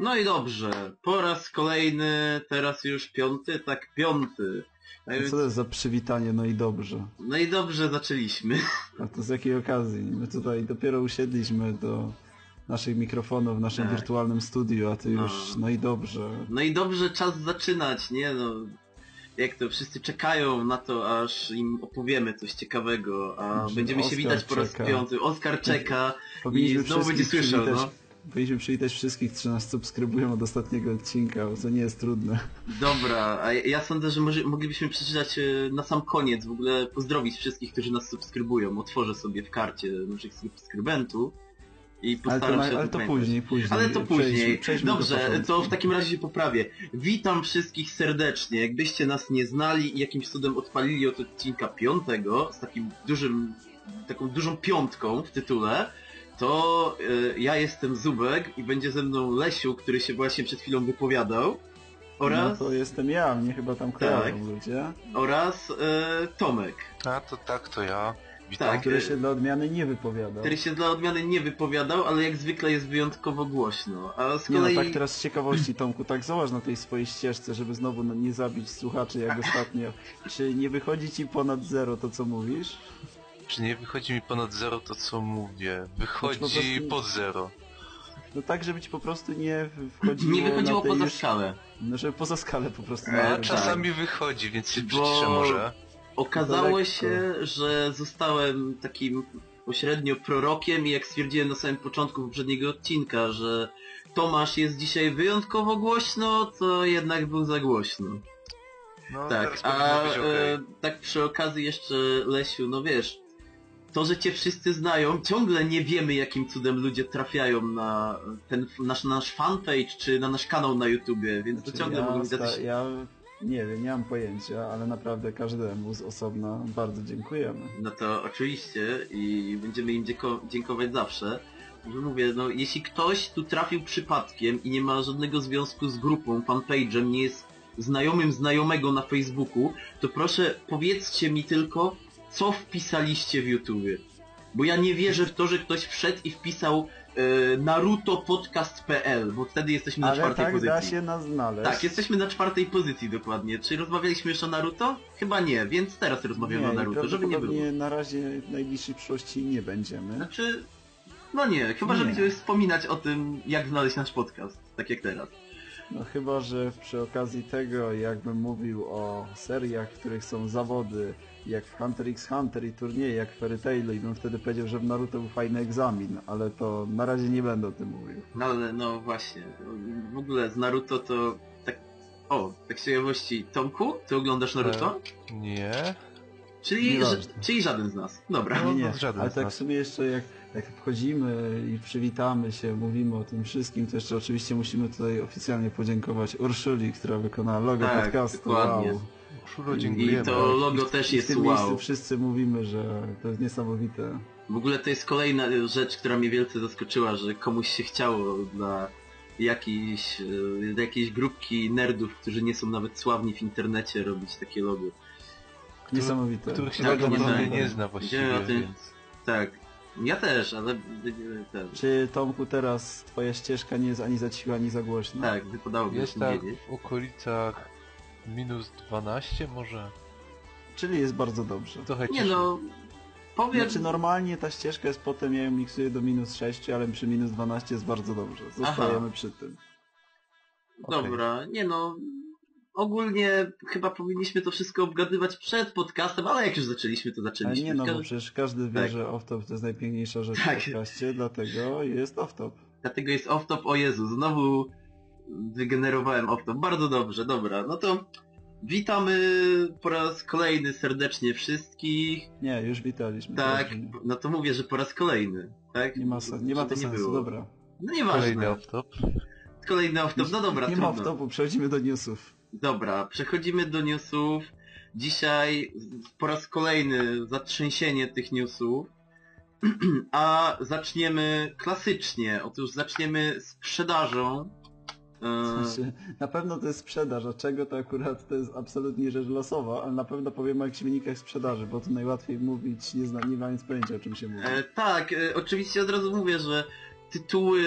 No i dobrze, po raz kolejny, teraz już piąty, tak piąty. A więc- co to jest za przywitanie, no i dobrze. No i dobrze zaczęliśmy. A to z jakiej okazji? My tutaj dopiero usiedliśmy do naszych mikrofonów w naszym Tak. wirtualnym studiu, a ty No. już, no i dobrze. No i dobrze czas zaczynać, nie no. Jak to wszyscy czekają na to, aż im opowiemy coś ciekawego, a będziemy się witać po raz czeka. piąty. Oskar czeka i znowu będzie słyszał, no. Powinniśmy przywitać wszystkich, którzy nas subskrybują od ostatniego odcinka, bo to nie jest trudne. Dobra, a ja- sądzę, że może, moglibyśmy przeczytać e, na sam koniec, w ogóle pozdrowić wszystkich, którzy nas subskrybują. Otworzę sobie w karcie naszych subskrybentów i Ale postaram to, na, się ale to pamiętać. później, później. Ale to Przejdźmy- później. przejdźmy do Dobrze, to w takim razie się poprawię. Witam wszystkich serdecznie. Jakbyście nas nie znali i jakimś cudem odpalili od odcinka piątego z takim dużym, taką dużą piątką w tytule, to e, ja jestem Zubek i będzie ze mną Lesiu, który się właśnie przed chwilą wypowiadał. Oraz, No to jestem ja, mnie chyba tam kojarzą Tak. ludzie, oraz e, Tomek, A to tak, to ja. Witam. Tak. który się dla odmiany nie wypowiadał. który się dla odmiany nie wypowiadał, ale jak zwykle jest wyjątkowo głośno. A z Nie no, kolei... tak teraz z ciekawości Tomku, tak zobacz na tej swojej ścieżce, żeby znowu no, nie zabić słuchaczy jak ostatnio. Czy nie wychodzi ci ponad zero to co mówisz? Czy nie wychodzi mi ponad zero to co mówię? Wychodzi Znaczy, po prostu- pod zero. No tak, żeby ci po prostu nie wchodziło Nie wychodziło poza już... skalę. No żeby poza skalę po prostu. Na- A tak. czasami wychodzi, więc się przyciszę może. Okazało się, że zostałem takim pośrednio prorokiem i jak stwierdziłem na samym początku poprzedniego odcinka, że Tomasz jest dzisiaj wyjątkowo głośno, to jednak był za głośno. No tak, a okej. e, tak przy okazji jeszcze Lesiu, no wiesz, to, że cię wszyscy znają, ciągle nie wiemy jakim cudem ludzie trafiają na ten nasz, nasz fanpage czy na nasz kanał na YouTubie, więc to Znaczy, ciągle ja, mogą być sta- jacyś... ja nie wiem, nie mam pojęcia, ale naprawdę każdemu z osobna bardzo dziękujemy. No to oczywiście i będziemy im dzięko dziękować zawsze. Że mówię, no jeśli ktoś tu trafił przypadkiem i nie ma żadnego związku z grupą, fanpage'em, nie jest znajomym znajomego na Facebooku, to proszę powiedzcie mi tylko, co wpisaliście w YouTubie. Bo ja nie wierzę w to, że ktoś wszedł i wpisał e, narutopodcast.pl, bo wtedy jesteśmy na Ale czwartej tak pozycji. da się nas znaleźć. Tak, jesteśmy na czwartej pozycji dokładnie. Czy rozmawialiśmy już o Naruto? Chyba nie, więc teraz rozmawiamy nie, o Naruto, żeby nie było. na razie w najbliższej przyszłości nie będziemy. Znaczy, no nie, chyba że Nie. będziemy wspominać o tym, jak znaleźć nasz podcast, tak jak teraz. No chyba, że przy okazji tego, jakbym mówił o seriach, w których są zawody, jak w Hunter x Hunter i turnieje, jak w Fairy Tail, i bym wtedy powiedział, że w Naruto był fajny egzamin, ale to na razie nie będę o tym mówił. No ale no właśnie, w ogóle z Naruto to tak... O, tak z ciekawości, Tomku, ty oglądasz Naruto? Nie. Czyli, że, czyli żaden z nas. Dobra. No, Nie, nie, no, żaden ale z tak w sumie jeszcze jak, jak wchodzimy i przywitamy się, mówimy o tym wszystkim, to jeszcze oczywiście musimy tutaj oficjalnie podziękować Urszuli, która wykonała logo Tak, podcastu. dokładnie. Wow. Szuro, I- I dziękujemy. to logo też I w jest tym miejscu wow. wszyscy mówimy, że to jest niesamowite. W ogóle to jest kolejna rzecz, która mnie wielce zaskoczyła, że komuś się chciało dla jakiejś, e, dla jakiejś grupki nerdów, którzy nie są nawet sławni w internecie, robić takie logo. Niesamowite. Których się Tak, tak nie znam. nie zna właściwie, tym. więc... Tak. Ja też, ale ten. Czy Tomku teraz twoja ścieżka nie jest ani za cicha, ani za głośna? Tak, wypadałoby Jest tak wiedzieć. w okolicach minus 12 może? Czyli jest bardzo dobrze. Trochę Nie no, powiem... Znaczy normalnie ta ścieżka jest potem, ja ją miksuję do minus 6, ale przy minus 12 jest bardzo dobrze. Zostajemy Aha. przy tym. Dobra, nie no... Ogólnie chyba powinniśmy to wszystko obgadywać przed podcastem, ale jak już zaczęliśmy, to zaczęliśmy. nie no, bo przecież każdy wie, Tak. że off-top to jest najpiękniejsza rzecz Tak. w podcaście, dlatego jest off-top. Dlatego jest off-top, o Jezu, znowu wygenerowałem off-top. Bardzo dobrze, dobra. No to witamy po raz kolejny serdecznie wszystkich. Nie, już witaliśmy. Tak, no to mówię, że po raz kolejny, tak? Nie ma, sen- nie ma to sensu, było. dobra. No nieważne. Kolejny off-top. Kolejny off-top, no dobra, Nie ma trudno. off-topu, przechodzimy do newsów. Dobra, przechodzimy do newsów. Dzisiaj po raz kolejny zatrzęsienie tych newsów. A zaczniemy klasycznie. Otóż zaczniemy sprzedażą. Znaczy, na pewno to jest sprzedaż, a czego to akurat to jest absolutnie rzecz losowa, ale na pewno powiemy o jakichś wynikach sprzedaży, bo to najłatwiej mówić, nie, zna, nie mając pojęcia o czym się mówi. E, tak, e, oczywiście od razu mówię, że tytuły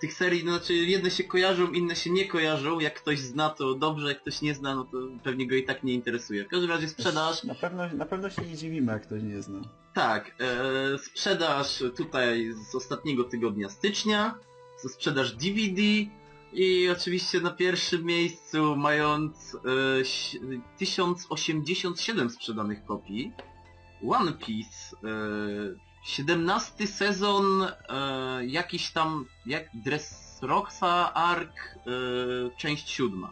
tych serii, no, znaczy jedne się kojarzą, inne się nie kojarzą. Jak ktoś zna, to dobrze, jak ktoś nie zna, no to pewnie go i tak nie interesuje. W każdym razie sprzedaż, Na pewno, na pewno się nie dziwimy, jak ktoś nie zna. tak, e, sprzedaż tutaj z ostatniego tygodnia stycznia, sprzedaż DVD i oczywiście na pierwszym miejscu mając e, ś- 1087 sprzedanych kopii One Piece, e, 17 sezon, e, jakiś tam, jak Dressrosa Arc, część siódma.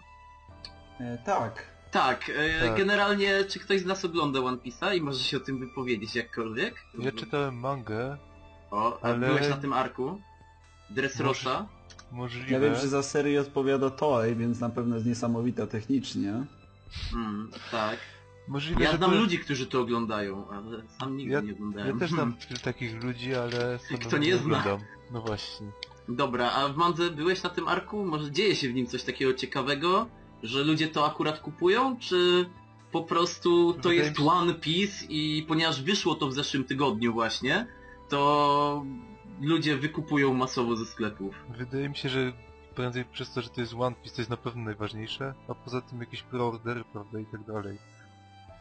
E, tak. Tak, e, Tak. generalnie czy ktoś z nas ogląda One Piece'a i może się o tym wypowiedzieć jakkolwiek? Ja czytałem mangę, O, ale- byłeś na tym arku? Dressrosa? Możliwe. Ja wiem, że za serię odpowiada Toei, więc na pewno jest niesamowita technicznie. Mm, tak. Możliwe, Ja że znam ludzi, którzy to oglądają, ale sam nigdy Ja- nie oglądałem. Ja też znam tylu takich ludzi, ale sam Kto nie zna? oglądam. No właśnie. Dobra, a w Mandze byłeś na tym arku? Może dzieje się w nim coś takiego ciekawego, że ludzie to akurat kupują, czy po prostu to Wydaje jest mi One Piece i ponieważ wyszło to w zeszłym tygodniu właśnie, to ludzie wykupują masowo ze sklepów. Wydaje mi się, że prędzej przez to, że to jest One Piece, to jest na pewno najważniejsze, a poza tym jakieś preordery, prawda, i tak dalej.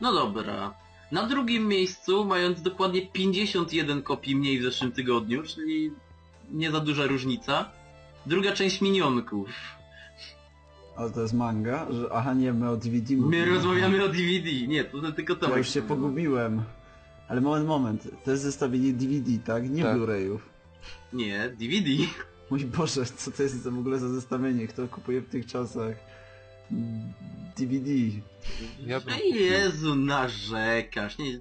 No dobra. Na drugim miejscu, mając dokładnie 51 kopii mniej w zeszłym tygodniu, czyli nie za duża różnica, druga część Minionków. Ale to jest manga, że... Aha, nie, my o DVD My mówimy. rozmawiamy o DVD, nie, to tylko to. Ja już się pogubiłem. Ale moment, moment. To jest zestawienie DVD, tak? Nie Tak. Blu-rayów. Nie, DVD. Mój Boże, co to jest w ogóle za zestawienie? Kto kupuje w tych czasach DVD? Ja bym. Jezu, narzekasz. Nie,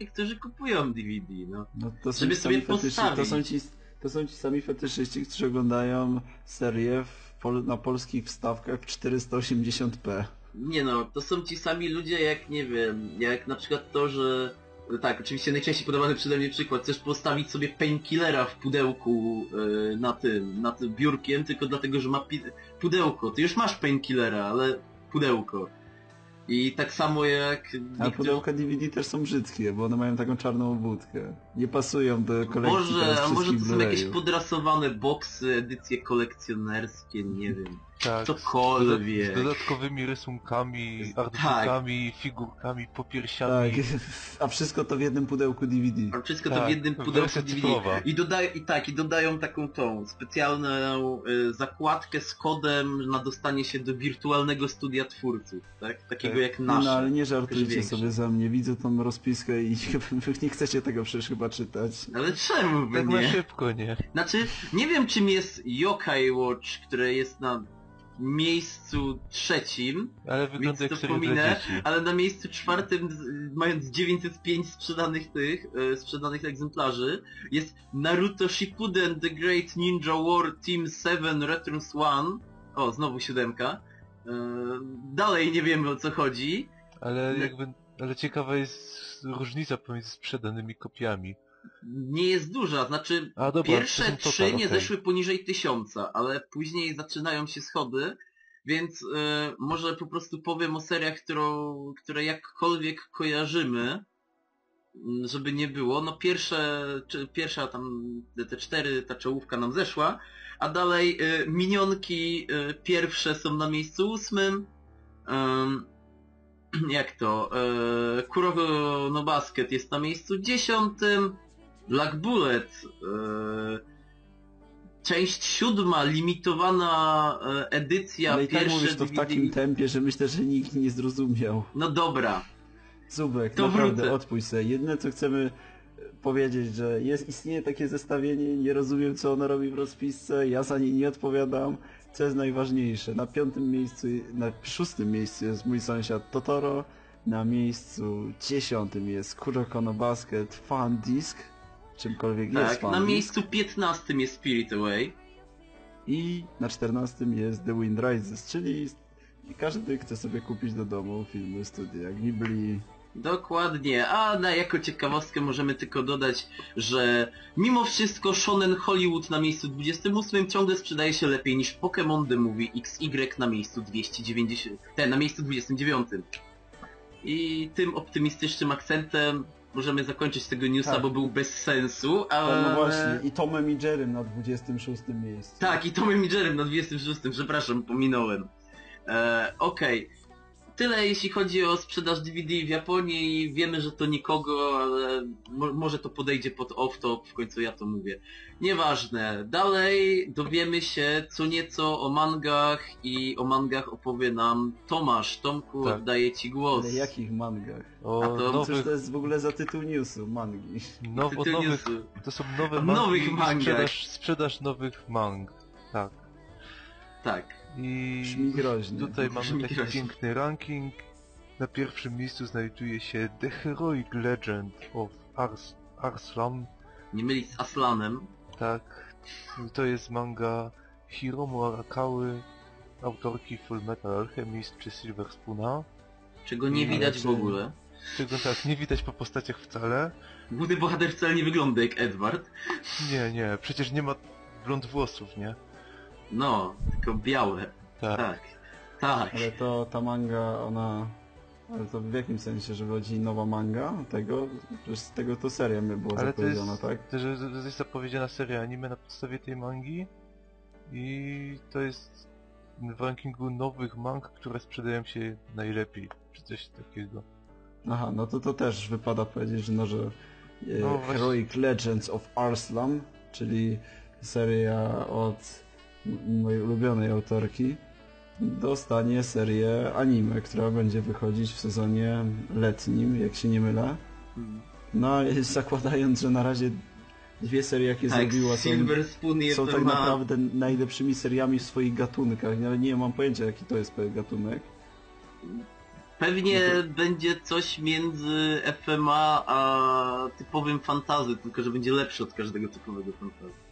niektórzy kupują DVD, no. No to są Żeby ci sami sobie fetyszy, to są ci, to są ci sami fetyszyści, którzy oglądają serię w pol, na polskich wstawkach w 480p. Nie no, to są ci sami ludzie jak, nie wiem, jak na przykład to, że... Tak, oczywiście najczęściej podawany przeze mnie przykład. Chcesz postawić sobie painkillera w pudełku yy, na tym, na tym biurkiem, tylko dlatego, że ma pudełko. Ty już masz painkillera, ale pudełko. I tak samo jak... A pudełka DVD też są brzydkie, bo one mają taką czarną obwódkę. Nie pasują do kolekcji Może, a może to są jakieś podrasowane boksy, edycje kolekcjonerskie, nie wiem. Tak, z, Cokolwiek. z dodatkowymi rysunkami, figurkami, Tak, popiersiami. a wszystko to w jednym pudełku DVD. A wszystko to Tak, w jednym pudełku wersja DVD. cyfrowa. I dodają, i tak, i dodają taką tą specjalną y, zakładkę z kodem na dostanie się do wirtualnego studia twórców, tak? Takiego Tak. jak nasze. no ale nie żartujcie sobie za mnie, widzę tą rozpiskę i wy nie chcecie tego przecież chyba czytać. Ale czemu by Tak na nie? szybko, nie? Znaczy, nie wiem czym jest Yokai Watch, które jest na miejscu trzecim, Ale wygląda jak to pominę, ale na miejscu czwartym, mając 905 sprzedanych tych, e, sprzedanych egzemplarzy, jest Naruto Shippuden The Great Ninja War Team 7 Returns 1. O, znowu siódemka. E, dalej nie wiemy o co chodzi. Ale jakby... Ale ciekawa jest różnica pomiędzy sprzedanymi kopiami. Nie jest duża, znaczy dobra, pierwsze trzy nie okej. zeszły poniżej tysiąca, ale później zaczynają się schody, więc e, może po prostu powiem o seriach, którą, które jakkolwiek kojarzymy, m, żeby nie było. No pierwsze, czy, pierwsza tam, te cztery, ta czołówka nam zeszła, a dalej e, minionki e, pierwsze są na miejscu ósmym. Jak to? E, Kuroko no Basket jest na miejscu dziesiątym. Black Bullet. E, część siódma, limitowana e, edycja, Ale i tak mówisz to w DVD. takim tempie, że myślę, że nikt nie zrozumiał. No dobra. Zubek, To naprawdę wrócę. odpuść sobie. Jedyne co chcemy e, powiedzieć, że jest, istnieje takie zestawienie, nie rozumiem co ono robi w rozpisce, ja za nie nie odpowiadam. Co jest najważniejsze? Na piątym miejscu, na szóstym miejscu jest mój sąsiad Totoro, na miejscu dziesiątym jest Kuroko no Basket Fan Disc, czymkolwiek jest Tak, na miejscu 15 jest Spirit Away. I na 14 jest The Wind Rises, czyli każdy chce sobie kupić do domu filmy studia Ghibli. Dokładnie, a na jako ciekawostkę możemy tylko dodać, że mimo wszystko Shonen Hollywood na miejscu 28 ciągle sprzedaje się lepiej niż Pokémon The Movie XY na miejscu 290, te, na miejscu 29. I tym optymistycznym akcentem możemy zakończyć tego newsa, Tak. bo był bez sensu, ale... No właśnie, i Tomem i Jerrym na 26 miejscu. Tak, i Tomem i Jerrym na 26, przepraszam, pominąłem. E, Okej. Tyle jeśli chodzi o sprzedaż DVD w Japonii. Wiemy, że to nikogo, ale mo może to podejdzie pod off-top, w końcu ja to mówię. Nieważne. Dalej dowiemy się co nieco o mangach i o mangach opowie nam Tomasz. Tomku, Tak. oddaję ci głos. Ale jakich mangach? O A to Cóż nowych, to jest w ogóle za tytuł newsu, mangi? now, o Tytuł nowych, newsu. to są nowe mangi nowych mangach. sprzedaż, sprzedaż nowych mang. Tak. Tak. I Brzmi groźnie. tutaj Brzmi mamy taki groźnie. piękny ranking. Na pierwszym miejscu znajduje się The Heroic Legend of Ars Arslan. Nie mylić z Aslanem. Tak. To jest manga Hiromu Arakały, autorki Full Metal Alchemist czy Silver Spoona. Czego nie Ale widać w ogóle. Czego tak nie widać po postaciach wcale. Główny bohater wcale nie wygląda jak Edward. Nie, nie, przecież nie ma blond włosów, nie? No, tylko białe. Tak. Tak. Tak. Ale to ta manga, ona... Ale to w jakim sensie, że chodzi nowa manga tego? Przecież z tego to seria mi była Ale to jest, zapowiedziana, tak? to, że że jest zapowiedziana seria anime na podstawie tej mangi i to jest w rankingu nowych mang, które sprzedają się najlepiej, czy coś takiego. Aha, no to to też wypada powiedzieć, że no, że e, No właśnie. Heroic Legends of Arslan, czyli seria od mojej ulubionej autorki, dostanie serię anime, która będzie wychodzić w sezonie letnim, jak się nie mylę. No, a zakładając, że na razie dwie serie, jakie Tak, zrobiła, są, są tak naprawdę najlepszymi seriami w swoich gatunkach, ale nie mam pojęcia, jaki to jest gatunek. Pewnie No będzie coś między FMA a typowym fantazy, tylko że będzie lepszy od każdego typowego fantazy.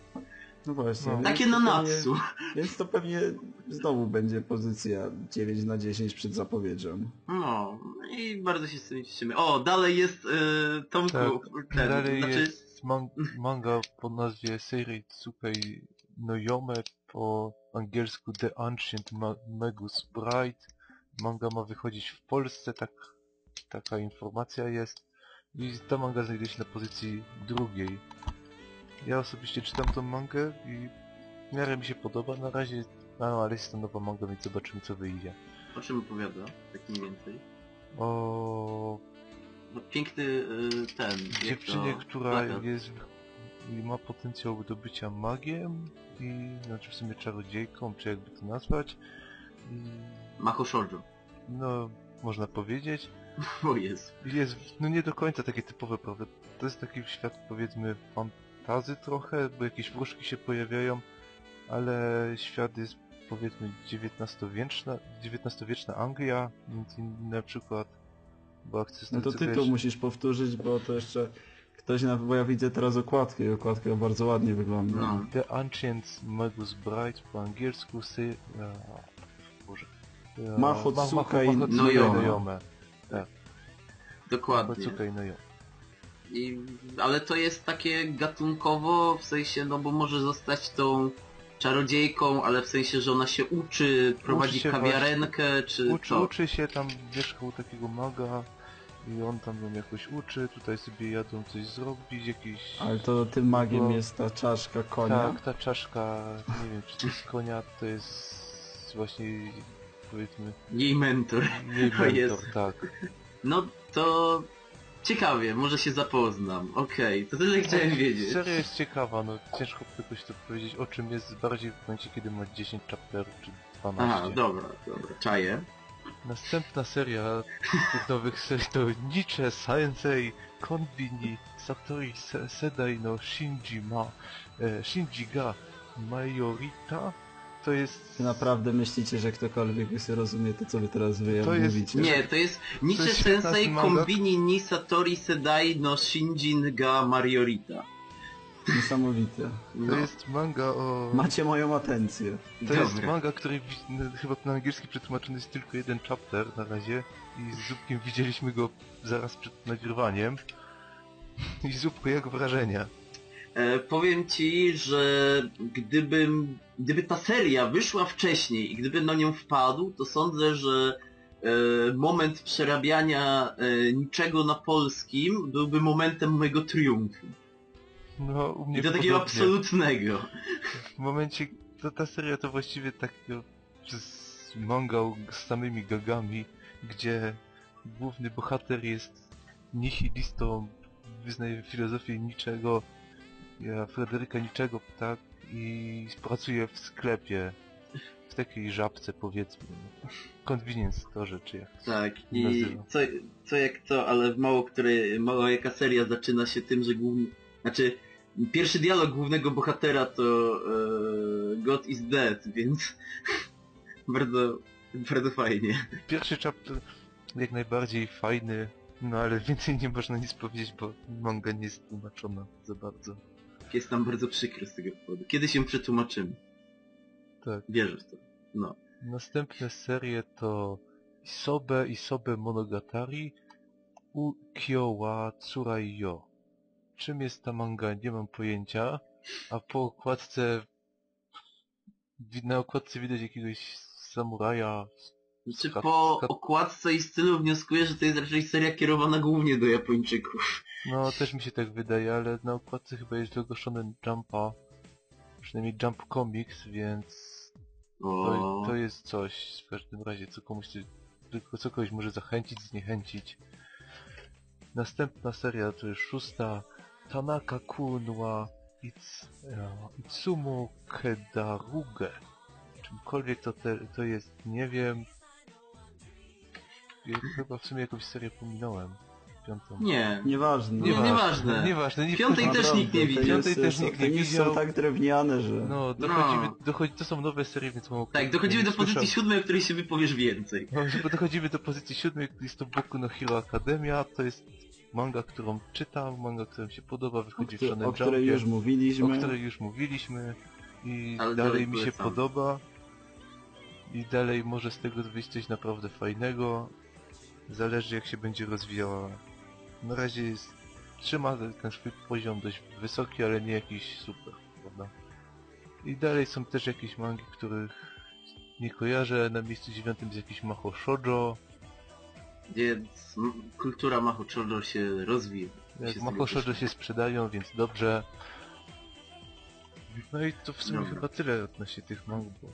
No właśnie. No. Takie na pewnie- Natsu. Więc to pewnie znowu będzie pozycja 9 na 10 przed zapowiedzią. No, i bardzo się z tym cieszymy. O, dalej jest yy, Tomku. Tak, ten, Dalej znaczy, jest man manga pod nazwie Seirei Tsukei no Yome, po angielsku The Ancient Ma Magus Bride. Manga ma wychodzić w Polsce, tak, taka informacja jest. I ta manga znajduje się na pozycji drugiej. Ja osobiście czytam tą mangę i w miarę mi się podoba. Na razie, no, ale jest to nowa manga, więc zobaczymy co wyjdzie. o czym opowiada, tak mniej więcej. O No, piękny yy, ten... dziewczynie, to, która plakat. jest i ma potencjał do bycia magiem i znaczy w sumie czarodziejką, czy jakby to nazwać. I, Maho Shoujo. no, można powiedzieć. O jest. Jest, no nie do końca takie typowe, prawda? To jest taki świat powiedzmy fantazy trochę, bo jakieś wróżki się pojawiają, ale świat jest powiedzmy XIX-wieczna, XIX-wieczna Anglia, na przykład, bo akcja No to tytuł musisz powtórzyć, bo to jeszcze ktoś na... bo ja widzę teraz okładkę i okładka bardzo ładnie wygląda. No. The Ancient Magus Bride po angielsku sy... e, Boże. E, Mahotsuka i Mahotsuka Nojome. Nojome. Dokładnie. Mahotsuka i Nojome. I, ale to jest takie gatunkowo, w sensie, no bo może zostać tą czarodziejką, ale w sensie, że ona się uczy, prowadzi się kawiarenkę, czy Uczy, co? uczy się tam, mieszka u takiego maga i on tam ją jakoś uczy, tutaj sobie jadą coś zrobić, jakiś... Ale to tym magiem No. jest ta czaszka konia. Tak, ta czaszka, nie wiem czy to jest konia, to jest właśnie powiedzmy Jej mentor. jej To mentor, jest. tak. No to ciekawie, może się zapoznam. Okej, to tyle chciałem wiedzieć. Seria jest ciekawa, no ciężko jakoś to powiedzieć o czym jest bardziej w momencie kiedy ma 10 chapterów czy 12. Aha, dobra, dobra, czaję. Następna seria tych nowych serii to Nietzsche Sensei Konbini Satori Se- Sedai no Shinji ma e, Shinji ga Majorita to jest Wy naprawdę myślicie, że ktokolwiek by sobie rozumie to, co wy teraz wy To jest- mówicie? Nie, to jest świetna Sensei. Kombini ni Satori Sedai no Shinjin ga Mariorita. Niesamowite. No, to jest manga o Macie moją atencję. to jest manga, no, chyba na angielski przetłumaczony jest tylko jeden chapter na razie i z Zupkiem widzieliśmy go zaraz przed nagrywaniem i Zupku jak wrażenia? E, powiem ci, że gdybym, gdyby ta seria wyszła wcześniej i gdybym na nią wpadł, to sądzę, że e, moment przerabiania e, niczego na polskim byłby momentem mojego triumfu. No, u mnie I to takiego podobnie. absolutnego. W momencie, to ta seria to właściwie tak no, z mangą z samymi gagami, gdzie główny bohater jest nihilistą, wyznaje filozofię niczego, ja Fryderyka niczego, tak, i pracuje w sklepie, w takiej żabce powiedzmy, convenience store, czy jak Tak, i nazywa. co, co jak to, ale w mało które, mało jaka seria zaczyna się tym, że główny, znaczy pierwszy dialog głównego bohatera to e, God is dead, więc bardzo, bardzo fajnie. Pierwszy chapter jak najbardziej fajny, no ale więcej nie można nic powiedzieć, bo manga nie jest tłumaczona za bardzo. Jest nam bardzo przykro z tego powodu. Kiedy się przetłumaczymy? Tak. Wierzę w to. No. Następne serie to Isobe, Isobe Monogatari, Ukyo wa Tsurai yo. Czym jest ta manga, nie mam pojęcia, a po okładce... Na okładce widać jakiegoś samuraja. Znaczy po okładce i stylu wnioskuję, że to jest raczej seria kierowana głównie do Japończyków. No, też mi się tak wydaje, ale na okładce chyba jest logo Shonen Jumpa. Przynajmniej Jump Comics, więc to, to jest coś w każdym razie, co komuś, tylko co kogoś może zachęcić, zniechęcić. Następna seria to już szósta. Tanaka Kunwa It's, e, Itsumo Kedaruge. Czymkolwiek to, te, to jest, nie wiem. Ja chyba w sumie jakąś serię pominąłem. Piątą. nie. Nieważne. Nie, nieważne. Nieważne, nie Piątej też nikt nie widział. Piątej też nikt nie widział. są tak drewniane, że... No, dochodzimy, dochodzi, to są nowe serie, więc mało Tak, dochodzimy do pozycji siódmej, o której się wypowiesz więcej. No, żeby dochodzimy do pozycji siódmej, jest to Boku no Hero Academia, to jest manga, którą czytam, manga, która mi się podoba, o, wychodzi w której- Shonen o której Jumpie, już mówiliśmy. o której już mówiliśmy i Ale dalej dalej mi się polecam. podoba i dalej może z tego wyjść coś naprawdę fajnego, zależy jak się będzie rozwijała. Na razie jest, trzyma ten swój poziom dość wysoki, ale nie jakiś super, prawda? I dalej są też jakieś mangi, których nie kojarzę, na miejscu dziewiątym jest jakiś Maho Shoujo, Więc kultura Maho Shoujo się rozwija. Się z Maho Shoujo się sprzedają, więc dobrze. No i to w sumie Dobra. chyba tyle odnośnie tych mang, bo...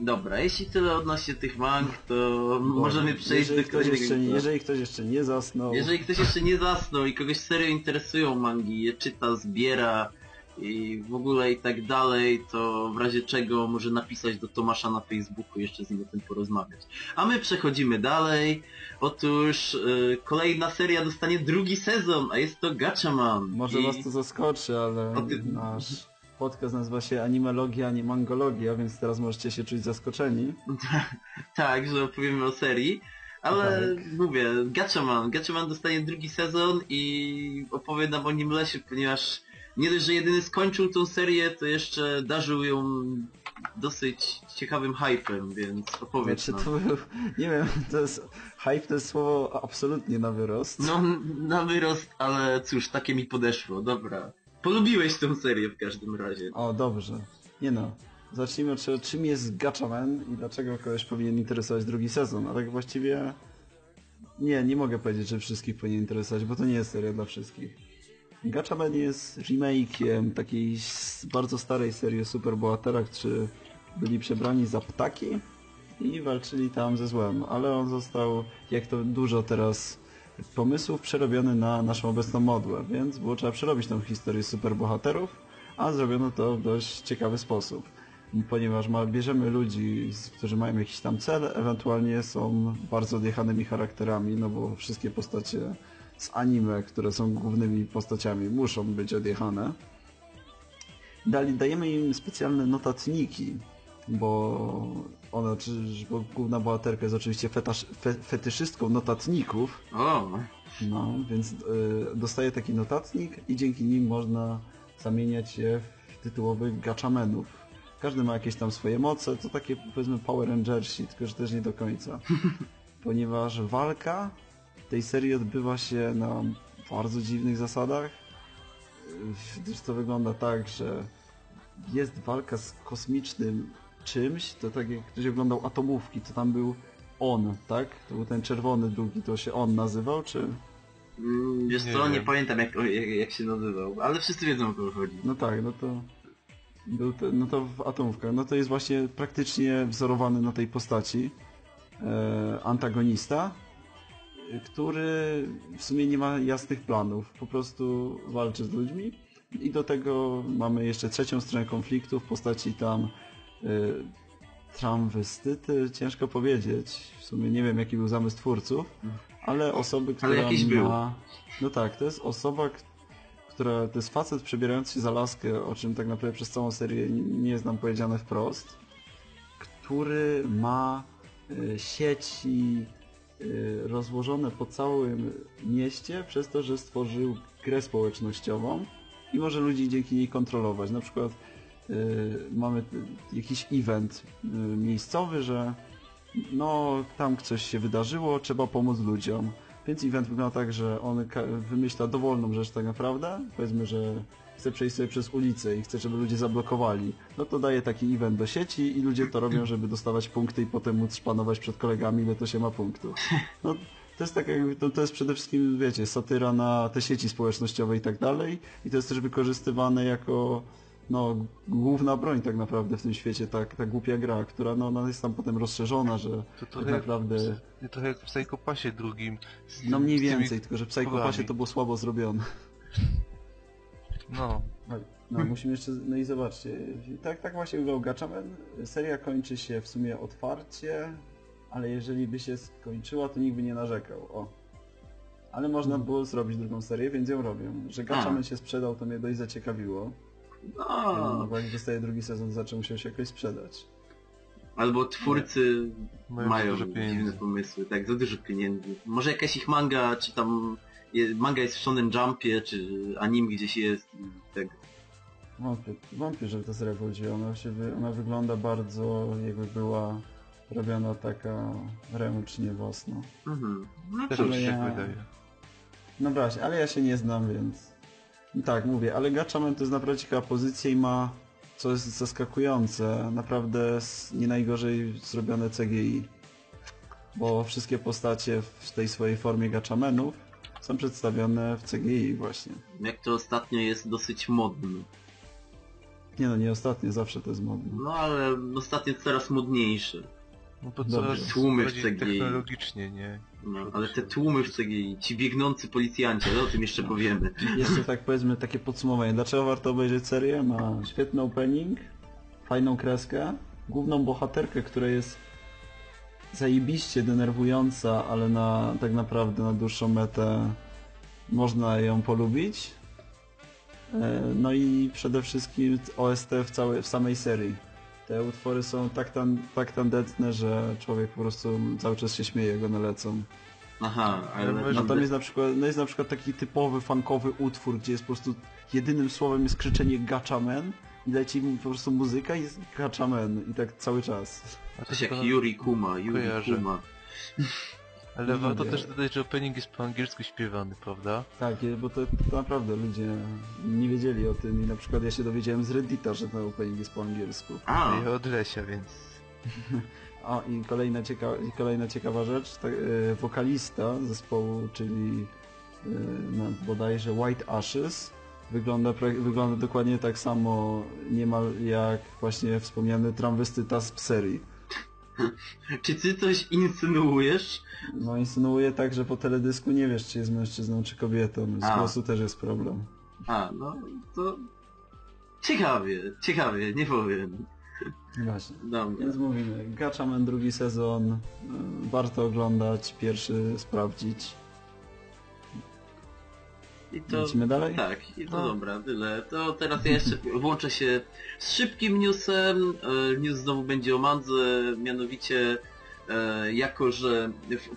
Dobra, jeśli tyle odnośnie tych mang, to Bo możemy przejść do ktoś, kolejnego. jeszcze, nie- jeżeli ktoś jeszcze nie zasnął, Jeżeli ktoś jeszcze nie zasnął i kogoś serio interesują mangi, je czyta, zbiera i w ogóle i tak dalej, to w razie czego może napisać do Tomasza na Facebooku, jeszcze z nim o tym porozmawiać. A my przechodzimy dalej. Otóż y, kolejna seria dostanie drugi sezon, a jest to Gatchaman. może I... was to zaskoczy, ale nasz podcast nazywa się Animologia, nie Mangologia, więc teraz możecie się czuć zaskoczeni. Tak, że opowiemy o serii. Ale Tak. mówię, Gatchaman. Gatchaman dostanie drugi sezon i opowie nam o nim lesie, ponieważ nie dość, że jedyny skończył tą serię, to jeszcze darzył ją dosyć ciekawym hypem, więc opowiedz Znaczy, nam. to był, nie wiem, to jest, hype to jest słowo absolutnie na wyrost. No, na wyrost, ale cóż, takie mi podeszło, dobra. Polubiłeś tę serię w każdym razie. O, dobrze. Nie no. Zacznijmy od czym jest Gatchaman i dlaczego kogoś powinien interesować drugi sezon. A tak właściwie... Nie, nie mogę powiedzieć, że wszystkich powinien interesować, bo to nie jest seria dla wszystkich. Gatchaman jest remake'iem takiej bardzo starej serii o superbohaterach, którzy byli przebrani za ptaki i walczyli tam ze złem, ale on został, jak to dużo teraz pomysłów, przerobiony na naszą obecną modłę, więc było trzeba przerobić tą historię superbohaterów, a zrobiono to w dość ciekawy sposób. Ponieważ ma, bierzemy ludzi, którzy mają jakiś tam cel, ewentualnie są bardzo odjechanymi charakterami, no bo wszystkie postacie z anime, które są głównymi postaciami, muszą być odjechane. Dali, dajemy im specjalne notatniki, bo ona, czy, bo główna bohaterka jest oczywiście fetasz, fe, fetyszystką notatników, O, no, więc y, dostaje taki notatnik i dzięki nim można zamieniać się w tytułowych gaczamenów. Każdy ma jakieś tam swoje moce, to takie powiedzmy Power Rangersi, tylko że też nie do końca. Ponieważ walka tej serii odbywa się na bardzo dziwnych zasadach. Gdyż to wygląda tak, że jest walka z kosmicznym czymś, to tak jak ktoś oglądał atomówki, to tam był On, tak? To był ten czerwony długi, to się On nazywał, czy... Mm, Wiesz Nie co, nie pamiętam jak, jak, jak się nazywał, ale wszyscy wiedzą o kogo chodzi. No tak, no to... Był te, no to w atomówkach. No to jest właśnie praktycznie wzorowany na tej postaci e, antagonista, który w sumie nie ma jasnych planów. Po prostu walczy z ludźmi. I do tego mamy jeszcze trzecią stronę konfliktu w postaci tam tramwestyty, ciężko powiedzieć. W sumie nie wiem jaki był zamysł twórców, ale osoby, która jakiś ma... był. No tak, to jest osoba, która... To jest facet przebierający się za laskę, o czym tak naprawdę przez całą serię nie jest nam powiedziane wprost, który ma e, sieci e, rozłożone po całym mieście przez to, że stworzył grę społecznościową i może ludzi dzięki niej kontrolować. Na przykład mamy t- jakiś event e, miejscowy, że no tam coś się wydarzyło, trzeba pomóc ludziom. Więc event wygląda tak, że on wymyśla dowolną rzecz tak naprawdę. Powiedzmy, że chce przejść sobie przez ulicę i chce, żeby ludzie zablokowali. No to daje taki event do sieci i ludzie to robią, żeby dostawać punkty i potem móc szpanować przed kolegami, ile to się ma punktów. No, to jest tak jakby, to, to jest przede wszystkim, wiecie, satyra na te sieci społecznościowe i tak dalej. I to jest też wykorzystywane jako no, główna broń tak naprawdę w tym świecie, tak, ta głupia gra, która no, ona jest tam potem rozszerzona, że To tak trochę, naprawdę... jak, trochę jak w Psychopasie drugim. z No mniej tymi więcej, tylko że w Psychopasie to było słabo zrobione. No, No, musimy jeszcze, no i zobaczcie, tak, tak właśnie wyglądał Gatchaman. Seria kończy się w sumie otwarcie, ale jeżeli by się skończyła, to nikt by nie narzekał, o. Ale można było zrobić drugą serię, więc ją robią. Że Gatchaman się sprzedał, to mnie dość zaciekawiło. No, No, bo jak dostaje drugi sezon, to musiał się jakoś sprzedać. albo twórcy mają, mają dużo dziwne pomysły, tak, za dużo pieniędzy. Może jakaś ich manga, czy tam je, manga jest w Shonen Jumpie, czy anime gdzieś jest, i tak. Wątpię, wątpię, że ta seria wróciła. Ona, się wy, ona wygląda bardzo jakby była robiona taka ręcznie własno. Mhm. No Też mi się ja- tak wydaje. No właśnie, ale ja się nie znam, więc... Tak, mówię, ale Gatchaman to jest naprawdę ciekawa pozycja i ma, co jest zaskakujące, naprawdę nie najgorzej zrobione CGI. Bo wszystkie postacie w tej swojej formie Gatchamenów są przedstawione w CGI właśnie. jak to ostatnio jest dosyć modne. Nie no, nie ostatnio, zawsze to jest modne. No ale ostatnio coraz modniejsze. No bo Dobrze. coraz Tłumy w bardziej CGI. technologicznie, nie? No, ale te tłumy w CGI, ci biegnący policjanci, ale o tym jeszcze powiemy. Jeszcze tak powiedzmy takie podsumowanie. Dlaczego warto obejrzeć serię? Ma świetny opening, fajną kreskę, główną bohaterkę, która jest zajebiście denerwująca, ale na tak naprawdę na dłuższą metę można ją polubić. E, No i przede wszystkim OST w, całej, w samej serii. Te utwory są tak, tan, tak tandetne, że człowiek po prostu cały czas się śmieje, jak one lecą. Aha, ale... No, No tam jest na przykład, no jest na przykład taki typowy funkowy utwór, gdzie jest po prostu jedynym słowem jest krzyczenie Gatchaman i leci mu po prostu muzyka i jest Gatchaman i tak cały czas. To jak tylko- Yuri Kuma, Yuri. Kuma. Ale warto też dodać, że opening jest po angielsku śpiewany, prawda? Tak, bo to, to naprawdę ludzie nie wiedzieli o tym i na przykład ja się dowiedziałem z Reddita, że ten opening jest po angielsku. A, Ja od Lesia, więc... A i kolejna, cieka i kolejna ciekawa rzecz, tak, e, wokalista zespołu, czyli e, no, bodajże White Ashes, wygląda, wygląda dokładnie tak samo niemal jak właśnie wspomniany tramwestyta z serii. czy ty coś insynuujesz? No insynuuje tak, że po teledysku nie wiesz, czy jest mężczyzną, czy kobietą. Z A. głosu też jest problem. A, no to... Ciekawie, ciekawie, nie powiem. Właśnie. Dobra. Więc mówimy, Gatchaman drugi sezon, y, warto oglądać, pierwszy sprawdzić. I to... Lecimy dalej? Tak, i to No. dobra, tyle. To teraz ja jeszcze włączę się z szybkim newsem. E, News znowu będzie o Mandze, mianowicie e, jako, że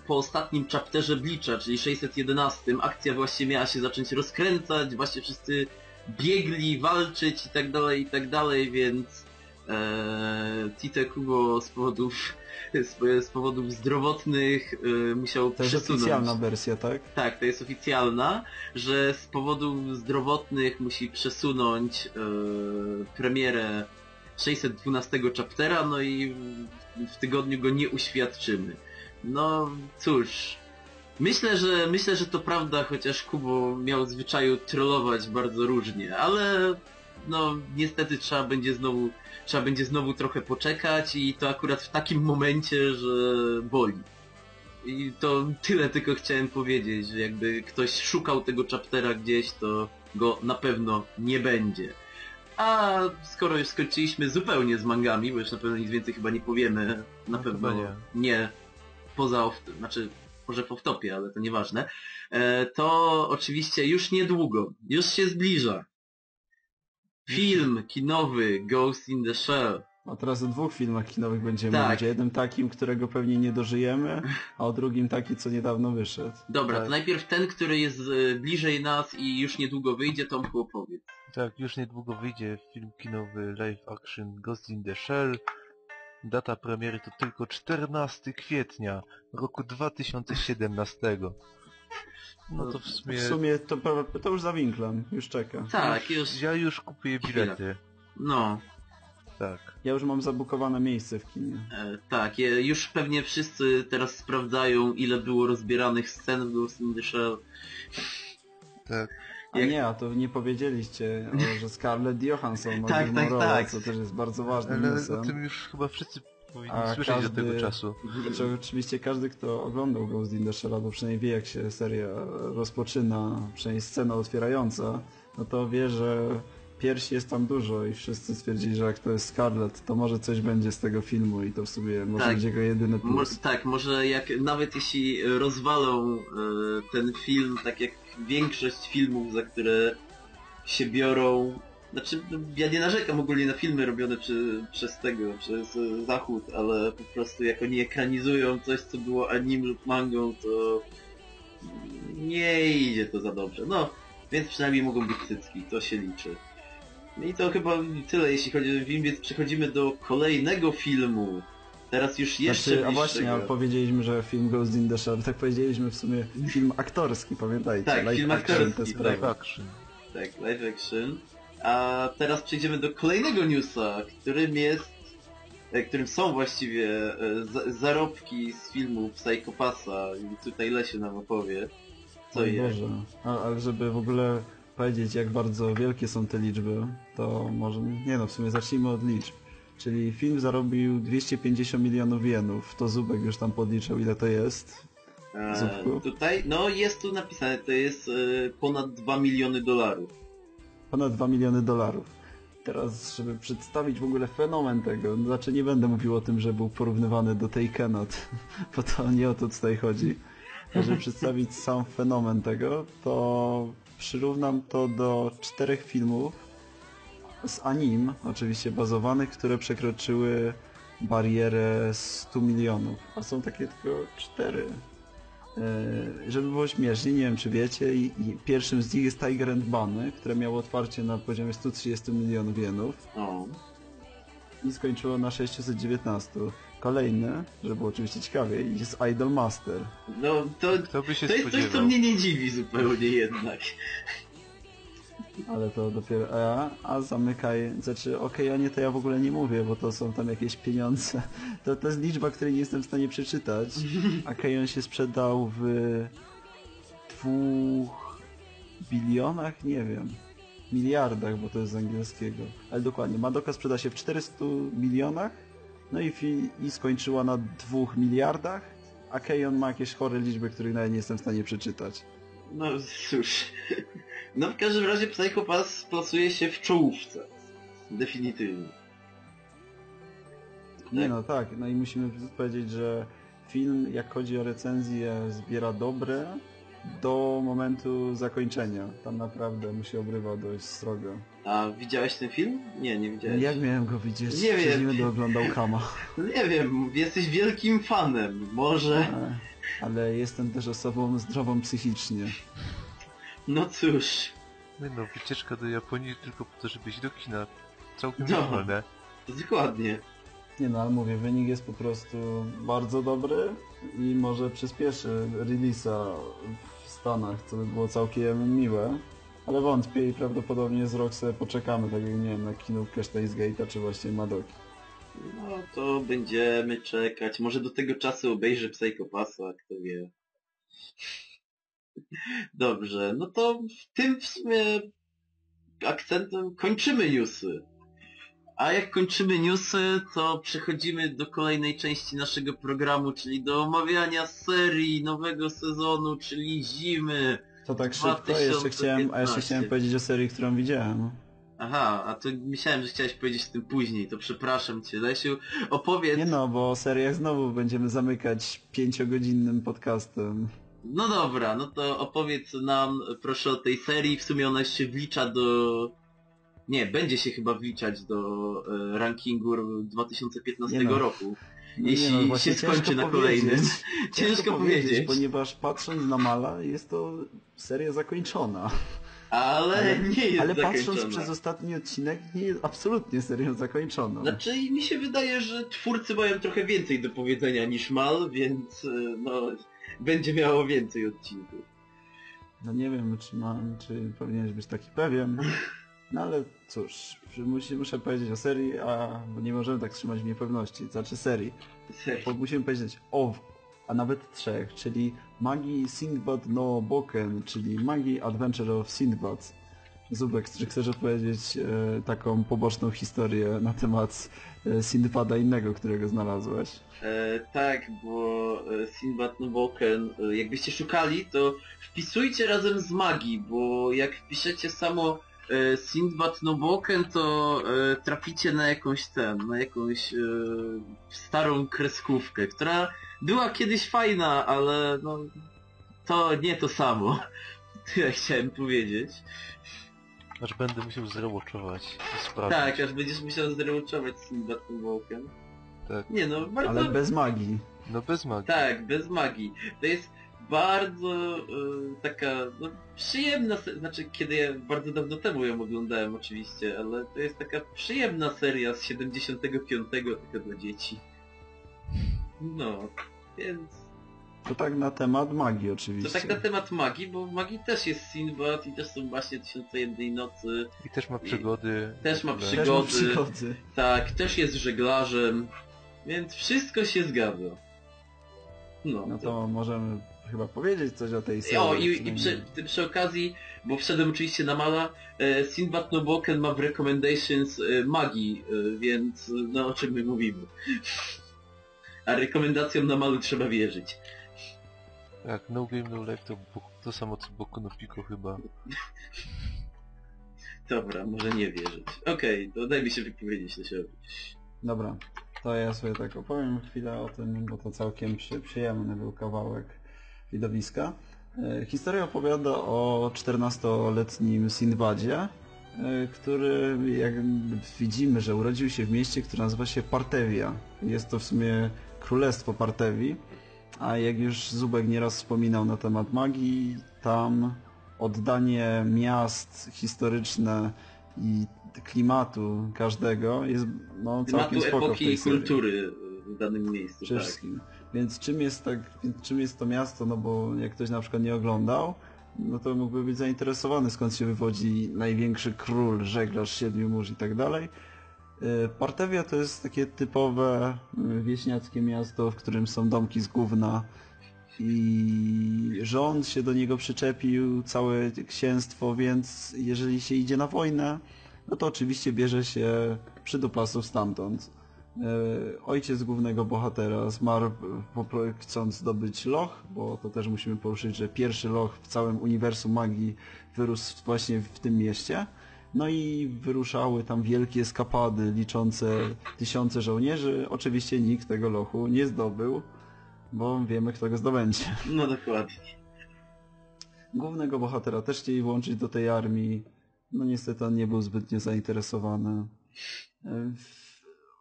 po ostatnim chapterze Bleacha, czyli 611, akcja właśnie miała się zacząć rozkręcać, właśnie wszyscy biegli, walczyć i tak dalej, i tak dalej, więc e, Tite Kubo z powodów z, z powodów zdrowotnych e, musiał To jest przesunąć. oficjalna wersja, tak? Tak, to jest oficjalna, że z powodów zdrowotnych musi przesunąć e, premierę 612 chaptera, no i w, tygodniu go nie uświadczymy. No cóż. Myślę, że myślę, że to prawda, chociaż Kubo miał zwyczaju trollować bardzo różnie, ale no niestety trzeba będzie znowu trzeba będzie znowu trochę poczekać i to akurat w takim momencie, że boli. I to tyle tylko chciałem powiedzieć, że jakby ktoś szukał tego chaptera gdzieś, to go na pewno nie będzie. A skoro już skończyliśmy zupełnie z mangami, bo już na pewno nic więcej chyba nie powiemy, na No, pewno nie. nie poza off, znaczy może w off-topie, ale to nieważne, e, to oczywiście już niedługo, już się zbliża. Film kinowy Ghost in the Shell. A teraz o dwóch filmach kinowych będziemy Tak. mówić. O jednym takim, którego pewnie nie dożyjemy, a o drugim taki, co niedawno wyszedł. Dobra, Tak. to najpierw ten, który jest e, bliżej nas i już niedługo wyjdzie, Tomku opowiedz. Tak, już niedługo wyjdzie film kinowy live action Ghost in the Shell. Data premiery to tylko 14 kwietnia roku 2017. No to w sumie... W sumie to, to już za winklem, już czeka. Tak, już, Ja już kupuję bilety. no, Tak. Ja już mam zabukowane miejsce w kinie. e, tak, je, już pewnie wszyscy teraz sprawdzają, ile było rozbieranych scen w Ghost in the Shell. Tak. A Jak- nie, a to nie powiedzieliście, że Scarlett Johansson ma Tak, tak, tak. co też jest bardzo ważnym Ale newsem. o tym już chyba wszyscy powinni A słyszeć każdy- do tego czasu. Znaczy, oczywiście każdy, kto oglądał Ghost in the Shell, albo przynajmniej wie, jak się seria rozpoczyna, przynajmniej scena otwierająca, no to wie, że piersi jest tam dużo i wszyscy stwierdzili, że jak to jest Scarlett, to może coś będzie z tego filmu i to w sobie może Tak. być jego jedyny Mo plus. tak, może jak nawet jeśli rozwalą e, ten film, tak jak większość filmów, za które się biorą. Znaczy, ja nie narzekam ogólnie na filmy robione przy, przez tego, przez e, Zachód, ale po prostu jak oni ekranizują coś, co było anim lub mangą, to nie idzie to za dobrze. No, więc przynajmniej mogą być cycki, to się liczy. No I to chyba tyle, jeśli chodzi o film, więc przechodzimy do kolejnego filmu. Teraz już jeszcze Znaczy, a właśnie, a powiedzieliśmy, że film Ghost in the Shell, tak powiedzieliśmy w sumie film aktorski, pamiętajcie. Tak, live film action, aktorski, te tak. sprawy. Live action. Tak, live action. A teraz przejdziemy do kolejnego newsa, którym jest, e, którym są właściwie e, za- zarobki z filmu Psychopasa i tutaj Lesiu nam opowie. Co Oj jest? Boże. A, ale żeby w ogóle powiedzieć, jak bardzo wielkie są te liczby, to może... Nie no, w sumie zacznijmy od liczb. Czyli film zarobił 250 milionów jenów. To Zubek już tam podliczył, ile to jest. E, Zupku? tutaj, no jest tu napisane, to jest e, ponad 2 miliony dolarów. Ponad 2 miliony dolarów. Teraz, żeby przedstawić w ogóle fenomen tego, no znaczy nie będę mówił o tym, że był porównywany do Takenot, bo to nie o to tutaj chodzi. A żeby przedstawić sam fenomen tego, to przyrównam to do czterech filmów z anim, oczywiście bazowanych, które przekroczyły barierę 100 milionów, a są takie tylko cztery. E, Żeby było śmiesznie, nie wiem czy wiecie, i, i pierwszym z nich jest Tiger and Bunny, które miało otwarcie na poziomie 130 milionów jenów O. i skończyło na 619. Kolejny, żeby było oczywiście ciekawiej, jest Idol Master. No to, się to jest coś, co mnie nie dziwi zupełnie jednak. Ale to dopiero... A, a zamykaj... Znaczy, okej, o nie, to ja w ogóle nie mówię, bo to są tam jakieś pieniądze. To, to jest liczba, której nie jestem w stanie przeczytać. A Kejon się sprzedał w dwóch bilionach? Nie wiem. Miliardach, bo to jest z angielskiego. Ale dokładnie, Madoka sprzeda się w 400 milionach, no i, i skończyła na dwóch miliardach, a Kejon ma jakieś chore liczby, których nawet nie jestem w stanie przeczytać. No cóż. No w każdym razie Psychopass plasuje się w czołówce. Definitywnie. Nie Tak. no tak, no i musimy powiedzieć, że film, jak chodzi o recenzję, zbiera dobre do momentu zakończenia. Tam naprawdę mu się obrywa dość srogo. A widziałeś ten film? Nie, nie widziałeś. Jak miałem go widzieć? Nie wiem. Nie będę oglądał Kama. Nie wiem, jesteś wielkim fanem. Może. E, Ale jestem też osobą zdrową psychicznie. No cóż. Nie no, wycieczka do Japonii tylko po to, żeby iść do kina. Całkiem No. normalne. Dokładnie. Nie no, ale mówię, wynik jest po prostu bardzo dobry i może przyspieszy releasa w Stanach, co by było całkiem miłe. Ale wątpię i prawdopodobnie z rok sobie poczekamy, tak jak nie wiem, na kinówkę Steins Gate'a czy właśnie Madoki. No to będziemy czekać. Może do tego czasu obejrzę Psychopasa, kto wie. Dobrze, no to w tym w sumie akcentem kończymy newsy. A jak kończymy newsy, to przechodzimy do kolejnej części naszego programu, czyli do omawiania serii nowego sezonu, czyli zimy. To tak szybko, jeszcze chciałem, a jeszcze 2015. chciałem powiedzieć o serii, którą widziałem. Aha, a to myślałem, że chciałeś powiedzieć o tym później, to przepraszam cię. Lesiu, opowiedz. Nie no, bo o seriach znowu będziemy zamykać pięciogodzinnym podcastem. No dobra, no to opowiedz nam proszę o tej serii. W sumie ona się wlicza do... Nie, będzie się chyba wliczać do e, rankingu 2015 Nie no. roku. No Jeśli no, się skończy ciężko na kolejnym. powiedzieć. Ciężko powiedzieć, Ponieważ patrząc na Mala, jest to seria zakończona. Ale, Ale- nie jest Ale patrząc przez ostatni odcinek, nie jest absolutnie serią zakończoną. Znaczy mi się wydaje, że twórcy mają trochę więcej do powiedzenia niż Mal, więc e, no będzie miało więcej odcinków. No nie wiem, czy mam, czy powinieneś być taki pewien. No ale cóż, musi, muszę powiedzieć o serii, a bo nie możemy tak trzymać w niepewności. Znaczy serii. Serio. Bo musimy powiedzieć o, a nawet trzech, czyli Magii Sindbad no Boken, czyli Magii Adventure of Sindbad. Zubek, czy chcesz opowiedzieć e, taką poboczną historię na temat e, Sindbada innego, którego znalazłeś? E, tak, bo e, Sinbad Noboken, e, jakbyście szukali, to wpisujcie razem z magii, bo jak wpiszecie samo e, Sinbad Noboken, to e, traficie na jakąś ten, na jakąś e, starą kreskówkę, która była kiedyś fajna, ale no to nie to samo. Tyle chciałem powiedzieć. Aż będę musiał zrewatchować. Tak, aż będziesz musiał zrewatchować Sinbad Noboken. Tak. Nie no, bardzo... Ale bez magii. No bez magii. Tak, bez magii. To jest bardzo e, taka no, przyjemna, znaczy kiedy ja bardzo dawno temu ją oglądałem oczywiście, ale to jest taka przyjemna seria z 75 tylko dla dzieci. No, więc To tak na temat magii to oczywiście. tak na temat magii, bo w magii też jest Sinbad i też są właśnie Tysiące Jednej Nocy, I też ma przygody. Też ma ogóle. Też ma przygody. przygody. tak, też jest żeglarzem, więc wszystko się zgadza. No, No to możemy chyba powiedzieć coś o tej serii. O, i, i przy, przy okazji, bo wszedłem oczywiście na mala, e, Sinbad no Boken ma w recommendations e, magii, e, więc e, no o czym my mówimy. A rekomendacjom na malu trzeba wierzyć. Tak, No Game No Life to to samo co Boku no Pico chyba. Dobra, może nie wierzyć. Okej, to daj mi się wypowiedzieć Lesiowi. Dobra, to ja sobie tak opowiem chwilę o tym, bo to całkiem przy, przyjemny był kawałek widowiska. E, Historia opowiada o 14-letnim Sindbadzie, e, który jak widzimy, że urodził się w mieście, które nazywa się Partewia. Jest to w sumie królestwo Partewi, a jak już Zubek nieraz wspominał na temat magii, tam oddanie miast historyczne i klimatu każdego jest no, całkiem Klimatu spoko w epoki tej i kultury w danym miejscu, Przede tak. wszystkim. Więc czym jest tak, czym jest to miasto, no bo jak ktoś na przykład nie oglądał, no to mógłby być zainteresowany skąd się wywodzi największy król, żeglarz siedmiu mórz i tak dalej. Y, Partewia to jest takie typowe y, wieśniackie miasto, w którym są domki z gówna i rząd się do niego przyczepił, całe księstwo, więc jeżeli się idzie na wojnę, no to oczywiście bierze się przyduplasów stamtąd. E, Ojciec głównego bohatera zmarł chcąc zdobyć loch, bo to też musimy poruszyć, że pierwszy loch w całym uniwersum magii wyrósł właśnie w tym mieście. No i wyruszały tam wielkie skapady liczące tysiące żołnierzy. Oczywiście nikt tego lochu nie zdobył, bo wiemy kto go zdobędzie. No dokładnie. Głównego bohatera też chcieli włączyć do tej armii. No niestety on nie był zbytnio zainteresowany.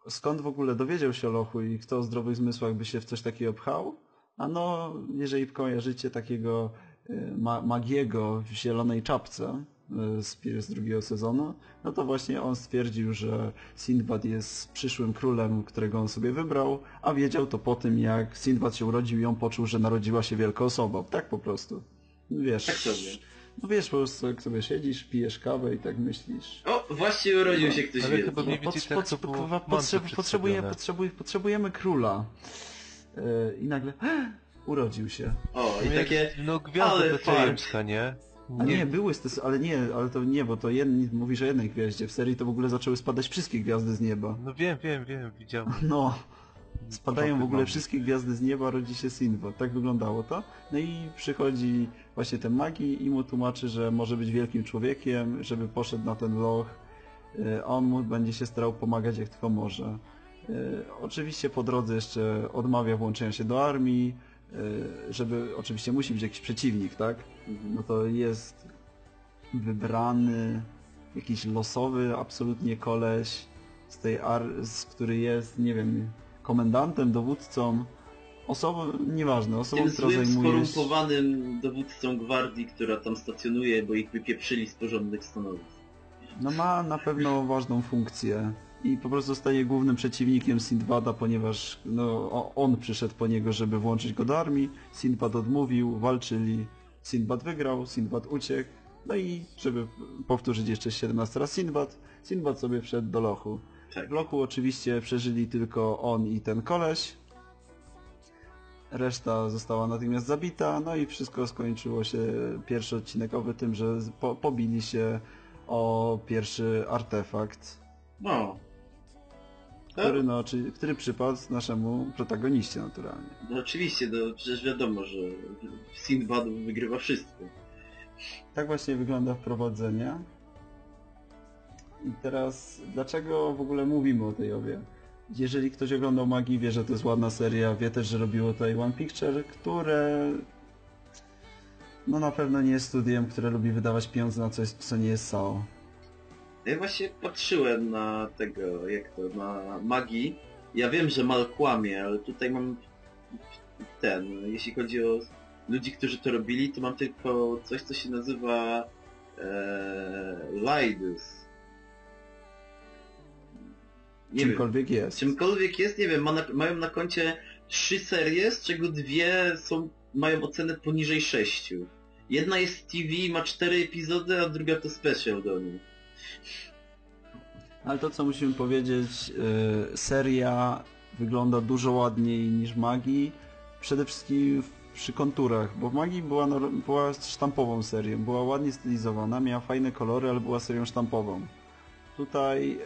Skąd w ogóle dowiedział się Lochu i kto o zdrowych zmysłach by się w coś takiego pchał? A no, jeżeli kojarzycie takiego e, ma Magiego w zielonej czapce e, z, z drugiego sezonu, no to właśnie on stwierdził, że Sindbad jest przyszłym królem, którego on sobie wybrał, a wiedział to po tym, jak Sindbad się urodził i on poczuł, że narodziła się wielka osoba. Tak po prostu. Wiesz. Tak. No wiesz, po prostu jak sobie siedzisz, pijesz kawę i tak myślisz. O, właśnie urodził się ktoś Ale wielki. chyba mniej więcej tak to było w mance potrzeb, potrzebuje, przedstawione. potrzebuje, potrzebujemy króla. Yy, I nagle urodził się. O, i No takie... No gwiazda ale betlejemska, nie? A nie, były stosy, ale nie, ale to nie, bo to jedni, mówisz o jednej gwiaździe. W serii to w ogóle zaczęły spadać wszystkie gwiazdy z nieba. No wiem, wiem, wiem, widziałem. No, spadają w ogóle wszystkie gwiazdy z nieba, rodzi się Sinbad. Tak wyglądało to. No i przychodzi właśnie ten magii i mu tłumaczy, że może być wielkim człowiekiem, żeby poszedł na ten loch. E, On mu będzie się starał pomagać jak tylko może. E, Oczywiście po drodze jeszcze odmawia włączenia się do armii, e, żeby oczywiście musi być jakiś przeciwnik, tak? No to jest wybrany, jakiś losowy absolutnie koleś z tej ar, z który jest, nie wiem, komendantem, dowódcą, osobą, nieważne, osobą, Tym która złym, zajmuje się... skorumpowanym dowódcą gwardii, która tam stacjonuje, bo ich wypieprzyli z porządnych stanowisk. No ma na pewno ważną funkcję i po prostu zostaje głównym przeciwnikiem Sindbada, ponieważ no, on przyszedł po niego, żeby włączyć go do armii, Sindbad odmówił, walczyli, Sindbad wygrał, Sindbad uciekł, no i żeby powtórzyć jeszcze 17 raz Sindbad, Sindbad sobie wszedł do lochu. Tak. W lochu oczywiście przeżyli tylko on i ten koleś. Reszta została natychmiast zabita, no i wszystko skończyło się pierwszy odcinekowy tym, że po, pobili się o pierwszy artefakt, No. który, no, czy, który przypadł naszemu protagoniście naturalnie. No oczywiście, no przecież wiadomo, że Sinbad wygrywa wszystko. Tak właśnie wygląda wprowadzenie. I teraz, dlaczego w ogóle mówimy o tej owie? Jeżeli ktoś oglądał Magii, wie, że to jest ładna seria, wie też, że robiło tutaj One Picture, które no na pewno nie jest studiem, które lubi wydawać pieniądze na coś, co nie jest SAO. Ja właśnie patrzyłem na tego, jak to, na magii. Ja wiem, że mal kłamie, ale tutaj mam ten, jeśli chodzi o ludzi, którzy to robili, to mam tylko coś, co się nazywa e, Laidus. Nie wiem. Czymkolwiek jest. Czymkolwiek jest, nie wiem, ma na, mają na koncie trzy serie, z czego dwie są, mają ocenę poniżej sześciu. Jedna jest TV, ma cztery epizody, a druga to special do niej. Ale to co musimy powiedzieć, y, seria wygląda dużo ładniej niż Magii, przede wszystkim przy konturach, bo Magii była, była sztampową serią, była ładnie stylizowana, miała fajne kolory, ale była serią sztampową. Tutaj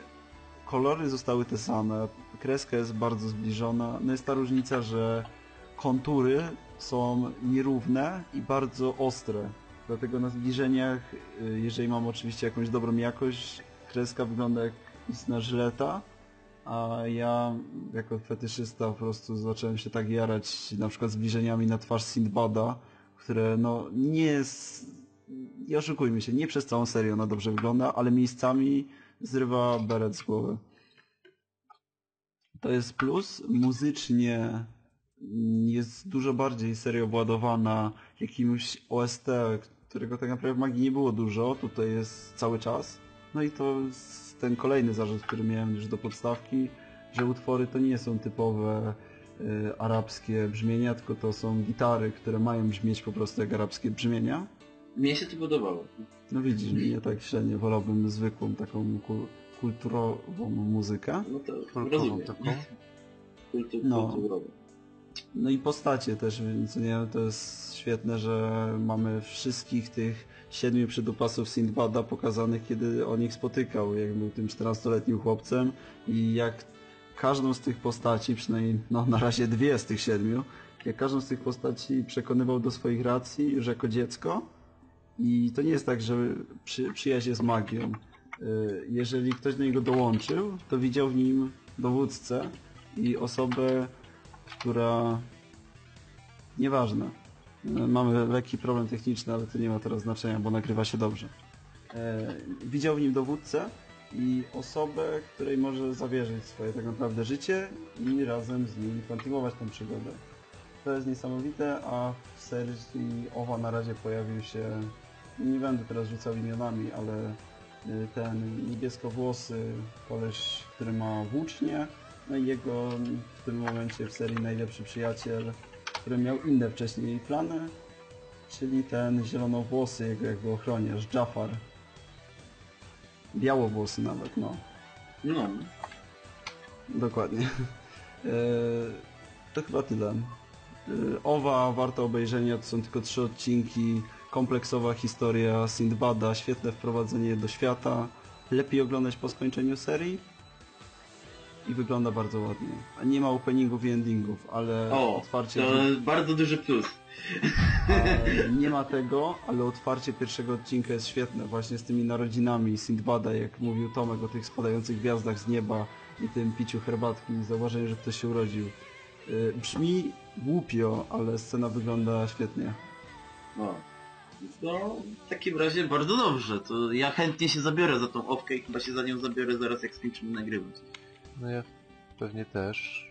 kolory zostały te same, kreska jest bardzo zbliżona, no jest ta różnica, że kontury są nierówne i bardzo ostre. Dlatego na zbliżeniach, y, jeżeli mam oczywiście jakąś dobrą jakość, kreska wygląda jak istna żyleta, a ja jako fetyszysta po prostu zacząłem się tak jarać na przykład zbliżeniami na twarz Sindbada, które no nie jest, nie oszukujmy się, nie przez całą serię ona dobrze wygląda, ale miejscami zrywa beret z głowy. To jest plus. Muzycznie jest dużo bardziej serio obładowana jakimś OST, którego tak naprawdę w magii nie było dużo, tutaj jest cały czas. No i to jest ten kolejny zarzut, który miałem już do podstawki, że utwory to nie są typowe y, arabskie brzmienia, tylko to są gitary, które mają brzmieć po prostu jak arabskie brzmienia. Mnie się to podobało. No widzisz, mnie tak średnio wolałbym zwykłą taką kul kulturową muzykę. No to rozumiem. taką. No. No i postacie też, więc nie, to jest świetne, że mamy wszystkich tych siedmiu przydupasów Sindbada pokazanych, kiedy on ich spotykał, jak był tym 14-letnim chłopcem i jak każdą z tych postaci, przynajmniej no, na razie dwie z tych siedmiu, jak każdą z tych postaci przekonywał do swoich racji już jako dziecko i to nie jest tak, że przy, przyjaźń jest magią. Y, Jeżeli ktoś do niego dołączył, to widział w nim dowódcę i osobę, która... Nieważne. E, Mamy lekki problem techniczny, ale to nie ma teraz znaczenia, bo nagrywa się dobrze. E, widział w nim dowódcę i osobę, której może zawierzyć swoje tak naprawdę życie i razem z nim kontynuować tę przygodę. To jest niesamowite, a w serii Owa na razie pojawił się, nie będę teraz rzucał imionami, ale y, ten niebieskowłosy koleś, który ma włócznie, no i jego w tym momencie w serii najlepszy przyjaciel, który miał inne wcześniej plany, czyli ten zielonowłosy, jego jakby ochroniarz, Jafar. Białowłosy nawet, no. No. Dokładnie. E, to chyba tyle. E, Owa warto obejrzenia, to są tylko trzy odcinki. Kompleksowa historia Sindbada, świetne wprowadzenie do świata. Lepiej oglądać po skończeniu serii. I wygląda bardzo ładnie. A nie ma openingów i endingów, ale O, otwarcie... to bardzo duży plus. Nie ma tego, ale otwarcie pierwszego odcinka jest świetne, właśnie z tymi narodzinami Sindbada, jak mówił Tomek o tych spadających gwiazdach z nieba i tym piciu herbatki i zauważeniu, że ktoś się urodził. E, Brzmi głupio, ale scena wygląda świetnie. No. No, w takim razie bardzo dobrze. To ja chętnie się zabiorę za tą owkę i chyba się za nią zabiorę zaraz jak skończymy nagrywać. No ja pewnie też.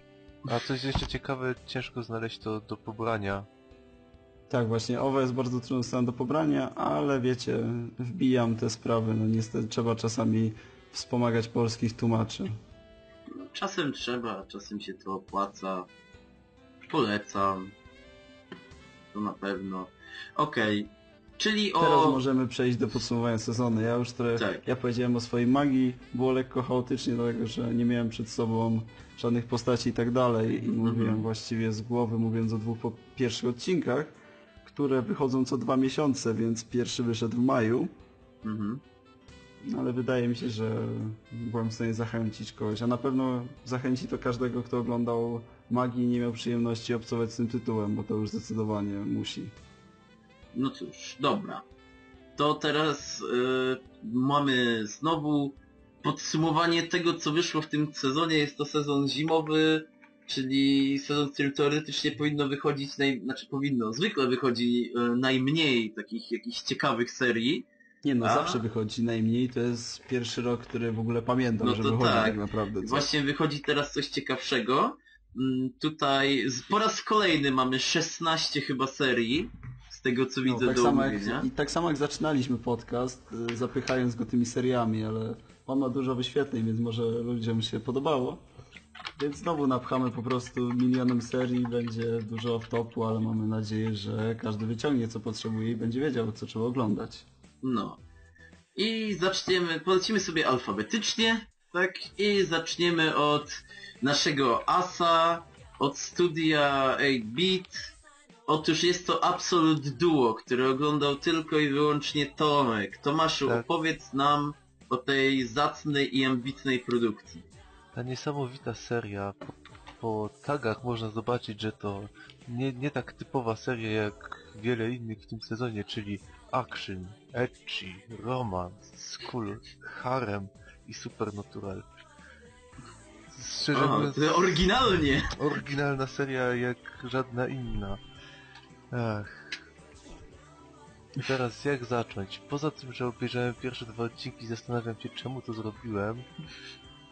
A coś jeszcze ciekawe, ciężko znaleźć to do pobrania. Tak, właśnie, owa jest bardzo trudna do pobrania, ale wiecie, wbijam te sprawy, no niestety trzeba czasami wspomagać polskich tłumaczy. No, czasem trzeba, czasem się to opłaca. Polecam. To na pewno. Okej. Czyli o... Teraz możemy przejść do podsumowania sezonu. Ja już trochę, Tak. ja powiedziałem o swojej magii, było lekko chaotycznie, dlatego że nie miałem przed sobą żadnych postaci i tak dalej i Mhm. mówiłem właściwie z głowy, mówiąc o dwóch pierwszych odcinkach, które wychodzą co dwa miesiące, więc pierwszy wyszedł w maju, Mhm. ale wydaje mi się, że byłem w stanie zachęcić kogoś, a na pewno zachęci to każdego, kto oglądał magii i nie miał przyjemności obcować z tym tytułem, bo to już zdecydowanie musi. No cóż, dobra. To teraz y, mamy znowu podsumowanie tego, co wyszło w tym sezonie. Jest to sezon zimowy, czyli sezon, w którym teoretycznie powinno wychodzić, naj... znaczy powinno, zwykle wychodzi y, najmniej takich jakichś ciekawych serii. Nie no, A? zawsze wychodzi najmniej, to jest pierwszy rok, który w ogóle pamiętam, No że to wychodzi tak. tak, naprawdę. Co? Właśnie wychodzi teraz coś ciekawszego. Mm, Tutaj po raz kolejny mamy 16 chyba serii, z tego co widzę tak do samo jak, I tak samo jak zaczynaliśmy podcast, y, zapychając go tymi seriami, ale on ma dużo wyświetleń, więc może ludziom się podobało. Więc znowu napchamy po prostu milionem serii, będzie dużo off-topu, ale mamy nadzieję, że każdy wyciągnie co potrzebuje i będzie wiedział, co trzeba oglądać. No. I zaczniemy, polecimy sobie alfabetycznie, tak? I zaczniemy od naszego asa, od studia 8-bit. Otóż jest to Absolute Duo, który oglądał tylko i wyłącznie Tomek. Tomaszu, Tak. opowiedz nam o tej zacnej i ambitnej produkcji. Ta niesamowita seria, po, po tagach można zobaczyć, że to nie, nie tak typowa seria jak wiele innych w tym sezonie, czyli action, edgy, romance, school, harem i supernatural. Szczerze O, mówiąc, to oryginalnie! oryginalna seria jak żadna inna. Ach. I teraz jak zacząć? Poza tym, że obejrzałem pierwsze dwa odcinki, zastanawiam się czemu to zrobiłem.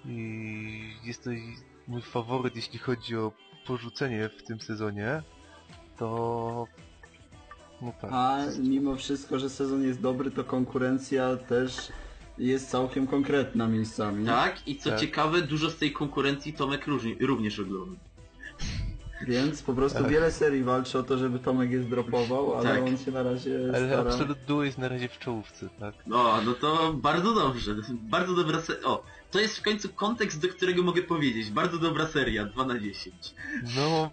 I jest to mój faworyt, jeśli chodzi o porzucenie w tym sezonie. To... No tak. A mimo wszystko, że sezon jest dobry, to konkurencja też jest całkiem konkretna miejscami. Tak, i co Tak. ciekawe, dużo z tej konkurencji Tomek różni, również ogląda. Więc po prostu Tak. wiele serii walczy o to, żeby Tomek je zdropował, ale Tak. on się na razie Ale stara... Absolute Duo jest na razie w czołówce, tak? No, no to bardzo dobrze. Bardzo dobra seria. O, to jest w końcu kontekst, do którego mogę powiedzieć. Bardzo dobra seria, 2 na 10. No,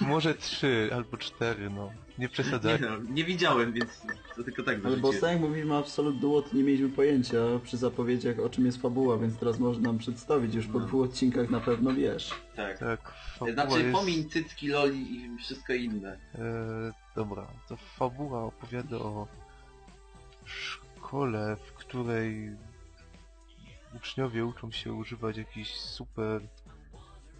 może trzy albo cztery, no. Nie Nie, przesadzaj. no, nie widziałem, więc to tylko tak Ale bo jak mówimy Absolute Duo, to nie mieliśmy pojęcia przy zapowiedziach o czym jest fabuła, więc teraz można nam przedstawić, już po No. dwóch odcinkach na pewno wiesz. Tak. Tak, fabuła Znaczy, jest... pomiń cycki, loli i wszystko inne. E, dobra, to fabuła opowiada o szkole, w której uczniowie uczą się używać jakichś super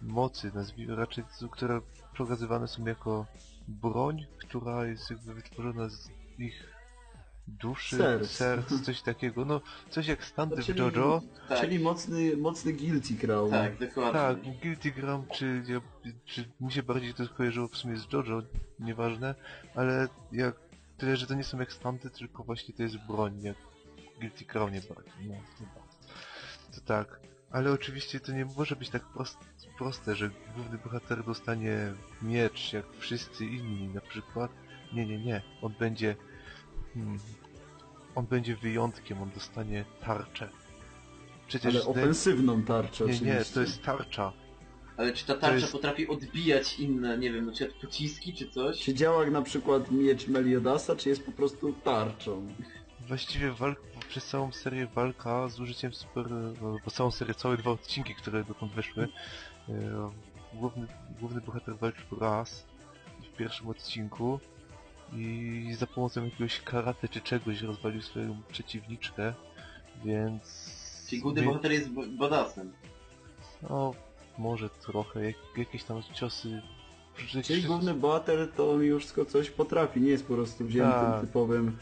mocy, nazwijmy raczej, które pokazywane są jako broń, która jest jakby wytworzona z ich duszy, Serc. serc, coś takiego, no coś jak standy w Czyli- JoJo. Tak, Czyli mocny, mocny Guilty Crown. tak, dokładnie. Tak, Guilty Gram, czy, czy mi się bardziej to skojarzyło w sumie z JoJo, nieważne, ale jak tyle, że to nie są jak standy, tylko właśnie to jest broń, jak Guilty Crownie bardziej, no, chyba. To tak, ale oczywiście to nie może być tak prost, proste, że główny bohater dostanie miecz, jak wszyscy inni, na przykład. Nie, nie, nie, on będzie, hmm, on będzie wyjątkiem, on dostanie tarczę. Przecież Ale ofensywną tarczę Nie, oczywiście. nie, to jest tarcza. Ale czy ta tarcza jest- potrafi odbijać inne, nie wiem, na przykład pociski czy coś? Czy działa jak na przykład miecz Meliodasa, czy jest po prostu tarczą? Właściwie walk, przez całą serię walka z użyciem super... no, Po całą serię, całe dwa odcinki, które dotąd wyszły. e, Główny, główny bohater walczył raz w pierwszym odcinku i za pomocą jakiegoś karate czy czegoś rozwalił swoją przeciwniczkę, więc... Czyli główny bohater jest badasem. No, może trochę, jak, jakieś tam ciosy... Czyli główny bohater to już wszystko coś potrafi, nie jest po prostu wziętym Tak. typowym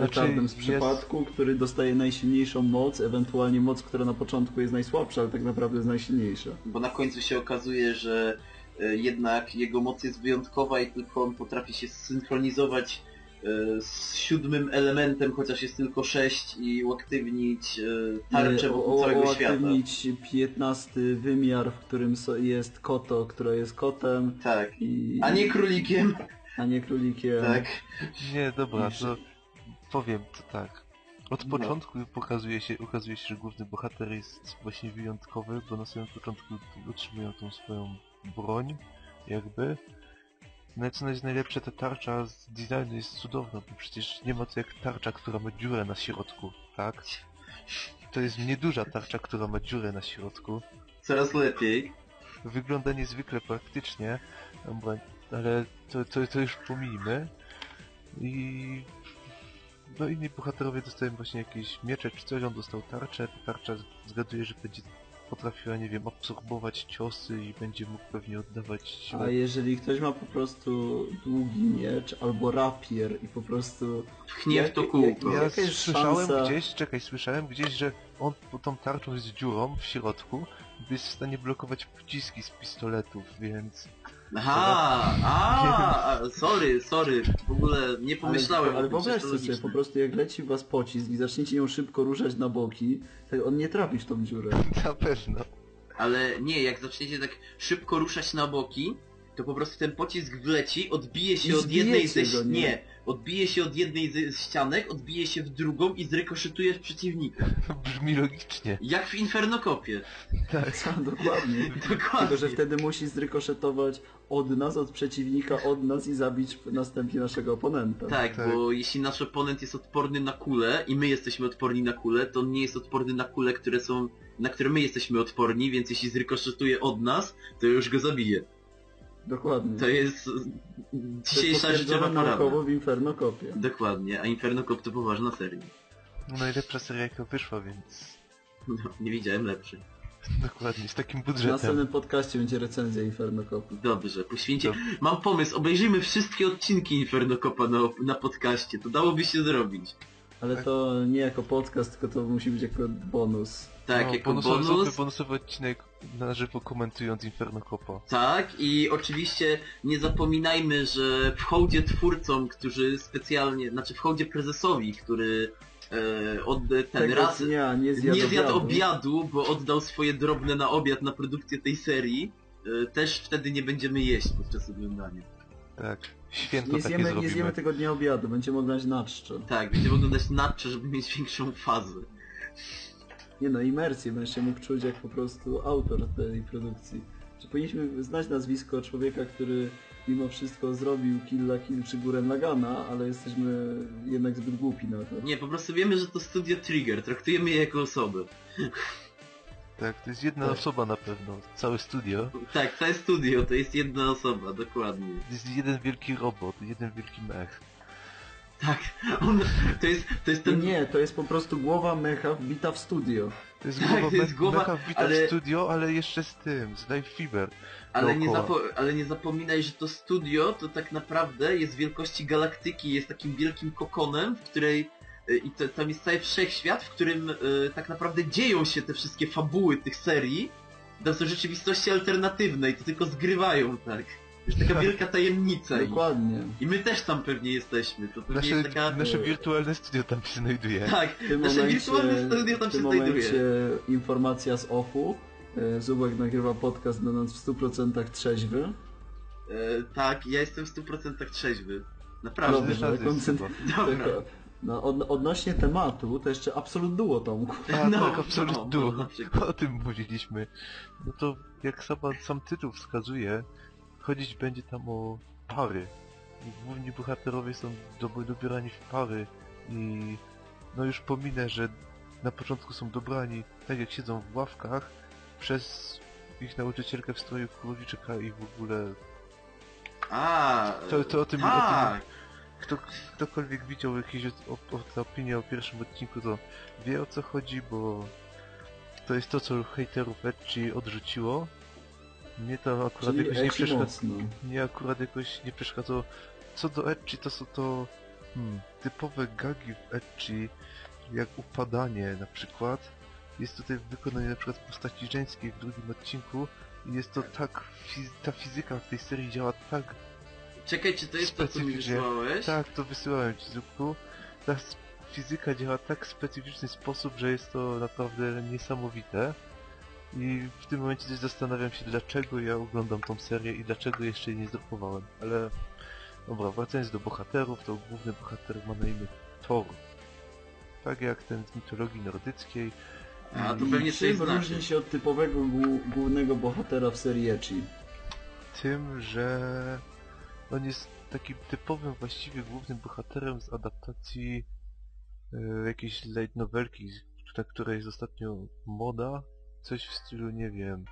retardem z jest- przypadku, który dostaje najsilniejszą moc, ewentualnie moc, która na początku jest najsłabsza, ale tak naprawdę jest najsilniejsza. Bo na końcu się okazuje, że e, jednak jego moc jest wyjątkowa i tylko on potrafi się zsynchronizować e, z siódmym elementem, chociaż jest tylko sześć i uaktywnić e, tarczę E, wokół całego świata. uaktywnić 15 wymiar, w którym jest koto, która jest kotem Tak. i... A nie królikiem. a nie królikiem. Tak. Nie, dobra, to powiem to tak. Od No. początku pokazuje się, okazuje się, że główny bohater jest właśnie wyjątkowy, bo na samym początku otrzymują tą swoją broń, jakby. No i co najlepsze, ta tarcza z designu jest cudowna, bo przecież nie ma to jak tarcza, która ma dziurę na środku, tak? To jest nieduża tarcza, która ma dziurę na środku. Coraz lepiej. Wygląda niezwykle praktycznie, dobra, ale to, to, to już pomijmy. I... No inni bohaterowie dostają właśnie jakieś miecze czy coś, on dostał tarczę, ta tarcza zgaduje, że będzie potrafiła, nie wiem, absorbować ciosy i będzie mógł pewnie oddawać A siłę. jeżeli ktoś ma po prostu długi miecz albo rapier i po prostu Pchnie w to kółko. Ja jest słyszałem szansa- gdzieś, czekaj, słyszałem gdzieś, że on po tą tarczą z dziurą w środku jest w stanie blokować pociski z pistoletów, więc... Aha, a, sorry, sorry, w ogóle nie pomyślałem ale, ale o tym, wyobraź że to sobie, po prostu jak leci w was pocisk i zaczniecie ją szybko ruszać na boki, to on nie trafi w tą dziurę. Na pewno. Ale nie, jak zaczniecie tak szybko ruszać na boki, to po prostu ten pocisk wleci, odbije się I od jednej ze... go, nie? nie, odbije się od jednej ze ścianek, odbije się w drugą i zrykoszytuje w przeciwnika. Brzmi logicznie. Jak w Infernokopie. Tak. Co, dokładnie. Dokładnie. Tylko, że wtedy musi zrykoszetować od nas, od przeciwnika, od nas i zabić następnie naszego oponenta. Tak, Tak. bo jeśli nasz oponent jest odporny na kule i my jesteśmy odporni na kule, to on nie jest odporny na kule, które są, na które my jesteśmy odporni, więc jeśli zrykoszetuje od nas, to już go zabije. Dokładnie. To jest To jest dzisiejsza życiowa potwierdzone porada. w Infernokopie. Dokładnie, a Infernokop to poważna seria. No, najlepsza seria jaka wyszła, więc... No, nie widziałem lepszej. Dokładnie, z takim W budżetem. następnym podcaście będzie recenzja Infernokopu. Dobrze, poświęcie... Dob- Mam pomysł, obejrzyjmy wszystkie odcinki Infernokopa na, na podcaście, to dałoby się zrobić. Ale to nie jako podcast, tylko to musi być jako bonus. Tak, no, jako bonusowy, bonus. bonusowy odcinek na żywo komentując Inferno Copa. Tak, i oczywiście nie zapominajmy, że w hołdzie twórcom, którzy specjalnie, znaczy w hołdzie prezesowi, który e, od ten Tego raz dnia nie zjadł, nie zjadł obiadu. obiadu, bo oddał swoje drobne na obiad na produkcję tej serii, e, też wtedy nie będziemy jeść podczas oglądania. Tak, święto Nie takie zjemy, nie zrobimy. zjemy tego dnia obiadu, będziemy oglądać na. Tak, będziemy oglądać nadcze, żeby mieć większą fazę. Nie no, imersję, będziesz się mógł czuć jak po prostu autor tej produkcji. Czy powinniśmy znać nazwisko człowieka, który mimo wszystko zrobił Kill la Kill czy Gurren Lagana, ale jesteśmy jednak zbyt głupi na to. Nie, po prostu wiemy, że to studio Trigger, traktujemy je jako osobę. Tak, to jest jedna Tak. osoba na pewno, całe studio. Tak, całe studio to jest jedna osoba, dokładnie. To jest jeden wielki robot, jeden wielki mech. Tak, on, to jest, to jest ten... Nie, to jest po prostu głowa mecha wbita w studio. To jest Tak, głowa, to jest me- głowa, mecha wbita ale- w studio, ale jeszcze z tym, z Live Fever. Ale nie, ale nie zapominaj, że to studio to tak naprawdę jest wielkości galaktyki, jest takim wielkim kokonem, w której y, i to, tam jest cały wszechświat, w którym y, tak naprawdę dzieją się te wszystkie fabuły tych serii. To są rzeczywistości alternatywne i to tylko zgrywają, tak. Jest taka wielka tajemnica i, Dokładnie. i my też tam pewnie jesteśmy. To pewnie Nasze, jest taka... nasze wirtualne studio tam się znajduje. Tak, W tym nasze momencie, wirtualne studio tam w się tym znajduje. momencie informacja z OFU. E, Zubek nagrywa podcast będąc w 100% trzeźwy. E, tak, ja jestem w 100% trzeźwy. Naprawdę. Dobrze, koncent-. Dobra. No, od, odnośnie tematu, to jeszcze Absolut Duo, Tomku. A, No, tak, no, duo. na przykład. O tym mówiliśmy. No to jak sama, sam tytuł wskazuje, chodzić będzie tam o pary. I Główni bohaterowie są do, dobierani w pary i no już pominę, że na początku są dobrani tak jak siedzą w ławkach przez ich nauczycielkę w stroju króliczyka i w ogóle A, To- to o tym- o tym- tak. kto, ktokolwiek widział jakieś op- op- opinie o pierwszym odcinku, to wie o co chodzi, bo to jest to, co hejterów Edgy odrzuciło. Mnie to akurat Czyli jakoś nie Eci przeszkadza. mocno. Mnie akurat jakoś nie przeszkadzało. Co do Edgy, to są to hmm, typowe gagi w Edgy, jak upadanie na przykład. Jest tutaj wykonanie na przykład postaci żeńskiej w drugim odcinku i jest to tak, fiz- ta fizyka w tej serii działa tak Czekaj, czy to jest to, co mi wysłałeś? Tak, to wysyłałem ci Zupku. Ta fizyka działa tak w specyficzny sposób, że jest to naprawdę niesamowite. I w tym momencie też zastanawiam się, dlaczego ja oglądam tą serię i dlaczego jeszcze jej nie zdropowałem. Ale dobra, wracając do bohaterów, to główny bohater ma na imię Thor. Tak jak ten z mitologii nordyckiej. A, to pewnie czym znaczy. różni się od typowego głó- głównego bohatera w serii Echi? tym, że on jest takim typowym właściwie głównym bohaterem z adaptacji e, jakiejś light novelki, na której jest ostatnio moda. Coś w stylu, nie wiem,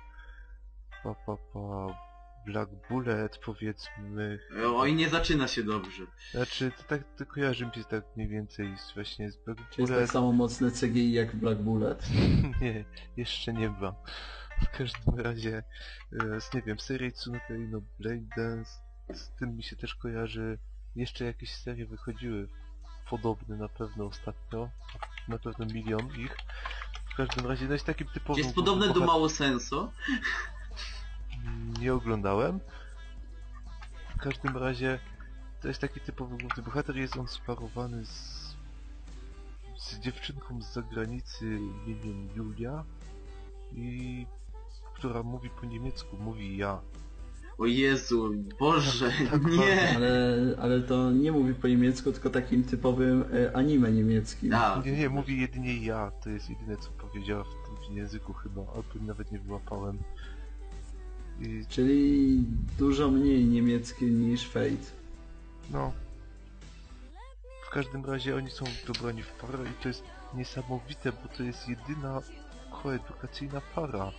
pa, pa, pa, Black Bullet powiedzmy. Oj, nie zaczyna się dobrze. Znaczy, to tak to kojarzy mi się tak mniej więcej z, właśnie z Black Czy jest Bullet. tak samo mocne CGI jak Black Bullet? nie, jeszcze nie mam. W każdym razie, e, z, nie wiem, serii Tsunutei no Blade Dance, z tym mi się też kojarzy. Jeszcze jakieś serie wychodziły podobne na pewno ostatnio. Na pewno milion ich. W każdym razie, no jest takim typowym... Jest podobne do bohat- Mało Senso. Nie oglądałem. W każdym razie, to jest taki typowy główny bohater. Jest on sparowany z, z dziewczynką z zagranicy imieniem Julia i która mówi po niemiecku, mówi ja. O Jezu, Boże, Tak, nie! Ale, ale to nie mówi po niemiecku, tylko takim typowym e, anime niemieckim. A, Nie, nie, mówi jedynie ja. To jest jedyne co powiedziała w tym języku chyba, albo nawet nie wyłapałem. I Czyli dużo mniej niemieckie niż Fate. no. W każdym razie oni są dobrani w parę i to jest niesamowite, bo to jest jedyna koedukacyjna para.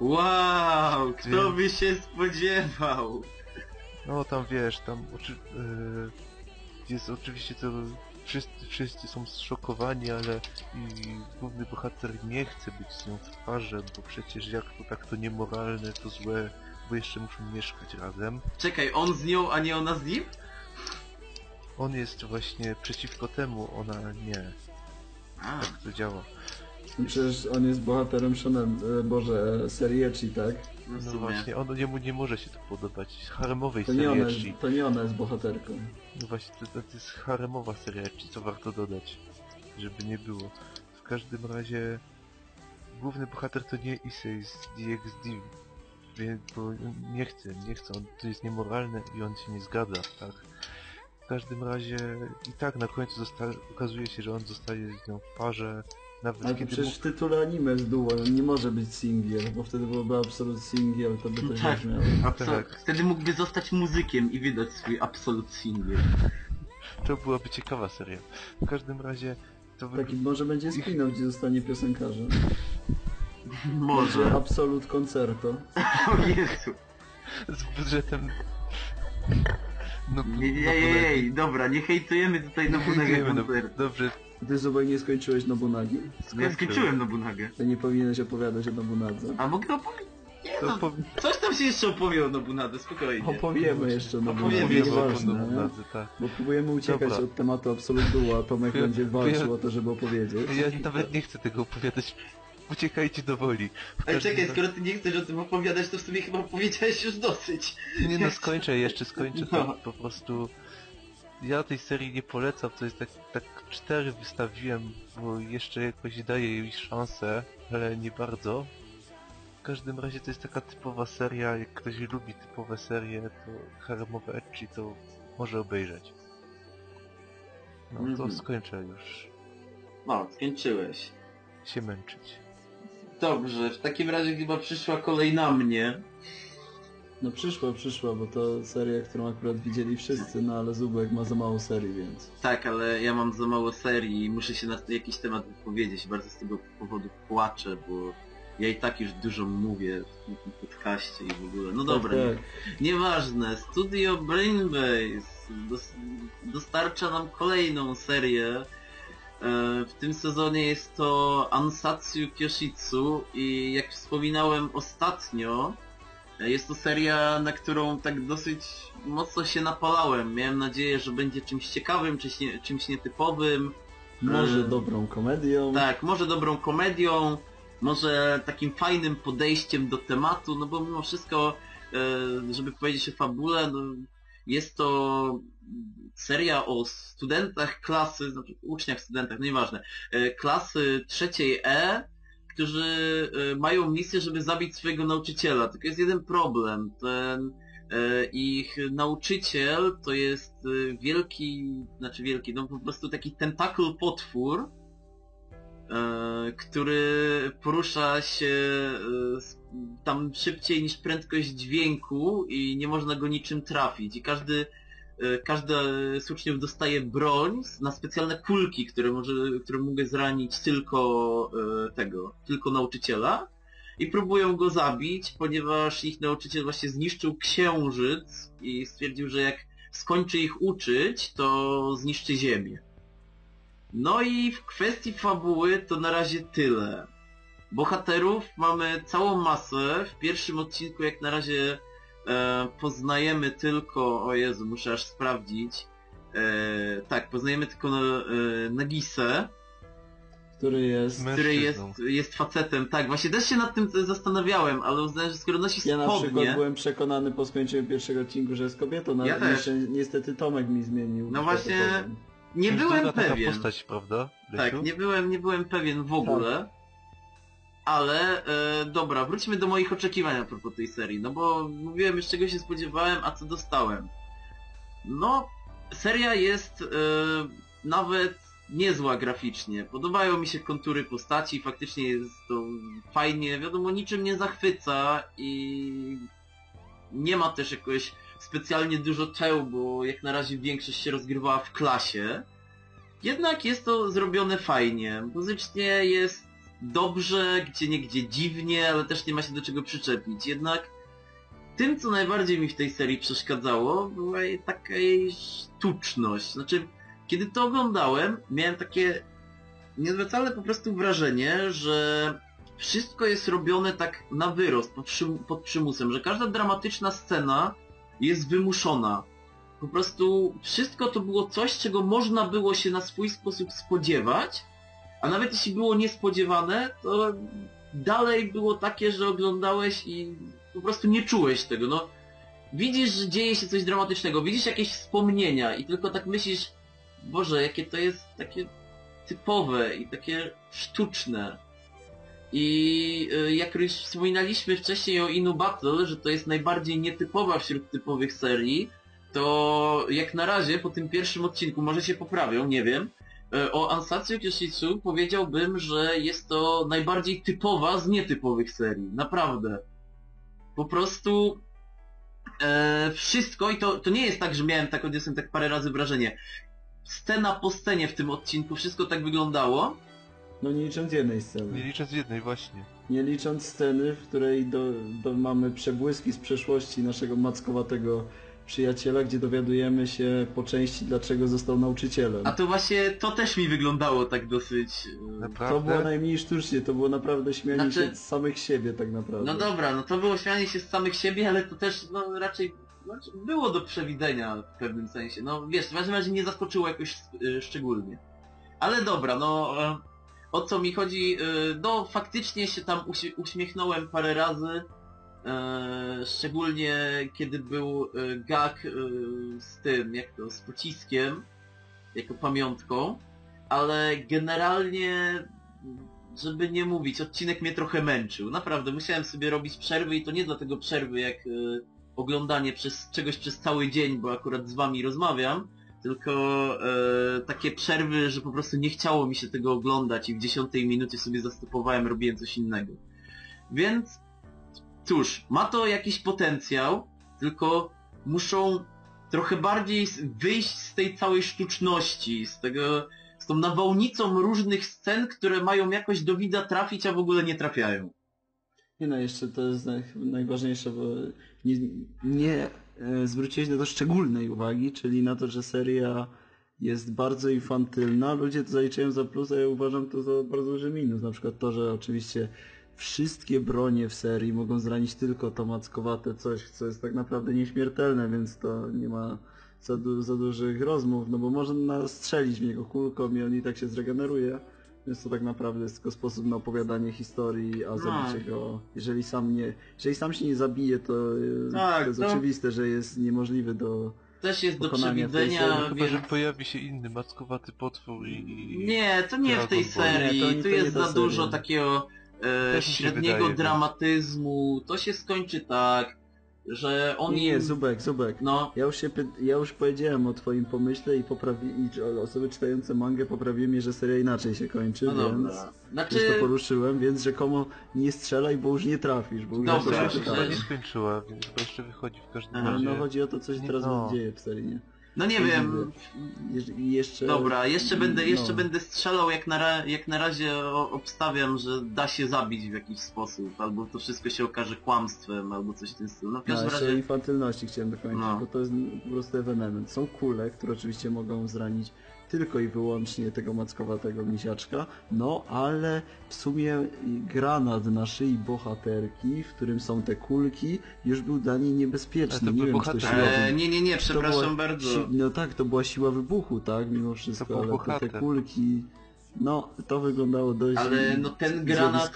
Wow, kto by się spodziewał? No tam wiesz, tam oczy... yy, jest oczywiście to... Wszyscy, wszyscy są zszokowani, ale i główny bohater nie chce być z nią w parze, bo przecież jak to tak to niemoralne, to złe, bo jeszcze muszą mieszkać razem. Czekaj, on z nią, a nie ona z nim? On jest właśnie przeciwko temu, ona nie. A, Tak to działa. No Przecież on jest bohaterem shonen, e, boże, e, serii Echi, tak? no No właśnie, on, jemu nie może się to podobać. Haremowej To nie, ona serii jest, to nie ona jest bohaterką. No właśnie, to, to jest haremowa seria, czy co warto dodać, żeby nie było. W każdym razie główny bohater to nie Issei z DXD, wie- bo nie chce, nie chce, on, to jest niemoralne i on się nie zgadza, tak? W każdym razie i tak na końcu okazuje się, że on zostaje z nią w parze, nawet Ale to kiedy przecież w tytule anime jest duo, on nie może być singiel, bo wtedy byłoby absolut singiel, to by to źle Tak. brzmiało. A co? Tak. Wtedy mógłby zostać muzykiem i wydać swój absolut singiel. to byłaby ciekawa seria. W każdym razie to wy... Taki może będzie spin gdzie zostanie piosenkarzem. Może. absolut koncerto. O Jezu. z budżetem... No, Nie, nie, nie, nie, dobra, nie hejtujemy tutaj Wiemy, no, koncert. dobrze, Ty Zubek nie skończyłeś Nobunagi? Ja skończyłem Nobunagę. To nie powinieneś opowiadać o Nobunadze. A mogę opowiedzieć? Nie to no, po... coś tam się jeszcze opowie o Nobunadze, spokojnie. Opowiemy jeszcze o Nobunadze, Opowiemy Mówimy o? Kondomonazy, tak. Bo próbujemy uciekać Dobra. od tematu absolut duo, a Tomek Ja- będzie walczył ja- o to, żeby opowiedzieć. Ja nawet nie chcę tego opowiadać. Uciekajcie do woli. Ale czekaj, skoro ty nie chcesz o tym opowiadać, to w sumie chyba powiedziałeś już dosyć. Nie no, skończę, jeszcze skończę. No. Tak, po prostu... Ja tej serii nie polecam, to jest tak, tak cztery wystawiłem, bo jeszcze jakoś daję jej szansę, ale nie bardzo. W każdym razie to jest taka typowa seria, jak ktoś lubi typowe serie, to haremowe ecchi, to może obejrzeć. No to Mhm. skończę już No, skończyłeś. się męczyć. Dobrze, w takim razie chyba przyszła kolej na mnie. No przyszła, przyszła, bo to seria, którą akurat widzieli wszyscy, no ale Zubek ma za mało serii, więc... Tak, ale ja mam za mało serii i muszę się na jakiś temat wypowiedzieć. Bardzo z tego powodu płaczę, bo ja i tak już dużo mówię w tym podcaście i w ogóle. No dobra, tak, nie, tak. nieważne. Studio Brainbase dos dostarcza nam kolejną serię. E, W tym sezonie jest to Ansatsu Kyoshitsu i jak wspominałem ostatnio, jest to seria, na którą tak dosyć mocno się napalałem. Miałem nadzieję, że będzie czymś ciekawym, czymś, nie, czymś nietypowym. Może E, dobrą komedią. Tak, może dobrą komedią, może takim fajnym podejściem do tematu, no bo mimo wszystko, e, żeby powiedzieć o fabule, no, jest to seria o studentach klasy, znaczy uczniach, studentach, no nieważne, e, klasy trzeciej E, którzy e, mają misję, żeby zabić swojego nauczyciela. Tylko jest jeden problem. Ten e, ich nauczyciel to jest e, wielki, znaczy wielki, no po prostu taki tentacle potwór, który porusza się tam szybciej niż prędkość dźwięku i nie można go niczym trafić. I każdy, każdy z uczniów dostaje broń na specjalne kulki, które, może, które mogę zranić tylko e, tego, tylko nauczyciela. I próbują go zabić, ponieważ ich nauczyciel właśnie zniszczył księżyc i stwierdził, że jak skończy ich uczyć, to zniszczy ziemię. No i w kwestii fabuły to na razie tyle. Bohaterów mamy całą masę. W pierwszym odcinku jak na razie e, poznajemy tylko... O Jezu, muszę aż sprawdzić. E, tak, poznajemy tylko e, Nagisę, Który jest... który jest, jest facetem. Tak, właśnie też się nad tym zastanawiałem, ale uznałem, że skoro nosi Ja na przykład spodnie... byłem przekonany po skończeniu pierwszego odcinku, że jest kobietą, no Ja ale też. niestety- Tomek mi zmienił. No właśnie. Nie byłem pewien. postać, prawda? Tak, nie byłem, nie byłem pewien w ogóle. Ale e, dobra, wróćmy do moich oczekiwań a propos tej serii, no bo mówiłem już czego się spodziewałem, a co dostałem. No, seria jest e, nawet niezła graficznie. Podobają mi się kontury postaci, faktycznie jest to fajnie, wiadomo, niczym nie zachwyca i nie ma też jakoś specjalnie dużo teł, bo jak na razie większość się rozgrywała w klasie. Jednak jest to zrobione fajnie. Muzycznie jest dobrze, gdzie niegdzie dziwnie, ale też nie ma się do czego przyczepić. Jednak tym, co najbardziej mi w tej serii przeszkadzało, była jej taka jej sztuczność. Znaczy, kiedy to oglądałem, miałem takie niezwracalne po prostu wrażenie, że wszystko jest robione tak na wyrost, pod, przym- pod przymusem, że każda dramatyczna scena jest wymuszona. Po prostu wszystko to było coś, czego można było się na swój sposób spodziewać, a nawet jeśli było niespodziewane, to dalej było takie, że oglądałeś i po prostu nie czułeś tego. No, widzisz, że dzieje się coś dramatycznego, widzisz jakieś wspomnienia i tylko tak myślisz, Boże, jakie to jest takie typowe i takie sztuczne. I y, jak już wspominaliśmy wcześniej o Inu Battle, że to jest najbardziej nietypowa wśród typowych serii, to jak na razie po tym pierwszym odcinku, może się poprawią, nie wiem, o Ansatsu Kyoshitsu powiedziałbym, że jest to najbardziej typowa z nietypowych serii. Naprawdę. Po prostu e, wszystko i to, to nie jest tak, że miałem tak, odniosłem tak parę razy wrażenie. Scena po scenie w tym odcinku, wszystko tak wyglądało, No nie licząc jednej Nie sceny. licząc jednej właśnie. Nie licząc sceny, w której do, do, mamy przebłyski z przeszłości naszego mackowatego przyjaciela, gdzie dowiadujemy się po części, dlaczego został nauczycielem. A to właśnie to też mi wyglądało tak dosyć. e, Naprawdę? To było najmniej sztucznie, to było naprawdę śmianie Znaczy- się z samych siebie tak naprawdę. No dobra, no to było śmianie się z samych siebie, ale to też no raczej znaczy, było do przewidzenia w pewnym sensie. No wiesz, w każdym razie nie zaskoczyło jakoś e, szczególnie. Ale dobra, no e, o co mi chodzi? No faktycznie się tam uśmiechnąłem parę razy. E, szczególnie kiedy był e, gag e, z tym, jak to, z pociskiem, jako pamiątką, ale generalnie żeby nie mówić, odcinek mnie trochę męczył. Naprawdę, musiałem sobie robić przerwy i to nie dlatego przerwy jak oglądanie przez, czegoś przez cały dzień, bo akurat z wami rozmawiam, tylko e, takie przerwy, że po prostu nie chciało mi się tego oglądać i w dziesiątej minucie sobie zastopowałem, robiłem coś innego. Więc cóż, ma to jakiś potencjał, tylko muszą trochę bardziej wyjść z tej całej sztuczności, z tego, z tą nawałnicą różnych scen, które mają jakoś do widza trafić, a w ogóle nie trafiają. Nie no, jeszcze to jest naj, najważniejsze, bo nie, nie e, zwróciłeś na to szczególnej uwagi, czyli na to, że seria jest bardzo infantylna. Ludzie to zaliczają za plus, a ja uważam to za bardzo duży minus. Na przykład to, że oczywiście wszystkie bronie w serii mogą zranić tylko to mackowate coś, co jest tak naprawdę nieśmiertelne, więc to nie ma za, du za dużych rozmów, no bo można strzelić w niego kulką i on i tak się zregeneruje. Więc to tak naprawdę jest tylko sposób na opowiadanie historii, a zabicie go, jeżeli sam nie, jeżeli sam się nie zabije, to, y, Tak, to jest to- oczywiste, że jest niemożliwy do... Też jest do przewidzenia, serii, Chyba, że pojawi się inny mackowaty potwór i... Nie, to nie w tej serii. Nie, to tu jest za seria. dużo takiego e, średniego wydaje, dramatyzmu. To się skończy tak, że oni... Nie, Zubek, Zubek. No, Ja już, się, ja już powiedziałem o twoim pomyśle i poprawi, i osoby czytające mangę poprawiły mnie, że seria inaczej się kończy, no więc... dobra. Znaczy, Już to poruszyłem, więc rzekomo nie strzelaj, bo już nie trafisz, bo już Dobra, to Dobra, się się nie skończyła, więc chyba jeszcze wychodzi w każdym Aha. razie. No chodzi o to, co się teraz no. dzieje w serii, nie? No nie wiem, jeszcze... Dobra, jeszcze będę, jeszcze no. będę strzelał, jak na, jak na razie obstawiam, że da się zabić w jakiś sposób, albo to wszystko się okaże kłamstwem, albo coś w tym stylu. No w No, każdym jeszcze o razie, infantylności chciałem dokończyć, No. bo to jest po prostu ewenement. Są kule, które oczywiście mogą zranić tylko i wyłącznie tego mackowatego misiaczka, no ale w sumie granat na szyi bohaterki, w którym są te kulki, już był dla niej niebezpieczny. to Nie wiem, siła e, wy- nie, nie, nie, przepraszam była bardzo. si- No tak, to była siła wybuchu, tak, mimo wszystko, ale te kulki... No, to wyglądało dość Ale no ten granat-.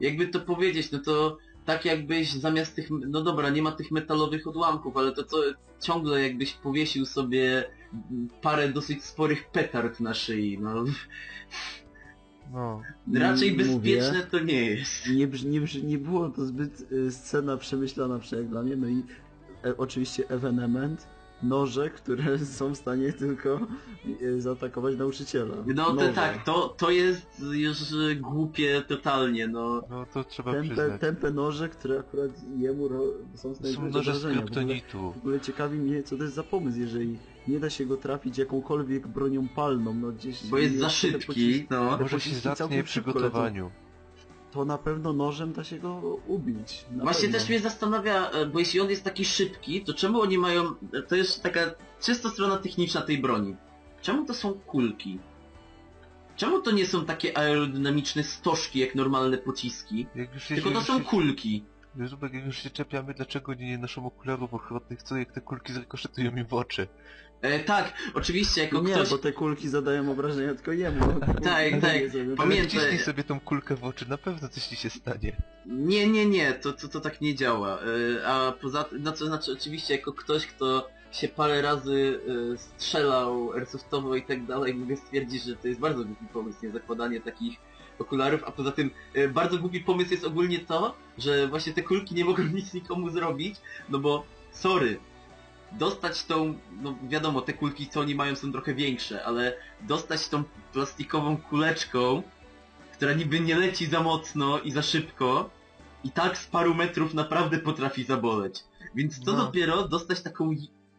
Jakby to powiedzieć, no to tak jakbyś zamiast tych, no dobra, nie ma tych metalowych odłamków, ale to co ciągle jakbyś powiesił sobie parę dosyć sporych petard na szyi, no No, raczej Mówię. bezpieczne to nie jest. nie, nie, nie było to zbyt y, scena przemyślana przynajmniej dla mnie, no i e, oczywiście ewenement, noże, które są w stanie tylko y, zaatakować nauczyciela. No to tak, to, to jest już y, głupie totalnie, no. no to trzeba Tempe, przyznać. tempe noże, które akurat jemu są w stanie Są noże z obrażenia. W ogóle, kryptonitu. w ogóle ciekawi mnie, co to jest za pomysł, jeżeli nie da się go trafić jakąkolwiek bronią palną, no gdzieś... Bo jest za szybki, no. Może się zatnie całkiem w lecą. To na pewno nożem da się go ubić. Na Właśnie pewno. też mnie zastanawia, e, bo jeśli on jest taki szybki, to czemu oni mają, e, to jest taka czysto strona techniczna tej broni. Czemu to są kulki? Czemu to nie są takie aerodynamiczne stożki jak normalne pociski? Jak już, Tylko to już są się, kulki. Zubek, jak już się czepiamy, dlaczego oni nie noszą okularów ochronnych, co jak te kulki zrykoszetują im w oczy? E, tak, oczywiście, jako Nie, ktoś... bo te kulki zadają obrażenia tylko jemu. Tak, tak. Zrobią. Pamiętaj- Wciśnij sobie tą kulkę w oczy, na pewno coś ci się stanie. Nie, nie, nie, to, to, to tak nie działa. E, A poza tym, znaczy, znaczy oczywiście jako ktoś, kto się parę razy e, strzelał airsoftowo i tak dalej, mogę stwierdzić, że to jest bardzo głupi pomysł, nie zakładanie takich okularów, a poza tym e, bardzo głupi pomysł jest ogólnie to, że właśnie te kulki nie mogą nic nikomu zrobić, no bo sorry, dostać tą, no wiadomo, te kulki co oni mają są trochę większe, ale dostać tą plastikową kuleczką, która niby nie leci za mocno i za szybko, i tak z paru metrów naprawdę potrafi zaboleć. Więc to No. dopiero dostać taką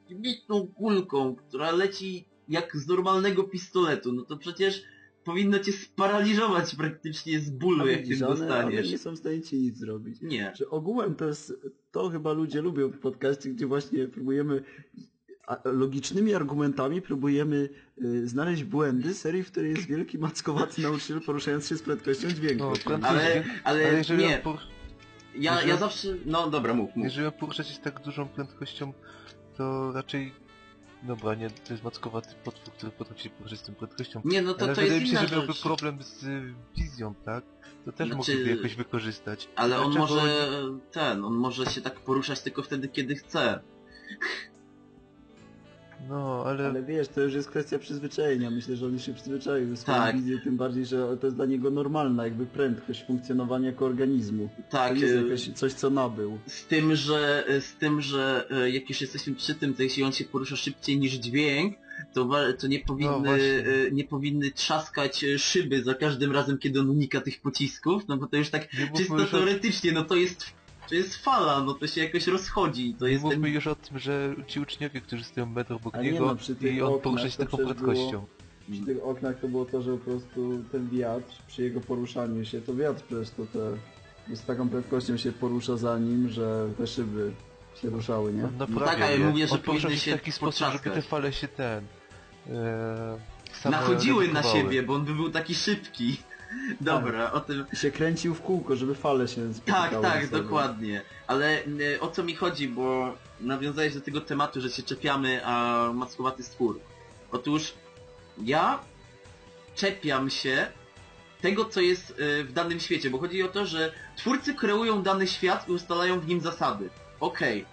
jebitną kulką, która leci jak z normalnego pistoletu, no to przecież powinno cię sparaliżować praktycznie z bólu, jak one dostaniesz. nie są w stanie ci nic zrobić. Nie. Czy ogółem to jest, to chyba ludzie lubią w podcaście, gdzie właśnie próbujemy logicznymi argumentami próbujemy y, znaleźć błędy serii, w której jest wielki mackowaty nauczyciel poruszając się z prędkością dźwięku. No, prędkość Ale, dźwięku- ale, ale jeżeli nie, on por... ja, ja jeżeli- zawsze... No dobra, mów, mów. Jeżeli porusza się z tak dużą prędkością, to raczej... Dobra, nie, to jest mackowaty potwór, który potrafi się poruszać z tą prędkością. Nie, no to, ale to wydaje jest mi się, inna że miałby rzecz. problem z y, wizją, tak? To też Znaczy- mogliby jakoś wykorzystać. Ale on Dlaczego może... ten, on może się tak poruszać tylko wtedy, kiedy chce. No, ale... Ale wiesz, to już jest kwestia przyzwyczajenia. Myślę, że on się przyzwyczaił do swojej Tak. wizji, tym bardziej, że to jest dla niego normalna jakby prędkość funkcjonowania jako organizmu. Tak, to jest e, jakaś, coś, co nabył. Z tym, że z tym, że e, jak już jesteśmy przy tym, to jeśli on się porusza szybciej niż dźwięk, to, to nie No powinny e, nie powinny trzaskać szyby za każdym razem, kiedy on unika tych pocisków, no bo to już tak Nie czysto teoretycznie, no to jest to jest fala, no to się jakoś rozchodzi, to Nie jest ten... mówmy już o tym, że ci uczniowie, którzy stoją metr obok A nie niego no, przy tych i on porusza się taką prędkością. Przy tych oknach to było to, że po prostu ten wiatr, przy jego poruszaniu się, to wiatr przecież to te, z taką prędkością się porusza za nim, że te szyby się ruszały, nie? No naprawia tak, ale je. mówię, że powinny się w taki sposób, żeby te fale się ten... E, nachodziły na siebie, bo on by był taki szybki. Dobra, o tym... I się kręcił w kółko, żeby fale się Tak, tak, dokładnie. Ale y, o co mi chodzi, bo nawiązałeś do tego tematu, że się czepiamy, a maskowaty stwór. Otóż ja czepiam się tego, co jest y, w danym świecie, bo chodzi o to, że twórcy kreują dany świat i ustalają w nim zasady. Okej.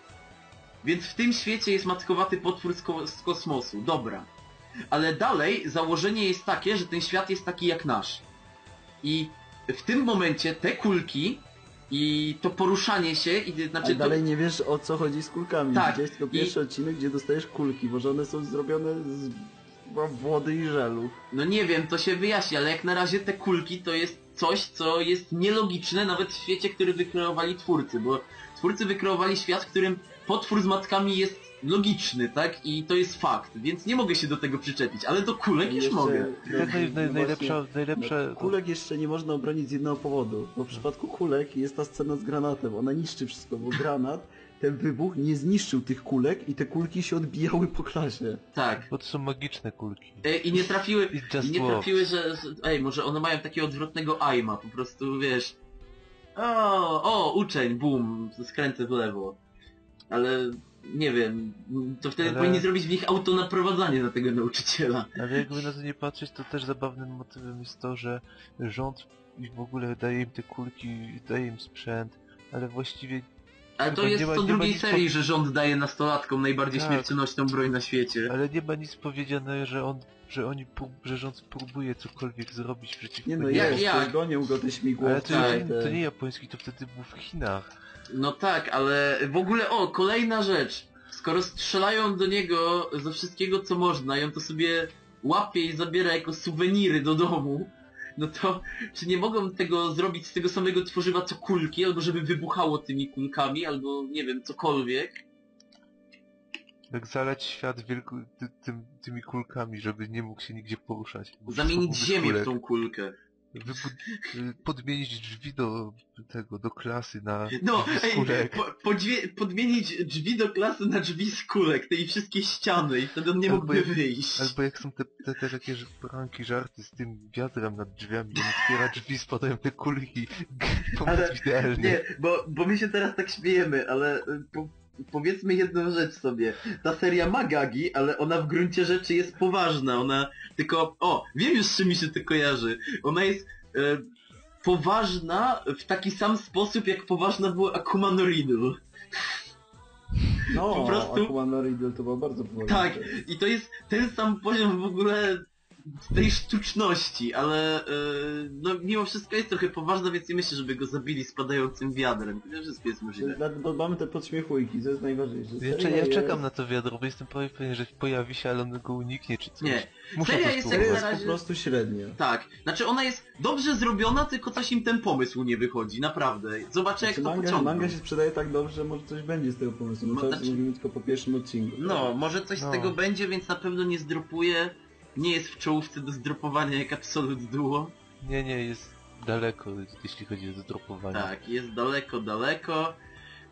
Więc w tym świecie jest matkowaty potwór z, ko z kosmosu. Dobra. Ale dalej założenie jest takie, że ten świat jest taki jak nasz. I w tym momencie te kulki i to poruszanie się, i znaczy to, dalej nie wiesz o co chodzi z kulkami. Tak, Widziałeś tylko i- pierwszy odcinek, gdzie dostajesz kulki, bo że one są zrobione z wody i żelu. no nie wiem, to się wyjaśni, ale jak na razie te kulki to jest coś, co jest nielogiczne nawet w świecie, który wykreowali twórcy, bo twórcy wykreowali świat, w którym potwór z matkami jest logiczny, tak? I to jest fakt, więc nie mogę się do tego przyczepić, ale do kulek już mogę. no, Tak, naj, naj, no najlepsza, właśnie, najlepsze... no, kulek jeszcze nie można obronić z jednego powodu, bo w przypadku kulek jest ta scena z granatem. Ona niszczy wszystko, bo granat, ten wybuch nie zniszczył tych kulek i te kulki się odbijały po klasie. Tak. Bo to są magiczne kulki. E, I nie trafiły, i nie trafiły, że, że ej, może one mają takiego odwrotnego aima, po prostu, wiesz, o, o, uczeń, bum, skręcę w lewo. Ale, nie wiem, to wtedy Ale- powinni zrobić w nich autonaprowadzanie na tego nauczyciela. Ale jakby na to nie patrzeć, to też zabawnym motywem jest to, że rząd i w ogóle daje im te kulki, daje im sprzęt, ale właściwie Ale to jest ma- ma drugiej serii, że rząd daje nastolatkom najbardziej Tak. śmiercionośną broń na świecie. Ale nie ma nic powiedziane, że on, że oni, że rząd próbuje cokolwiek zrobić przeciwko Nie no. Jak- jest, jak? to gonią go te Ale śmigłowce. to, Tak. nie, to nie japoński, to wtedy był w Chinach. No tak, ale w ogóle, o, kolejna rzecz. Skoro strzelają do niego ze wszystkiego co można i on to sobie łapie i zabiera jako suweniry do domu, no to czy nie mogą tego zrobić z tego samego tworzywa co kulki, albo żeby wybuchało tymi kulkami, albo nie wiem, cokolwiek? Jak zalać świat wielko, ty, tym, tymi kulkami, żeby nie mógł się nigdzie poruszać. Zamienić ziemię w tą kulkę. Podmienić drzwi do tego, do klasy na No, drzwi z ej, kulek. po, podźwie- podmienić drzwi do klasy na drzwi z kulek, te i wszystkie ściany i wtedy on nie Albo mógłby jak- wyjść. Albo jak są te, te, te takie pranki, żarty z tym wiatrem nad drzwiami, on otwiera drzwi, spadają te kulki Ale-. Nie, bo, bo my się teraz tak śmiejemy, ale y, po, powiedzmy jedną rzecz sobie. Ta seria ma gagi, ale ona w gruncie rzeczy jest poważna. Ona tylko... O, wiem już z czym mi się to kojarzy. Ona jest e, poważna w taki sam sposób, jak poważna była Akuma no Riddle. No, po prostu- Aquaman no Riddle to było bardzo poważne. Tak, i to jest ten sam poziom w ogóle tej sztuczności, ale e, no mimo wszystko jest trochę poważna, więc nie myślę, żeby go zabili spadającym wiadrem. To wszystko jest możliwe. Dla- Bo mamy te podśmiechujki, to jest najważniejsze. Ja, cze- ja jest- czekam na to wiadro, bo jestem pewien, że pojawi się, ale on go uniknie czy coś. Nie. Muszę Seria jest Seria jak na jest po razie- prostu średnia. Tak, znaczy ona jest dobrze zrobiona, tylko coś im ten pomysł nie wychodzi, naprawdę. Zobaczę jak Znaczy, to manga, pociągną. manga się sprzedaje tak dobrze, że może coś będzie z tego pomysłu. No, znaczy- mówimy tylko po pierwszym odcinku. No, może coś No. z tego będzie, więc na pewno nie zdropuje. Nie jest w czołówce do zdropowania jak Absolute Duo. Nie, nie, jest daleko, jeśli chodzi o zdropowanie. Tak, jest daleko, daleko.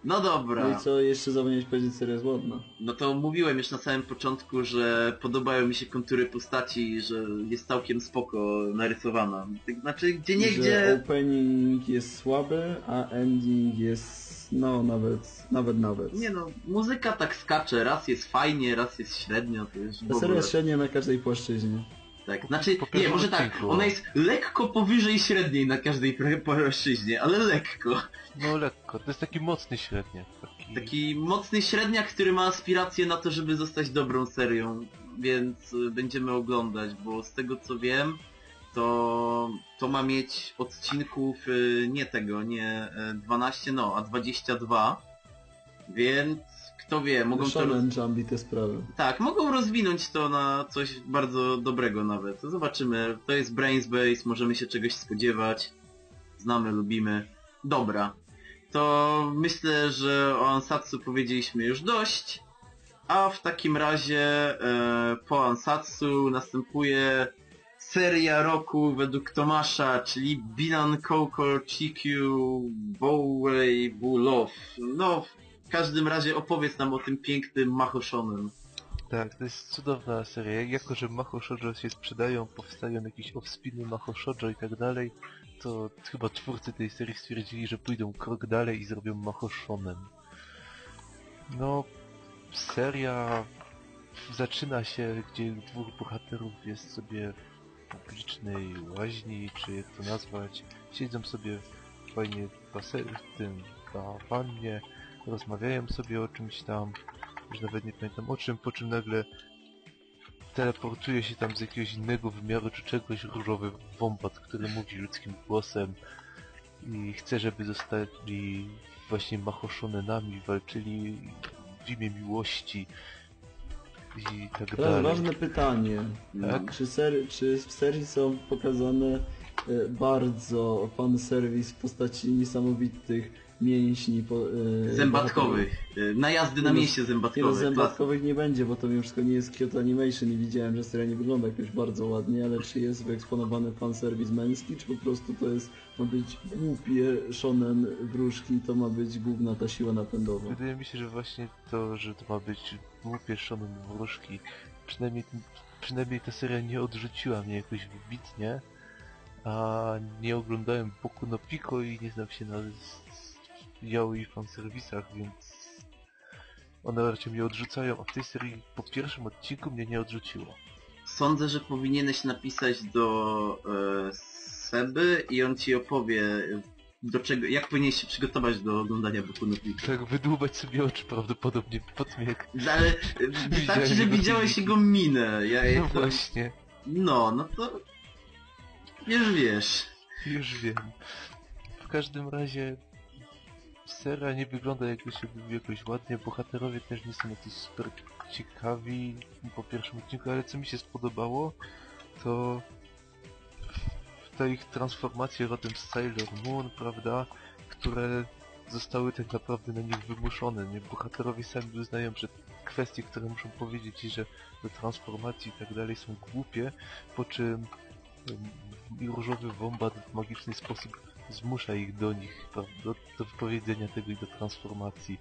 No No dobra. i co jeszcze zapomnieć powiedzieć, seria jest ładna. No to mówiłem już na samym początku, że podobają mi się kontury postaci, że jest całkiem spoko narysowana. Tak, Znaczy, gdzie nie Że gdzie... opening jest słaby, a ending jest, no nawet, nawet, nawet. Nie no, muzyka tak skacze, raz jest fajnie, raz jest średnio, to w Ta seria jest średnia na każdej płaszczyźnie. Tak, znaczy, nie, może tak, ona jest lekko powyżej średniej na każdej płaszczyźnie, ale lekko. No lekko, to jest taki mocny średniak. Taki... Taki mocny średniak, który ma aspiracje na to, żeby zostać dobrą serią, więc y, będziemy oglądać, bo z tego co wiem, to, to ma mieć odcinków y, nie tego, nie y, 12, no, a 22, więc kto wie, mogą to... roz- Shonen te sprawy. Tak, mogą rozwinąć to na coś bardzo dobrego nawet. Zobaczymy. To jest Brainspace, możemy się czegoś spodziewać. Znamy, lubimy. Dobra. To myślę, że o Ansatsu powiedzieliśmy już dość. A w takim razie e, po Ansatsu następuje seria roku według Tomasza, czyli Binan Koko Chikyu Bowei Bulow. No, w każdym razie opowiedz nam o tym pięknym Mahoshonem. Tak, to jest cudowna seria. Jako, że Maho Shoujo się sprzedają, powstają jakieś offspiny Maho Shoujo i tak dalej, to chyba twórcy tej serii stwierdzili, że pójdą krok dalej i zrobią Maho Shonen. No, seria zaczyna się, gdzie dwóch bohaterów jest sobie publicznej łaźni, czy jak to nazwać, siedzą sobie fajnie w, tym, na wannie, rozmawiają sobie o czymś tam, już nawet nie pamiętam o czym, po czym nagle teleportuje się tam z jakiegoś innego wymiaru czy czegoś różowy wombat, który mówi ludzkim głosem i chce, żeby zostali właśnie machoszonenami, walczyli w imię miłości i tak Teraz dalej. ważne pytanie. Tak? Czy, ser, czy w serii są pokazane e, bardzo fanserwis w postaci niesamowitych mięśni po, e, Zębatkowych. Y, Najazdy na no, mięśnie Nie zębatkowe. zębatkowych nie będzie, bo to już wszystko nie jest Kyoto Animation i widziałem, że seria nie wygląda jakoś bardzo ładnie, ale czy jest wyeksponowany fanserwis męski, czy po prostu to jest, ma być głupie shonen wróżki, to ma być główna ta siła napędowa. Wydaje mi się, że właśnie to, że to ma być głupie shonen wróżki, przynajmniej, przynajmniej ta seria nie odrzuciła mnie jakoś wybitnie, a nie oglądałem Boku no Pico i nie znam się na s- yaoi fanserwisach, więc one raczej mnie odrzucają, a w tej serii po pierwszym odcinku mnie nie odrzuciło. Sądzę, że powinieneś napisać do e, Seby i on ci opowie do czego, jak powinieneś się przygotować do oglądania Boku no Pico. Tak wydłubać sobie oczy prawdopodobnie pod mnie. Ale e, wystarczy, że widziałeś jego minę. Ja, No to, właśnie, no, no to już wiesz. już wiem. W każdym razie seria nie wygląda jakoś, jakoś ładnie, bohaterowie też nie są jakiś super ciekawi po pierwszym odcinku, ale co mi się spodobało, to te ich transformacje rodem Sailor Moon, prawda, które zostały tak naprawdę na nich wymuszone, nie? Bohaterowie sami uznają, że kwestie, które muszą powiedzieć i że do transformacji i tak dalej są głupie, po czym em, różowy wombat w magiczny sposób zmusza ich do nich, do, do wypowiedzenia tego i do transformacji.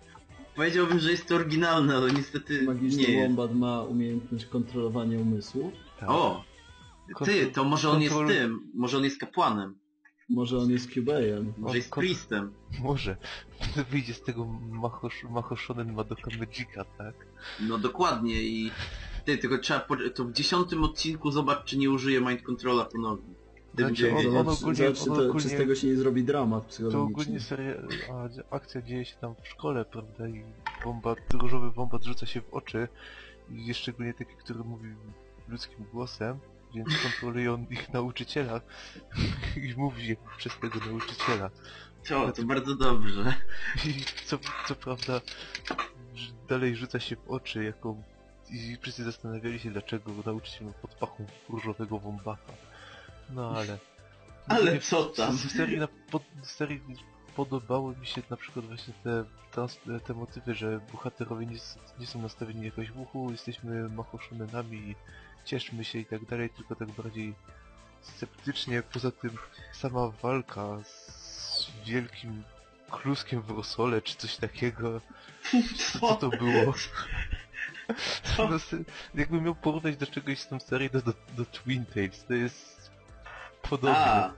Powiedziałbym, że jest to oryginalne, ale niestety Magiczny nie jest. Wombat ma umiejętność kontrolowania umysłu. Tak. O! Ty, to może on jest Kontrol- tym, może on jest kapłanem, Może on jest Cubejem. może jest priestem. Może. Wyjdzie z tego Mahosh, Mahoshonen Madoka Magica, tak? No dokładnie i ty, tylko trzeba, po, to w dziesiątym odcinku zobacz, czy nie użyje mind controla ponownie. Znaczy, on- on Zobacz, ogólnie- zobacz, czy, on to, ogólnie- czy z tego się nie zrobi dramat To psychologiczny. ogólnie seria, a, akcja dzieje się tam w szkole, prawda? I bomba, różowy wombat rzuca się w oczy. I szczególnie taki, który mówi ludzkim głosem, więc kontroluje on ich nauczyciela i mówi przez tego nauczyciela. To, to bardzo dobrze. I co, co prawda dalej rzuca się w oczy jako... I wszyscy zastanawiali się dlaczego nauczyciel ma pod pachą różowego wombata. No ale... Ale co tam? W serii, na, pod, w serii podobały mi się na przykład właśnie te, trans, te motywy, że bohaterowie nie, nie są nastawieni jakoś w uchu, jesteśmy machoszonenami, cieszmy się i tak dalej, tylko tak bardziej sceptycznie. Poza tym sama walka z wielkim kluskiem w rosole, czy coś takiego, co to było? No, se- jakbym miał porównać do czegoś z tą serią, to do, do Twin Tales, to jest podobne. A.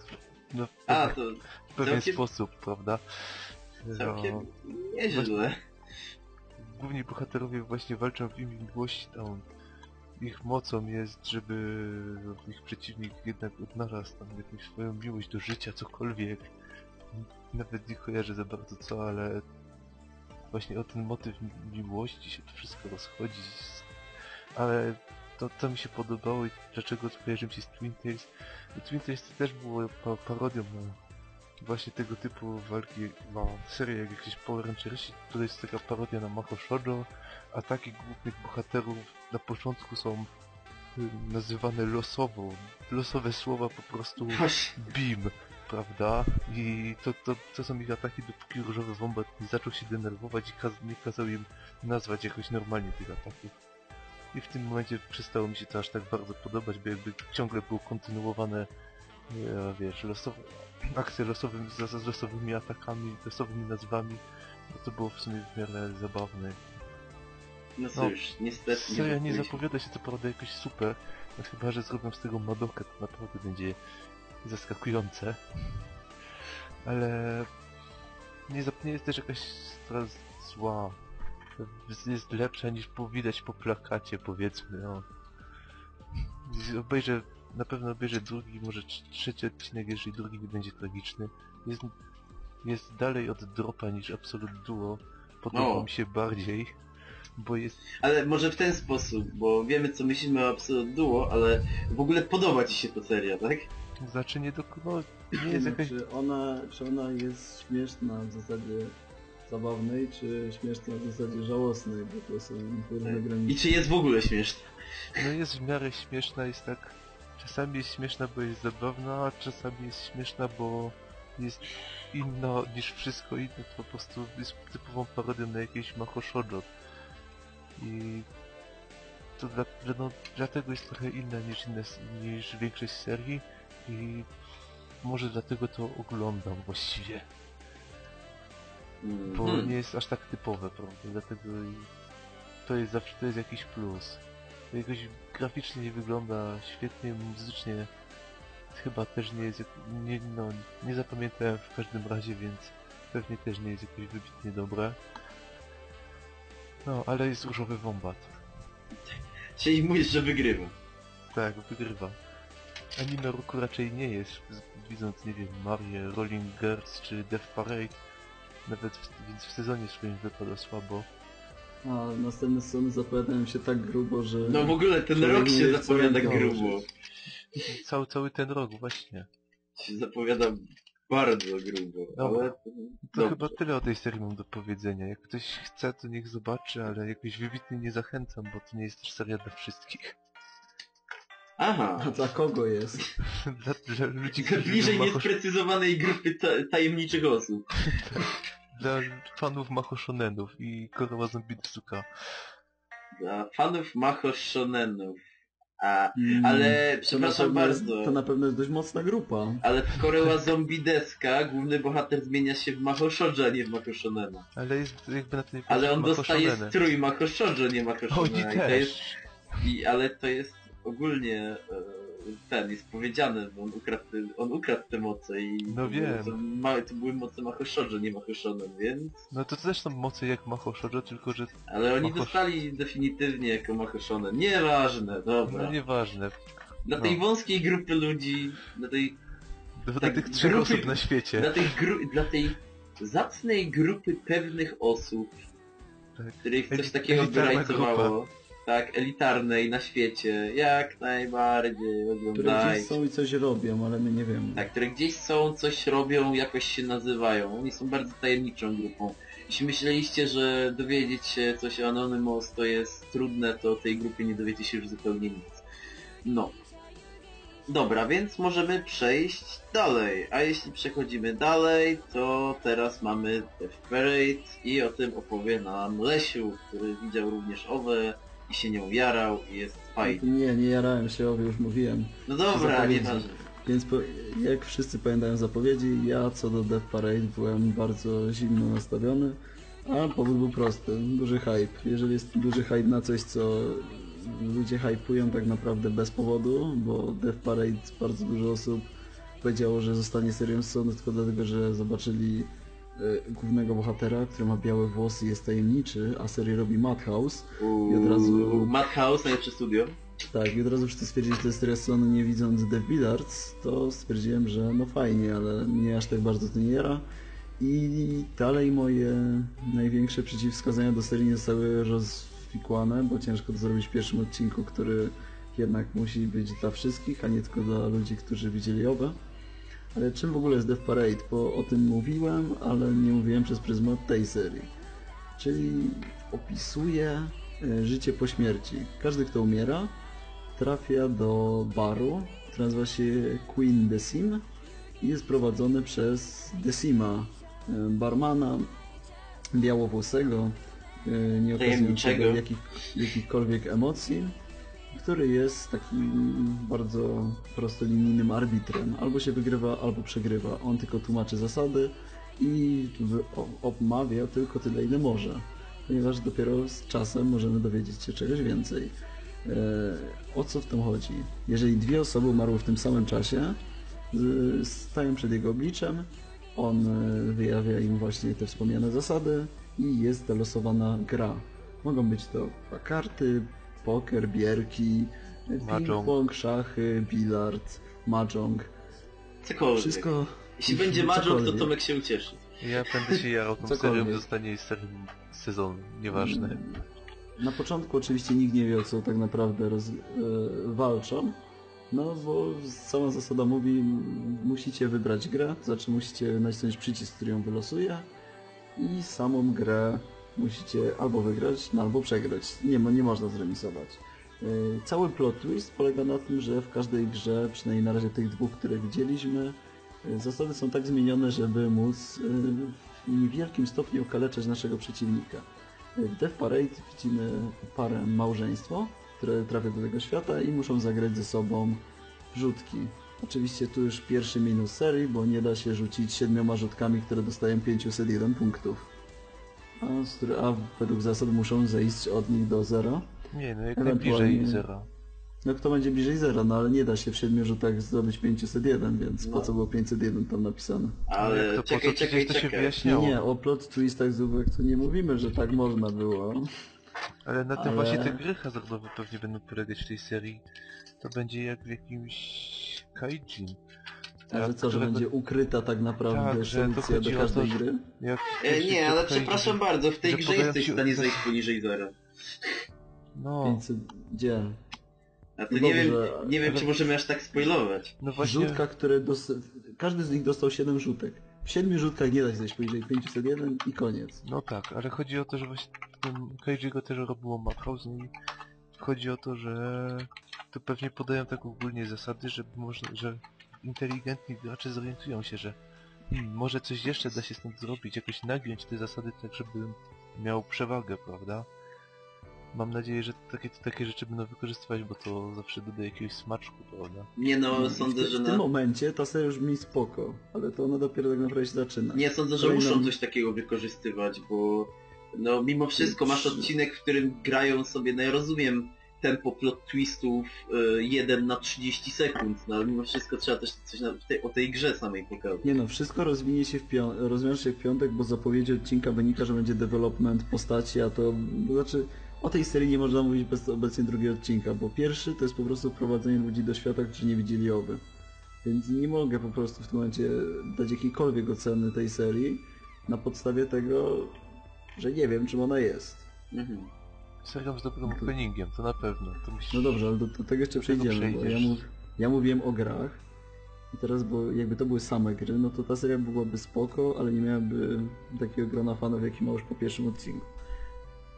No, w A, pewien, to w pewien całkiem- sposób, prawda? No, całkiem nieźle. główni bohaterowie właśnie walczą w imię miłości tam ich mocą jest, żeby ich przeciwnik jednak odnalazł tam jakąś swoją miłość do życia, cokolwiek. Nawet nie kojarzę za bardzo co, ale właśnie o ten motyw mi- miłości się to wszystko rozchodzi. Ale to, to mi się podobało i dlaczego kojarzy mi się z Twin Tales. Twin Tales to też było pa parodią na właśnie tego typu walki, no, serie jak jakieś Power Rangersi, to jest taka parodia na Maho Shoujo, ataki głównych bohaterów na początku są y, nazywane losowo. Losowe słowa po prostu beam, prawda? I to, to, to są ich ataki, dopóki różowy wombat nie zaczął się denerwować i kaz nie kazał im nazwać jakoś normalnie tych ataków. I w tym momencie przestało mi się to aż tak bardzo podobać, bo jakby ciągle było kontynuowane, e, wiesz, losowe, akcje losowymi, z, z losowymi atakami, losowymi nazwami, no to było w sumie w miarę zabawne. No No, cóż, niestety Seria nie zapowiada się co prawda jakoś super, no chyba, że zrobią z tego Madokę, to naprawdę będzie zaskakujące. Ale nie, nie jest też jakaś zła. Jest- lepsza niż było widać po plakacie, powiedzmy. No. I Obejrzę, na pewno obejrzę drugi, może trz- trzeci odcinek, jeżeli drugi nie będzie tragiczny. Jest, jest dalej od dropa niż Absolute Duo. Podoba O. mi się bardziej, bo jest Ale może w ten sposób, bo wiemy co myślimy o Absolute Duo, ale w ogóle podoba ci się ta seria, tak? Znaczy nie do... no, nie jest jakaś... Czy ona, czy ona jest śmieszna w zasadzie zabawnej, czy śmieszna w zasadzie żałosnej, bo to są różne I granice. czy jest w ogóle śmieszna? No jest w miarę śmieszna, jest tak... Czasami jest śmieszna, bo jest zabawna, a czasami jest śmieszna, bo jest inna niż wszystko inne, to po prostu jest typową parodią na jakieś Maho Shoujo. I to dla, no, dlatego jest trochę inna niż, inne, niż większość serii i może dlatego to oglądam właściwie. Bo Mhm. nie jest aż tak typowe, prawda? Dlatego i to jest zawsze to jest jakiś plus. To jakoś graficznie nie wygląda świetnie, muzycznie chyba też nie jest, nie, no, nie zapamiętałem w każdym razie, więc pewnie też nie jest jakoś wybitnie dobre. No, ale jest różowy wombat. Czyli mówisz, że wygrywa. Tak, wygrywa. Anime roku raczej nie jest, widząc, nie wiem, Marię, Rolling Girls czy Death Parade. Nawet w, więc w sezonie swoim wypada słabo. A następne sezony zapowiadają się tak grubo, że... No w ogóle ten rok się zapowiada grubo. Cały, cały ten rok, właśnie. Się zapowiada bardzo grubo, Dobra. ale... To Dobrze. chyba tyle o tej serii mam do powiedzenia. Jak ktoś chce, to niech zobaczy, ale jakoś wybitnie nie zachęcam, bo to nie jest też seria dla wszystkich. Aha. A dla kogo jest? dla, dla ludzi, którzy bliżej niesprecyzowanej grupy ta tajemniczych osób. dla fanów Mahoshonenów i Korowa Zombie Desuka. Dla fanów Macho Shonenów. A, Mm, ale to przepraszam jest- bardzo. To na pewno jest dość mocna grupa. Ale w Koreła Zombie Deska główny bohater zmienia się w Macho Shoujo, a nie w Macho Shonena. Ale jest jakby na to nie Ale on dostaje strój Macho Shoujo, nie Macho Oni to też. jest, i, ale to jest ogólnie e, ten, jest powiedziane, że on ukradł, te- on ukradł te moce i No wiem. To, ma, to były moce Macho Shoujo, nie Macho Shonen, więc... No to też są moce jak Maho Shoujo, tylko że Ale oni Macho- dostali definitywnie jako Macho Shonen. Nieważne, dobra. no nieważne. Dla no. tej wąskiej grupy ludzi, dla tej do Tak, tych trzech grupy- osób na świecie. Dla tej, gru- dla tej zacnej grupy pewnych osób, Tak. których coś takiego wyrajcowało. Tak, elitarnej na świecie, jak najbardziej Które gdzieś są i coś robią, ale my nie wiemy. Tak, które gdzieś są, coś robią, jakoś się nazywają. Oni są bardzo tajemniczą grupą. Jeśli myśleliście, że dowiedzieć się coś o Anonymous to jest trudne, to o tej grupie nie dowiecie się już zupełnie nic. No. Dobra, więc możemy przejść dalej. A jeśli przechodzimy dalej, to teraz mamy Death Parade i o tym opowie nam Lesiu, który widział również Owę i się nią jarał i jest fajny. Nie, nie jarałem się, o już mówiłem. No dobra, nieważne. Więc po, jak wszyscy pamiętają zapowiedzi, ja co do Death Parade byłem bardzo zimno nastawiony, a powód był prosty, duży hype. Jeżeli jest duży hype na coś, co ludzie hypują tak naprawdę bez powodu, bo Death Parade bardzo dużo osób powiedziało, że zostanie serią sezonu tylko dlatego, że zobaczyli głównego bohatera, który ma białe włosy i jest tajemniczy, a serię robi Madhouse. Uuu, I od razu- Madhouse, najlepsze studio. Tak, i od razu wszyscy stwierdzili, że to jest seria Sony, nie widząc The Billards, to stwierdziłem, że no fajnie, ale mnie aż tak bardzo to nie jara. I dalej moje największe przeciwwskazania do serii nie zostały rozwikłane, bo ciężko to zrobić w pierwszym odcinku, który jednak musi być dla wszystkich, a nie tylko dla ludzi, którzy widzieli oba. Ale czym w ogóle jest Death Parade? Bo o tym mówiłem, ale nie mówiłem przez pryzmat tej serii. Czyli opisuje e, życie po śmierci. Każdy, kto umiera, trafia do baru, który nazywa się Queen Decim i jest prowadzony przez Decima, e, barmana białowłosego, e, nie okazującego jakich, jakichkolwiek emocji, który jest takim bardzo prostolinijnym arbitrem. Albo się wygrywa, albo przegrywa. On tylko tłumaczy zasady i obmawia tylko tyle, ile może. Ponieważ dopiero z czasem możemy dowiedzieć się czegoś więcej. E, o co w tym chodzi? Jeżeli dwie osoby umarły w tym samym czasie, stają przed jego obliczem, on e, wyjawia im właśnie te wspomniane zasady i jest losowana gra. Mogą być to karty, poker, bierki, ping-pong, szachy, bilard, mahjong. Cokolwiek. Wszystko... Jeśli będzie Mahjong, to. Tomek się ucieszy. Ja będę się jarał tą serią, zostanie sezon, nieważne. Na początku oczywiście nikt nie wie o co tak naprawdę roz, e, walczą, no bo sama zasada mówi, musicie wybrać grę, znaczy musicie nacisnąć przycisk, który ją wylosuje i samą grę musicie albo wygrać, no, albo przegrać. Nie, nie można zremisować. E, Cały plot twist polega na tym, że w każdej grze, przynajmniej na razie tych dwóch, które widzieliśmy, e, zasady są tak zmienione, żeby móc e, w niewielkim stopniu okaleczać naszego przeciwnika. W Death Parade widzimy parę małżeństwo, które trafia do tego świata i muszą zagrać ze sobą rzutki. Oczywiście tu już pierwszy minus serii, bo nie da się rzucić siedmioma rzutkami, które dostają 501 punktów. Które, a według zasad muszą zejść od nich do zera. Nie, no jak najbliżej zera. No kto będzie bliżej zera, no ale nie da się w siedmiu rzutach zdobyć 501, więc po No. co było 501 tam napisane? Ale to po czekaj, co? czekaj, to się czekaj. Nie, wyjaśniało. nie, o plot twistach zubek to nie mówimy, że tak można było. Ale na tym Ale- właśnie te gry hazardowe pewnie będą polegać w tej serii. To będzie jak w jakimś Kaijin. Ale co, że którego- będzie ukryta tak naprawdę Tak, że to solucja do to, każdej że- gry? Jak E, nie, ale przepraszam bardzo, w tej że grze jesteś ci- w stanie zejść poniżej zera. No, 500, gdzie? A to No nie wiem, nie wiem ale- czy możemy aż tak spoilować. no właśnie... rzutkach, które dos... każdy z nich dostał 7 rzutek. W 7 rzutkach nie da się zejść poniżej 501 i koniec. No tak, ale chodzi o to, że właśnie w tym Keiji go też robiło Mauthausen i chodzi o to, że to pewnie podają tak ogólnie zasady, żeby można, że inteligentni gracze zorientują się, że hmm, może coś jeszcze da się stąd zrobić, jakoś nagiąć te zasady tak, żeby miał przewagę, prawda? Mam nadzieję, że takie, takie rzeczy będą wykorzystywać, bo to zawsze dodaje jakiegoś smaczku, prawda? Nie no, w, sądzę, te- że w tym na... momencie ta seria już mi spoko, ale to ona dopiero tak naprawdę się zaczyna. Nie, sądzę, że muszą coś takiego wykorzystywać, bo no mimo wszystko masz odcinek, w którym grają sobie, no ja rozumiem tempo plot twistów y, 1 na 30 sekund, no ale mimo wszystko trzeba też coś na, tej, o tej grze samej pokazać. Nie no, wszystko rozwinie się w pią- się w piątek, bo z zapowiedzi odcinka wynika, że będzie development postaci, a to to znaczy o tej serii nie można mówić bez obecnie drugiego odcinka, bo pierwszy to jest po prostu wprowadzenie ludzi do świata, którzy nie widzieli oby. Więc nie mogę po prostu w tym momencie dać jakiejkolwiek oceny tej serii na podstawie tego, że nie wiem czym ona jest. Mhm. Serial z dobrym No to- openingiem, to na pewno. To musisz... No dobrze, ale do, do tego jeszcze przejdziemy, bo ja, mów, ja mówiłem o grach i teraz, bo jakby to były same gry, no to ta seria byłaby spoko, ale nie miałaby takiego grona fanów, jaki ma już po pierwszym odcinku.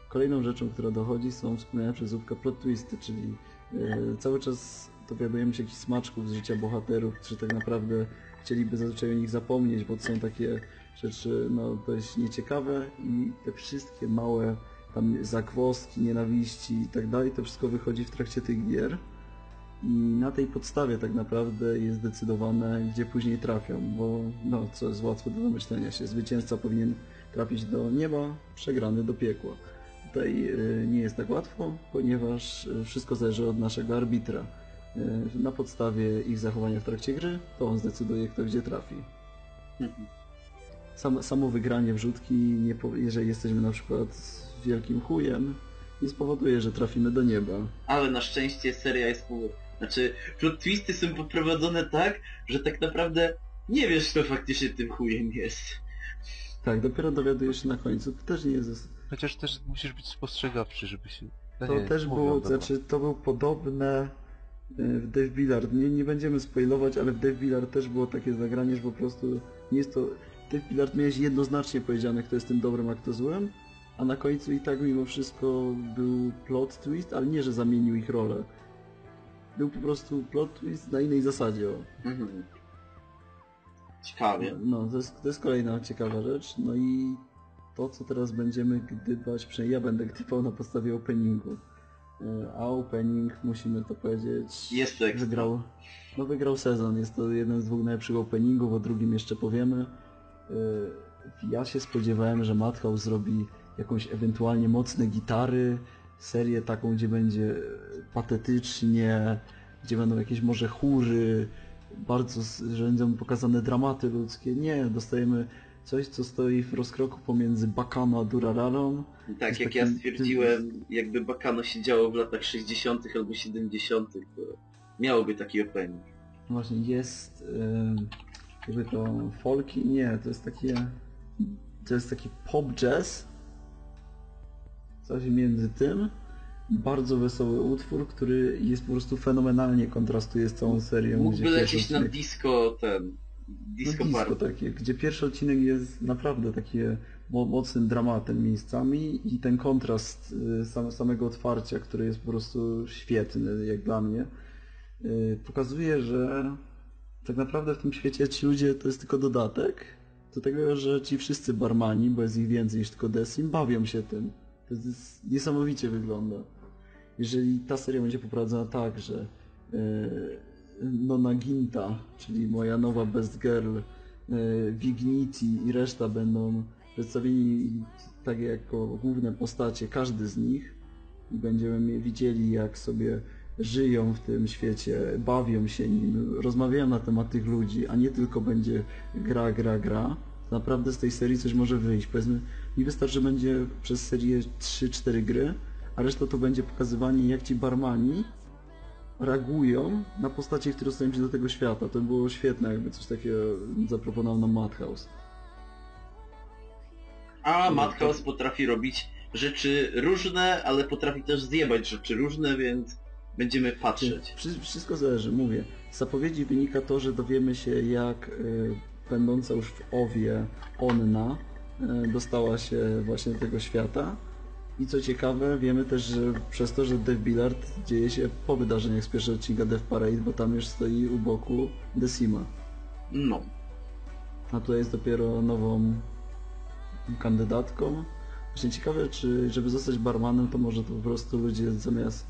Kolejną rzeczą, która dochodzi są wspomniane przez Zupka plot twisty, czyli e, cały czas dowiadujemy się jakichś smaczków z życia bohaterów, którzy tak naprawdę chcieliby zazwyczaj o nich zapomnieć, bo to są takie rzeczy no, dość nieciekawe i te wszystkie małe tam zagwozdki, nienawiści i tak dalej, to wszystko wychodzi w trakcie tych gier. I na tej podstawie tak naprawdę jest decydowane, gdzie później trafią, bo no, co jest łatwe do domyślenia się. Zwycięzca powinien trafić do nieba, przegrany do piekła. Tutaj y, nie jest tak łatwo, ponieważ y, wszystko zależy od naszego arbitra. Y, Na podstawie ich zachowania w trakcie gry, to on zdecyduje, kto gdzie trafi. Mhm. Sam, samo wygranie wrzutki, jeżeli jesteśmy na przykład wielkim chujem nie spowoduje, że trafimy do nieba. Ale na szczęście seria jest... po- Znaczy, plot twisty są poprowadzone tak, że tak naprawdę nie wiesz, kto faktycznie tym chujem jest. Tak, dopiero dowiadujesz się na końcu. To też nie jest... Chociaż też musisz być spostrzegawczy, żeby się... No To nie, też było, dobra. znaczy to było podobne y, w Dave Billard. Nie, nie będziemy spoilować, ale w Dave Billard też było takie zagranie, że po prostu nie jest to... Dave Billard miałeś jednoznacznie powiedziane, kto jest tym dobrym, a kto złym, a na końcu i tak mimo wszystko był plot twist, ale nie, że zamienił ich rolę. Był po prostu plot twist na innej zasadzie. Mhm. Ciekawie. No, to jest, to jest kolejna ciekawa rzecz. No i to, co teraz będziemy gdybać, przynajmniej ja będę gdybał na podstawie openingu. E, A opening, musimy to powiedzieć, Jest ekstra. wygrał, no wygrał sezon. Jest to jeden z dwóch najlepszych openingów, o drugim jeszcze powiemy. E, Ja się spodziewałem, że Madhouse zrobi jakąś ewentualnie mocne gitary, serię taką, gdzie będzie patetycznie, gdzie będą jakieś może chóry, bardzo, że będą pokazane dramaty ludzkie. Nie, dostajemy coś, co stoi w rozkroku pomiędzy Bakano a Durararą. Tak, jak ja stwierdziłem, jakby Bakano się działo w latach 60. albo 70., to miałoby taki opening. Właśnie jest em, jakby to folki, nie, to jest takie to jest taki pop jazz coś między tym bardzo wesoły utwór, który jest po prostu fenomenalnie kontrastuje z całą serią. Mógłby gdzie lecieć na disco ten... Disco no, disco takie, gdzie pierwszy odcinek jest naprawdę takie mo- mocnym dramatem miejscami i ten kontrast y, sam, samego otwarcia, który jest po prostu świetny jak dla mnie, y, pokazuje, że tak naprawdę w tym świecie ci ludzie to jest tylko dodatek do tego, że ci wszyscy barmani, bo jest ich więcej niż tylko Desim, bawią się tym. To jest, niesamowicie wygląda. Jeżeli ta seria będzie poprowadzona tak, że y, Nona Ginta, czyli moja nowa best girl, y, Vigniti i reszta będą przedstawieni tak jako główne postacie, każdy z nich i będziemy widzieli jak sobie żyją w tym świecie, bawią się nim, rozmawiają na temat tych ludzi, a nie tylko będzie gra, gra, gra. Naprawdę z tej serii coś może wyjść. Powiedzmy, mi wystarczy, że będzie przez serię 3-4 gry, a reszta to będzie pokazywanie jak ci barmani reagują na postacie, które dostają się do tego świata. To było świetne, jakby coś takiego zaproponował nam Madhouse. A Madhouse potrafi robić rzeczy różne, ale potrafi też zjebać rzeczy różne, więc będziemy patrzeć. Wszy- Wszystko zależy, mówię. Z zapowiedzi wynika to, że dowiemy się jak y, będąca już w Owie Onna dostała się właśnie do tego świata. I co ciekawe, wiemy też, że przez to, że Death Billard dzieje się po wydarzeniach z pierwszego odcinka Death Parade, bo tam już stoi u boku Decima. No. A tutaj jest dopiero nową kandydatką. Właśnie ciekawe, czy żeby zostać barmanem, to może to po prostu ludzie zamiast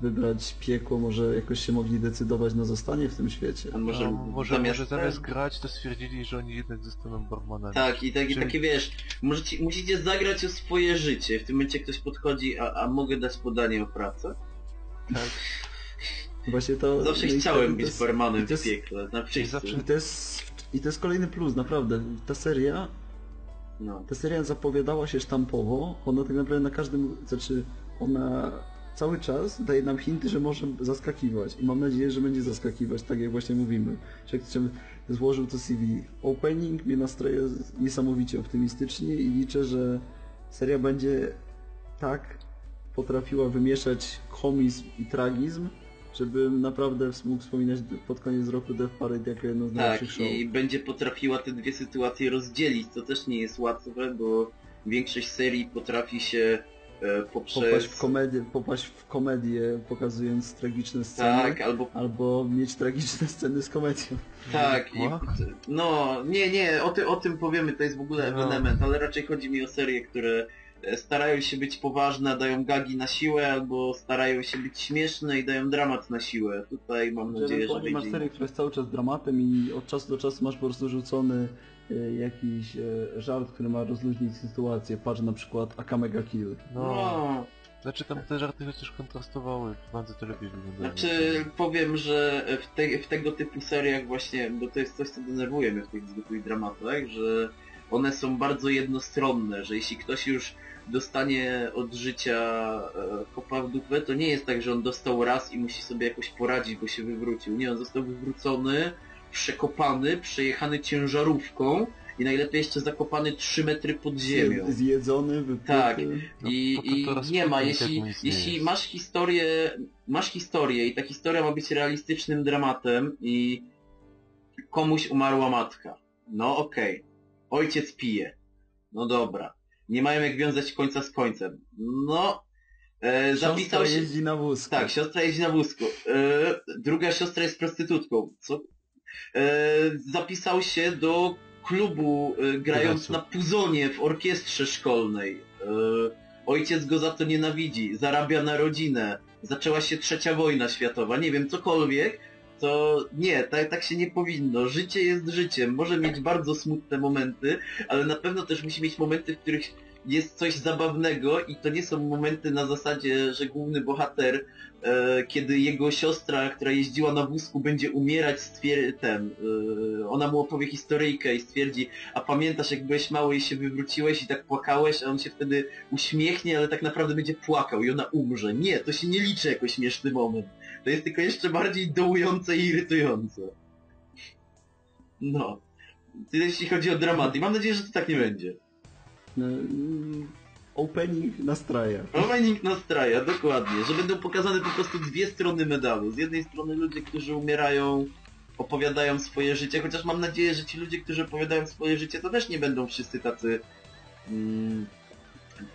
wybrać piekło, może jakoś się mogli decydować na zostanie w tym świecie. A może, A może, zamiast, może zamiast grać, to stwierdzili, że oni jednak zostaną barmanami. Tak, i takie, Czyli- takie wiesz, możecie, musicie zagrać o swoje życie. W tym momencie ktoś podchodzi, a, a mogę dać podanie o pracę? tak. Właśnie to... Zawsze no i chciałem być barmanem i jest- w piekle, na zawsze- I to jest... I to jest kolejny plus, naprawdę. Ta seria, No. ta seria zapowiadała się sztampowo, ona tak naprawdę na każdym, znaczy ona cały czas daje nam hinty, że może zaskakiwać i mam nadzieję, że będzie zaskakiwać, tak jak właśnie mówimy. Że jak złożył to CV. Opening mnie nastroja niesamowicie optymistycznie i liczę, że seria będzie tak potrafiła wymieszać komizm i tragizm, żebym naprawdę mógł wspominać pod koniec roku Death Parade jako jedno z Tak, najlepszych show. i będzie potrafiła te dwie sytuacje rozdzielić, co też nie jest łatwe, bo większość serii potrafi się poprzez... Popaść w, komedię, popaść w komedię, pokazując tragiczne sceny, Tak, albo albo mieć tragiczne sceny z komedią. tak, i, no nie, nie, o, ty, o tym powiemy, to jest w ogóle No. ewenement, ale raczej chodzi mi o serie, które e, starają się być poważne, dają gagi na siłę, albo starają się być śmieszne i dają dramat na siłę. Tutaj mam nadzieję, że masz serię, która jest cały czas dramatem i od czasu do czasu masz po prostu rzucony e, jakiś e, żart, który ma rozluźnić sytuację. Patrz na przykład Akamega Kill. No, No, znaczy tam te żarty chociaż kontrastowały, bardzo to lepiej wyglądało. Znaczy powiem, że w, te, w tego typu seriach właśnie, bo to jest coś co denerwuje mnie w tych zwykłych dramatach, że one są bardzo jednostronne, że jeśli ktoś już dostanie od życia e, kopa w dupę, to nie jest tak, że on dostał raz i musi sobie jakoś poradzić, bo się wywrócił. Nie, on został wywrócony, przekopany, przejechany ciężarówką i najlepiej jeszcze zakopany 3 metry pod ziemią. Zjedzony, wypluty. Tak. No, I, to i teraz nie ma, jeśli, istnieje. jeśli masz historię, masz historię i ta historia ma być realistycznym dramatem i komuś umarła matka. No okej. Ojciec pije. No dobra. Nie mają jak wiązać końca z końcem. No, e, Siostra zapisał się... jeździ na wózku. Tak, siostra jeździ na wózku. E, druga siostra jest prostytutką. Co? E, zapisał się do klubu e, grając na puzonie w orkiestrze szkolnej. E, ojciec go za to nienawidzi. Zarabia na rodzinę. Zaczęła się trzecia wojna światowa. Nie wiem, cokolwiek. To nie, tak, tak się nie powinno. Życie jest życiem. Może mieć bardzo smutne momenty, ale na pewno też musi mieć momenty, w których jest coś zabawnego i to nie są momenty na zasadzie, że główny bohater, kiedy jego siostra, która jeździła na wózku, będzie umierać, stwier- ten, e, ona mu opowie historyjkę i stwierdzi, a pamiętasz jak byłeś mały i się wywróciłeś i tak płakałeś, a on się wtedy uśmiechnie, ale tak naprawdę będzie płakał i ona umrze. Nie, to się nie liczy jako śmieszny moment. To jest tylko jeszcze bardziej dołujące i irytujące. No. Jeśli chodzi o dramaty. Mam nadzieję, że to tak nie będzie. No, mm, Opening nastraja. Opening nastraja, dokładnie, że będą pokazane po prostu dwie strony medalu. Z jednej strony ludzie, którzy umierają, opowiadają swoje życie, chociaż mam nadzieję, że ci ludzie, którzy opowiadają swoje życie, to też nie będą wszyscy tacy... Mm,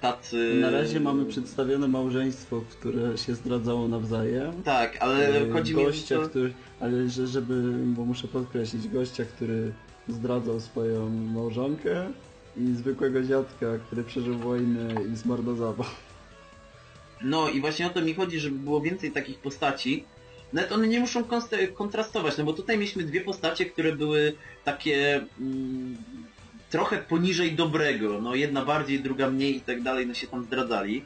tacy... Na razie mamy przedstawione małżeństwo, które się zdradzało nawzajem. Tak, ale E, chodzi mi o gościa, to... który, ale że, żeby, bo muszę podkreślić, gościa, który zdradzał swoją małżonkę i zwykłego dziadka, który przeżył wojnę i zmarnozawał. No i właśnie o to mi chodzi, żeby było więcej takich postaci. Nawet one nie muszą kontrastować, no bo tutaj mieliśmy dwie postacie, które były takie mm, trochę poniżej dobrego. No jedna bardziej, druga mniej i tak dalej, no się tam zdradzali.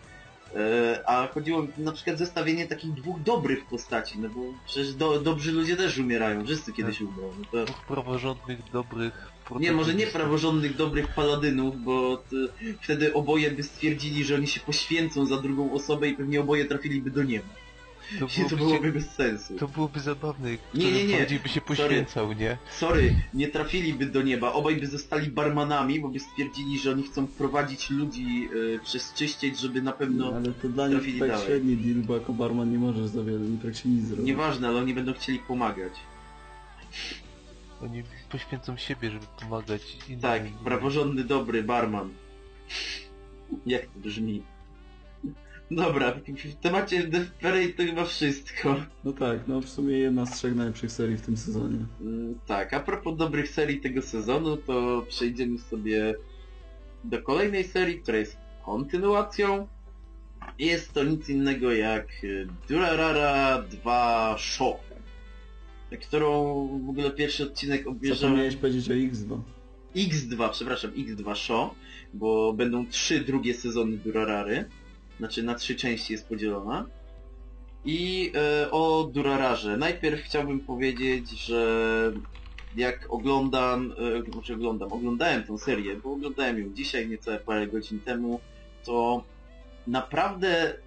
E, a chodziło na przykład zestawienie takich dwóch dobrych postaci, no bo przecież do, dobrzy ludzie też umierają, wszyscy kiedyś umrą. No to... Dwóch praworządnych, dobrych... Nie, może nie praworządnych, dobrych paladynów, bo t, wtedy oboje by stwierdzili, że oni się poświęcą za drugą osobę i pewnie oboje trafiliby do nieba. To I to byłoby, byłoby bez sensu. to byłoby zabawne, Nie, nie, nie. bardziej by się poświęcał, nie? Sorry, nie trafiliby do nieba, obaj by zostali barmanami, bo by stwierdzili, że oni chcą prowadzić ludzi y, przez czyściec, żeby na pewno... Ale to dla nich trafili tak dalej. średni deal, bo jako barman nie możesz za wiele, nie tak się nic zrobić. Nieważne, ale oni będą chcieli pomagać. Oni poświęcą siebie, żeby pomagać innym. Tak, praworządny, dobry barman. Jak to brzmi? Dobra, w- temacie Death Parade to chyba wszystko. No tak, no w sumie jedna z trzech najlepszych serii w tym sezonie. Mm, Tak, a propos dobrych serii tego sezonu, to przejdziemy sobie do kolejnej serii, która jest kontynuacją. Jest to nic innego jak Durarara 2 Show, którą w ogóle pierwszy odcinek obejrzałem... Zapomniałeś powiedzieć o X2. X2, przepraszam, X2 Show, bo będą trzy drugie sezony Durarary. Znaczy na trzy części jest podzielona. I e, o Durararze. Najpierw chciałbym powiedzieć, że jak oglądam, e, znaczy oglądam, oglądałem tą serię, bo oglądałem ją dzisiaj, niecałe parę godzin temu, to naprawdę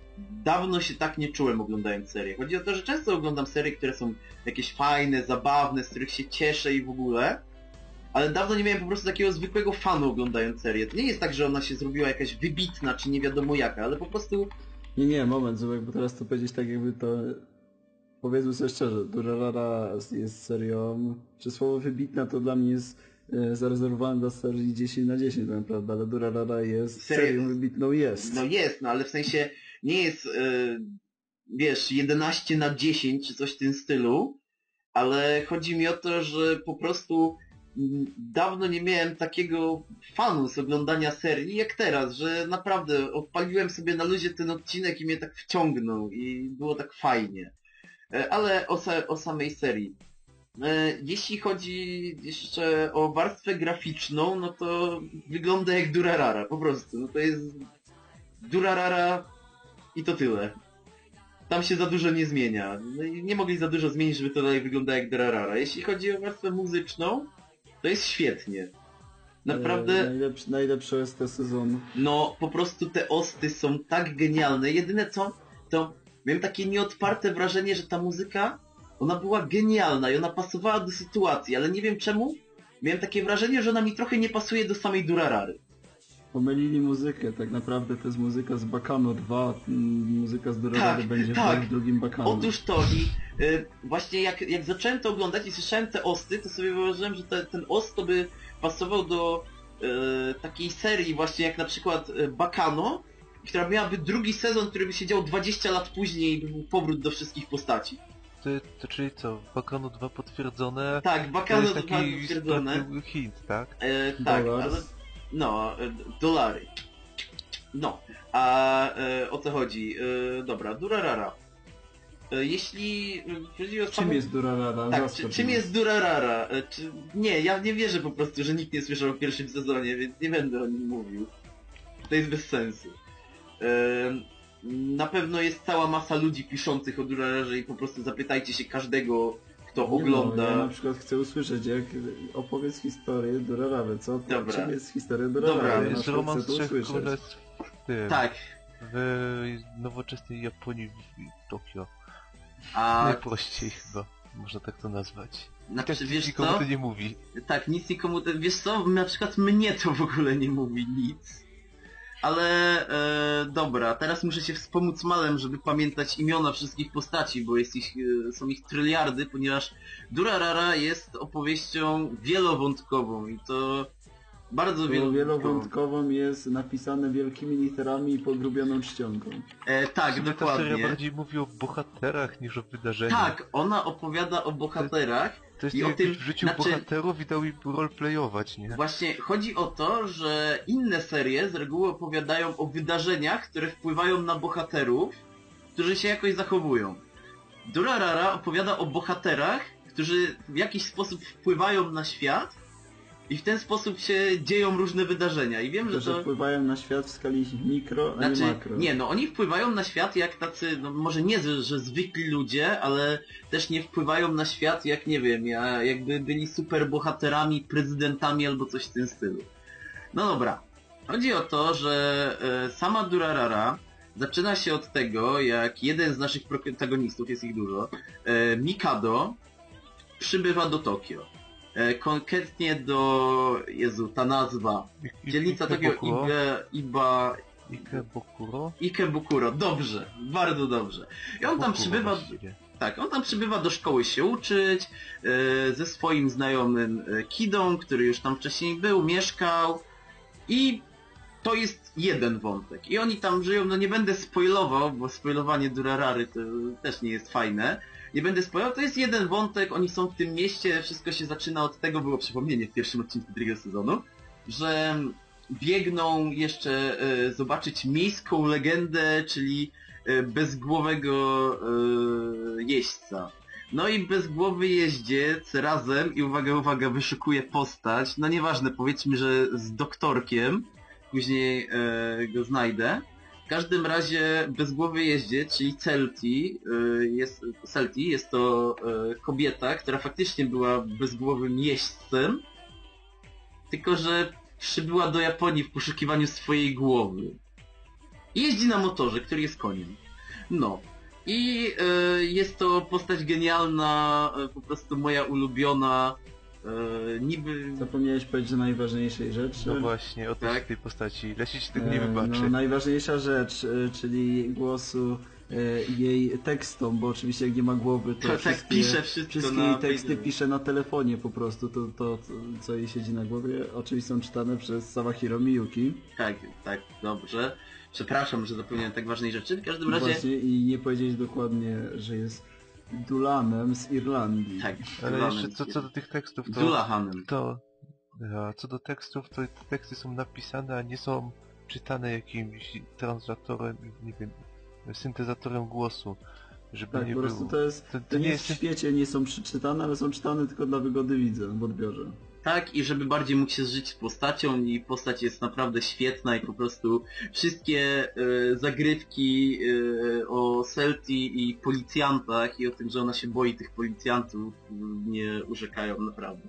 dawno się tak nie czułem oglądając serię. Chodzi o to, że często oglądam serie, które są jakieś fajne, zabawne, z których się cieszę i w ogóle, ale dawno nie miałem po prostu takiego zwykłego fanu oglądając serię. To nie jest tak, że ona się zrobiła jakaś wybitna, czy nie wiadomo jaka, ale po prostu Nie, nie, moment, Zubek, bo teraz to powiedzieć tak jakby to... Powiedzmy sobie szczerze, Durarara jest serią... Czy słowo wybitna to dla mnie jest e, zarezerwowane dla serii 10 na 10 tak naprawdę, ale Durarara jest serią wybitną, jest. No jest, no ale w sensie nie jest, e, wiesz, 11 na 10 czy coś w tym stylu, ale chodzi mi o to, że po prostu mm, dawno nie miałem takiego fanu z oglądania serii jak teraz, że naprawdę odpaliłem sobie na luzie ten odcinek i mnie tak wciągnął i było tak fajnie. E, Ale o, o samej serii. E, Jeśli chodzi jeszcze o warstwę graficzną, no to wygląda jak Durarara, po prostu. No to jest Durarara i to tyle. Tam się za dużo nie zmienia. No i nie mogli za dużo zmienić, żeby to dalej wyglądało jak Durarara. Jeśli chodzi o warstwę muzyczną, to jest świetnie. Naprawdę, E, najlepszy, najlepszy OST sezonu. no po prostu te osty są tak genialne. Jedyne co, to miałem takie nieodparte wrażenie, że ta muzyka, ona była genialna i ona pasowała do sytuacji, ale nie wiem czemu. Miałem takie wrażenie, że ona mi trochę nie pasuje do samej Durarary. Pomylili muzykę, tak naprawdę to jest muzyka z Bakano 2, mm, muzyka z Dorado Tak, będzie tak. w drugim Bakano. Otóż to i y, właśnie jak, jak zacząłem to oglądać i słyszałem te osty, to sobie wyobrażyłem, że te, ten ost to by pasował do y, takiej serii właśnie jak na przykład y, Bakano, która miałaby drugi sezon, który by się dział 20 lat później i by był powrót do wszystkich postaci. To, to czyli co, Bakano 2 potwierdzone, Tak, to Bakano jest to taki potwierdzone. sprawny hint, tak? E, tak, Dollars. ale... No, e, dolary. No, a e, o co chodzi? E, dobra, Durarara. E, jeśli e, o Czym jest Durarara? Tak, czy, czym jest Durarara? Czy... Nie, ja nie wierzę po prostu, że nikt nie słyszał o pierwszym sezonie, więc nie będę o nim mówił. To jest bez sensu. E, Na pewno jest cała masa ludzi piszących o Durararze i po prostu zapytajcie się każdego, kto Nie ogląda. No, ja na przykład chcę usłyszeć, jak opowiedz historię Durarary, co? Dobra. Czym jest historia Dobra, Durarary? Ja jest romans to trzech królestw w tym, Tak, w nowoczesnej Japonii, w Tokio. a Najprościej chyba, można tak to nazwać. znaczy, wiesz nikomu co? to nie mówi. Tak, nic nikomu, te- wiesz co, na przykład mnie to w ogóle nie mówi nic. Ale e, dobra, teraz muszę się wspomóc malem, żeby pamiętać imiona wszystkich postaci, bo jest ich, e, są ich tryliardy, ponieważ Durarara jest opowieścią wielowątkową i to bardzo To wielowątkową. wielowątkową jest napisane wielkimi literami i pogrubioną czcionką. E, tak, Ta seria dokładnie. bardziej mówi o bohaterach niż o wydarzeniach. Tak, ona opowiada o bohaterach To jest i o tym, wrzucił znaczy- bohaterów i dał im roleplayować, nie? Właśnie chodzi o to, że inne serie z reguły opowiadają o wydarzeniach, które wpływają na bohaterów, którzy się jakoś zachowują. Durarara opowiada o bohaterach, którzy w jakiś sposób wpływają na świat i w ten sposób się dzieją różne wydarzenia. I wiem, Tylko, że że to... wpływają na świat w skali mikro, a Znaczy, nie makro. nie, no oni wpływają na świat jak tacy, no może nie, że, zwykli ludzie, ale też nie wpływają na świat jak, nie wiem, ja, jakby byli superbohaterami, prezydentami albo coś w tym stylu. No dobra. Chodzi o to, że e, sama Durarara zaczyna się od tego, jak jeden z naszych protagonistów, jest ich dużo, e, Mikado, przybywa do Tokio. E, konkretnie do, Jezu, ta nazwa, dzielnica Tokio? Ibe, Iba, Ikebukuro? Ikebukuro, dobrze, bardzo dobrze. I on tam przybywa, tak, on tam przybywa do szkoły się uczyć, e, ze swoim znajomym e, Kidą, który już tam wcześniej był, mieszkał i to jest jeden wątek. I oni tam żyją, no nie będę spoilował, bo spoilowanie Durarary to też nie jest fajne. Nie będę spoilował, to jest jeden wątek, oni są w tym mieście, wszystko się zaczyna od tego, było przypomnienie w pierwszym odcinku drugiego sezonu, że biegną jeszcze e, zobaczyć miejską legendę, czyli e, bezgłowego e, jeźdźca. No i bezgłowy jeździec razem, i uwaga, uwaga, wyszukuje postać, no nieważne, powiedzmy, że z doktorkiem, później e, go znajdę. W każdym razie bezgłowy jeździec, czyli Celti, e, jest, Celti jest to e, kobieta, która faktycznie była bezgłowym jeźdźcem, tylko że przybyła do Japonii w poszukiwaniu swojej głowy. Jeździ na motorze, który jest koniem. No. I e, jest to postać genialna, po prostu moja ulubiona, e, niby... Zapomniałeś powiedzieć o najważniejszej rzeczy. No właśnie, o tej, Tak. tej postaci. Leci ci tego nie wybaczy. No, najważniejsza rzecz, e, czyli głosu e, jej tekstom, bo oczywiście jak nie ma głowy, to To tak wszystkie, pisze wszystko wszystkie jej teksty pagerze. pisze na telefonie po prostu, to, to co jej siedzi na głowie, oczywiście są czytane przez Sawahiro Miyuki. Tak, tak, dobrze. Przepraszam, że zapomniałem tak ważnej rzeczy. W każdym razie... Właśnie i nie powiedzieć dokładnie, że jest Dulanem z Irlandii. Tak, Ale Dulanem jeszcze co, co do tych tekstów, to... Dulahanem. to a co do tekstów, to te teksty są napisane, a nie są czytane jakimś translatorem, nie wiem, syntezatorem głosu. Żeby Tak, nie po prostu było. to jest, To, to, to nie nie jest w świecie, nie są przeczytane, ale są czytane tylko dla wygody widza w odbiorze. Tak, i żeby bardziej mógł się zżyć z postacią i postać jest naprawdę świetna i po prostu wszystkie e, zagrywki e, o Celti i policjantach i o tym, że ona się boi tych policjantów m, mnie urzekają naprawdę.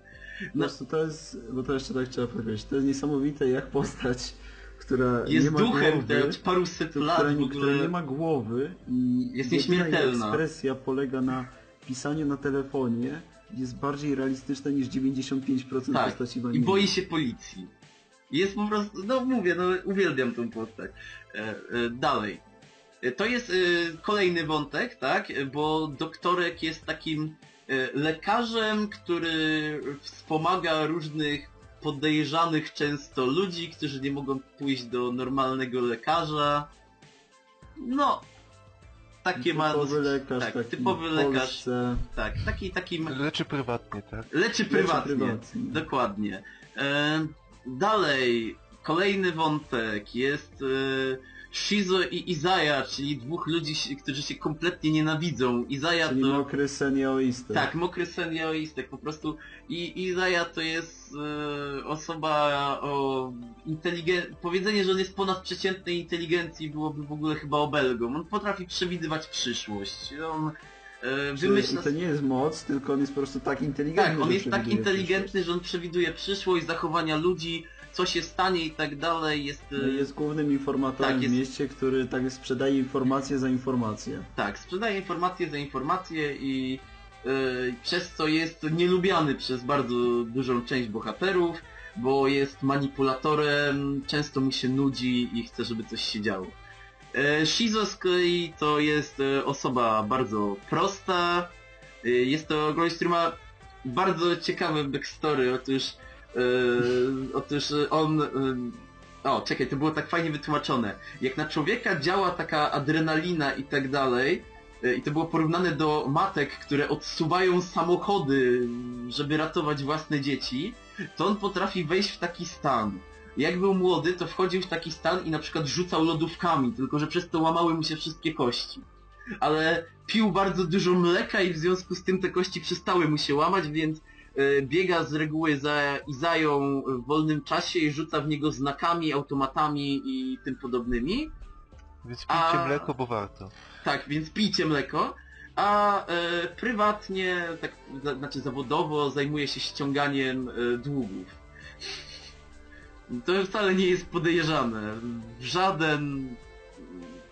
Po prostu to jest, bo to jeszcze tak trzeba powiedzieć, to jest niesamowite jak postać, która nie Jest ma duchem głowy, od paruset lat która, w nie, ogóle. która nie ma głowy i Jest nieśmiertelna. ekspresja polega na pisaniu na telefonie, jest bardziej realistyczna niż 95% Tak, postaci w I anime. boi się policji. Jest po prostu, no mówię, no uwielbiam tą postać. E, e, dalej. E, To jest e, kolejny wątek, tak? Bo doktorek jest takim e, lekarzem, który wspomaga różnych podejrzanych często ludzi, którzy nie mogą pójść do normalnego lekarza. No, takie ma... Typowy lekarz, tak, taki typowy w lekarz. Tak, taki, taki Leczy prywatnie, tak? leczy leczy prywatnie. prywatnie. Dokładnie. E, dalej, kolejny wątek jest e, Shizo i Izaja, czyli dwóch ludzi, którzy się kompletnie nienawidzą. Izaja Czyli to... mokry senioista. Tak, mokry senioistek, po prostu. I Izaja to jest e, osoba o inteligen... Powiedzenie, że on jest ponadprzeciętnej inteligencji byłoby w ogóle chyba obelgą. On potrafi przewidywać przyszłość. On e, wymyśla... I to nie jest moc, tylko on jest po prostu tak inteligentny, Tak, on jest tak inteligentny, że on przewiduje przyszłość, zachowania ludzi, co się stanie i tak dalej. Jest. No jest głównym informatorem Tak, jest- w mieście, który tak sprzedaje informacje za informacje. tak, sprzedaje informacje za informacje i e, przez co jest nielubiany przez bardzo dużą część bohaterów, bo jest manipulatorem, często mu się nudzi i chce, żeby coś się działo. Shizo z kolei to jest e, osoba bardzo prosta, e, jest to gość, który ma bardzo ciekawe backstory, otóż e, otóż on e, o, czekaj, to było tak fajnie wytłumaczone. Jak na człowieka działa taka adrenalina i tak dalej, e, i to było porównane do matek, które odsuwają samochody, żeby ratować własne dzieci, to on potrafi wejść w taki stan. Jak był młody, to wchodził w taki stan i na przykład rzucał lodówkami, tylko że przez to łamały mu się wszystkie kości. Ale pił bardzo dużo mleka i w związku z tym te kości przestały mu się łamać, więc biega z reguły za Izają w wolnym czasie i rzuca w niego znakami, automatami i tym podobnymi. Więc pijcie A- mleko, bo warto. Tak, więc pijcie mleko. A e, prywatnie, tak, za, znaczy zawodowo zajmuje się ściąganiem e, długów. To wcale nie jest podejrzane. W żaden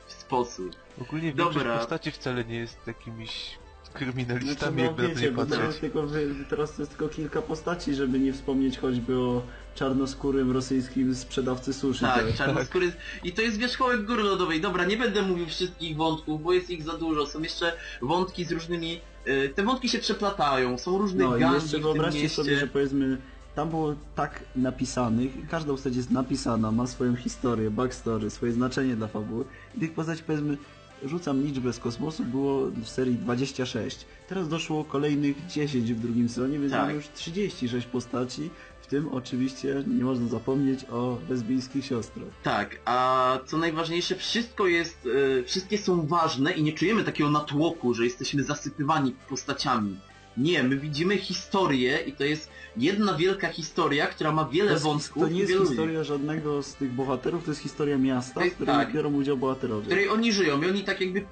sposób. Ogólnie Dobra. większość postaci wcale nie jest jakimiś kryminalistami, Znaczy, no, jakby na to wiecie, nie bo teraz, patrzeć. tylko, teraz to jest tylko kilka postaci, żeby nie wspomnieć choćby o czarnoskórym rosyjskim sprzedawcy sushi. Tak, czarnoskóry. I to jest wierzchołek góry lodowej. Dobra, nie będę mówił wszystkich wątków, bo jest ich za dużo. Są jeszcze wątki z różnymi... e, Te wątki się przeplatają, są różne No i gangi jeszcze w tym wyobraźcie sobie, że powiedzmy tam było tak napisanych, każda postać jest napisana, ma swoją historię, backstory, swoje znaczenie dla fabuły i tych postaci powiedzmy rzucam liczbę z kosmosu, było w serii 26. Teraz doszło kolejnych 10 w drugim sezonie, więc Tak. mamy już 36 postaci, w tym oczywiście nie można zapomnieć o lesbijskich siostrach. Tak, a co najważniejsze, wszystko jest, e, wszystkie są ważne i nie czujemy takiego natłoku, że jesteśmy zasypywani postaciami. Nie, my widzimy historię i to jest jedna wielka historia, która ma To, wiele jest, wątków to nie jest historia żadnego z tych bohaterów, to jest historia miasta, w którym tak. biorą udział w bohaterowie. której oni żyją i oni tak jakby e,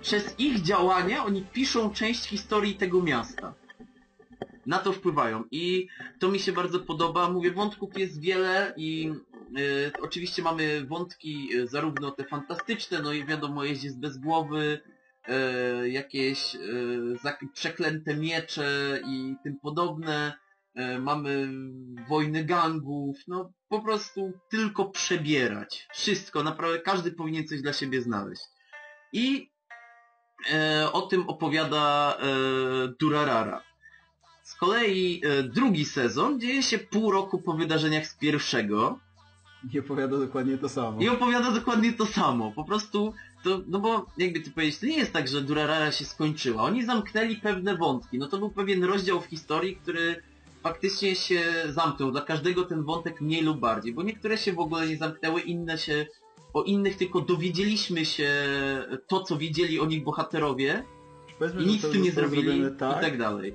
przez ich działania oni piszą część historii tego miasta. Na to wpływają i to mi się bardzo podoba. Mówię, wątków jest wiele i e, oczywiście mamy wątki e, zarówno te fantastyczne, no i wiadomo, jeźdź bez głowy, e, jakieś zak- przeklęte miecze i tym podobne. E, mamy wojny gangów, no po prostu tylko przebierać. Wszystko, naprawdę każdy powinien coś dla siebie znaleźć. I e, o tym opowiada e, Durarara. Z kolei e, drugi sezon dzieje się pół roku po wydarzeniach z pierwszego Nie opowiada dokładnie to samo. i opowiada dokładnie to samo. Po prostu, to, no bo jakby to powiedzieć, to nie jest tak, że Durarara się skończyła. Oni zamknęli pewne wątki. No to był pewien rozdział w historii, który faktycznie się zamknął. Dla każdego ten wątek mniej lub bardziej, bo niektóre się w ogóle nie zamknęły, inne się... O innych tylko dowiedzieliśmy się to, co wiedzieli o nich bohaterowie Powiedzmy, i nic z tym nie zrobili tak, i tak dalej.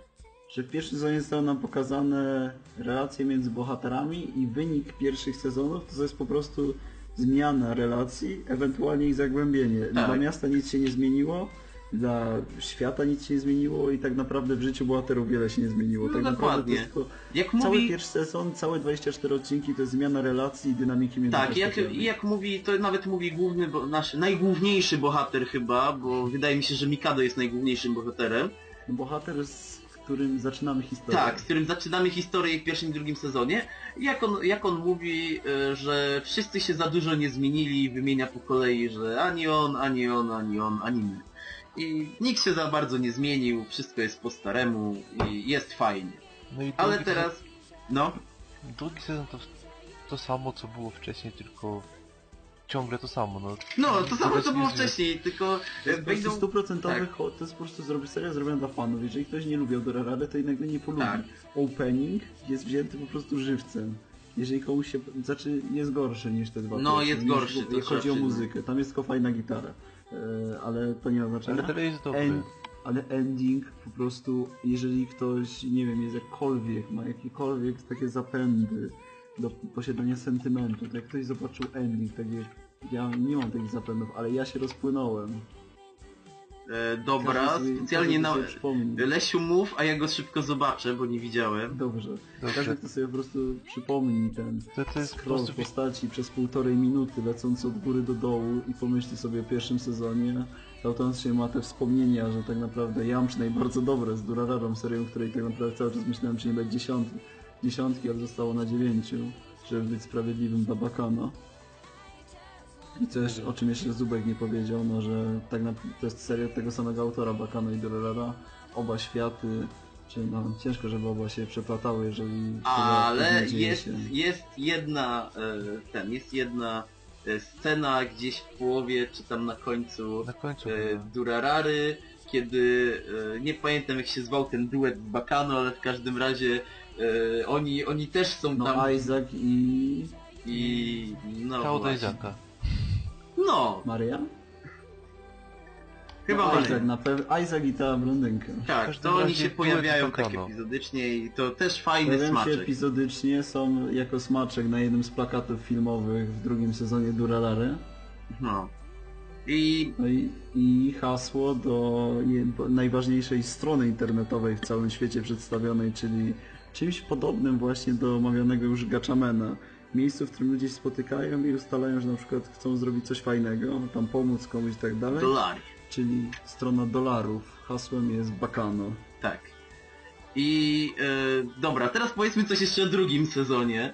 że w pierwszym sezonie zostały nam pokazane relacje między bohaterami i wynik pierwszych sezonów to jest po prostu zmiana relacji, ewentualnie ich zagłębienie. Tak. Dla miasta nic się nie zmieniło dla świata nic się nie zmieniło i tak naprawdę w życiu bohaterów wiele się nie zmieniło. No tak naprawdę dokładnie. tylko Jak cały mówi... pierwszy sezon, całe 24 odcinki to jest zmiana relacji i dynamiki między Tak, jak, i jak mówi, to nawet mówi główny, bo, nasz najgłówniejszy bohater chyba, bo wydaje mi się, że Mikado jest najgłówniejszym bohaterem. Bohater, z którym zaczynamy historię. Tak, z którym zaczynamy historię w pierwszym i drugim sezonie. I Jak on, jak on mówi, e, że wszyscy się za dużo nie zmienili, wymienia po kolei, że ani on, ani on, ani on, ani my. I nikt się za bardzo nie zmienił, wszystko jest po staremu i jest fajnie. No i Ale teraz, no, Se... drugi sezon to to samo co było wcześniej, tylko ciągle to samo, no. no to samo co było wcześniej, tylko wejdą... stuprocentowy tak. hot, to jest po prostu zrobić seria zrobiona dla fanów. Jeżeli ktoś nie lubił Dorarady, to i nagle nie polubi. Tak. Opening jest wzięty po prostu żywcem. Jeżeli komuś się... Znaczy jest gorszy niż te dwa No, pierwsze, jest niż- gorszy, Jeśli chodzi o przyznać. muzykę, tam jest tylko fajna gitara. E, ale to nie ma znaczenia. Ale dalej jest dobry. End, ale ending po prostu, jeżeli ktoś, nie wiem, jest jakkolwiek, ma jakiekolwiek takie zapędy do posiadania sentymentu, to jak ktoś zobaczył ending, tak jak ja nie mam takich zapędów, ale ja się rozpłynąłem. E, dobra, sobie- specjalnie na... Lesiu mów, a ja go szybko zobaczę, bo nie widziałem. Dobrze. Dobrze. Każdy to sobie po prostu przypomni ten To, to jest po scroll prostu... postaci przez półtorej minuty lecąc od góry do dołu i pomyśli sobie o pierwszym sezonie, to automatycznie ma te wspomnienia, że tak naprawdę ja mam przynajmniej bardzo dobre z Durararą, serią, której tak naprawdę cały czas myślałem, czy nie dać dziesiątki, dziesiątki, ale zostało na dziewięciu, żeby być sprawiedliwym dla Bakana. I coś, o czym jeszcze Zubek nie powiedział, no że tak naprawdę to jest seria tego samego autora, Bakana i Durarara, oba światy, czy no ciężko, żeby oba się przeplatały, jeżeli... Ale dzieje jest, się. jest jedna, e, ten, jest jedna e, scena gdzieś w połowie, czy tam na końcu Na końcu e, była. Durarary, kiedy, e, nie pamiętam jak się zwał ten duet z Bakano, ale w każdym razie e, oni, oni też są No tam Isaac i... i no do właśnie. Izaka. No, Maria? chyba no, Maria. Isaac, na pewno. Isaac i ta blondynka. Tak, to oni się pojawiają tak epizodycznie i to też fajny Pojawiają się smaczek. epizodycznie, są jako smaczek na jednym z plakatów filmowych w drugim sezonie Duralary. No. I No i, i hasło do najważniejszej strony internetowej w całym świecie przedstawionej, czyli czymś podobnym właśnie do omawianego już Gatchamena. Miejscu, w którym ludzie się spotykają i ustalają, że na przykład chcą zrobić coś fajnego, tam pomóc komuś i tak dalej. dolary. Czyli strona dolarów. Hasłem jest Bakano. Tak. I e, dobra, teraz powiedzmy coś jeszcze o drugim sezonie.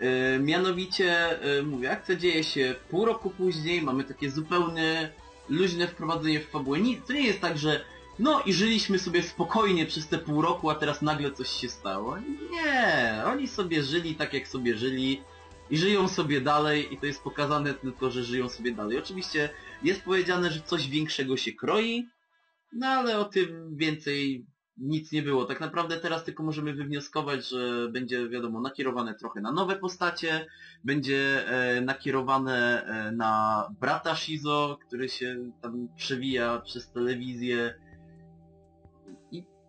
E, mianowicie, e, mówię, akcja dzieje się pół roku później, mamy takie zupełnie luźne wprowadzenie w fabułę. Ni- To nie jest tak, że no i żyliśmy sobie spokojnie przez te pół roku, a teraz nagle coś się stało. Nie, oni sobie żyli tak jak sobie żyli i żyją sobie dalej i to jest pokazane tylko, że żyją sobie dalej. Oczywiście jest powiedziane, że coś większego się kroi, no ale o tym więcej nic nie było. Tak naprawdę teraz tylko możemy wywnioskować, że będzie wiadomo nakierowane trochę na nowe postacie, będzie e, nakierowane e, na brata Shizo, który się tam przewija przez telewizję.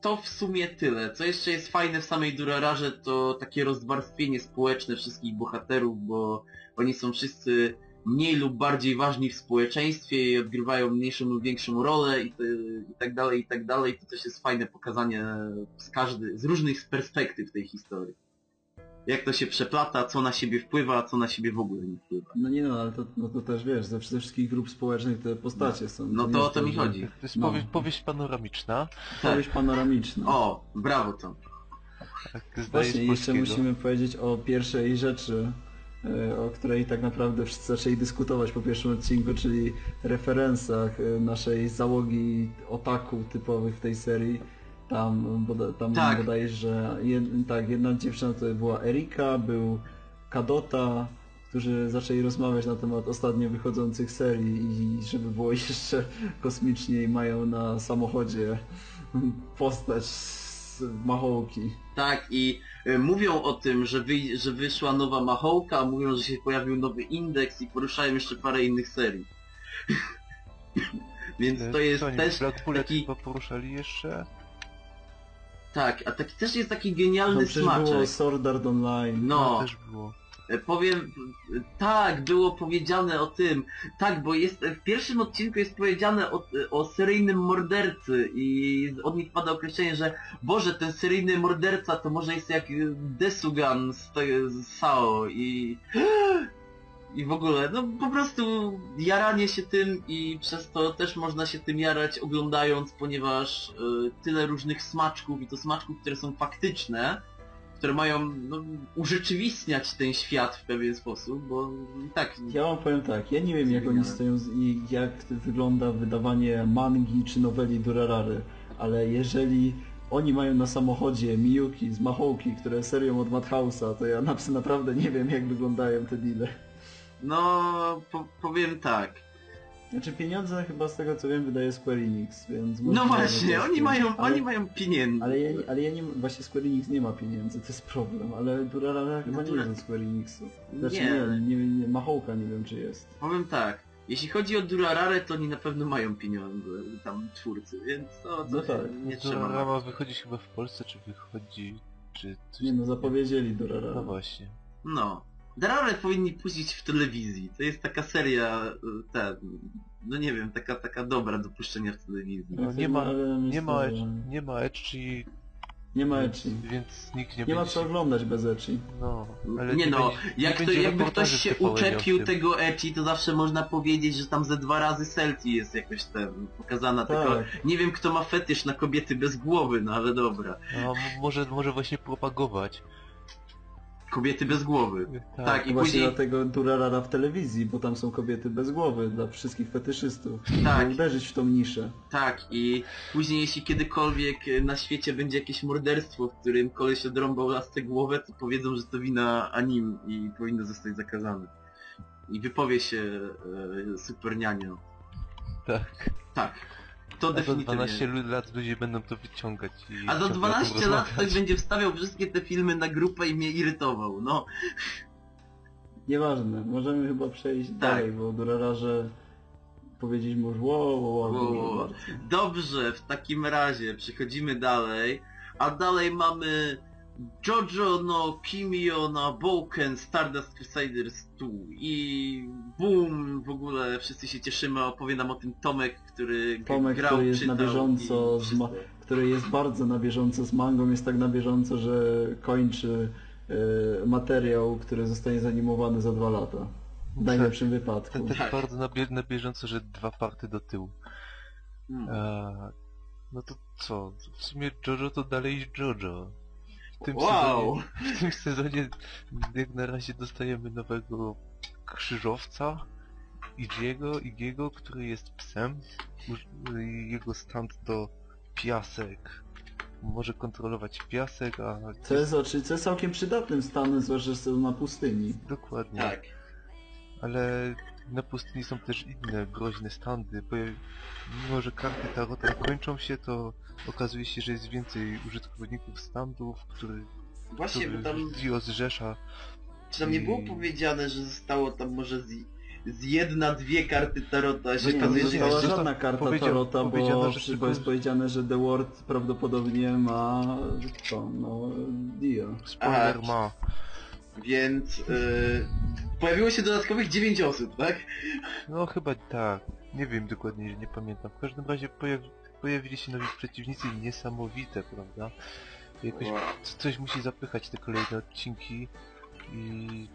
To w sumie tyle. Co jeszcze jest fajne w samej Durararze, to takie rozwarstwienie społeczne wszystkich bohaterów, bo oni są wszyscy mniej lub bardziej ważni w społeczeństwie i odgrywają mniejszą lub większą rolę i, te, i tak dalej, i tak dalej. To też jest fajne pokazanie z każdy, z różnych perspektyw tej historii. Jak to się przeplata, co na siebie wpływa, a co na siebie w ogóle nie wpływa. No nie no, ale to, no to też wiesz, ze wszystkich grup społecznych te postacie są. No nie to o to mi że- chodzi. To jest No. powie, powieść panoramiczna. Powieść panoramiczna. O, brawo to. Tak, Właśnie, jeszcze musimy powiedzieć o pierwszej rzeczy, e, o której tak naprawdę wszyscy zaczęli dyskutować po pierwszym odcinku, czyli referencach e, naszej załogi otaku typowych w tej serii. Tam, boda, tam Tak. bodajże, że jed, tak, jedna dziewczyna to była Erika, był Kadota, którzy zaczęli rozmawiać na temat ostatnio wychodzących serii i żeby było jeszcze kosmiczniej mają na samochodzie postać z Mahołki. Tak, i y, mówią o tym, że, wy, że wyszła nowa Mahołka, mówią, że się pojawił nowy indeks i poruszają jeszcze parę innych serii. Więc to jest Co też taki... poruszali jeszcze? Tak, a taki też jest taki genialny było smaczek. Sword Art Online. No, też było. E, Powiem, e, tak, było powiedziane o tym, tak, bo jest, w pierwszym odcinku jest powiedziane o, o seryjnym mordercy i od nich pada określenie, że Boże, ten seryjny morderca to może jest jak Desugan z, z Sao i... I w ogóle, no po prostu jaranie się tym i przez to też można się tym jarać oglądając, ponieważ y, tyle różnych smaczków i to smaczków, które są faktyczne, które mają no, urzeczywistniać ten świat w pewien sposób, bo tak... Ja wam powiem tak, ja nie wiem jak oni stoją i jak wygląda wydawanie mangi czy noweli Durarary, ale jeżeli oni mają na samochodzie Miyuki z Mahołki, które serią od Madhouse'a, to ja na- naprawdę nie wiem jak wyglądają te deale. No, po, powiem tak. Znaczy pieniądze chyba z tego co wiem wydaje Square Enix, więc... No właśnie, oni mają, ale, oni mają pieniędzy. Ale ja, nie- ale ja nie... Właśnie Square Enix nie ma pieniędzy, to jest problem, ale Durarara chyba nie Dura- jest od Square Enixu. Znaczy Nie. nie, nie, nie, Mahołka nie wiem czy jest. Powiem tak, jeśli chodzi o Durarare, to oni na pewno mają pieniądze, tam twórcy, więc to, to No tak. nie trzeba. Rama wychodzi chyba w Polsce, czy wychodzi... czy coś... Nie no, zapowiedzieli Durarara. No właśnie. No. Durarare powinni puścić w telewizji. To jest taka seria, y, ten, no nie wiem, taka, taka dobra do puszczenia w telewizji. No, nie ma- Nie ma, nie ma ecchi, Nie ma więc, Echi. więc nikt nie, Nie ma co oglądać bez Echi. No, ale nie no, będzie, jak nie to, jakby ktoś się uczepił tego Echi, to zawsze można powiedzieć, że tam ze dwa razy Celti jest jakoś ten, pokazana, tylko Tak. nie wiem kto ma fetysz na kobiety bez głowy, no ale dobra. No, może, może właśnie propagować. Kobiety bez głowy. Tak, Tak, i Właśnie później, dlatego Durarara w telewizji, bo tam są kobiety bez głowy dla wszystkich fetyszystów. Tak. Uderzyć w tą niszę. tak, i później jeśli kiedykolwiek na świecie będzie jakieś morderstwo, w którym koleś odrąbał lasce głowę, to powiedzą, że to wina anim i powinno zostać zakazane. I wypowie się e, tak. Tak, to A za definitywnie. 12 lu- lat ludzie będą to wyciągać i... A za ciągle o tym 12 lat ktoś będzie wstawiał wszystkie te filmy na grupę i mnie irytował, no. Nieważne, możemy chyba przejść Tak. dalej, bo Durararze powiedzieliśmy już wow, wow, wow. Dobrze, w takim razie przechodzimy dalej, a dalej mamy Jojo no Kimio na Bouken Stardust Crusaders 2 i boom, w ogóle wszyscy się cieszymy, opowie nam o tym Tomek, który Tomek, grał, który jest czytał na bieżąco i ma- który jest bardzo na bieżąco z mangą, jest tak na bieżąco, że kończy e, materiał, który zostanie zanimowany za dwa lata. W najlepszym wypadku. Ten tak Tak. bardzo na, bie- na bieżąco, że dwa party do tyłu. Hmm. Eee, no to co? W sumie Jojo to dalej Jojo. W tym, Wow! sezonie, w tym sezonie jak na razie dostajemy nowego krzyżowca Igiego, Igiego, który jest psem. I Jego stand to piasek. Może kontrolować piasek, a... Co jest, oczy- co jest całkiem przydatnym stanem, zwłaszcza, że są na pustyni. Dokładnie. Tak. Ale na pustyni są też inne groźne standy, bo mimo, że karty Tarota kończą się, to okazuje się, że jest więcej użytkowników standów, który, Właśnie, bo który tam, Dio zrzesza. czy tam nie było powiedziane, że zostało tam może z, z jedna, dwie karty Tarota, że Nie, tam nie jest została została- żadna karta powiedzia- Tarota, bo, że bo jest powiedziane, że The Word prawdopodobnie ma to, no, Dio. Spoiler Aha. ma. Więc yy, pojawiło się dodatkowych 9 osób, tak? No chyba tak. Nie wiem dokładnie, nie pamiętam. W każdym razie pojawi pojawili się nowi przeciwnicy niesamowite, prawda? Jakoś Wow. coś musi zapychać te kolejne odcinki i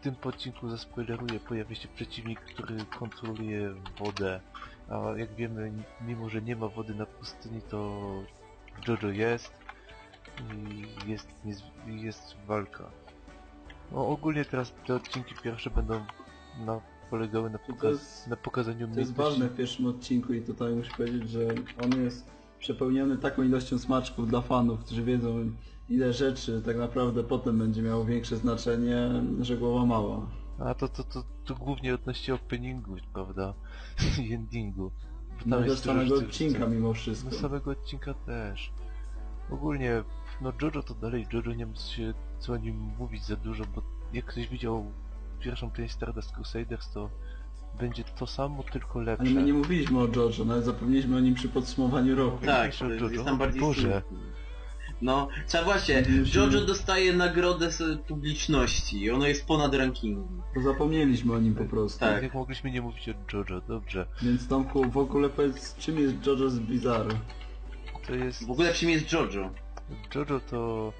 w tym odcinku zaspoileruję, pojawi się przeciwnik, który kontroluje wodę. A jak wiemy, mimo że nie ma wody na pustyni, to Jojo jest i jest, jest walka. No ogólnie teraz te odcinki pierwsze będą na, polegały na, pokaz, jest- na pokazaniu To jest ważne w pierwszym odcinku i tutaj muszę powiedzieć, że on jest przepełniony taką ilością smaczków dla fanów, którzy wiedzą ile rzeczy tak naprawdę potem będzie miało większe znaczenie, że głowa mała. A to, to, to, to głównie odnośnie openingu, prawda? I endingu. Bo No tam dużo samego odcinka mimo wszystko. No samego odcinka też. Ogólnie, no Jojo to dalej Jojo, nie ma się co o nim mówić za dużo, bo jak ktoś widział pierwszą część Stardust Crusaders, to będzie to samo, tylko lepsze. Ale my nie mówiliśmy o Jojo, nawet zapomnieliśmy o nim przy podsumowaniu roku. Tak, Mówisz o to jest, Jojo? jest tam bardziej Boże. No, trzeba właśnie. Jojo dostaje nagrodę z publiczności i ono jest ponad rankingiem. To zapomnieliśmy o nim po prostu. Tak. Jak mogliśmy nie mówić o Jojo, dobrze. Więc Tomku, w ogóle powiedz, czym jest JoJo's Bizarre? To jest... W ogóle czym jest Jojo? Jojo to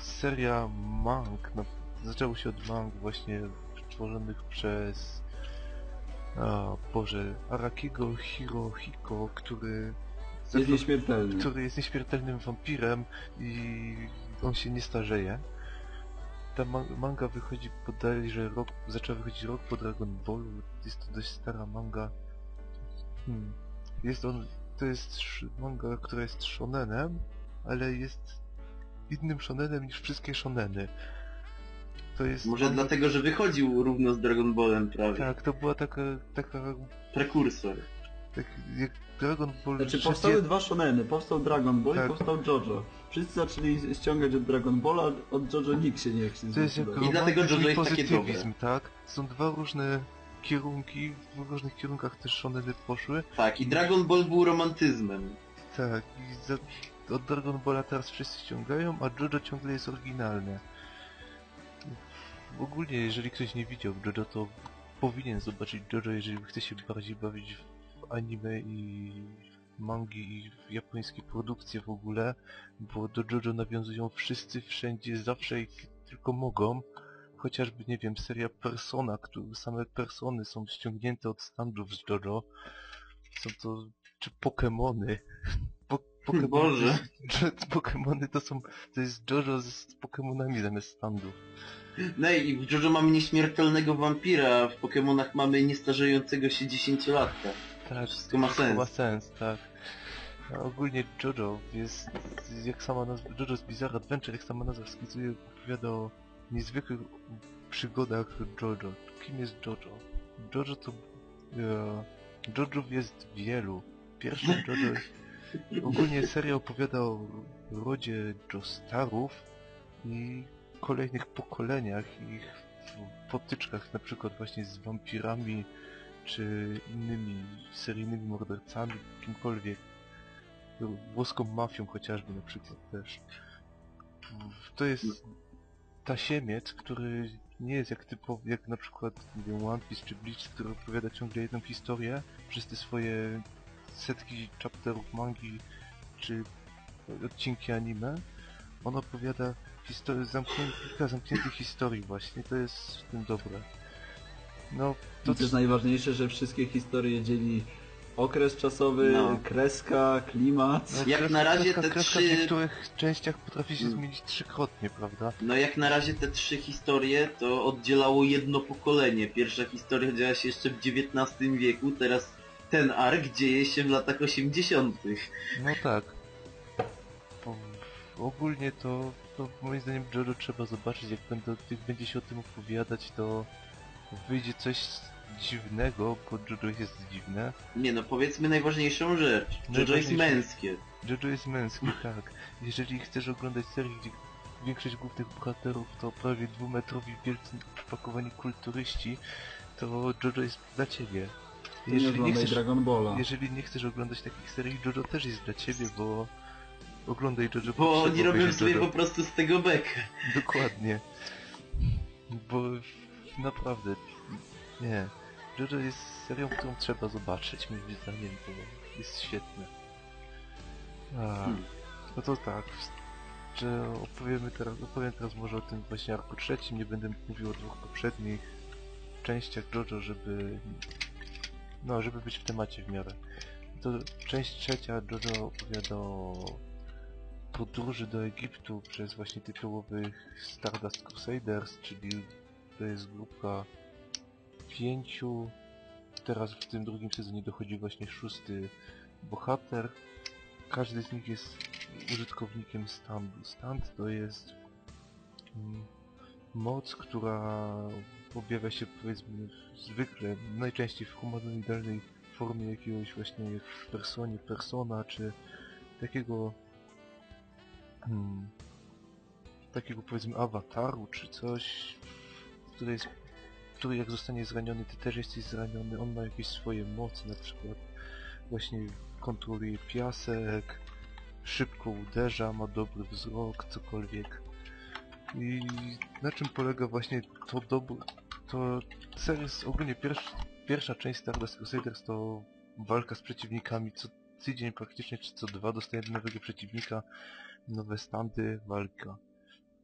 seria mang. No, zaczęło się od mang właśnie tworzonych przez... Boże, Arakigo Hirohiko, który... Jest nieśmiertelny. który jest nieśmiertelnym wampirem i on się nie starzeje. Ta ma manga wychodzi bodajże rok, zaczęła wychodzić rok po Dragon Ballu, jest to dość stara manga. Hmm. Jest on, to jest manga, która jest shonenem, ale jest innym shonenem niż wszystkie shoneny. To jest... Może dlatego, że wychodził równo z Dragon Ballem prawie. Tak, to była taka, taka, Prekursor. tak jak Dragon Ball... Znaczy powstały dwa shoneny, powstał Dragon Ball Tak. i powstał JoJo. Wszyscy zaczęli ściągać od Dragon Balla, od JoJo nikt się nie chce To jest jak zdecydować. I dlatego Jojo jest takie pozytywizm, tak? Są dwa różne kierunki, w różnych kierunkach też shoneny poszły. Tak, i Dragon Ball był romantyzmem. Tak, i za, od Dragon Balla teraz wszyscy ściągają, a Jojo ciągle jest oryginalne. Ogólnie, jeżeli ktoś nie widział Jojo, to powinien zobaczyć Jojo, jeżeli chce się bardziej bawić w anime i mangi i w japońskie produkcje w ogóle, bo do Jojo nawiązują wszyscy, wszędzie, zawsze i tylko mogą. Chociażby, nie wiem, seria Persona, które same persony są ściągnięte od standów z Jojo. Są to, czy Pokemony. Po, Pokemony, Boże. Pokemony to są, to jest Jojo z Pokemonami zamiast standów. No i w Jojo mamy nieśmiertelnego wampira, a w Pokemonach mamy niestarzejącego się dziesięciolatka. Tak, Wszystko ma sens. ma sens, tak. A ogólnie JoJo jest, jak sama nazwa, JoJo's Bizarre Adventure, jak sama nazwa wskazuje, opowiada o niezwykłych przygodach JoJo. Kim jest JoJo? JoJo to... E, JoJo jest wielu. Pierwszy JoJo... Ogólnie seria opowiada o rodzie Joestarów i kolejnych pokoleniach ich potyczkach, na przykład właśnie z wampirami, czy innymi seryjnymi mordercami, kimkolwiek. Włoską mafią chociażby na przykład też. To jest tasiemiec, który nie jest jak typowy, jak na przykład nie wiem, One Piece czy Bleach, który opowiada ciągle jedną historię przez te swoje setki chapterów mangi czy odcinki anime. On opowiada historię zamkniętych, kilka zamkniętych historii właśnie, to jest w tym dobre. No, To to też najważniejsze, że wszystkie historie dzieli okres czasowy, No. kreska, klimat. No, Jak na razie kreska, te kreska trzy- w niektórych częściach potrafi się Mm. zmienić trzykrotnie, prawda? No jak na razie te trzy historie to oddzielało jedno pokolenie. Pierwsza historia działa się jeszcze w XIX wieku, teraz ten ark dzieje się w latach 80. No tak. Bo ogólnie to, to moim zdaniem Jojo trzeba zobaczyć, jak będą, jak będzie się o tym opowiadać, to wyjdzie coś dziwnego, bo Jojo jest dziwne. Nie no, powiedzmy najważniejszą rzecz. Jojo jest męskie. Jojo jest męski, tak. Jeżeli chcesz oglądać serię, gdzie większość głównych bohaterów to prawie dwumetrowi wielcy przypakowani kulturyści, to Jojo jest dla ciebie. Nie Jeżeli nie, chcesz, Dragon Balla. jeżeli nie chcesz oglądać takich serii, Jojo też jest dla ciebie, bo oglądaj Jojo Bo oni robią sobie Jojo. po prostu z tego bekę. Dokładnie. Bo naprawdę, nie. Jojo jest serią, którą trzeba zobaczyć, moim zdaniem, bo jest świetne. A, Hmm. no to tak, że opowiemy teraz, opowiem teraz może o tym właśnie arku trzecim, nie będę mówił o dwóch poprzednich częściach Jojo, żeby no, żeby być w temacie w miarę. To część trzecia Jojo opowiada o podróży do Egiptu przez właśnie tytułowych Stardust Crusaders, czyli to jest grupa pięciu. Teraz w tym drugim sezonie dochodzi właśnie szósty bohater. Każdy z nich jest użytkownikiem standu. Stand to jest mm, moc, która objawia się powiedzmy zwykle, najczęściej w humanoidalnej formie jakiegoś właśnie jak w personie persona, czy takiego hmm, takiego powiedzmy awataru, czy coś, który jest który jak zostanie zraniony, ty też jesteś zraniony, on ma jakieś swoje moce, na przykład właśnie kontroluje piasek, szybko uderza, ma dobry wzrok, cokolwiek. I na czym polega właśnie to dobro... To series, ogólnie pierwsza, pierwsza część Stardust Crusaders to walka z przeciwnikami co tydzień praktycznie, czy co dwa dostajemy nowego przeciwnika, nowe standy, walka.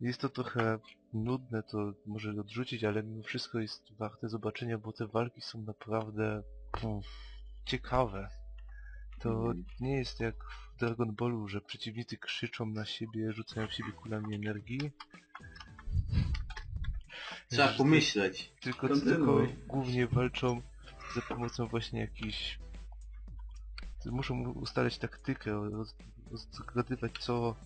Jest to trochę nudne, to może odrzucić, ale mimo wszystko jest warte zobaczenia, bo te walki są naprawdę puf, ciekawe. To Mhm. nie jest jak w Dragon Ballu, że przeciwnicy krzyczą na siebie, rzucają w siebie kulami energii. Trzeba Że pomyśleć. Tylko, Kontynuuj. tylko głównie walczą za pomocą właśnie jakichś... Muszą ustalać taktykę, roz- rozgadywać co...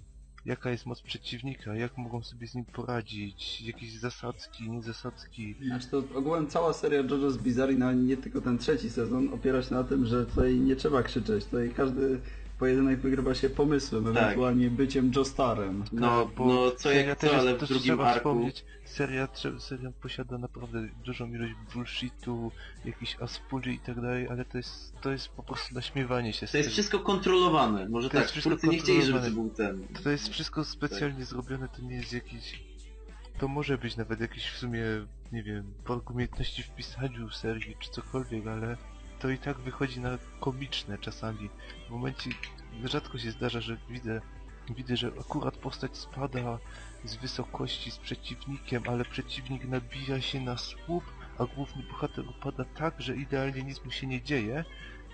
Jaka jest moc przeciwnika, jak mogą sobie z nim poradzić, jakieś zasadzki, niezasadzki. Znaczy to ogółem cała seria JoJo's Bizarre, no nie tylko ten trzeci sezon, opiera się na tym, że tutaj nie trzeba krzyczeć. Tutaj każdy pojedynek wygrywa się pomysłem, Tak. ewentualnie byciem Joestarem. No, Tak, bo no co jak jest- ale w drugim trzeba arku... wspomnieć, seria, seria posiada naprawdę dużą ilość bullshitu, jakichś aspuli i tak dalej, ale to jest, to jest po prostu naśmiewanie się z To jest wszystko kontrolowane. Może To tak, jest wszystko nie chcieli, żeby to był ten. To jest wszystko specjalnie zrobione, to nie jest jakiś... To może być nawet jakiś w sumie, nie wiem, brak umiejętności w pisaniu serii czy cokolwiek, ale to i tak wychodzi na komiczne czasami. W momencie, rzadko się zdarza, że widzę, widzę, że akurat postać spada z wysokości z przeciwnikiem, ale przeciwnik nabija się na słup, a główny bohater upada tak, że idealnie nic mu się nie dzieje.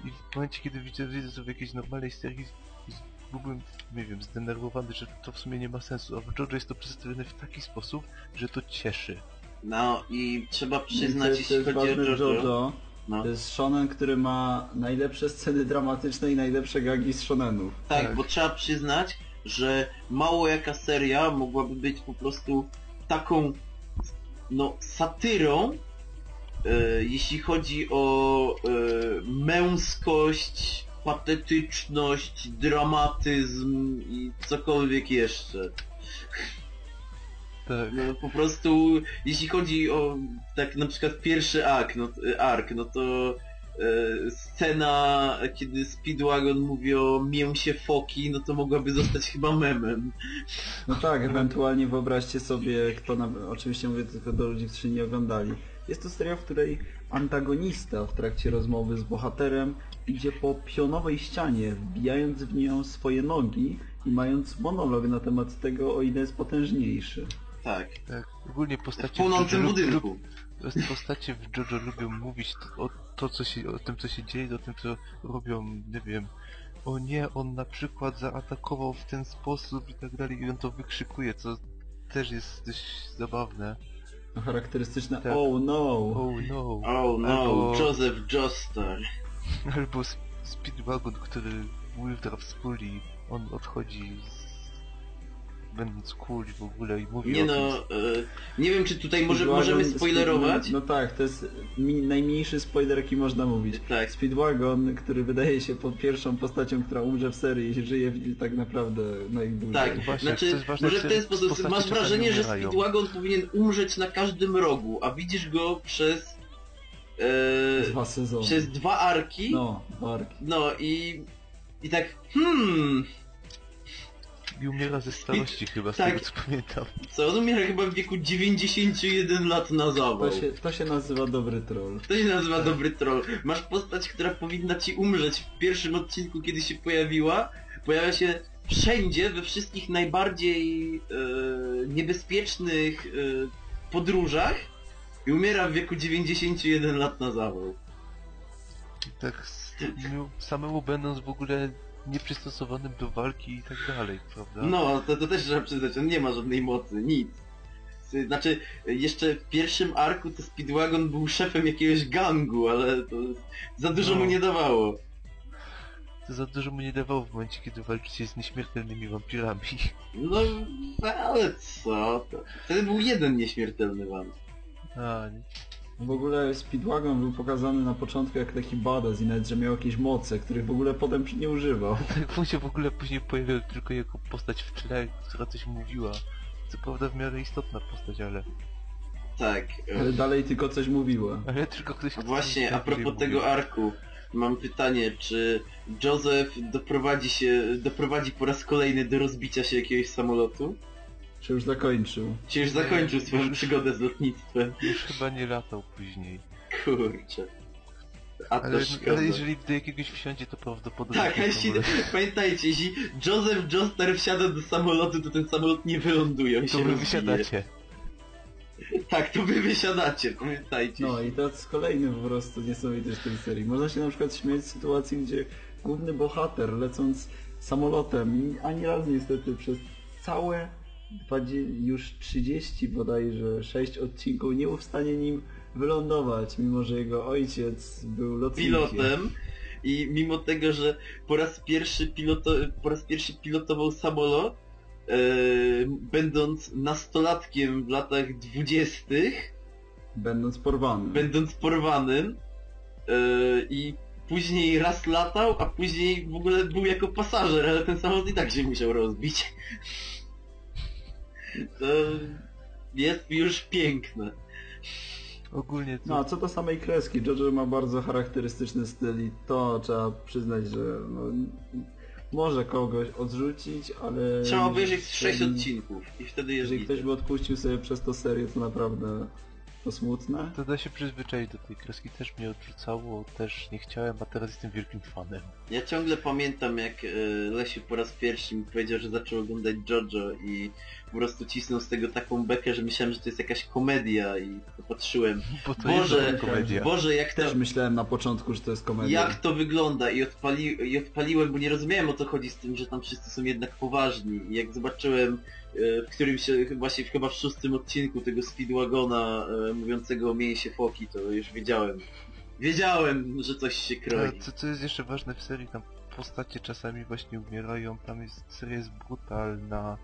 I w momencie, kiedy widzę, widzę to w jakiejś normalnej serii, z- byłbym, nie wiem, zdenerwowany, że to w sumie nie ma sensu, a w JoJo jest to przedstawione w taki sposób, że to cieszy. No i trzeba przyznać, jeśli chodzi o JoJo... No. To jest shonen, który ma najlepsze sceny dramatyczne i najlepsze gagi z shonenów. Tak, Tak. bo trzeba przyznać, że mało jaka seria mogłaby być po prostu taką no satyrą, e, jeśli chodzi o e, męskość, patetyczność, dramatyzm i cokolwiek jeszcze. Tak. No po prostu, jeśli chodzi o tak na przykład pierwszy ark, no, ark, no to e, scena, kiedy Speedwagon mówi o mięsie foki, no to mogłaby zostać chyba memem. No tak, ewentualnie wyobraźcie sobie, kto na... oczywiście mówię tylko do ludzi, którzy nie oglądali. Jest to seria, w której antagonista w trakcie rozmowy z bohaterem idzie po pionowej ścianie, wbijając w nią swoje nogi i mając monolog na temat tego, o ile jest potężniejszy. Tak. Tak. Ogólnie W postacie w płonącym JoJo budynku. lub- Postacie w JoJo lubią mówić o, to, co się, o tym, co się dzieje, o tym, co robią, nie wiem. O nie, on na przykład zaatakował w ten sposób i tak dalej i on to wykrzykuje, co też jest dość zabawne. Charakterystyczne Tak. oh no! Oh no. Oh no, Albo- Joseph Joestar. Albo Sp- Speedwagon, który ultra wspóli, on odchodzi z... będąc cool w ogóle i mówi Nie o no, tym. e, nie wiem czy tutaj może, możemy spoilerować. No, no tak, to jest mi, najmniejszy spoiler, jaki można mówić. Tak. Speedwagon, który wydaje się pod pierwszą postacią, która umrze w serii i żyje w, tak naprawdę najdłużej. Tak, Właśnie, znaczy, to jest ważne, może w ten sposób masz wrażenie, że umierają. Speedwagon powinien umrzeć na każdym rogu, a widzisz go przez e, Dwa sezony. przez dwa arki, no, No, barki. i i tak hmm, I umiera ze starości chyba, z tak. tego co pamiętam. co, on umiera chyba w wieku 91 lat na zawał. To się, to się nazywa dobry troll. To się nazywa dobry troll. Masz postać, która powinna ci umrzeć w pierwszym odcinku, kiedy się pojawiła. Pojawia się wszędzie, we wszystkich najbardziej e, niebezpiecznych e, podróżach i umiera w wieku 91 lat na zawał. Tak no, samemu będąc w ogóle nieprzystosowanym do walki i tak dalej, prawda? No, to, to też trzeba przyznać, on nie ma żadnej mocy, nic. Znaczy, jeszcze w pierwszym arku to Speedwagon był szefem jakiegoś gangu, ale to za dużo No. mu nie dawało. To za dużo mu nie dawało w momencie, kiedy walczycie z nieśmiertelnymi wampirami. No, ale co? To, wtedy był jeden nieśmiertelny wam. A, nie. W ogóle Speedwagon był pokazany na początku jak taki badass i nawet, że miał jakieś moce, których w ogóle potem nie używał. Tak on się w ogóle później pojawiał tylko jako postać w tle, która coś mówiła. Co prawda w miarę istotna postać, ale... Tak. e, Ale dalej tylko coś mówiła. Ale tylko ktoś... A Właśnie, a propos mówił. tego arku. mam pytanie, czy Joseph doprowadzi się, doprowadzi po raz kolejny do rozbicia się jakiegoś samolotu? Czy już zakończył? Czy już zakończył swoją przygodę z lotnictwem? Już chyba nie latał później. Kurczę. A Ale, ale jeżeli do jakiegoś wsiądzie, to prawdopodobnie... Tak, a jeśli, pamiętajcie, jeśli Joseph Joestar wsiada do samolotu, to ten samolot nie wyląduje, on To się wy rozbije. wysiadacie. Tak, to wy wysiadacie, pamiętajcie. No i to jest kolejny po prostu niesamowity z tej serii. Można się na przykład śmiać z sytuacji, gdzie główny bohater lecąc samolotem i ani razu niestety przez całe 20, już 30 bodajże 6 odcinków nie był w stanie nim wylądować, mimo że jego ojciec był lotnikiem. pilotem i mimo tego, że po raz pierwszy, piloto, po raz pierwszy pilotował samolot, e, będąc nastolatkiem w latach dwudziestych, Będąc porwanym. będąc porwanym e, i później raz latał, a później w ogóle był jako pasażer, ale ten samolot i tak się musiał rozbić. To jest już piękne. Ogólnie to... No a co do samej kreski, Jojo ma bardzo charakterystyczny styl i to trzeba przyznać, że no, może kogoś odrzucić, ale... Trzeba obejrzeć z 6 jeżeli- odcinków i wtedy jest Jeżeli ktoś by odpuścił sobie przez to serię, to naprawdę to smutne. To da się przyzwyczaić do tej kreski, też mnie odrzucało, też nie chciałem, a teraz jestem wielkim fanem. Ja ciągle pamiętam jak e, Lesiu po raz pierwszy mi powiedział, że zaczął oglądać JoJo i po prostu cisnął z tego taką bekę, że myślałem, że to jest jakaś komedia i popatrzyłem, Bo to Boże, jest komedia. Boże jak to, Też myślałem na początku, że to jest komedia. jak to wygląda i, odpali, i odpaliłem, bo nie rozumiałem o co chodzi z tym, że tam wszyscy są jednak poważni i jak zobaczyłem w którymś się, właśnie chyba w szóstym odcinku tego Speedwagona e, mówiącego o mięsie foki, to już wiedziałem. Wiedziałem, że coś się kroi. Ale co, co jest jeszcze ważne w serii, tam postacie czasami właśnie umierają, tam jest, seria jest brutalna,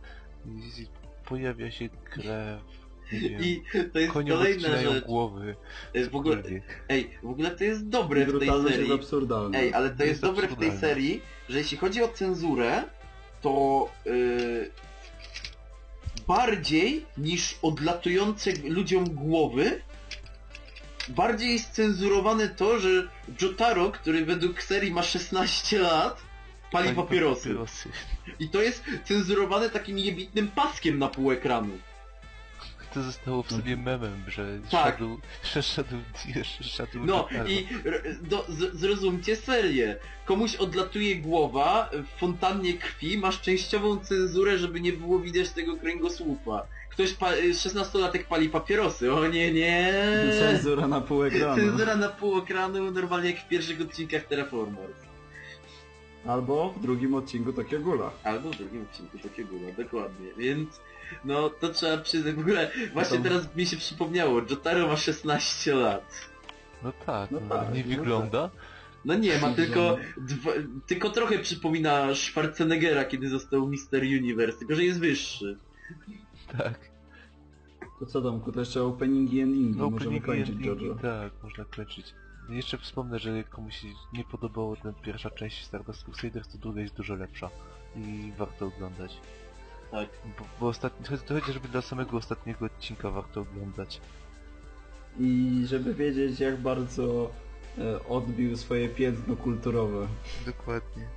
pojawia się krew, wiem, I to jest koniom kolejna rzecz. głowy, E, W ogóle, ej, w ogóle to jest dobre w tej serii. absurdalna. Ej, ale to To jest, jest dobre w tej absurdalne. serii, że jeśli chodzi o cenzurę, to yy, bardziej niż odlatujące ludziom głowy, bardziej jest cenzurowane to, że Jotaro, który według serii ma 16 lat, pali papierosy. I to jest cenzurowane takim jebitnym paskiem na pół ekranu. To zostało w sobie memem, że Tak. Shadow, Shadow, Shadow No i do, z, zrozumcie serię. Komuś odlatuje głowa w fontannie krwi, masz częściową cenzurę, żeby nie było widać tego kręgosłupa. Ktoś pa 16-latek pali papierosy, o nie, nie. Cenzura na pół ekranu. Cenzura na pół ekranu, normalnie jak w pierwszych odcinkach Terraformers. Albo w drugim odcinku Tokio Gula. Albo w drugim odcinku takiego, no dokładnie. Więc, no to trzeba przyznać, w ogóle, właśnie tam- teraz mi się przypomniało, Jotaro ma 16 lat. No tak, No no tak, nie no wygląda. No nie, ma tylko dwa, tylko trochę przypomina Schwarzeneggera, kiedy został Mister Universe, tylko że jest wyższy. Tak. To co Domku, to jeszcze openingi i endingi, No, możemy openingi, kończyć endingi, Jojo. Tak, można kończyć. Jeszcze wspomnę, że jak komuś się nie podobało ta pierwsza część Stardust Crusaders, to druga jest dużo lepsza. I warto oglądać. Tak. Bo, bo ostatni, to to chociażby dla samego ostatniego odcinka warto oglądać. I żeby wiedzieć jak bardzo e, odbił swoje piętno kulturowe. Dokładnie.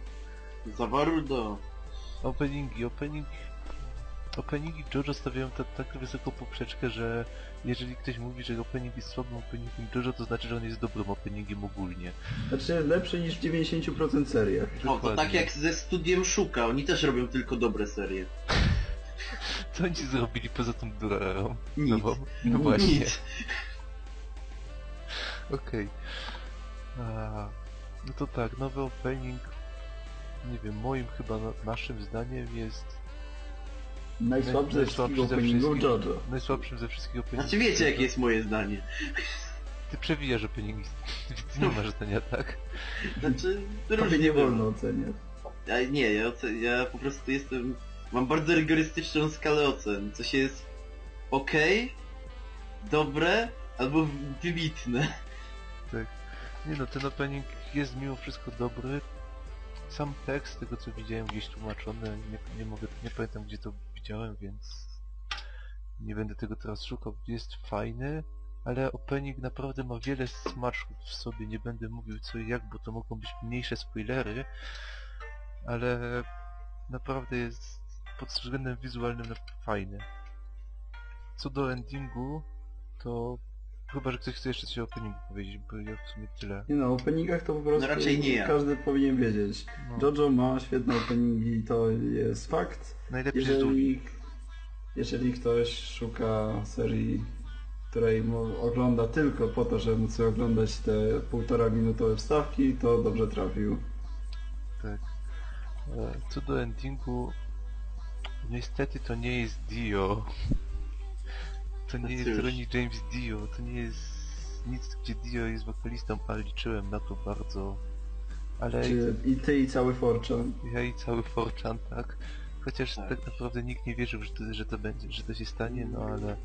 Zawarudo. Openingi, opening... Openingi JoJo stawiają ta, tak wysoką poprzeczkę, że jeżeli ktoś mówi, że opening jest słabym openingiem JoJo, to znaczy, że on jest dobrym openingiem ogólnie. Znaczy lepszy niż w 90% seriach. O, to tak jak ze studiem Szuka, oni też robią tylko dobre serie. Co oni zrobili poza tą durarą? Nic. Nową? No właśnie. Okej. A, No to tak, nowy opening, nie wiem, moim chyba na, naszym zdaniem jest Najsłabszy ze wszystkich openingów. Jojo. najsłabszym ze wszystkich openingów. Znaczy wiecie jakie jest moje zdanie. Ty przewijasz openingi, więc nie masz zdania, tak? Znaczy, Tobie różnie nie wolno oceniać. Ja, nie, ja, ja po prostu jestem... Mam bardzo rygorystyczną skalę ocen. Coś jest okej, dobre, albo wybitne. Tak. Nie no, ten opening jest mimo wszystko dobry. Sam tekst, tego co widziałem gdzieś tłumaczony, nie, nie mogę, nie pamiętam gdzie to widziałem, więc nie będę tego teraz szukał. Jest fajny. ale opening naprawdę ma wiele smaczków w sobie, nie będę mówił co i jak, bo to mogą być mniejsze spoilery, ale naprawdę jest pod względem wizualnym fajny. Co do endingu, to chyba, że ktoś chce jeszcze coś o openingu powiedzieć, bo ja w sumie tyle. Nie no, o openingach to po prostu No raczej nie ja. każdy powinien wiedzieć. No, Jojo ma świetne openingi, to jest fakt. najlepszy. Jeżeli, jeżeli ktoś szuka serii, której mu ogląda tylko po to, żeby móc oglądać te półtora minutowe wstawki, to dobrze trafił. Tak. E, Co do endingu, niestety to nie jest Dio. To No nie jest cóż. Ronnie James Dio, to nie jest nic, gdzie Dio jest wokalistą, a liczyłem na to bardzo. Ale Czy i ty i cały Forchan. ja i cały Forchan, tak? Chociaż Tak. tak. naprawdę nikt nie wierzył, że to, że to będzie, że to się stanie, no ale...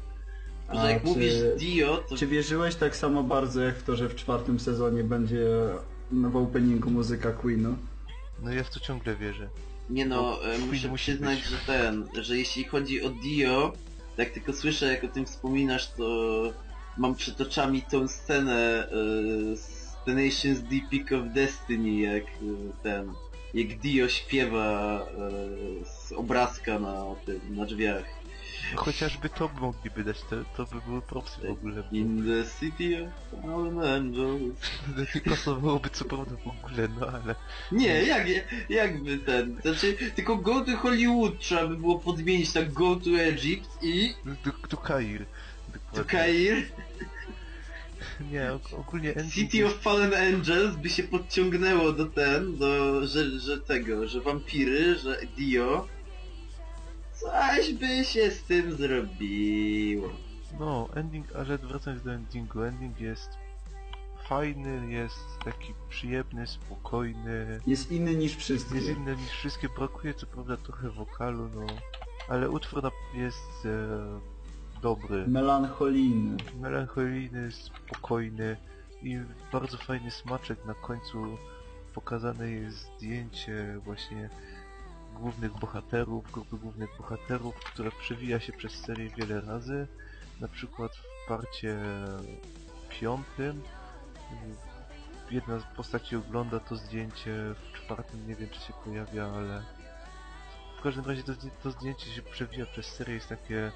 A że jak czy- mówisz Dio, to Czy wierzyłeś tak samo bardzo jak w to, że w czwartym sezonie będzie w openingu muzyka Queen'u? No ja w to ciągle wierzę. Nie no, No, e, muszę musi przyznać, być. że ten, że jeśli chodzi o Dio, jak tylko słyszę jak o tym wspominasz, to mam przed oczami tą scenę e, z Tenacious D Peak of Destiny, jak e, ten, jak Dio śpiewa e, z obrazka na tym, na drzwiach. Chociażby to mogliby dać, to, to by były propsy w ogóle. In the city of fallen angels. Pasowałoby co prawda w ogóle, no ale... Nie, jak, jakby ten, znaczy, tylko go to Hollywood trzeba by było podmienić, tak go to Egypt i Do, do Kair. to. Kair. Nie, og- ogólnie City of Fallen Angels by się podciągnęło do ten, do, że, że tego, że wampiry, że Dio. Coś by się z tym zrobiło. No, ending, ale wracając do endingu, ending jest fajny, jest taki przyjemny, spokojny, Jest inny niż wszystkie. jest inny niż wszystkie, brakuje co prawda trochę wokalu, no, ale utwór jest e, dobry, Melancholijny. melancholijny, spokojny i bardzo fajny smaczek na końcu pokazane jest zdjęcie właśnie głównych bohaterów, grupy głównych bohaterów, które przewija się przez serię wiele razy. Na przykład w parcie piątym y, jedna z postaci ogląda to zdjęcie, w czwartym nie wiem czy się pojawia, ale w każdym razie to, to zdjęcie się przewija przez serię, jest takie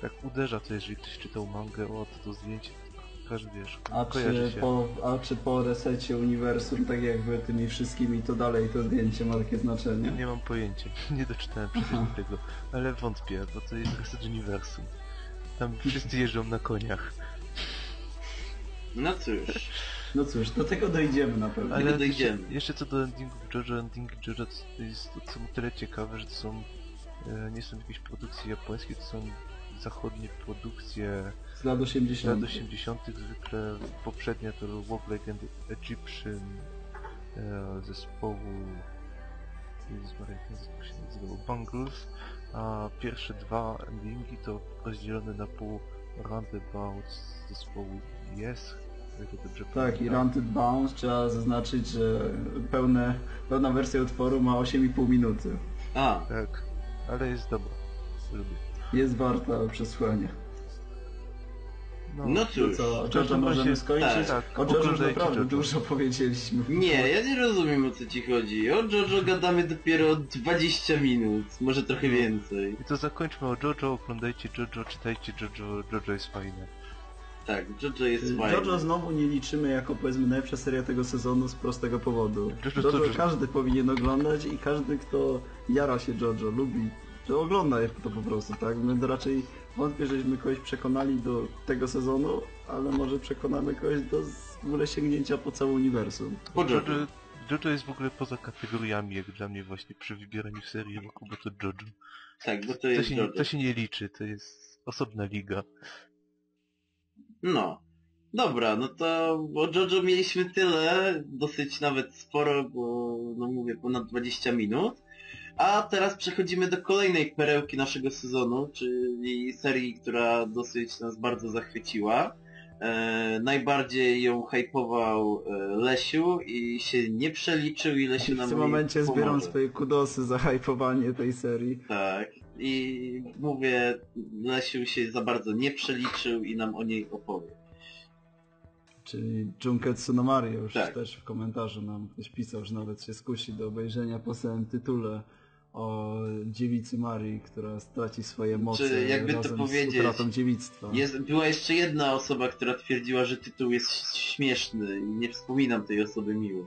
tak uderza to, jeżeli ktoś czytał mangę, o to, to zdjęcie, każdy wiesz, A kojarzy czy, się. po, a czy po resecie uniwersum, tak jakby tymi wszystkimi, to dalej to zdjęcie ma takie znaczenie? Nie mam pojęcia, nie doczytałem przecież tego, ale wątpię, bo to jest Reset Universum. Tam wszyscy jeżdżą na koniach. No cóż, No cóż, do tego dojdziemy na pewno. Ale- Ale dojdziemy. jeszcze, jeszcze co do endingów JoJo, endingi JoJo to jest to są tyle ciekawe, że to są e, nie są jakieś produkcje japońskie, to są zachodnie produkcje Z lat z 80. lat 80. zwykle poprzednia to Walk Legend Egyptian e, zespołu Jezus Maria, jak się Bangles, a pierwsze dwa endingi to rozdzielone na pół Roundabout z zespołu Yes, Tak, i. Ranted Bounce trzeba zaznaczyć, że pełne, pełna wersja utworu ma 8,5 minuty. a, Tak, ale jest dobra. Lubię. Jest warta przesłania. No, no No cóż. co, o w każdym Jojo możemy skończyć? tak, o Jojo naprawdę Jojo. dużo powiedzieliśmy. Nie, ja nie rozumiem o co ci chodzi. O JoJo gadamy dopiero 20 minut, może trochę No. więcej. I to zakończmy o JoJo, oglądajcie JoJo, czytajcie JoJo, JoJo jest fajne. Tak, JoJo jest fajny. Jojo znowu nie liczymy jako powiedzmy najlepsza seria tego sezonu z prostego powodu. Jojo Jojo to- każdy powinien oglądać i każdy kto jara się Jojo, lubi, to ogląda to po prostu, tak? My raczej wątpię, żeśmy kogoś przekonali do tego sezonu, ale może przekonamy kogoś do w ogóle sięgnięcia po całe uniwersum. Po JoJo. JoJo, jest w ogóle poza kategoriami, jak dla mnie właśnie przy wybieraniu serii roku, bo to JoJo. Tak, bo to To jest się, nie, JoJo. to się nie liczy, to jest osobna liga. No. Dobra, no to o JoJo mieliśmy tyle, dosyć nawet sporo, bo no mówię ponad 20 minut. A teraz przechodzimy do kolejnej perełki naszego sezonu, czyli serii, która dosyć nas bardzo zachwyciła. E, najbardziej ją hypował e, Lesiu i się nie przeliczył i Lesiu nam W tym momencie zbieram pomoże. swoje kudosy za hypowanie tej serii. Tak. I mówię, Lesiu się za bardzo nie przeliczył i nam o niej opowie. Czyli Junketsu no Mario już Tak. też w komentarzu nam ktoś pisał, że nawet się skusi do obejrzenia po samym tytule o dziewicy Marii, która straci swoje moce jakby to powiedzieć, z utratą dziewictwa. Jest, była jeszcze jedna osoba, która twierdziła, że tytuł jest śmieszny i nie wspominam tej osoby miło.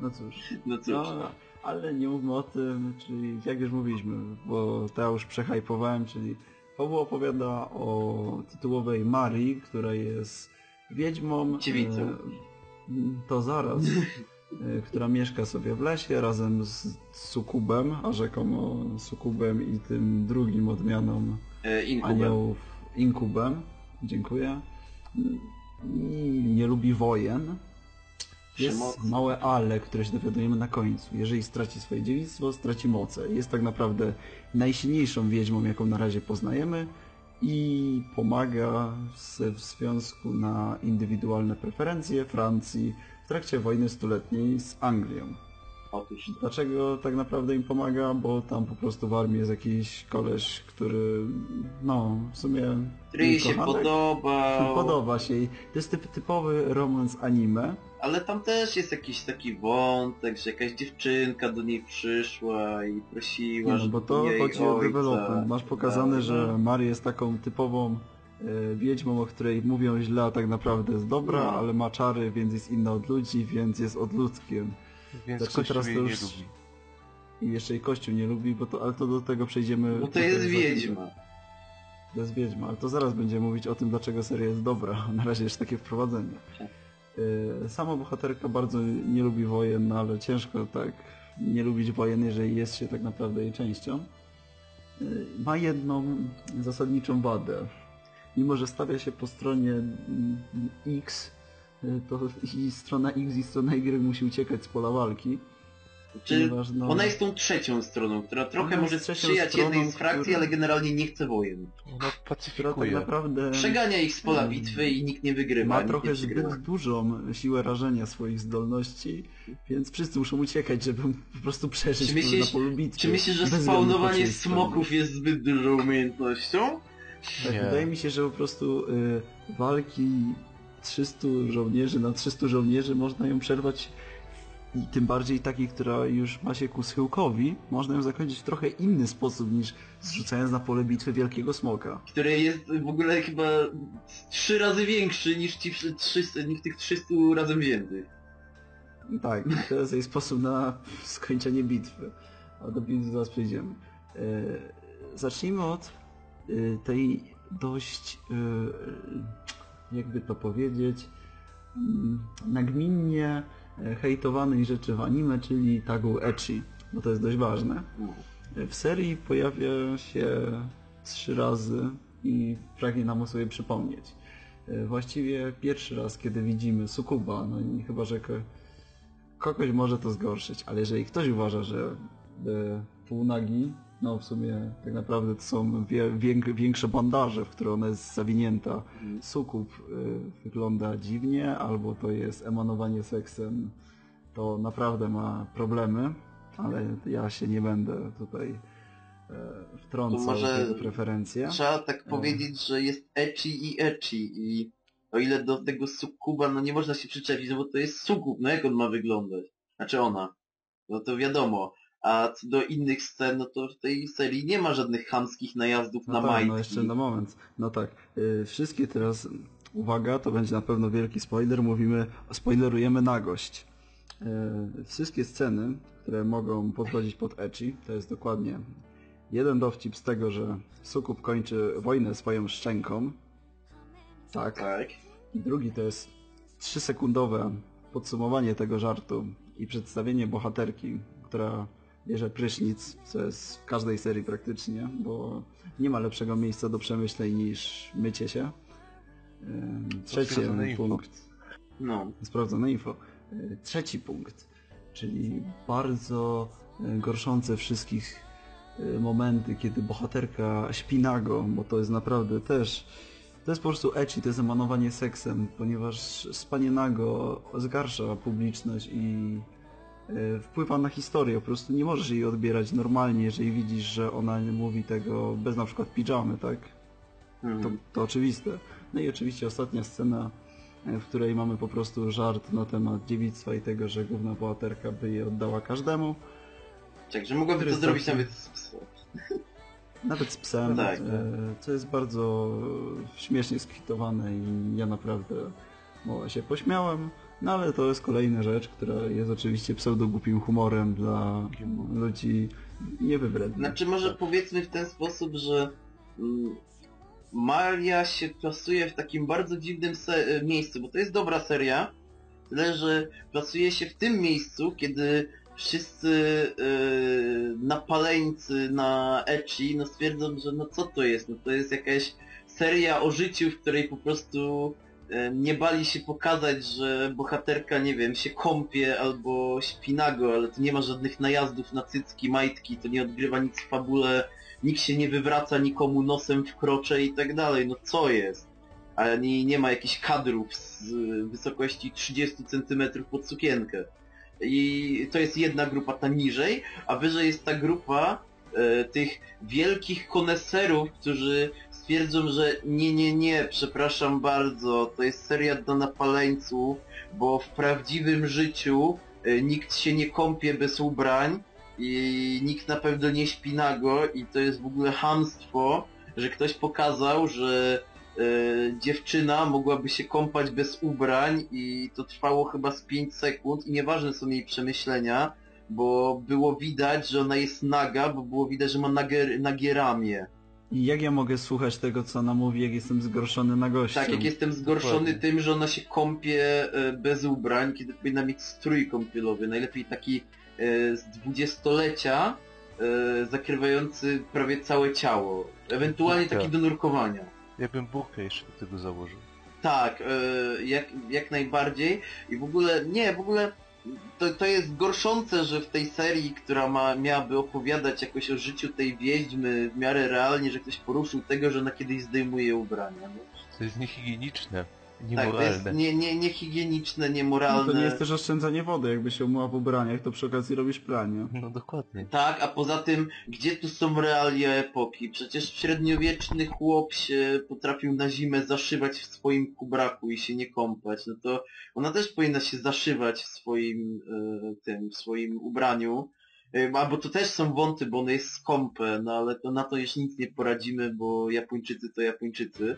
No cóż, No cóż. no, ale nie mówmy o tym, czyli jak już mówiliśmy, bo to ja już przehypowałem, czyli Paweł opowiada o tytułowej Marii, która jest wiedźmą. Dziewicą. e, To zaraz. e, która mieszka sobie w lesie razem z Sukubem, a rzekomo Sukubem i tym drugim odmianą E, Inkubem. aniołów Inkubem. Dziękuję. I nie lubi wojen. Jest Przemocy. małe ale, które się dowiadujemy na końcu. Jeżeli straci swoje dziewictwo, straci moce. Jest tak naprawdę najsilniejszą wiedźmą, jaką na razie poznajemy i pomaga w, w związku na indywidualne preferencje Francji trakcie wojny stuletniej z Anglią. Otóż Dlaczego tak naprawdę im pomaga? Bo tam po prostu w armii jest jakiś koleś, który no w sumie który się podoba. Podoba się jej. To jest typ, typowy romans anime. Ale tam też jest jakiś taki wątek, że jakaś dziewczynka do niej przyszła i prosiła, Nie, no, bo to chodzi o development. Masz pokazane, Tak, że no. Mary jest taką typową wiedźmą, o której mówią źle, a tak naprawdę jest dobra, No. ale ma czary, więc jest inna od ludzi, więc jest odludzkiem. Więc Znaczy, teraz to nie już- lubi. I jeszcze jej Kościół nie lubi, bo to, ale to do tego przejdziemy. Bo to jest wiedźma. To jest wiedźma, ale to zaraz będziemy mówić o tym, dlaczego seria jest dobra. Na razie jeszcze takie wprowadzenie. Y, Sama bohaterka bardzo nie lubi wojen, no ale ciężko tak nie lubić wojen, jeżeli jest się tak naprawdę jej częścią. Y, Ma jedną zasadniczą wadę. Mimo, że stawia się po stronie mm, X, y, to i strona X i strona Y musi uciekać z pola walki. Czy no, ona jest tą trzecią stroną, która trochę może sprzyjać jednej z frakcji, która- ale generalnie nie chce wojen. Ona która tak pacyfikuje. naprawdę... Przegania ich z pola bitwy i nikt nie wygrywa. Ma trochę zbyt dużą siłę rażenia swoich zdolności, więc wszyscy muszą uciekać, żeby po prostu przeżyć Czy myślisz- na polu bitwy. Czy myślisz, że spawnowanie smoków jest zbyt dużą umiejętnością? Tak, wydaje mi się, że po prostu y, walki 300 żołnierzy na 300 żołnierzy można ją przerwać i tym bardziej takiej, która już ma się ku schyłkowi, można ją zakończyć w trochę inny sposób niż zrzucając na pole bitwy wielkiego smoka. Który jest w ogóle chyba trzy razy większy niż ci wszy- 300, niż tych 300 razem wziętych. Tak, to jest jej sposób na skończenie bitwy. A do bitwy zaraz przejdziemy. E, zacznijmy od tej dość, e, jakby to powiedzieć, mm, nagminnie e, hejtowanej rzeczy w anime, czyli tagu ecchi, bo to jest dość ważne. W serii pojawia się trzy razy i pragnie nam o sobie przypomnieć. E, Właściwie pierwszy raz, kiedy widzimy Sukuba, no i chyba, że ko- kogoś może to zgorszyć, ale jeżeli ktoś uważa, że e, półnagi, no w sumie tak naprawdę to są większe bandaże, w które ona jest zawinięta, Sukub e, wygląda dziwnie, albo to jest emanowanie seksem, to naprawdę ma problemy, ale ja się nie będę tutaj e, wtrącał może w jego preferencje. Trzeba tak powiedzieć, że jest ecchi i ecchi i o ile do tego sukuba, no nie można się przyczepić, no bo to jest sukub, no jak on ma wyglądać? Znaczy ona. No to wiadomo. A co do innych scen, no to w tej serii nie ma żadnych chamskich najazdów No na tak, majtki. no jeszcze na moment. No tak, y, wszystkie teraz, uwaga, to będzie na pewno wielki spoiler, mówimy, spoilerujemy nagość. Y, Wszystkie sceny, które mogą podchodzić pod ecchi, to jest dokładnie jeden dowcip z tego, że Sukub kończy wojnę swoją szczęką. Tak. Tak. I drugi to jest trzysekundowe podsumowanie tego żartu i przedstawienie bohaterki, która bierze prysznic, co jest w każdej serii praktycznie, bo nie ma lepszego miejsca do przemyśleń niż mycie się. Trzeci info. punkt. No. Sprawdzone info. Y, Trzeci punkt, czyli bardzo y, gorszące wszystkich y, momenty, kiedy bohaterka śpi nago, bo to jest naprawdę też to jest po prostu ecchi, to jest emanowanie seksem, ponieważ spanie nago zgarsza publiczność i wpływa na historię. Po prostu nie możesz jej odbierać normalnie, jeżeli widzisz, że ona mówi tego bez na przykład pijamy, tak? Mhm. To, to oczywiste. No i oczywiście ostatnia scena e, w której mamy po prostu żart na temat dziewictwa i tego, że główna bohaterka by je oddała każdemu. Także mogłaby Który to zrobić nawet z psem. Nawet z psem, Tak. e, co jest bardzo śmiesznie skwitowane i ja naprawdę no, się pośmiałem. No ale to jest kolejna rzecz, która jest oczywiście pseudogłupim humorem dla ludzi niewybrednych. Znaczy może powiedzmy w ten sposób, że mm, Maria się plasuje w takim bardzo dziwnym e, miejscu, bo to jest dobra seria, tyle że plasuje się w tym miejscu, kiedy wszyscy yy, napaleńcy na Echi no stwierdzą, że no co to jest, no to jest jakaś seria o życiu, w której po prostu nie bali się pokazać, że bohaterka, nie wiem, się kąpie albo śpi nago, ale tu nie ma żadnych najazdów na cycki, majtki, to nie odgrywa nic w fabule, nikt się nie wywraca nikomu nosem w krocze i tak dalej, no co jest? Ani nie ma jakichś kadrów z wysokości 30 cm pod sukienkę. I to jest jedna grupa ta niżej, a wyżej jest ta grupa e, tych wielkich koneserów, którzy stwierdzą, że nie, nie, nie, przepraszam bardzo, to jest seria dla napaleńców, bo w prawdziwym życiu e, nikt się nie kąpie bez ubrań i nikt na pewno nie śpi nago i to jest w ogóle hamstwo, że ktoś pokazał, że e, dziewczyna mogłaby się kąpać bez ubrań i to trwało chyba z 5 sekund i nieważne są jej przemyślenia, bo było widać, że ona jest naga, bo było widać, że ma nagie, nagie ramię. I jak ja mogę słuchać tego, co ona mówi, jak jestem zgorszony na gościu? Tak, jak jestem zgorszony Dokładnie. tym, że ona się kąpie e, bez ubrań, kiedy powinna mieć strój kąpielowy. Najlepiej taki e, z dwudziestolecia, e, zakrywający prawie całe ciało. Ewentualnie taki Tak. do nurkowania. Ja bym burkę jeszcze do tego założył. Tak, jak, jak najbardziej. I w ogóle, nie, w ogóle to, to jest gorszące, że w tej serii, która ma, miałaby opowiadać jakoś o życiu tej wiedźmy w miarę realnie, że ktoś poruszył tego, że ona kiedyś zdejmuje ubrania. No. To jest niehigieniczne, Tak, to jest niemoralne. nie, nie, niehigieniczne, No niemoralne. to nie jest też oszczędzanie wody, jakby się umyła w ubraniach, to przy okazji robisz pranie. No dokładnie. Tak, a poza tym, gdzie tu są realia epoki? Przecież średniowieczny chłop się potrafił na zimę zaszywać w swoim kubraku i się nie kąpać. No to ona też powinna się zaszywać w swoim e, tym, w swoim ubraniu. E, Albo to też są wąty, bo one jest skąpe, no ale to na to już nic nie poradzimy, bo Japończycy to Japończycy.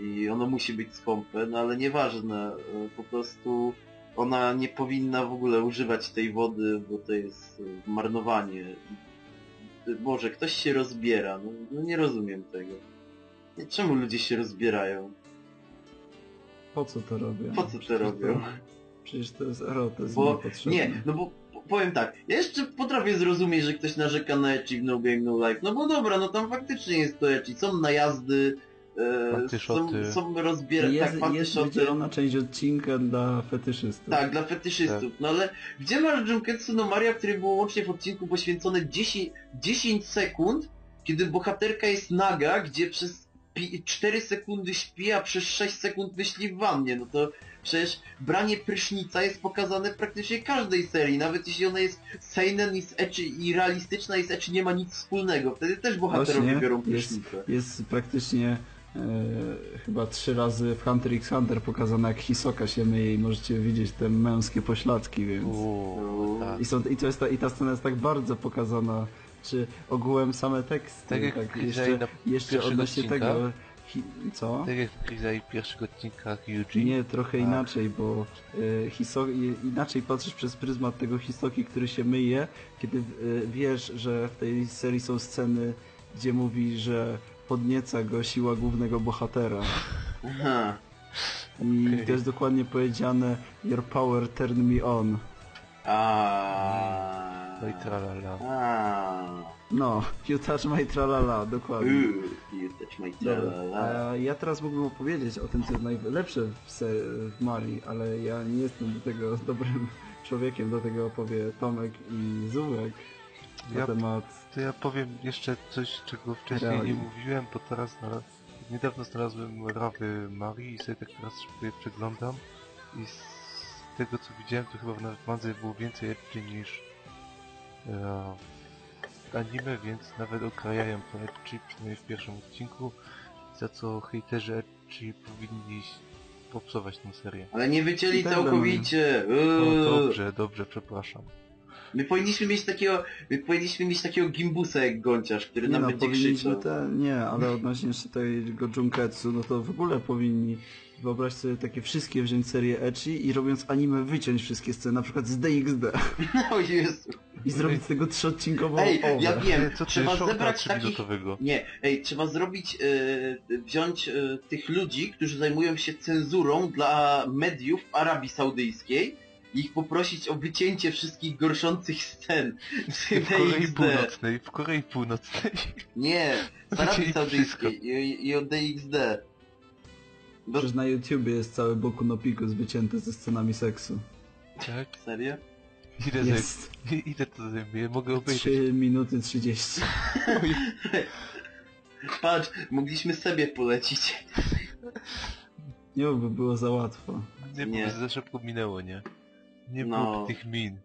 I ono musi być skąpe, no ale nieważne, e, po prostu ona nie powinna w ogóle używać tej wody, bo to jest e, marnowanie. Boże, ktoś się rozbiera, no, no nie rozumiem tego. Nie, Czemu ludzie się rozbierają? Po co to robię? Po co to robią? Przecież to jest erotyzm Bo niepotrzebny. nie, no bo po- powiem tak, ja jeszcze potrafię zrozumieć, że ktoś narzeka na Echi w No Game No Life, no bo dobra, no tam faktycznie jest to Echi, są najazdy, e, są, są rozbierane, tak, Jest, jest wydzielona część odcinka dla fetyszystów. Tak, dla fetyszystów. No ale gdzie masz Junketsu no Maria, który było łącznie w odcinku poświęcone 10, 10 sekund, kiedy bohaterka jest naga, gdzie przez pi- 4 sekundy śpi, a przez 6 sekund myśli w wannie. No to przecież branie prysznica jest pokazane w praktycznie każdej serii, nawet jeśli ona jest seinen i, z i realistyczna i z ecchi nie ma nic wspólnego. Wtedy też bohaterowie Właśnie, biorą jest- prysznicę. Jest praktycznie e, chyba trzy razy w Hunter x Hunter pokazane jak Hisoka się myje i możecie widzieć te męskie pośladki, więc... Uuu, tak. I, są, i, to jest ta, I ta scena jest tak bardzo pokazana, czy ogółem same teksty, Tak jak tak, jeszcze, jeszcze odnośnie odcinkach. tego... Hi, co? Tak jak w pierwszych odcinkach Yuji. Nie, trochę Tak. inaczej, bo e, hiso, inaczej patrzysz przez pryzmat tego Hisoki, który się myje, kiedy e, wiesz, że w tej serii są sceny, gdzie mówi, że podnieca go siła głównego bohatera. Aha. I Okej. to jest dokładnie powiedziane Your power turn me on. A. No i tralala. No, you touch my tralala, dokładnie. Ooh, you touch my tra-la-la. a ja teraz mógłbym opowiedzieć o tym, co jest najlepsze w, w Marii, ale ja nie jestem do tego dobrym człowiekiem, do tego opowie Tomek i Zułek na Ja- temat... To ja powiem jeszcze coś, czego wcześniej Reali. nie mówiłem, bo teraz na, niedawno znalazłem rawy Marii i sobie tak teraz szybko je przeglądam i z tego co widziałem to chyba w mandze było więcej ecchi niż e, w anime, więc nawet okrajają to ecchi, przynajmniej w pierwszym odcinku, za co hejterzy ecchi powinni popsować tę serię. Ale nie wycięli tak całkowicie. No Uuu. dobrze, dobrze, przepraszam. My powinniśmy mieć takiego, my powinniśmy mieć takiego gimbusa jak gąciarz, który Nie nam no, będzie krzyczał. te... Nie, ale odnośnie jeszcze tego Junketsu, no to w ogóle powinni wyobraź sobie takie wszystkie wziąć serię Echi i robiąc anime wyciąć wszystkie sceny, na przykład z DXD O Jezu. i zrobić z tego trzyodcinkową Ej, OVA. ja wiem, Co trzeba zebrać takich... Nie, ej, trzeba zrobić, e, wziąć e, tych ludzi, którzy zajmują się cenzurą dla mediów w Arabii Saudyjskiej ich poprosić o wycięcie wszystkich gorszących scen z W Korei DXD. Północnej, w Korei Północnej. Nie, z Arabii Saudyjskiej i, i o DXD. Bo... Przecież na YouTubie jest cały Boku no Picus wycięty ze scenami seksu. Tak? Serio? Ile, Jest zaj... Ile to zajmuje? Mogę obejrzeć. 3 minuty 30. Oj, Patrz, mogliśmy sobie polecić. Nie by było za łatwo. nie, Nie. nie. za szybko minęło, nie? Nie No. było tych min.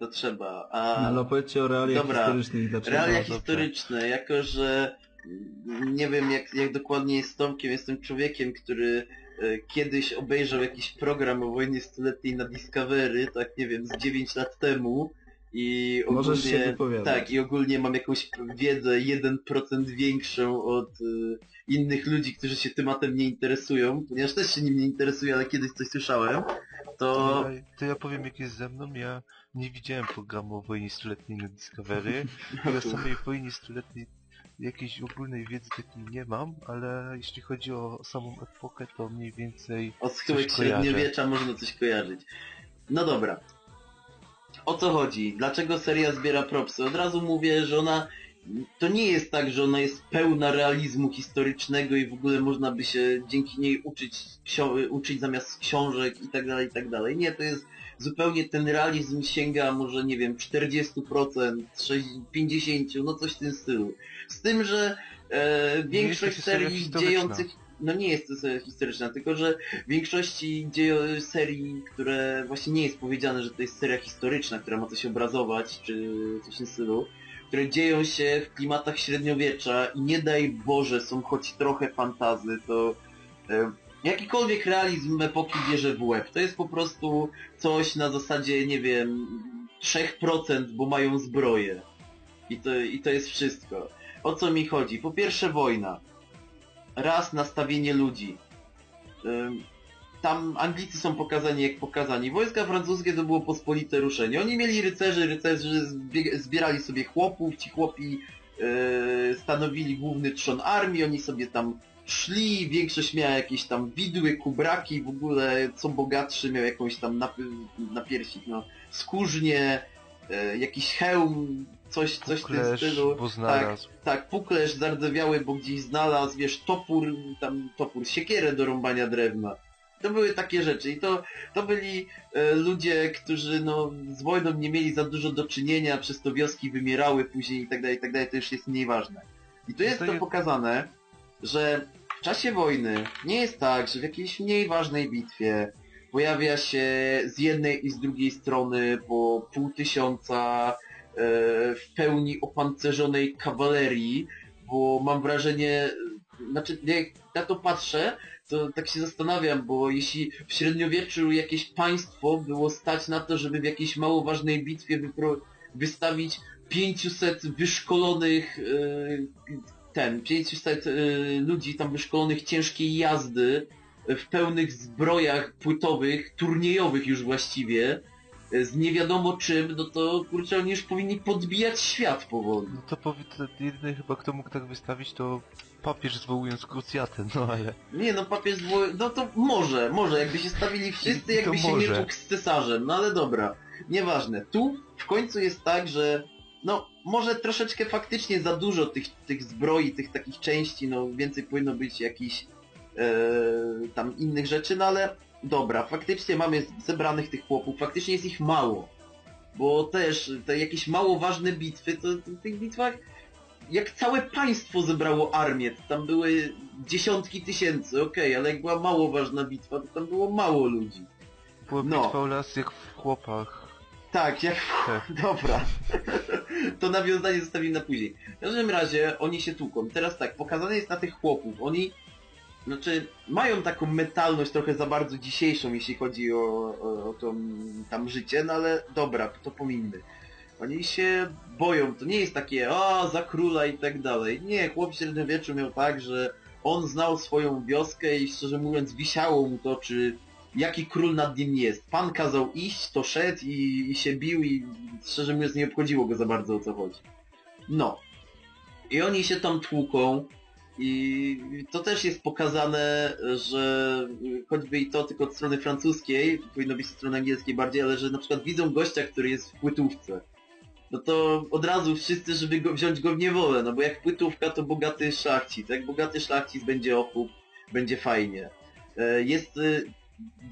To trzeba. No, A ale opowiedzcie o realiach Dobra. historycznych dlaczego. realia dobrze. historyczne, jako że nie wiem jak, jak dokładnie jest Tomkiem, jestem człowiekiem, który e, kiedyś obejrzał jakiś program o wojnie stuletniej na Discovery, tak nie wiem, z 9 lat temu i Możesz się ogólnie... Tak, i ogólnie mam jakąś wiedzę 1% większą od y, innych ludzi, którzy się tematem nie interesują, ponieważ też się nim nie interesuję, ale kiedyś coś słyszałem, to... To, ja, to ja powiem jak jest ze mną. Ja nie widziałem programu o wojnie stuletniej na Discovery. O samej wojnie stuletniej jakiejś ogólnej wiedzy takiej nie mam, ale jeśli chodzi o samą epokę, to mniej więcej Od kojarzę. średniowiecza można coś kojarzyć. No dobra. O co chodzi? Dlaczego seria zbiera propsy? Od razu mówię, że ona... To nie jest tak, że ona jest pełna realizmu historycznego i w ogóle można by się dzięki niej uczyć, uczyć zamiast książek i tak dalej, i tak dalej. Nie, to jest zupełnie ten realizm sięga może, nie wiem, 40%, 60, 50%, no coś w tym stylu. Z tym, że e, większość serii dziejących... No nie jest to seria historyczna, tylko że w większości dzieje serii, które właśnie nie jest powiedziane, że to jest seria historyczna, która ma coś obrazować, czy coś w tym stylu, które dzieją się w klimatach średniowiecza i nie daj Boże są choć trochę fantazy, to e, jakikolwiek realizm epoki bierze w łeb. To jest po prostu coś na zasadzie, nie wiem, 3%, bo mają zbroję. I to, I to jest wszystko. O co mi chodzi? Po pierwsze wojna. Raz nastawienie ludzi. Ym, Tam Anglicy są pokazani jak pokazani. Wojska francuskie to było pospolite ruszenie. Oni mieli rycerzy, rycerzy zbie- zbierali sobie chłopów, ci chłopi yy, stanowili główny trzon armii, oni sobie tam szli, większość miała jakieś tam widły, kubraki, w ogóle co bogatszy miał jakąś tam na, na piersi, no, skórznie, e, jakiś hełm, coś, coś w tym stylu. bo znalazł. Tak, puklerz zardzewiały, bo gdzieś znalazł, wiesz, topór, tam topór, siekierę do rąbania drewna. To były takie rzeczy i to, to byli e, ludzie, którzy no z wojną nie mieli za dużo do czynienia, przez to wioski wymierały później i tak dalej, i tak dalej, to już jest mniej ważne. I tu jest to pokazane, że w czasie wojny nie jest tak, że w jakiejś mniej ważnej bitwie pojawia się z jednej i z drugiej strony po pół tysiąca e, w pełni opancerzonej kawalerii, bo mam wrażenie, znaczy jak na to patrzę, to tak się zastanawiam, bo jeśli w średniowieczu jakieś państwo było stać na to, żeby w jakiejś mało ważnej bitwie wystawić 500 wyszkolonych e, ten, 500 y, ludzi tam wyszkolonych ciężkiej jazdy w pełnych zbrojach płytowych, turniejowych już właściwie, y, z nie wiadomo czym, no to kurczę, oni już powinni podbijać świat powoli. No to powie, to jedyny chyba kto mógł tak wystawić to papież zwołując krucjatę, no ale... Nie no, papież dwu... no to może, może, jakby się stawili wszyscy, jakby się nie może. tłukł z cesarzem, no ale dobra, nieważne. Tu w końcu jest tak, że no może troszeczkę faktycznie za dużo tych, tych zbroi, tych takich części, no więcej powinno być jakichś e, tam innych rzeczy, no ale dobra, faktycznie mamy zebranych tych chłopów, faktycznie jest ich mało. Bo też te jakieś mało ważne bitwy, to, to w tych bitwach jak całe państwo zebrało armię, to tam były dziesiątki tysięcy, okej, ale jak była mało ważna bitwa, to tam było mało ludzi. Była No. bitwa o las jak w chłopach. Tak, jak... Tak. Dobra. to nawiązanie zostawimy na później. W każdym razie oni się tłuką. Teraz tak, pokazane jest na tych chłopów. Oni Znaczy, mają taką mentalność trochę za bardzo dzisiejszą, jeśli chodzi o, o, o to tam życie, no ale dobra, to pominmy. Oni się boją, to nie jest takie, o, za króla i tak dalej. Nie, chłop średniowieczu miał tak, że on znał swoją wioskę i szczerze mówiąc wisiało mu to, czy jaki król nad nim jest. Pan kazał iść, to szedł i, i się bił i szczerze mówiąc nie obchodziło go za bardzo o co chodzi. No. I oni się tam tłuką i to też jest pokazane, że choćby i to tylko od strony francuskiej, powinno być od strony angielskiej bardziej, ale że na przykład widzą gościa, który jest w płytówce. No to od razu wszyscy, żeby go, wziąć go w niewolę, no bo jak płytówka to bogaty szlachcic, jak bogaty szlachcic będzie okup, będzie fajnie. E, Jest e,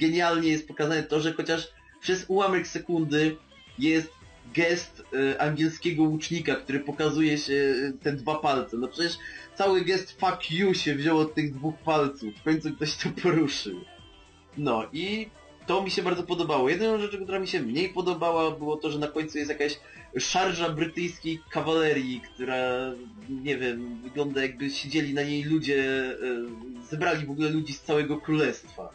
genialnie jest pokazane to, że chociaż przez ułamek sekundy jest gest e, angielskiego łucznika, który pokazuje się te dwa palce. No przecież cały gest fuck you się wziął od tych dwóch palców. W końcu ktoś to poruszył. No i to mi się bardzo podobało. Jedyną rzeczą, która mi się mniej podobała, było to, że na końcu jest jakaś szarża brytyjskiej kawalerii, która, nie wiem, wygląda jakby siedzieli na niej ludzie, e, zebrali w ogóle ludzi z całego królestwa.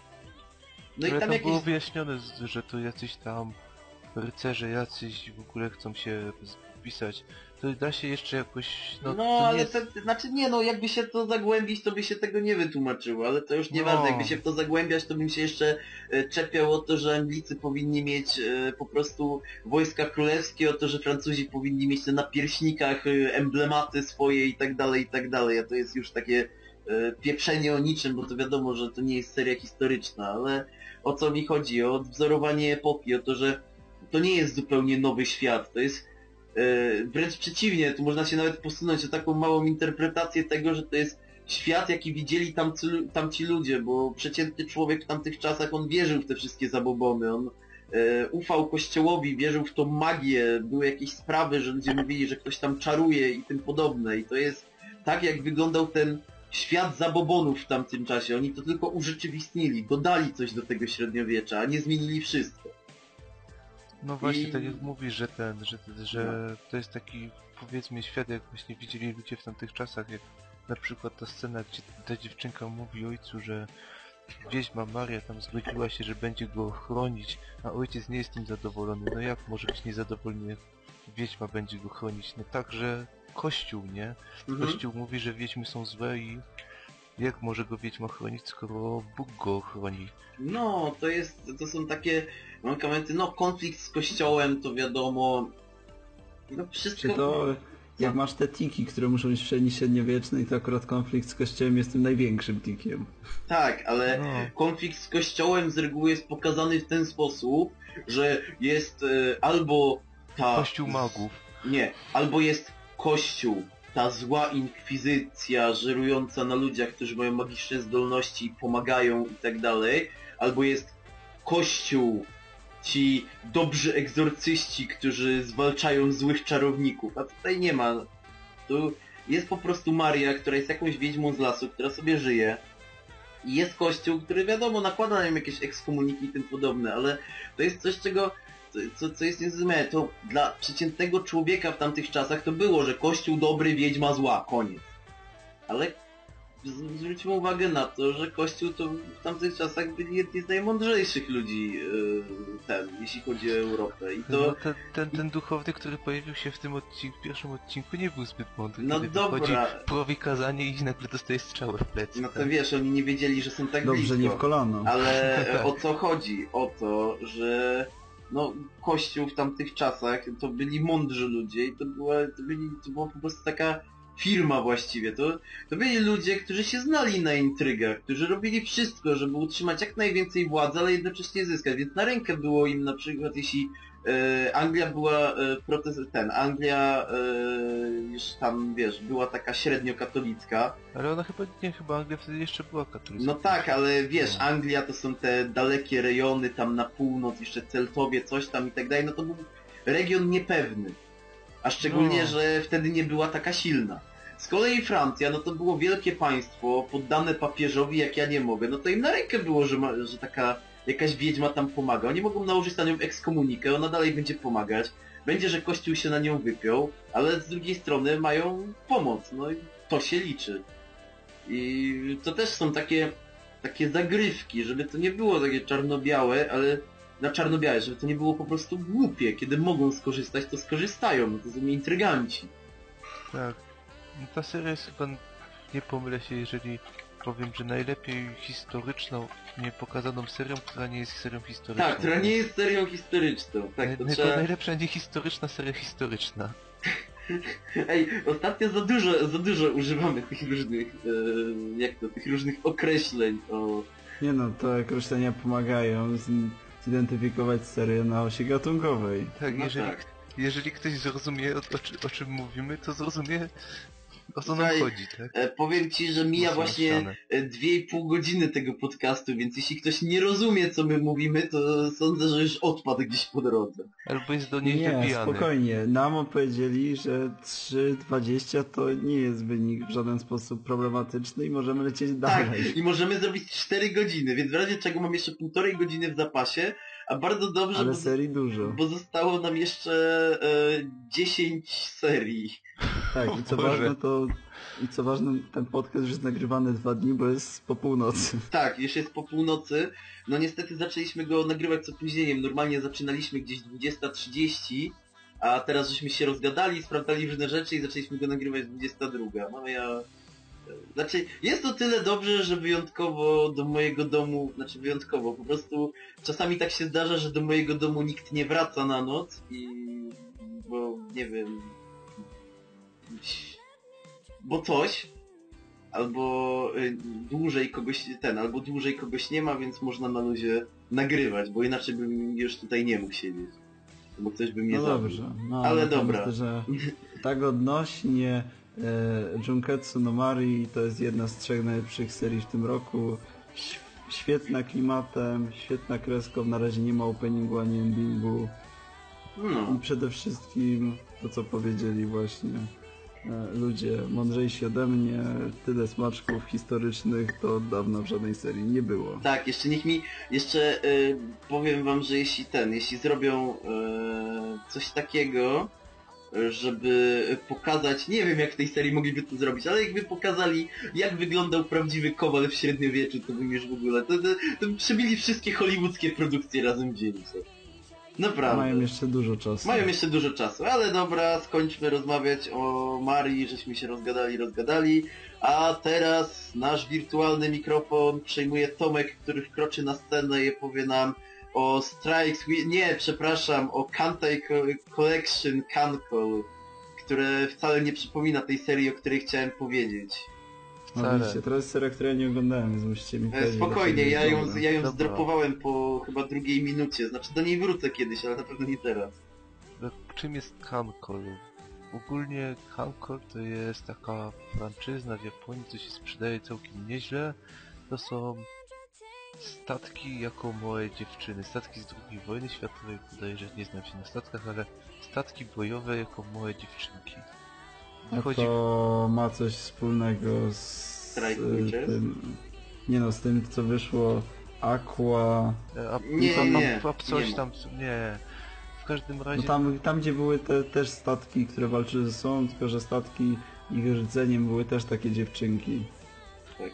No i Ale tam tam jakieś... było wyjaśnione, że to jacyś tam rycerze jacyś w ogóle chcą się spisać. To da się jeszcze jakoś... No, No, ale jest... to, znaczy nie no, jakby się to zagłębić, to by się tego nie wytłumaczyło, ale to już nieważne, No. jakby się w to zagłębiać, to bym się jeszcze e, czepiał o to, że Anglicy powinni mieć e, po prostu wojska królewskie, o to, że Francuzi powinni mieć te na pierśnikach e, emblematy swoje i tak dalej, i tak dalej, a to jest już takie pieprzenie o niczym, bo to wiadomo, że to nie jest seria historyczna, ale o co mi chodzi? O odwzorowanie epoki, o to, że to nie jest zupełnie nowy świat, to jest Wręcz przeciwnie, tu można się nawet posunąć o taką małą interpretację tego, że to jest świat, jaki widzieli tamci, tamci ludzie, bo przeciętny człowiek w tamtych czasach, on wierzył w te wszystkie zabobony, on e, ufał kościołowi, wierzył w tą magię, były jakieś sprawy, że ludzie mówili, że ktoś tam czaruje i tym podobne i to jest tak, jak wyglądał ten świat zabobonów w tamtym czasie. Oni to tylko urzeczywistnili, dodali coś do tego średniowiecza, a nie zmienili wszystko. No właśnie, I- tak jak mówisz, że ten, że, że to jest taki, powiedzmy, świat, jak właśnie widzieli ludzie w tamtych czasach, jak na przykład ta scena, gdzie ta dziewczynka mówi ojcu, że wieźma Maria tam zgodziła się, że będzie go chronić, a ojciec nie jest tym zadowolony. No jak może być niezadowolony, jak wiedźma będzie go chronić? No tak, że Kościół, nie? Mhm. Kościół mówi, że wiedźmy są złe i jak może go wiedźma chronić, skoro Bóg go chroni? No, to jest, to są takie mankamenty, no konflikt z kościołem to wiadomo, no wszystko... Czy to, jak No. masz te tiki, które muszą być wszędzie średniowieczne i to akurat konflikt z kościołem jest tym największym tikiem. Tak, ale No. konflikt z kościołem z reguły jest pokazany w ten sposób, że jest e, albo ta... Kościół magów. Nie, albo jest kościół, ta zła inkwizycja żerująca na ludziach, którzy mają magiczne zdolności pomagają i tak dalej, albo jest kościół, ci dobrzy egzorcyści, którzy zwalczają złych czarowników, a tutaj nie ma. Tu jest po prostu Maria, która jest jakąś wiedźmą z lasu, która sobie żyje. I jest kościół, który wiadomo nakłada na nią jakieś ekskomuniki i tym podobne, ale to jest coś, czego co, co, jest niezrozumiałe, to dla przeciętnego człowieka w tamtych czasach to było, że kościół dobry, wiedźma zła, koniec. Ale zwróćmy uwagę na to, że kościół to w tamtych czasach byli jedni z najmądrzejszych ludzi yy, ten, jeśli chodzi o Europę. I No to, ten, ten, ten duchowny, który pojawił się w tym odcinku, w pierwszym odcinku nie był zbyt mądry. No kiedy dobra. połowi kazanie i nagle dostaje strzałę w plecy. no to tak? wiesz, oni nie wiedzieli, że są tak Dobrze, blisko. nie w kolano. Ale Tak. o co chodzi? O to, że no, Kościół w tamtych czasach to byli mądrzy ludzie i to była, to byli, to była po prostu taka firma właściwie. To, to byli ludzie, którzy się znali na intrygach, którzy robili wszystko, żeby utrzymać jak najwięcej władzy, ale jednocześnie zyskać. Więc na rękę było im na przykład, jeśli Anglia była e, ten, Anglia e, już tam, wiesz, była taka średnio katolicka, Ale ona chyba, nie, chyba Anglia wtedy jeszcze była katolicka. no tak, ale wiesz, No. Anglia to są te dalekie rejony tam na północ, jeszcze Celtowie, coś tam i tak dalej, no to był region niepewny. A szczególnie, No. że wtedy nie była taka silna. Z kolei Francja, no to było wielkie państwo, poddane papieżowi, jak ja nie mogę, no to im na rękę było, że, ma, że taka jakaś wiedźma tam pomaga. Oni mogą nałożyć na nią ekskomunikę, ona dalej będzie pomagać. Będzie, że Kościół się na nią wypiął, ale z drugiej strony mają pomoc, no i to się liczy. I to też są takie, takie zagrywki, żeby to nie było takie czarno-białe, ale na czarno-białe, żeby to nie było po prostu głupie. Kiedy mogą skorzystać, to skorzystają. To są intryganci. Tak. No Ta seria jest chyba, nie pomylę się, jeżeli powiem, że najlepiej historyczną, nie pokazaną serią, która nie jest serią historyczną. Tak, która nie jest serią historyczną. Tak, to Naj- trzeba... Najlepsza niehistoryczna seria historyczna. Ej, ostatnio za dużo, za dużo używamy tych różnych, e, jak to, tych różnych określeń o... Nie no, te określenia pomagają z- zidentyfikować serię na osi gatunkowej. Tak, No jeżeli, tak. jeżeli ktoś zrozumie o, o, o czym mówimy, to zrozumie o co nam chodzi, tak? E, powiem ci, że mija właśnie e, dwie i pół godziny tego podcastu, więc jeśli ktoś nie rozumie, co my mówimy, to sądzę, że już odpadł gdzieś po drodze. Albo jest do niej Nie, wybijany. spokojnie. Nam opowiedzieli, że 3.20 to nie jest wynik w żaden sposób problematyczny i możemy lecieć Tak, dalej. i możemy zrobić 4 godziny, więc w razie czego mam jeszcze półtorej godziny w zapasie, a bardzo dobrze, Ale bo, serii dużo. bo zostało nam jeszcze e, 10 serii. Tak, i co Boże. ważne to... I co ważne, ten podcast już jest nagrywany dwa dni, bo jest po północy. Tak, już jest po północy. No niestety zaczęliśmy go nagrywać z opóźnieniem. Normalnie zaczynaliśmy gdzieś 20.30, a teraz żeśmy się rozgadali, sprawdzali różne rzeczy i zaczęliśmy go nagrywać 22. No ja... Znaczy, jest to tyle dobrze, że wyjątkowo do mojego domu, znaczy wyjątkowo, po prostu czasami tak się zdarza, że do mojego domu nikt nie wraca na noc i... bo nie wiem... Bo coś, albo y, dłużej kogoś ten, albo dłużej kogoś nie ma, więc można na luzie nagrywać, bo inaczej bym już tutaj nie mógł siedzieć. Bo ktoś by mnie No zabił. dobrze. No, Ale no dobra. Myślę, że tak odnośnie e, Junketsu no Mari to jest jedna z trzech najlepszych serii w tym roku. Świetna klimatem, świetna kreską, na razie nie ma openingu ani endingu. I No, przede wszystkim to co powiedzieli właśnie ludzie mądrzejsi ode mnie, tyle smaczków historycznych to od dawna w żadnej serii nie było. tak, jeszcze niech mi, jeszcze y, powiem wam, że jeśli ten, jeśli zrobią y, coś takiego, żeby pokazać, nie wiem jak w tej serii mogliby to zrobić, ale jakby pokazali, jak wyglądał prawdziwy kowal w średniowieczu, to bym już w ogóle, to, to, to przebili wszystkie hollywoodzkie produkcje razem wzięli sobie. Naprawdę. Mają jeszcze dużo czasu. Mają jeszcze dużo czasu, ale dobra, skończmy rozmawiać o Marii, żeśmy się rozgadali, rozgadali. A teraz nasz wirtualny mikrofon przejmuje Tomek, który wkroczy na scenę i powie nam o Strikes... Nie, przepraszam, o Kantai Co- Collection Cancol, które wcale nie przypomina tej serii, o której chciałem powiedzieć. No Wcale. widzicie, teraz jest seria, której ja nie oglądałem, więc musicie mi E, powiedzieć. Spokojnie, ja ją, ja ją Dobra. zdropowałem po chyba drugiej minucie, znaczy do niej wrócę kiedyś, ale na pewno nie teraz. No, Czym jest Hankol? Ogólnie Hankol to jest taka franczyzna w Japonii, co się sprzedaje całkiem nieźle. To są statki jako małe dziewczyny. Statki z II wojny światowej, podejrzewam, nie znam się na statkach, ale statki bojowe jako małe dziewczynki. A Chodzi to ma coś wspólnego z tym... Nie no, z tym co wyszło Aqua... E, A, Nie, tam, nie, a coś nie tam, nie. W każdym razie No tam, tam gdzie były te, też statki, które walczyły ze sobą, tylko że statki ich rdzeniem były też takie dziewczynki. Tak.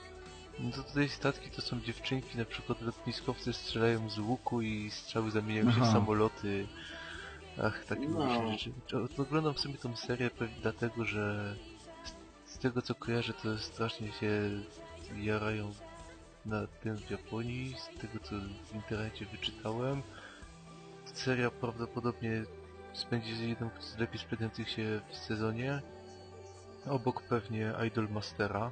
No to tutaj statki to są dziewczynki, na przykład lotniskowcy strzelają z łuku i strzały zamieniają się w Aha. samoloty. Ach, takie No. właśnie rzeczy. Czy- Oglądam w sumie tą serię pewnie dlatego, że z, z tego co kojarzę to strasznie się jarają na tym w Japonii, z tego co w internecie wyczytałem. Seria prawdopodobnie spędzi jedną z lepiej spędzających się w sezonie. Obok pewnie Idol Mastera,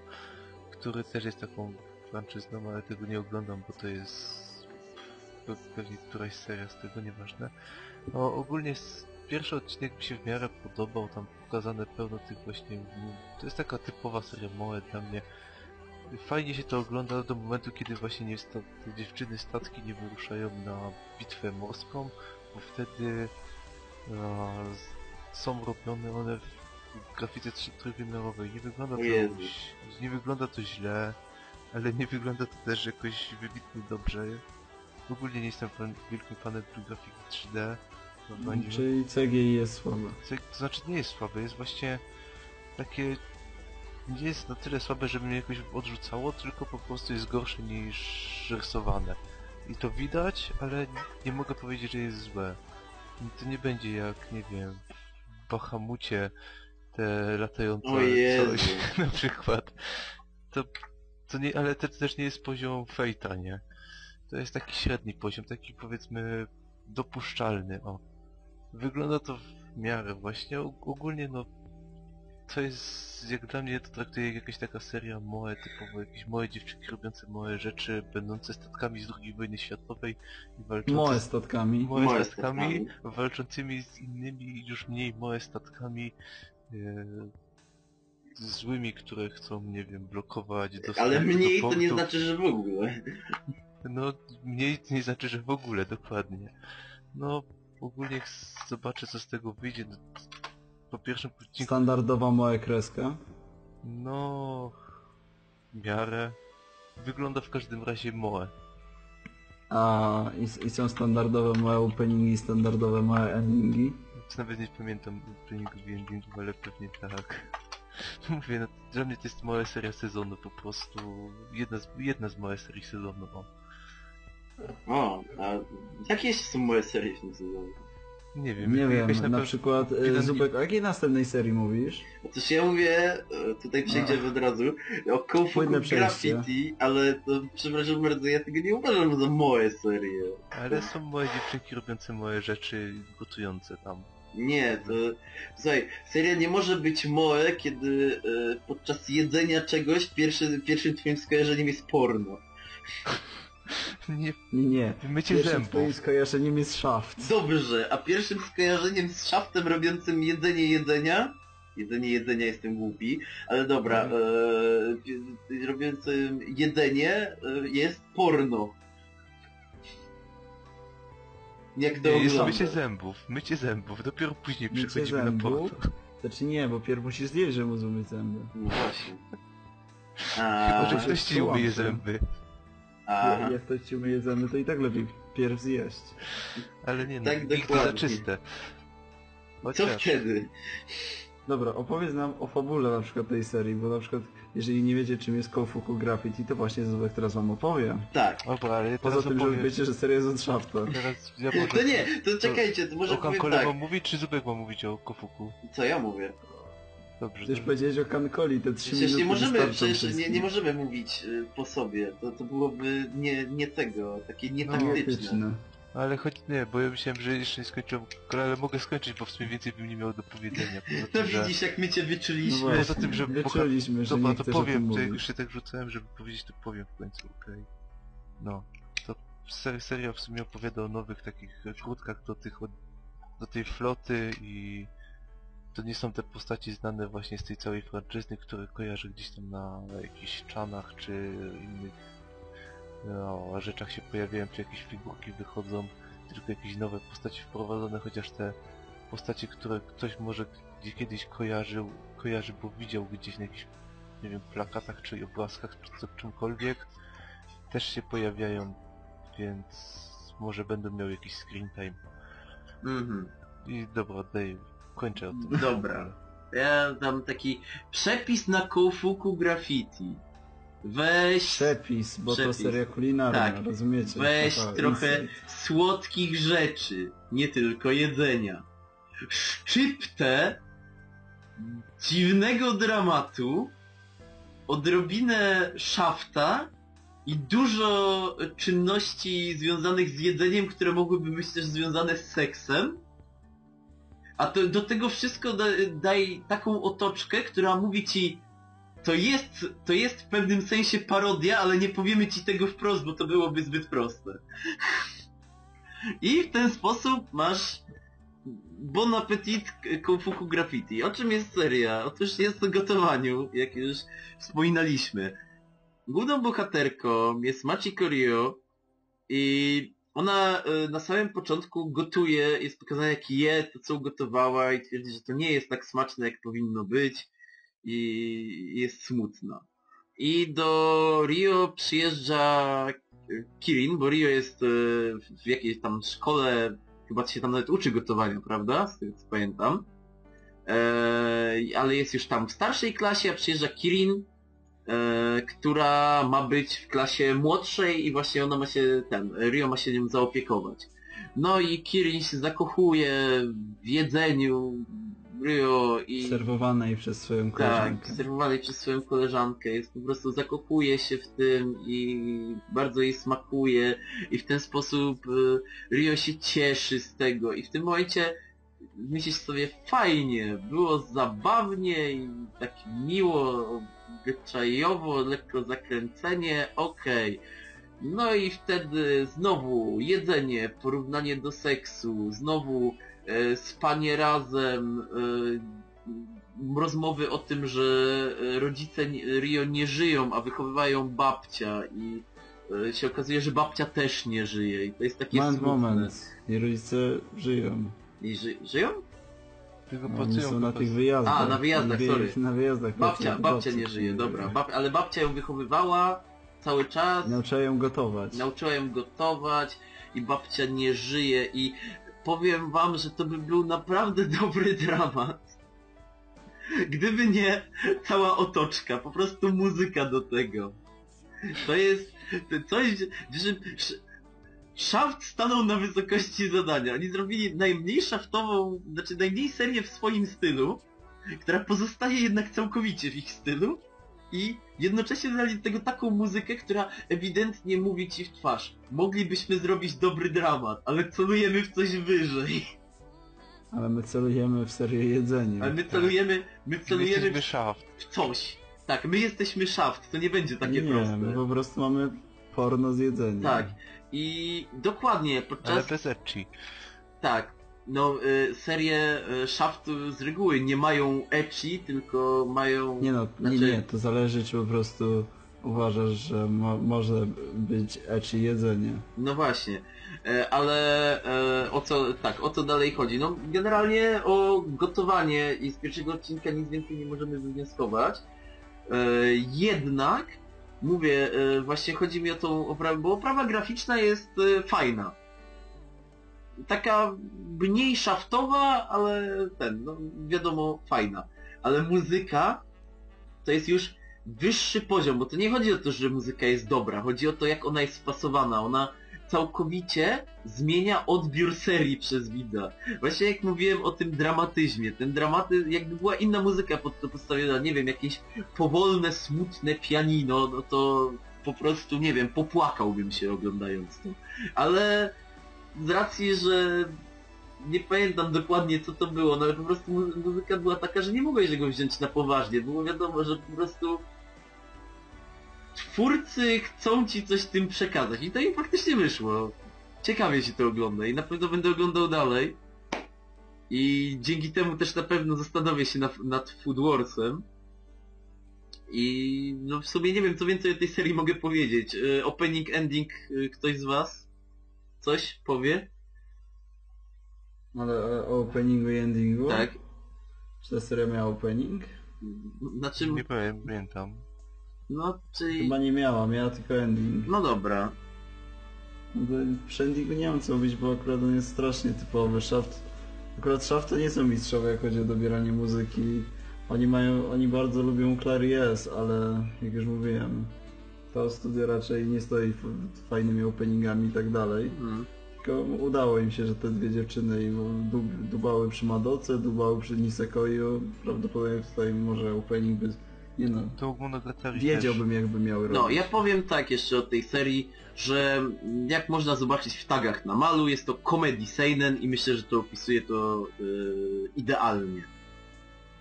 który też jest taką franczyzną, ale tego nie oglądam, bo to jest pe- pewnie któraś seria z tego, nieważne. No ogólnie pierwszy odcinek mi się w miarę podobał, tam pokazane pełno tych właśnie, mm, to jest taka typowa seria małe dla mnie. Fajnie się to ogląda do momentu, kiedy właśnie nie sta- te dziewczyny statki nie wyruszają na bitwę morską, bo wtedy e, są robione one w grafice trójwymiarowej. Nie wygląda to, Jezu. nie wygląda to źle, ale nie wygląda to też jakoś wybitnie dobrze. Ogólnie nie jestem fan, wielkim fanem grafiki 3D. W anime. Czyli CGI jest słabe. To znaczy nie jest słabe, jest właśnie takie nie jest na tyle słabe, żeby mnie jakoś odrzucało, tylko po prostu jest gorsze niż rysowane. I to widać, ale nie mogę powiedzieć, że jest złe. To nie będzie jak, nie wiem, w Bahamucie te latające coś na przykład. To, to nie, ale to też nie jest poziom fejta, nie? To jest taki średni poziom, taki powiedzmy dopuszczalny, o. Wygląda to w miarę właśnie, Og- ogólnie no to jest, jak dla mnie to traktuję jak jakaś taka seria moe, typowo jakieś małe dziewczynki robiące małe rzeczy, będące statkami z II wojny światowej i walczące Moe statkami. moe Moe statkami, statkami. walczącymi z innymi już mniej moe statkami e, złymi, które chcą, nie wiem, blokować dostęp Ale mniej do to nie znaczy, że w ogóle. No, mniej to nie znaczy, że w ogóle, dokładnie. No, ogólnie jak zobaczę, co z tego wyjdzie, no, po pierwszym odcinku, Standardowa moja kreska. no, w miarę, wygląda w każdym razie moe. A i, i są standardowe moje openingi, standardowe moje endingi. Nawet nie pamiętam openingów i endingów, ale pewnie tak. Mówię, no, dla mnie to jest mała seria sezonu, po prostu jedna z, jedna z małych serii sezonu, o. O, a jakie jeszcze są moje serie w tym sezonie? Nie wiem, Nie wiem, na pewno- przykład e, jeden- Zubek, o jakiej następnej serii mówisz? Otóż ja mówię, e, tutaj przejdziemy od razu, o przejście. Graffiti, ale to, przepraszam bardzo, ja tego nie uważam za moje serie. Ale są małe dziewczynki robiące małe rzeczy, gotujące tam. Nie, to... Słuchaj, seria nie może być moe, kiedy e, podczas jedzenia czegoś pierwszy, pierwszym twoim skojarzeniem jest porno. Nie, Nie, mycie Pierwszym zębów. twoim skojarzeniem jest szaft. Dobrze, a pierwszym skojarzeniem z szaftem robiącym jedzenie jedzenia? Jedzenie jedzenia jestem głupi, ale dobra, Mhm. e, robiącym jedzenie e, jest porno. Jak to Nie, jest ogląda? mycie zębów, mycie zębów, dopiero później Mycie przechodzimy na zębów? porno. Znaczy nie, bo pierw musisz zjeść, żeby móc umyć zęby. No właśnie. Chyba, że A, ci umyje zęby. A, Jak ktoś ci zęby, to i tak lepiej pierw zjeść. Ale nie no, Tak, nigdy za dokładnie. czyste. co Chociaż- wtedy? Dobra, opowiedz nam o fabule na przykład tej serii, bo na przykład jeżeli nie wiecie czym jest Kofuku Graffiti, to właśnie Zubek teraz wam opowie. Tak. Dobra, ale ja Poza tym, że opowiem... wiecie, że seria jest od szafta. Teraz ja może... To nie, to czekajcie, to może O powiem tak. mam mówić, czy Zubek ma mówić o Kofuku? Co ja mówię? Dobrze, już to... powiedziałeś o Kankoli, te trzy Przecież minuty nie możemy, przecież nie, nie możemy mówić y, po sobie. To, to byłoby nie, nie tego, takie No, nietaktyczne. Etyczne. Ale choć nie, bo ja myślałem, że jeszcze nie skończyłem, ale mogę skończyć, bo w sumie więcej bym nie miał do powiedzenia. Poza No tym, że... widzisz jak my cię No wyczuliśmy. właśnie, Poza tym, że wyczuliśmy, że Dobra, nie to powiem, to jak już się tak rzucałem, żeby powiedzieć, to powiem w końcu, okej. No, to ser seria w sumie opowiada o nowych takich krótkach do tych, od, do tej floty i to nie są te postaci znane właśnie z tej całej franczyzny, które kojarzę gdzieś tam na, na jakichś czanach czy innych no, rzeczach się pojawiają, czy jakieś figurki wychodzą, tylko jakieś nowe postaci wprowadzone, chociaż te postacie, które ktoś może gdzie kiedyś kojarzył, kojarzy, bo widział gdzieś na jakichś, nie wiem, plakatach czy obrazkach, czy co, czymkolwiek, też się pojawiają, więc może będą miał jakiś screen time. Mhm. I dobra, daj, kończę o tym. Dobra. Ja dam taki przepis na Kofuku Graffiti. Weź Przepis, bo Przepis. to seria kulinarna, Tak. rozumiecie? Weź Taka trochę insight. słodkich rzeczy, nie tylko jedzenia. Szczyptę dziwnego dramatu, odrobinę szafta i dużo czynności związanych z jedzeniem, które mogłyby być też związane z seksem. A to, do tego wszystko da, daj taką otoczkę, która mówi ci to jest, to jest w pewnym sensie parodia, ale nie powiemy ci tego wprost, bo to byłoby zbyt proste. I w ten sposób masz Bon Appetit Kofuku Graffiti. O czym jest seria? Otóż jest o gotowaniu, jak już wspominaliśmy. Główną bohaterką jest Machiko Rio i ona e, na samym początku gotuje, jest pokazane jak je to co ugotowała i twierdzi, że to nie jest tak smaczne jak powinno być i jest smutna. I do Rio przyjeżdża Kirin, bo Rio jest e, w jakiejś tam szkole, chyba się tam nawet uczy gotowania, prawda? Z tego co pamiętam. e, ale jest już tam w starszej klasie, a przyjeżdża Kirin, która ma być w klasie młodszej i właśnie ona ma się, ten, Rio ma się nią zaopiekować. No i Kirin się zakochuje w jedzeniu Rio i... Serwowanej przez swoją Tak, koleżankę. serwowanej przez swoją koleżankę, jest po prostu zakochuje się w tym i bardzo jej smakuje i w ten sposób y, Rio się cieszy z tego i w tym momencie myślisz sobie fajnie, było zabawnie i tak miło, obyczajowo, lekko zakręcenie, okej. No i wtedy znowu jedzenie, porównanie do seksu, znowu e, spanie razem, e, rozmowy o tym, że rodzice Rio nie żyją, a wychowywają babcia i e, się okazuje, że babcia też nie żyje i to jest takie Moment, smutne. moment. I rodzice żyją. I ży żyją? Tylko No, pracują są na tych wyjazdach. A, na wyjazdach, Wyje- sorry. Na wyjazdach. Babcia, babcia babcia nie żyje, dobra. Bab ale babcia ją wychowywała cały czas, Nauczają gotować. nauczyła ją gotować i babcia nie żyje i powiem wam, że to by był naprawdę dobry dramat. Gdyby nie cała otoczka, po prostu muzyka do tego. To jest to coś, że Shaft stanął na wysokości zadania. Oni zrobili najmniej shaftową, znaczy najmniej serię w swoim stylu, która pozostaje jednak całkowicie w ich stylu i jednocześnie dodali do tego taką muzykę, która ewidentnie mówi ci w twarz. Moglibyśmy zrobić dobry dramat, ale celujemy w coś wyżej. Ale my celujemy w serię jedzenia. Ale my celujemy, my My celujemy jesteśmy w, Shaft. w coś. Tak, my jesteśmy Shaft, to nie będzie takie nie, proste. my po prostu mamy porno z jedzeniem. Tak. I dokładnie Ale podczas... bez ecchi. Tak. No, y, serie y, Shaft z reguły nie mają ecchi, tylko mają... Nie no, nie, Znaczy- nie, to zależy czy po prostu uważasz, że mo może być ecchi jedzenie. No właśnie, E, ale e, o co, tak, o co dalej chodzi? No generalnie o gotowanie i z pierwszego odcinka nic więcej nie możemy wywnioskować. E, Jednak, mówię, e, właśnie chodzi mi o tą oprawę, bo oprawa graficzna jest e, fajna. Taka mniej szaftowa, ale ten, no wiadomo, fajna. Ale muzyka to jest już wyższy poziom, bo to nie chodzi o to, że muzyka jest dobra, chodzi o to, jak ona jest spasowana. Ona całkowicie zmienia odbiór serii przez widza. Właśnie jak mówiłem o tym dramatyzmie, ten dramatyzm, jakby była inna muzyka pod to postawiona, nie wiem, jakieś powolne, smutne pianino, no to po prostu, nie wiem, popłakałbym się oglądając to. Ale z racji, że nie pamiętam dokładnie co to było, no ale po prostu mu- muzyka była taka, że nie mogłeś tego wziąć na poważnie. Było wiadomo, że po prostu twórcy chcą ci coś tym przekazać i to im faktycznie wyszło. Ciekawie się to ogląda i na pewno będę oglądał dalej. I dzięki temu też na pewno zastanowię się nad, nad Food Warsem. I no w sumie nie wiem co więcej o tej serii mogę powiedzieć. E, Opening, ending, e, ktoś z was? Coś powie? Ale o openingu i endingu? Tak. Czy ta seria miała opening? Znaczy, Nie pamiętam. No czyli... Chyba nie miała, miała tylko ending. No dobra. No Przy endingu nie mam co mówić, bo akurat on jest strasznie typowy. Shaft... Akurat Shaft to nie są mistrzowie, jak chodzi o dobieranie muzyki. Oni mają, oni bardzo lubią Clariers, ale jak już mówiłem, to studio raczej nie stoi fajnymi openingami i tak dalej. Mhm. Tylko udało im się, że te dwie dziewczyny dub, dubały przy Madoce, dubały przy Nisekoju. Prawdopodobnie tutaj może opening by... Nie no, To Monogatari wiedziałbym jakby miały robić. No, ja powiem tak jeszcze o tej serii, że jak można zobaczyć w tagach na malu, jest to comedy seinen i myślę, że to opisuje to yy, idealnie.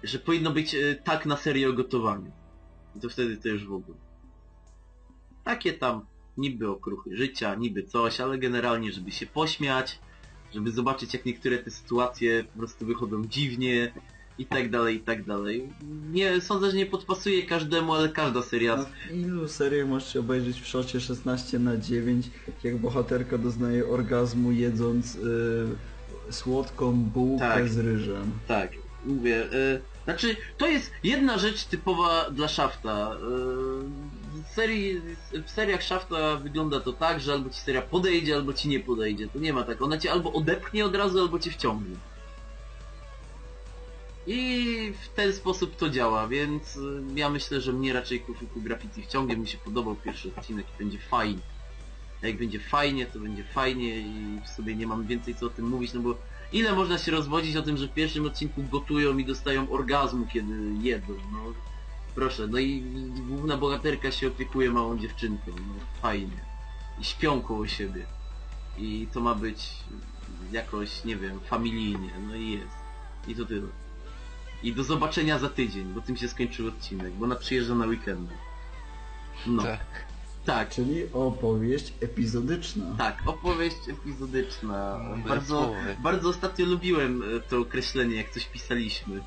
Że powinno być yy, tak na serię o gotowaniu. I to wtedy to już w ogóle. Takie tam niby okruchy życia, niby coś, ale generalnie, żeby się pośmiać, żeby zobaczyć jak niektóre te sytuacje po prostu wychodzą dziwnie i tak dalej, i tak dalej. Nie, sądzę, że nie podpasuje każdemu, ale każda seria No, w ilu seriach możecie obejrzeć w szocie 16 na 9, jak bohaterka doznaje orgazmu jedząc y, słodką bułkę Tak. z ryżem? Tak, mówię. Y, znaczy, to jest jedna rzecz typowa dla Shafta. Y, w, serii, w seriach Shafta wygląda to tak, że albo ci seria podejdzie, albo ci nie podejdzie. To nie ma tak. Ona cię albo odepchnie od razu, albo cię wciągnie. I w ten sposób to działa, więc y, ja myślę, że mnie raczej Kufuku Graffiti wciągnie, mi się podobał pierwszy odcinek i będzie fajnie. A jak będzie fajnie, to będzie fajnie i w sobie nie mam więcej co o tym mówić, no bo ile można się rozwodzić o tym, że w pierwszym odcinku gotują i dostają orgazmu, kiedy jedzą, no. Proszę, no i główna bohaterka się opiekuje małą dziewczynką, no fajnie. I śpią koło siebie. I to ma być jakoś, nie wiem, familijnie, no i jest. I to tyle. I do zobaczenia za tydzień, bo tym się skończył odcinek, bo ona przyjeżdża na weekendy. No, tak, Tak. Czyli opowieść epizodyczna. tak, opowieść epizodyczna. Dobre Bardzo, bardzo ostatnio lubiłem e, to określenie, jak coś pisaliśmy.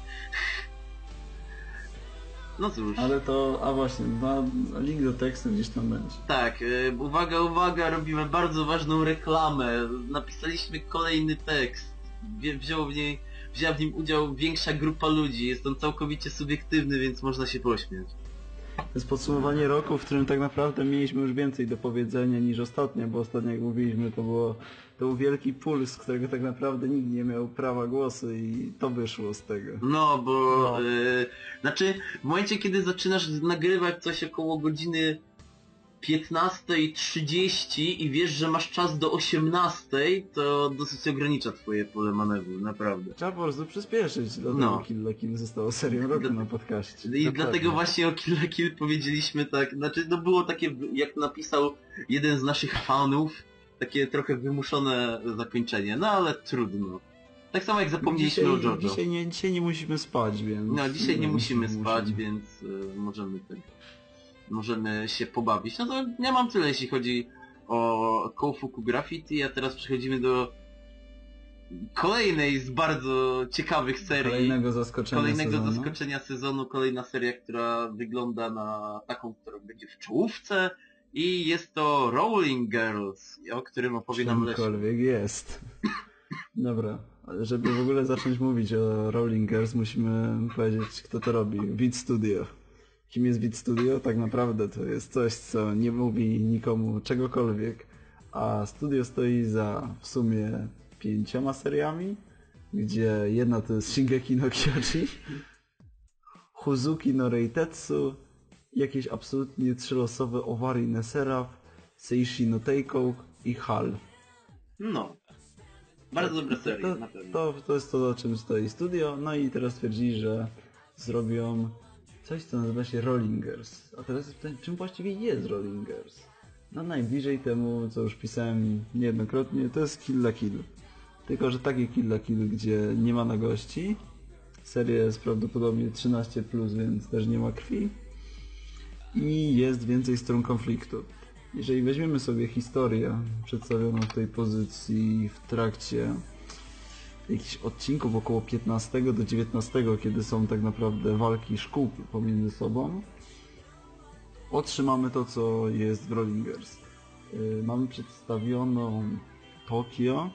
No cóż. Ale to, a właśnie, na, link do tekstu gdzieś tam będzie. Tak, e, uwaga, uwaga, robimy bardzo ważną reklamę. Napisaliśmy kolejny tekst. Wziął w niej, wzięła w nim udział większa grupa ludzi. Jest on całkowicie subiektywny, więc można się pośmiać. To jest podsumowanie roku, w którym tak naprawdę mieliśmy już więcej do powiedzenia niż ostatnio, bo ostatnio jak mówiliśmy to było to był wielki puls, którego tak naprawdę nikt nie miał prawa głosu i to wyszło z tego. No, bo... No. e, znaczy, w momencie, kiedy zaczynasz nagrywać coś około godziny 15.30 i wiesz, że masz czas do 18.00, to dosyć ogranicza twoje pole manewru, naprawdę. Trzeba po prostu przyspieszyć, dlatego No. Kill la Kill zostało serią roku na podcaście. I dlatego właśnie o Kill la Kill powiedzieliśmy tak, znaczy to było takie, jak napisał jeden z naszych fanów, takie trochę wymuszone zakończenie, no ale trudno. Tak samo jak zapomnieliśmy dzisiaj, o JoJo. Dzisiaj nie, dzisiaj nie musimy spać, więc... No dzisiaj nie musimy spać, musimy. więc y, możemy tak, możemy się pobawić. No to ja mam tyle, jeśli chodzi o Kofuku Graffiti, a teraz przechodzimy do kolejnej z bardzo ciekawych serii. Kolejnego zaskoczenia Kolejnego sezonu. zaskoczenia sezonu, kolejna seria, która wygląda na taką, która będzie w czołówce i jest to Rolling Girls, o którym opowie nam Leszek. Jest. Dobra, żeby w ogóle zacząć mówić o Rolling Girls, musimy powiedzieć, kto to robi. Vid Studio. Kim jest Vid Studio? Tak naprawdę to jest coś, co nie mówi nikomu czegokolwiek, a studio stoi za w sumie pięcioma seriami, gdzie jedna to jest Shingeki no Kyoji, Huzuki no Reitetsu, jakieś absolutnie trzylosowe Owari Neseraf, Seishi no Teiko i Hal. No. Bardzo dobra seria, To, na pewno. to, to jest to, o czym stoi studio. No i teraz twierdzi, że zrobią coś, co nazywa się Rollingers. A teraz jest pytanie, czym właściwie jest Rollingers? No najbliżej temu, co już pisałem niejednokrotnie, to jest Kill la Kill. Tylko, że takie Kill la Kill, gdzie nie ma na gości. Seria jest prawdopodobnie 13+, więc też nie ma krwi. I jest więcej stron konfliktu. Jeżeli weźmiemy sobie historię przedstawioną w tej pozycji w trakcie jakichś odcinków około 15 do 19, kiedy są tak naprawdę walki szkół pomiędzy sobą, otrzymamy to, co jest w Rollingers. Yy, Mamy przedstawioną Tokio,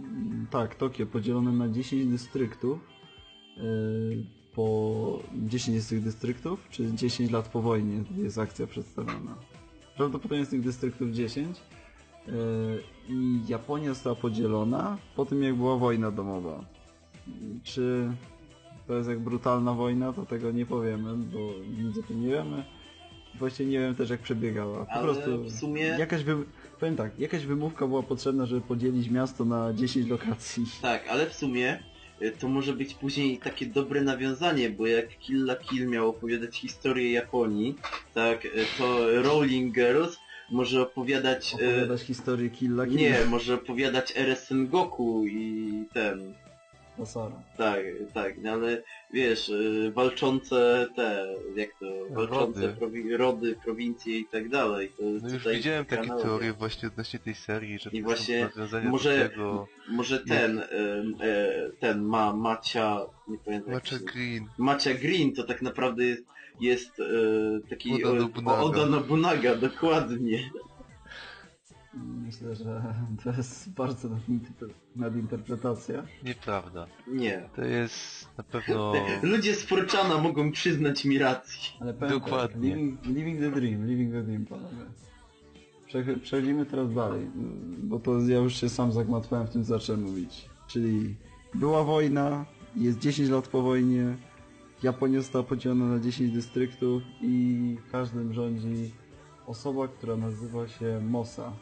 Mm, tak, Tokio podzielone na 10 dystryktów, yy, po 10 jest tych dystryktów, czy 10 lat po wojnie jest akcja przedstawiona. Prawdopodobnie z tych dystryktów 10. Yy, I Japonia została podzielona po tym, jak była wojna domowa. Czy to jest jak brutalna wojna, to tego nie powiemy, bo nic o tym nie wiemy. Właściwie nie wiem też jak przebiegała. Po Ale prostu w sumie- jakaś wy... powiem tak, jakaś wymówka była potrzebna, żeby podzielić miasto na 10 lokacji. Tak, ale w sumie y, to może być później takie dobre nawiązanie, bo jak Kill la Kill miał opowiadać historię Japonii, tak, y, to Rolling Girls może opowiadać... y, Opowiadać historię Killa Killa. Nie, może opowiadać RSN Goku i ten... Asara. Tak, tak, no ale wiesz, y, walczące te, jak to, walczące Rody. prowi rody, prowincje i tak dalej. To No już widziałem takie teorie właśnie odnośnie tej serii, że I to właśnie może- do tego... Może ten, y, ten ma Macia, nie pamiętam się- Green. Macia Green to tak naprawdę jest, jest e, taki Oda e, Nobunaga. Oda Nobunaga, dokładnie. Myślę, że to jest bardzo nadinter- nadinterpretacja. Nieprawda. Nie. To jest na pewno... Ludzie z Forczana mogą przyznać mi rację. Ale powiem Dokładnie. Living, living the dream, living the dream, panowie. Prze- Przechodzimy teraz dalej, bo to ja już się sam zagmatwałem w tym, co zacząłem mówić. Czyli była wojna Jest 10 lat po wojnie, Japonia została podzielona na 10 dystryktów i w każdym rządzi osoba, która nazywa się Mosa.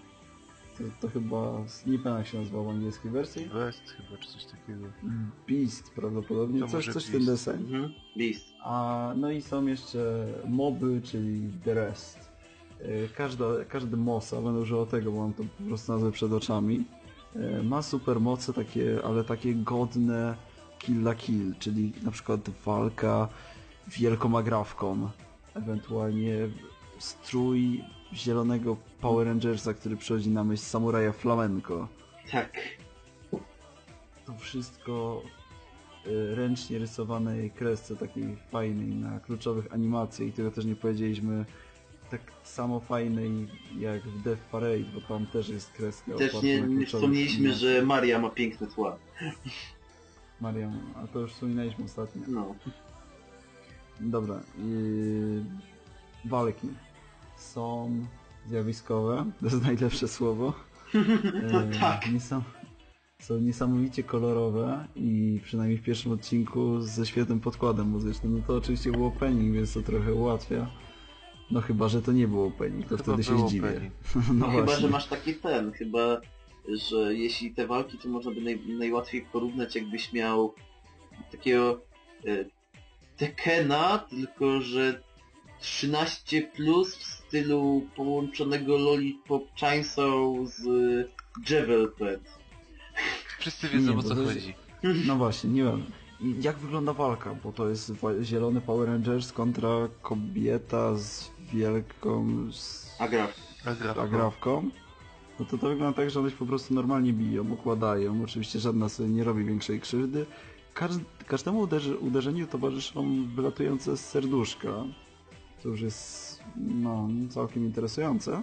To, to chyba, nie pamiętam jak się nazywa w angielskiej wersji. West chyba, czy coś takiego. Beast prawdopodobnie, To coś, coś w ten Beast. deseń. Mhm. Beast. A no i są jeszcze moby, czyli the rest. E, Każda, każdy mosa, będę używał tego, bo mam to po prostu nazwę przed oczami, e, ma supermoce takie, ale takie godne kill la kill, czyli na przykład walka wielką agrafką, ewentualnie strój zielonego Power Rangersa, który przychodzi na myśl samuraja flamenco. Tak. To wszystko y, ręcznie rysowanej kresce takiej fajnej na kluczowych animacjach i tego też nie powiedzieliśmy tak samo fajnej jak w Death Parade, bo tam też jest kreska Też nie, nie wspomnieliśmy, animacjach. że Maria ma piękne tła. Mariam, a to już wspominaliśmy ostatnio. No. Dobra, yy, walki są zjawiskowe, to jest najlepsze słowo. Yy, tak. niesam- są niesamowicie kolorowe i przynajmniej w pierwszym odcinku ze świetnym podkładem muzycznym. No to oczywiście był opening, więc to trochę ułatwia. No chyba, że to nie był opening, to wtedy się zdziwię. No, No chyba, właśnie. że masz taki ten, chyba, że jeśli te walki, to można by naj, najłatwiej porównać, jakbyś miał takiego e, Tekena, tylko że 13 plus w stylu połączonego Lollipop Chainsaw z Javel Pet. Wszyscy wiedzą Nie, o co to jest- chodzi. No właśnie, nie wiem. Jak wygląda walka? Bo to jest zielony Power Rangers kontra kobieta z wielką z Agraf. Agrafko. agrafką. No to to wygląda tak, że one się po prostu normalnie biją, układają. Oczywiście żadna sobie nie robi większej krzywdy. Każd każdemu uderzy uderzeniu towarzyszą wylatujące z serduszka. To już jest no, całkiem interesujące.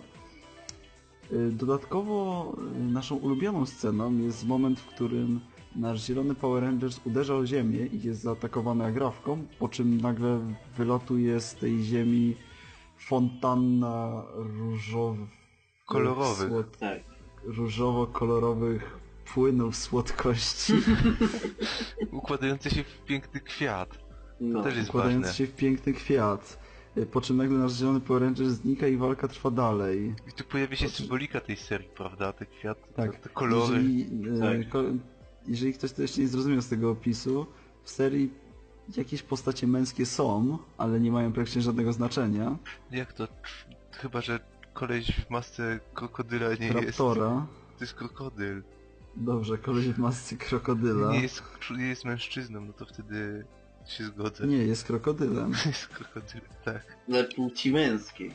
Y, Dodatkowo y, naszą ulubioną sceną jest moment, w którym nasz zielony Power Rangers uderza o ziemię i jest zaatakowany agrafką, po czym nagle wylatuje z tej ziemi fontanna różowych, Kolorowych. słod- Tak. różowo-kolorowych płynów słodkości, Układający się w piękny kwiat. No. też jest układając ważne. się w piękny kwiat. Po czym nagle nasz zielony Power znika i walka trwa dalej. I tu pojawia się To czy- symbolika tej serii, prawda? Te kwiaty, Tak. te, te kolory. Jeżeli, e, Tak. ko, jeżeli ktoś to jeszcze nie zrozumiał z tego opisu, w serii jakieś postacie męskie są, ale nie mają praktycznie żadnego znaczenia. Jak to? Chyba, że koleś w masce krokodyla nie jest. Raptora, To jest krokodyl. dobrze, koleś w masce krokodyla. Nie jest, nie jest mężczyzną, no to wtedy się zgodzę. Nie, jest krokodylem. jest krokodylem, tak. Dla płci męskiej.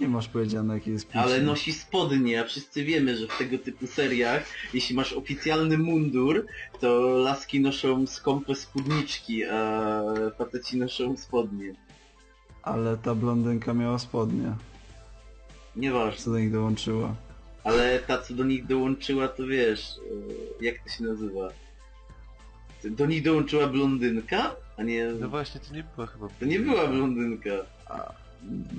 Nie masz powiedziane jakie jest płci. Ale nosi spodnie, a wszyscy wiemy, że w tego typu seriach, jeśli masz oficjalny mundur, to laski noszą skąpe spódniczki, a faceci noszą spodnie. Ale ta blondynka miała spodnie, Nieważne. co do nich dołączyła. Ale ta, co do nich dołączyła, to wiesz, e, jak to się nazywa? Do nich dołączyła blondynka? A nie... No właśnie, to nie była chyba... To nie była blondynka.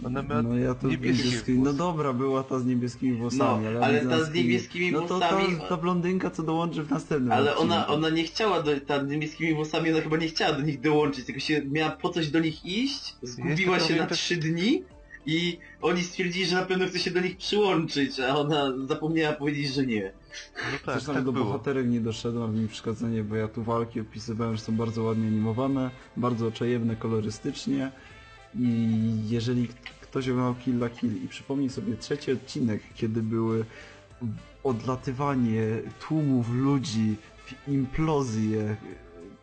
Ona miała No ja to niebieskie... No dobra, była ta z niebieskimi włosami, No, ale, ta z niebieskimi no to włosami- ta, ta blondynka, co dołączy w następnym Ale ona, odcinku. ona nie chciała, do, ta niebieskimi włosami, ona chyba nie chciała do nich dołączyć, tylko się miała po coś do nich iść, zgubiła się na trzy dni i oni stwierdzili, że na pewno chce się do nich przyłączyć, a ona zapomniała powiedzieć, że nie. No tak, Zresztą tak do było. bohaterek nie doszedłem, w nim przeszkadzenie, bo ja tu walki opisywałem, że są bardzo ładnie animowane, bardzo oczajewne kolorystycznie i jeżeli ktoś oglądał Kill la Kill i przypomni sobie trzeci odcinek, kiedy były odlatywanie tłumów ludzi, implozje,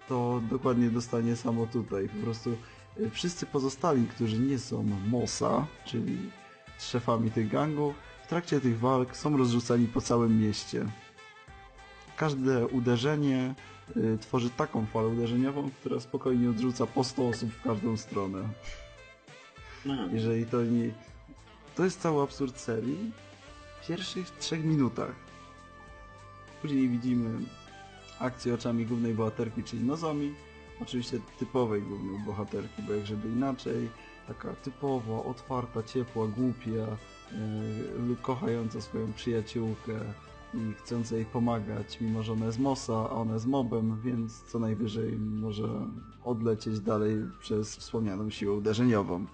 to dokładnie dostanie samo tutaj. Po prostu wszyscy pozostali, którzy nie są Mosa, czyli szefami tych gangów, w trakcie tych walk są rozrzucani po całym mieście. Każde uderzenie y, tworzy taką falę uderzeniową, która spokojnie odrzuca po 100 osób w każdą stronę. No. Jeżeli to nie... To jest cały absurd serii w pierwszych trzech minutach. Później widzimy akcję oczami głównej bohaterki, czyli Nozomi. Oczywiście typowej głównej bohaterki, bo jak żeby inaczej. Taka typowa, otwarta, ciepła, głupia, yy, kochająca swoją przyjaciółkę, i chcąc jej pomagać, mimo że ona jest Mosa, a ona jest mobem, więc co najwyżej może odlecieć dalej przez wspomnianą siłę uderzeniową.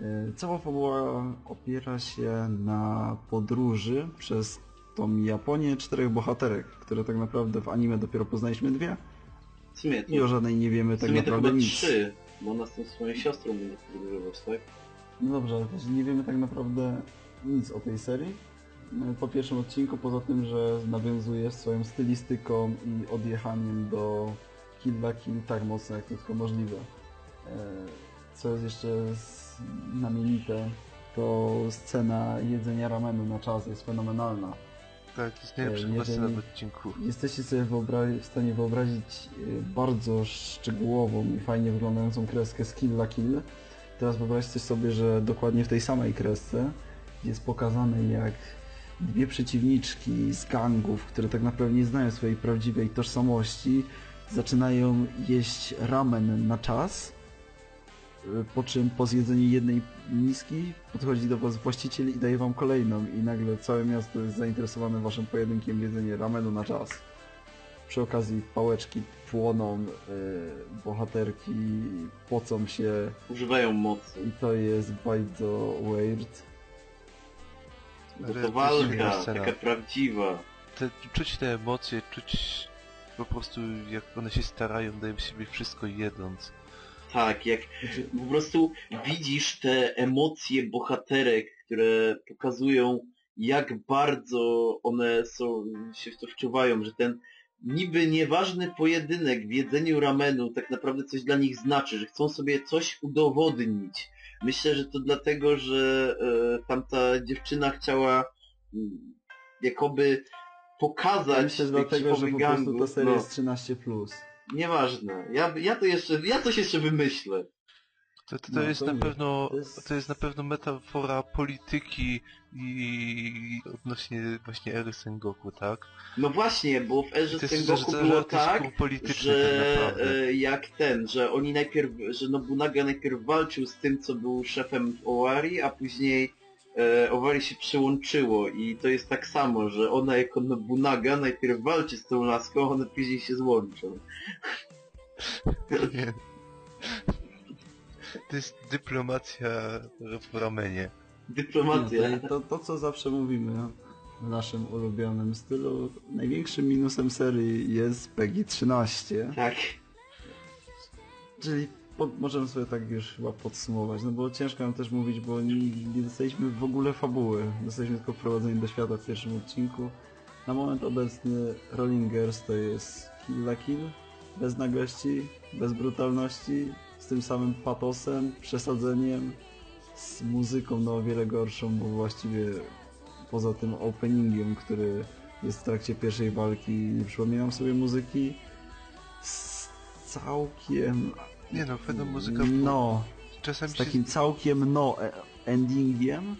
E, Cała fabuła opiera się na podróży przez tą Japonię czterech bohaterek, które tak naprawdę w anime dopiero poznaliśmy dwie W sumie to, i o żadnej nie wiemy w tak sumie to naprawdę chyba nic. trzy, bo ona z tą swoją siostrą będzie podróżować, tak? No dobrze, ale też nie wiemy tak naprawdę nic o tej serii. Po pierwszym odcinku, poza tym, że nawiązuje swoją stylistyką i odjechaniem do Kill la Kill tak mocno, jak to tylko możliwe. E, Co jest jeszcze znamienite, to scena jedzenia ramenu na czas jest fenomenalna. Tak, jest najlepsza Jeżeli- chyba scena w odcinku. Jesteście sobie w stanie wyobrazić y, bardzo szczegółową i fajnie wyglądającą kreskę z Kill la Kill. Teraz wyobraźcie sobie, że dokładnie w tej samej kresce jest pokazane jak dwie przeciwniczki z gangów, które tak naprawdę nie znają swojej prawdziwej tożsamości, zaczynają jeść ramen na czas, po czym po zjedzeniu jednej miski podchodzi do was właściciel i daje wam kolejną i nagle całe miasto jest zainteresowane waszym pojedynkiem jedzenia ramenu na czas. Przy okazji pałeczki płoną, y, bohaterki pocą się Używają mocy. i to jest bardzo weird. Bo Ale to walka, taka prawdziwa. Te, czuć te emocje, czuć po prostu jak one się starają, dają siebie wszystko jedząc. Tak, jak po prostu widzisz te emocje bohaterek, które pokazują jak bardzo one są, się w to wczuwają, że ten niby nieważny pojedynek w jedzeniu ramenu tak naprawdę coś dla nich znaczy, że chcą sobie coś udowodnić. Myślę, że to dlatego, że e, tamta dziewczyna chciała mm, jakoby pokazać myślę, że dlatego, że po prostu ta seria no. jest 13+. Plus. Nieważne. Ja, ja to jeszcze, ja coś jeszcze wymyślę. To, to, to No, jest to na pewno, to jest- to jest na pewno metafora polityki i odnośnie właśnie ery Sengoku, tak? No właśnie, bo w Erze To jest Sengoku było tak, polityczne tak że jak ten, że oni najpierw, że Nobunaga najpierw walczył z tym, co był szefem w Owari, a później e, Owari się przyłączyło i to jest tak samo, że ona jako Nobunaga najpierw walczy z tą laską, a one później się złączą. Nie. To jest dyplomacja w ramenie. Dyplomacja. Nie, to, to, to, co zawsze mówimy w naszym ulubionym stylu, największym minusem serii jest PEGI 13. Tak. Czyli możemy sobie tak już chyba podsumować, no bo ciężko nam też mówić, bo nie, nie dostaliśmy w ogóle fabuły. Dostaliśmy tylko wprowadzenie do świata w pierwszym odcinku. Na moment obecny Rollingers to jest kill la kill, bez nagości, bez brutalności, z tym samym patosem, przesadzeniem, z muzyką no o wiele gorszą, bo właściwie poza tym openingiem, który jest w trakcie pierwszej walki, nie przypominam sobie muzyki, z całkiem Nie no, fajna muzyka. no, Czasami z się, takim całkiem no e- endingiem.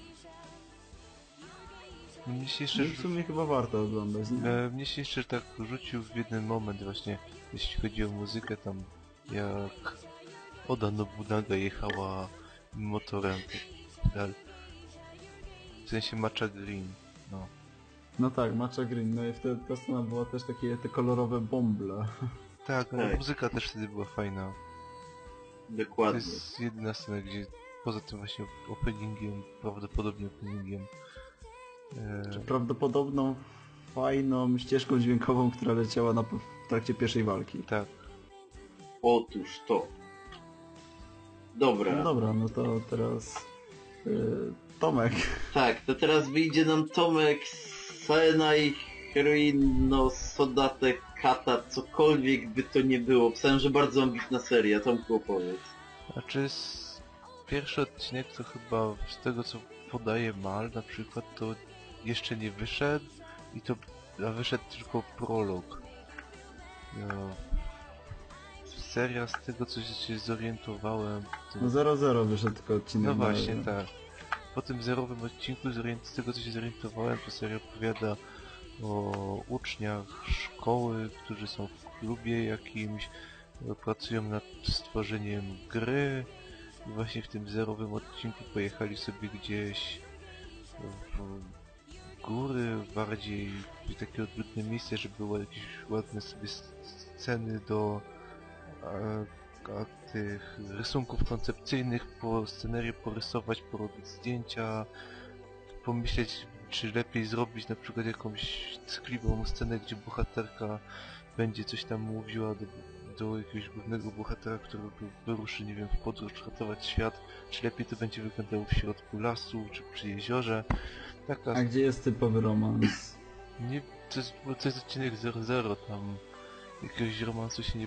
mnie się jeszcze, w sumie chyba warto oglądać, nie? e, mnie się jeszcze tak rzucił w jeden moment właśnie, jeśli chodzi o muzykę tam, jak Oda Nobunaga jechała motorem, tak dalej. W sensie Matcha Green, no. No tak, Matcha Green, no i wtedy ta scena była też takie te kolorowe bąble. Tak, no, Tak. muzyka też wtedy była fajna. To Dokładnie. jest jedyna scena, gdzie poza tym właśnie openingiem, prawdopodobnie openingiem, e, Prawdopodobną, fajną ścieżką dźwiękową, która leciała na, w trakcie pierwszej walki. tak, Otóż to. Dobra. No dobra, no to teraz y, Tomek. Tak, to teraz wyjdzie nam Tomek Senai Heroin no Sodate Kata, cokolwiek by to nie było. Pisałem, że bardzo ambitna seria, Tomku opowiedz. Znaczy z... pierwszy odcinek to chyba z tego co podaje Mal na przykład to jeszcze nie wyszedł i to a wyszedł tylko prolog. No, seria z tego co się zorientowałem to... No 0-0 wyszedł tylko odcinek. No właśnie, tak. Po tym zerowym odcinku, z tego co się zorientowałem, to seria opowiada o uczniach szkoły, którzy są w klubie jakimś, pracują nad stworzeniem gry i właśnie w tym zerowym odcinku pojechali sobie gdzieś w, góry, bardziej takie odludne miejsce, żeby było jakieś ładne sobie sceny do e, a, tych rysunków koncepcyjnych, po scenerię porysować, porobić zdjęcia, pomyśleć, czy lepiej zrobić na przykład jakąś tkliwą scenę, gdzie bohaterka będzie coś tam mówiła do, do jakiegoś głównego bohatera, który wyruszy, nie wiem, w podróż, ratować świat, czy lepiej to będzie wyglądało w środku lasu, czy przy jeziorze. Taka A gdzie jest typowy romans? nie, to jest, bo to jest odcinek 00, tam jakiegoś romansu się nie...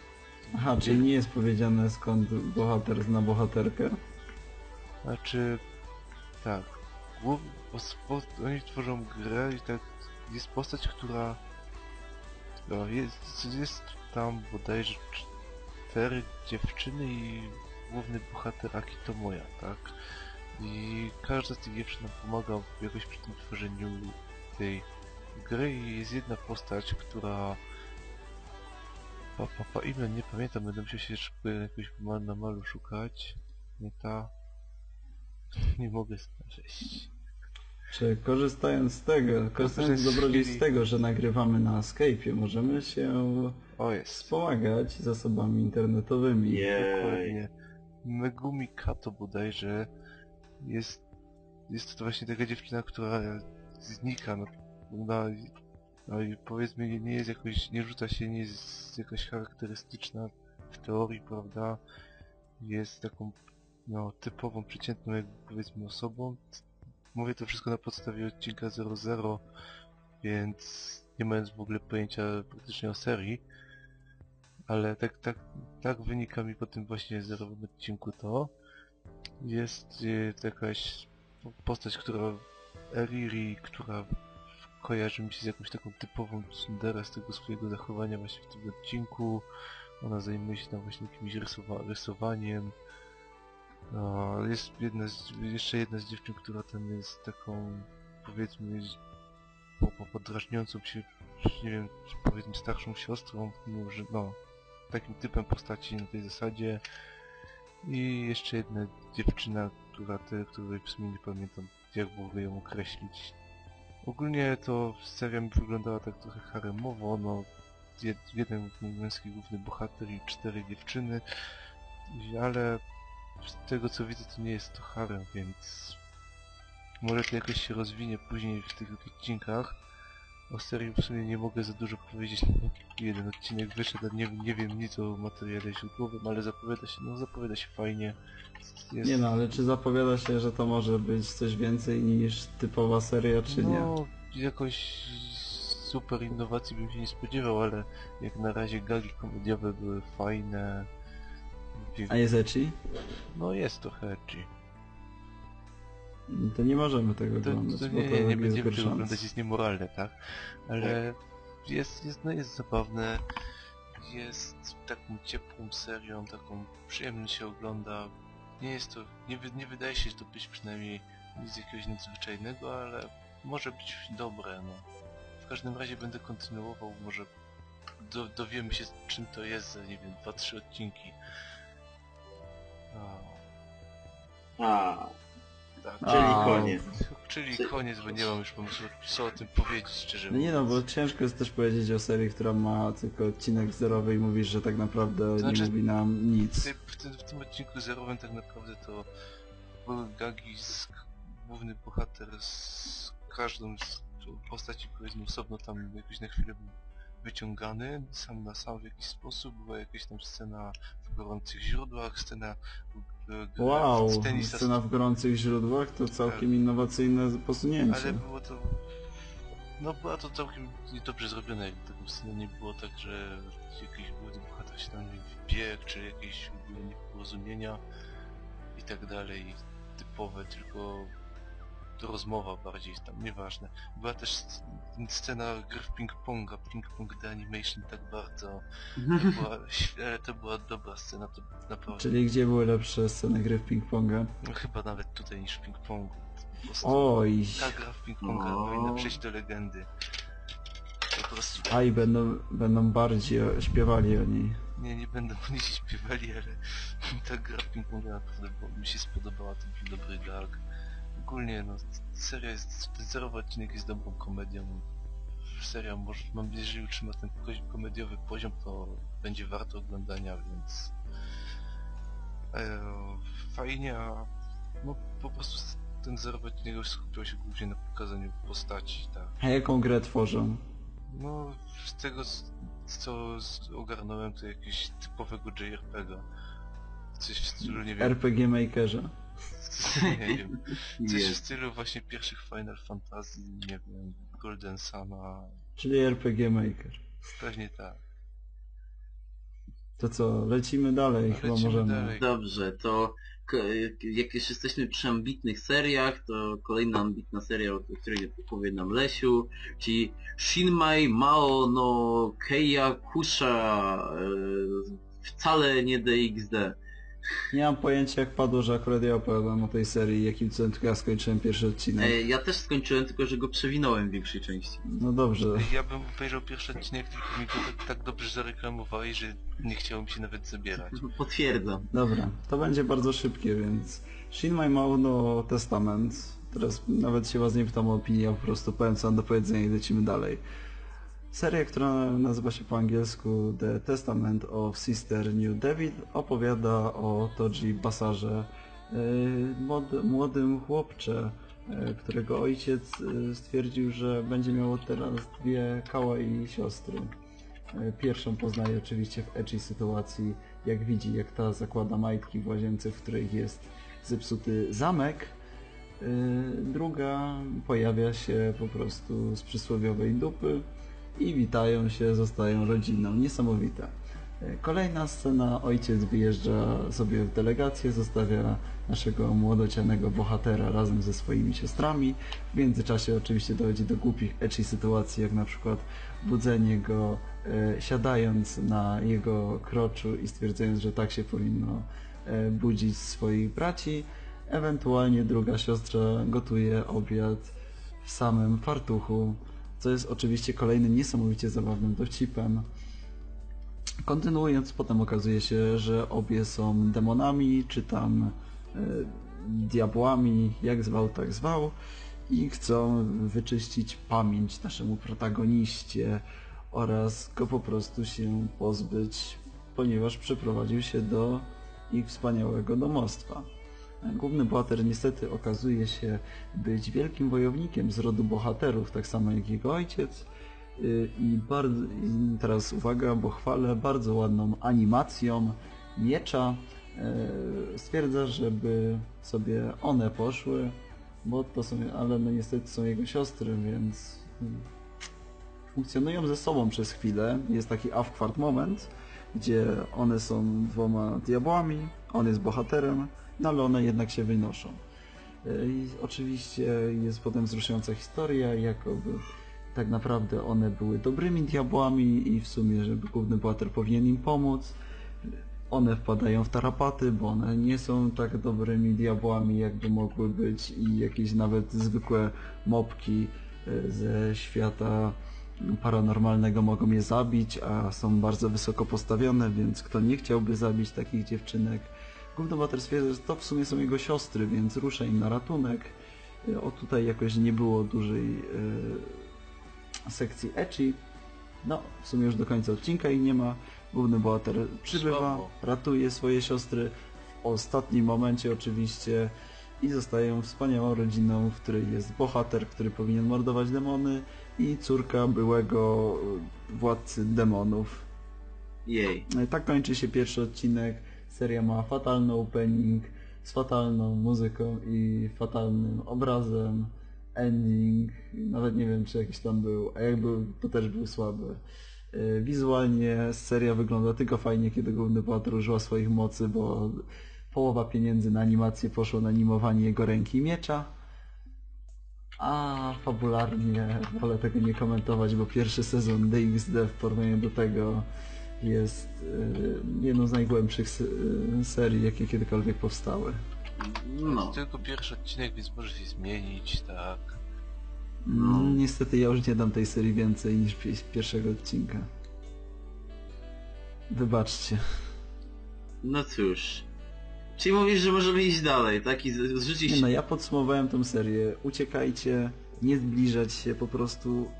Aha, czyli nie jest powiedziane skąd bohater zna bohaterkę? Znaczy, tak, oni tworzą grę i tak jest postać, która no, jest, jest tam bodajże cztery dziewczyny i główny bohater Akito Moja, tak? I każda z tych dziewczyn pomaga jakoś przy tym tworzeniu tej gry i jest jedna postać, która pa, pa, pa nie pamiętam, będę musiał się szybko jakoś na malu szukać. Nie ta... Nie mogę znaleźć. Czy korzystając z tego, korzystając z dobrodziejstw tego, że nagrywamy na Skype'ie, możemy się O jest. wspomagać zasobami internetowymi? Jej. Dokładnie. Megumi Kato bodajże jest... Jest to właśnie taka dziewczyna, która znika na... na no i powiedzmy nie- jest jakoś... nie rzuca się, nie jest jakaś charakterystyczna w teorii, prawda? Jest taką no typową, przeciętną jakby powiedzmy osobą. Mówię to wszystko na podstawie odcinka 00, więc nie mając w ogóle pojęcia praktycznie o serii. Ale tak, tak, tak wynika mi po tym właśnie zerowym odcinku to. Jest e, jakaś postać, która Eriri, która kojarzy mi się z jakąś taką typową tsundere z tego swojego zachowania właśnie w tym odcinku. Ona zajmuje się tam właśnie jakimś rysowa rysowaniem. No, jest jedna z, jeszcze jedna z dziewczyn, która tam jest taką, powiedzmy, po, po, podrażniącą się, nie wiem, powiedzmy starszą siostrą, może, no, takim typem postaci na tej zasadzie. I jeszcze jedna dziewczyna, która te, której w sumie nie pamiętam jak ogóle ją określić. Ogólnie to seria mi wyglądała tak trochę haremowo, no jed, jeden męski główny bohater i cztery dziewczyny, ale z tego co widzę to nie jest to harem, więc może to jakoś się rozwinie później w tych odcinkach. O serii w sumie nie mogę za dużo powiedzieć, no, jeden odcinek wyszedł, nie, nie wiem nic o materiale źródłowym, ale zapowiada się, no zapowiada się fajnie. Jest, Nie no, ale czy zapowiada się, że to może być coś więcej niż typowa seria, czy nie? no, jakoś super innowacji bym się nie spodziewał, ale jak na razie gagi komediowe były fajne. A jest ecchi? No jest trochę edgy. To nie możemy tego To, oglądać, to nie, to nie, nie będziemy tego oglądać, jest niemoralne, tak? Ale jest, jest, no jest zabawne, jest taką ciepłą serią, taką przyjemnie się ogląda. Nie jest to, nie, wy- nie wydaje się to być przynajmniej nic jakiegoś nadzwyczajnego, ale może być dobre, no. W każdym razie będę kontynuował, może do, dowiemy się czym to jest za, nie wiem, 2-3 odcinki. A, tak. czyli A, koniec. Czyli koniec, bo nie mam już pomysłu, co o tym powiedzieć, szczerze No nie no, bo ciężko jest też powiedzieć o serii, która ma tylko odcinek zerowy i mówisz, że tak naprawdę znaczy- nie mówi nam W, nic. w, tym, w tym odcinku zerowym tak naprawdę to były gagi z główny bohater z każdą z postaci powiedzmy osobno tam jakoś na chwilę był wyciągany sam na sam w jakiś sposób, była jakaś tam scena w gorących źródłach, scena e, gra Wow, tenisa scena w gorących źródłach to całkiem innowacyjne posunięcie. Ale było to... No była to całkiem dobrze zrobione, jakby tego sceny nie było tak, że jakiś główny bohater się tam wbiegł, czy jakieś w nieporozumienia i tak dalej, typowe, tylko rozmowa bardziej tam, nieważne. Była też sc- scena gry w ping-ponga, ping-pong The Animation tak bardzo, to była, ale to była dobra scena, to naprawdę, Czyli gdzie były lepsze sceny gry w ping-ponga? no, chyba nawet tutaj niż w ping-pongu. Oj, ta gra w ping-ponga No. powinna przejść do legendy. Po prostu... aj, będą, będą bardziej śpiewali o niej. Nie, nie będę oni się śpiewali, ale ta gra w ping-ponga naprawdę bo mi się spodobała, to był dobry gag. Ogólnie no, seria jest, zerowy odcinek jest dobrą komedią. Seria może, mam nadzieję, że utrzyma ten ko- komediowy poziom, to będzie warto oglądania, więc e, fajnie, a no po prostu ten zerowy odcinek skupiał się głównie na pokazaniu postaci, tak. A jaką grę tworzą? No, z tego co ogarnąłem to jakiegoś typowego JRPG. Coś w stylu, nie wiem, RPG Makerze. nie wiem, coś w Jest. stylu właśnie pierwszych Final Fantasy, nie wiem, Golden Sama, Czyli RPG Maker. pewnie tak. To co, lecimy dalej, chyba Lecimy możemy. dalej. Dobrze, to k- jak już jesteśmy przy ambitnych seriach, to kolejna ambitna seria, o której opowie nam Lesiu, czyli Shinmai Mao no Keiya Kusha, e, wcale nie DXD. Nie mam pojęcia jak padło, że akurat ja opowiadam o tej serii, jakim cudem tylko ja skończyłem pierwszy odcinek. E, ja też skończyłem, tylko że go przewinąłem w większej części. No dobrze. Ja bym obejrzał pierwszy odcinek, tylko mi go tak, tak dobrze zareklamowali, że nie chciało mi się nawet zabierać. Potwierdzam. Dobra, to będzie bardzo szybkie, więc Shin My Mauno Testament. Teraz nawet się was nie pytam o opinię, ja po prostu powiem co mam do powiedzenia i lecimy dalej. Seria, która nazywa się po angielsku The Testament of Sister New David opowiada o Toji Basarze, młody, młodym chłopcze, yy, którego ojciec yy, stwierdził, że będzie miał teraz dwie kawaii siostry. Pierwszą poznaje oczywiście w ecchi sytuacji, jak widzi, jak ta zakłada majtki w łazience, w której jest zepsuty zamek. Druga pojawia się po prostu z przysłowiowej dupy i witają się, zostają rodziną. Niesamowite. Yy, Kolejna scena, ojciec wyjeżdża sobie w delegację, zostawia naszego młodocianego bohatera razem ze swoimi siostrami. W międzyczasie oczywiście dochodzi do głupich ecchi sytuacji, jak na przykład budzenie go e, siadając na jego kroczu i stwierdzając, że tak się powinno e, budzić swoich braci. Ewentualnie druga siostra gotuje obiad w samym fartuchu, co jest oczywiście kolejnym niesamowicie zabawnym dowcipem. Kontynuując, potem okazuje się, że obie są demonami, czy tam e, diabłami, jak zwał, tak zwał, i chcą wyczyścić pamięć naszemu protagoniście oraz go po prostu się pozbyć, ponieważ przeprowadził się do ich wspaniałego domostwa. Główny bohater niestety okazuje się być wielkim wojownikiem z rodu bohaterów, tak samo jak jego ojciec. Yy, I, bardzo, I teraz uwaga, bo chwalę bardzo ładną animacją miecza. Yy, Stwierdza, żeby sobie one poszły, bo to są, ale no niestety są jego siostry, więc mm, funkcjonują ze sobą przez chwilę. Jest taki awkward moment, gdzie one są dwoma diabłami, on jest bohaterem, no ale one jednak się wynoszą. Yy, I oczywiście jest potem wzruszająca historia, jakoby tak naprawdę one były dobrymi diabłami i w sumie, żeby główny bohater powinien im pomóc. One wpadają w tarapaty, bo one nie są tak dobrymi diabłami, jakby mogły być i jakieś nawet zwykłe mopki e, ze świata paranormalnego mogą je zabić, a są bardzo wysoko postawione, więc kto nie chciałby zabić takich dziewczynek, główny bohater stwierdza, że to w sumie są jego siostry, więc rusza im na ratunek. E, O tutaj jakoś nie było dużej e, sekcji ecchi. No, w sumie już do końca odcinka i nie ma. Główny bohater przybywa, ratuje swoje siostry w ostatnim momencie oczywiście i zostają wspaniałą rodziną, w której jest bohater, który powinien mordować demony i córka byłego e, władcy demonów. Jej. Tak kończy się pierwszy odcinek. Seria ma fatalny opening z fatalną muzyką i fatalnym obrazem. Ending, nawet nie wiem czy jakiś tam był, a jak był, to też był słaby. Yy, Wizualnie seria wygląda tylko fajnie, kiedy główny bohater używa swoich mocy, bo połowa pieniędzy na animację poszło na animowanie jego ręki i miecza. A fabularnie wolę tego nie komentować, bo pierwszy sezon DXD w porównaniu do tego jest y, jedną z najgłębszych y, serii, jakie kiedykolwiek powstały. To No. jest tylko pierwszy odcinek, więc może się zmienić, tak. No. Niestety ja już nie dam tej serii więcej niż pi- pierwszego odcinka. Wybaczcie. No cóż. Czyli mówisz, że możemy iść dalej, tak? I zrzucić... Nie no, ja podsumowałem tą serię. Uciekajcie, nie zbliżać się, po prostu...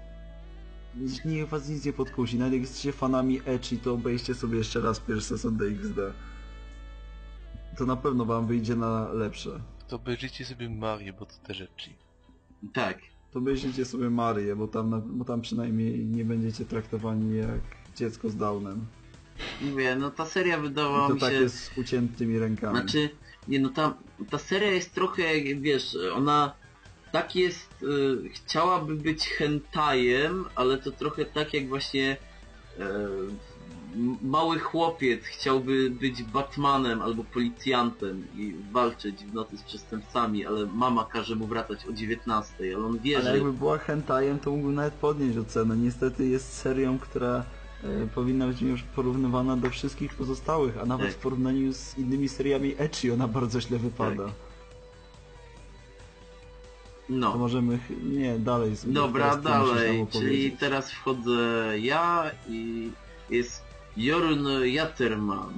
Niech was nic nie podkusi. Nawet jak jesteście fanami Echi, to obejście sobie jeszcze raz pierwszy sezon DXD. To na pewno wam wyjdzie na lepsze. To obejrzyjcie sobie Marię, bo to też rzeczy. Tak. To obejrzyjcie sobie Marię, bo tam, bo tam przynajmniej nie będziecie traktowani jak dziecko z Downem. Mówię, no ta seria wydawała to mi tak się... jest z uciętymi rękami. Znaczy, nie no ta, ta seria jest trochę, jak wiesz, ona tak jest, y, chciałaby być hentajem, ale to trochę tak jak właśnie m- mały chłopiec chciałby być Batmanem albo policjantem i walczyć w nocy z przestępcami, ale mama każe mu wracać o 19, ale on wie, Ale że... jakby była hentajem, to mógłbym nawet podnieść ocenę. Niestety jest serią, która e, powinna być już porównywana do wszystkich pozostałych, a nawet Tak. w porównaniu z innymi seriami Echi ona bardzo źle wypada. Tak. To No. możemy... ch- Nie, dalej. Dobra, dalej, czyli teraz wchodzę ja i jest Jorun Jaterman.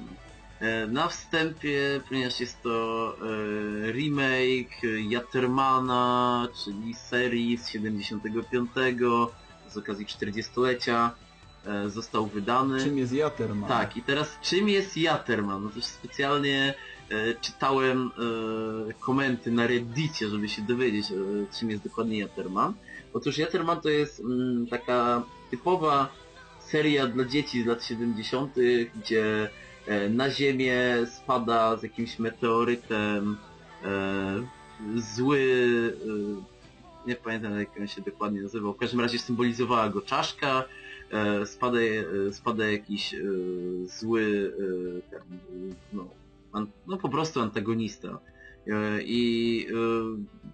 E, Na wstępie, ponieważ jest to e, remake Jatermana, czyli serii z 75 z okazji 40-lecia, e, został wydany. Czym jest Jaterman? Tak, i teraz czym jest Jaterman? No też specjalnie czytałem e, komenty na Reddicie, żeby się dowiedzieć, e, czym jest dokładnie Jaterman. Otóż Jaterman to jest mm, taka typowa seria dla dzieci z lat 70., gdzie e, na Ziemię spada z jakimś meteorytem e, zły, e, nie pamiętam jak on się dokładnie nazywał, w każdym razie symbolizowała go czaszka, e, spada, e, spada jakiś e, zły, e, e, no, no po prostu antagonista. E, I e,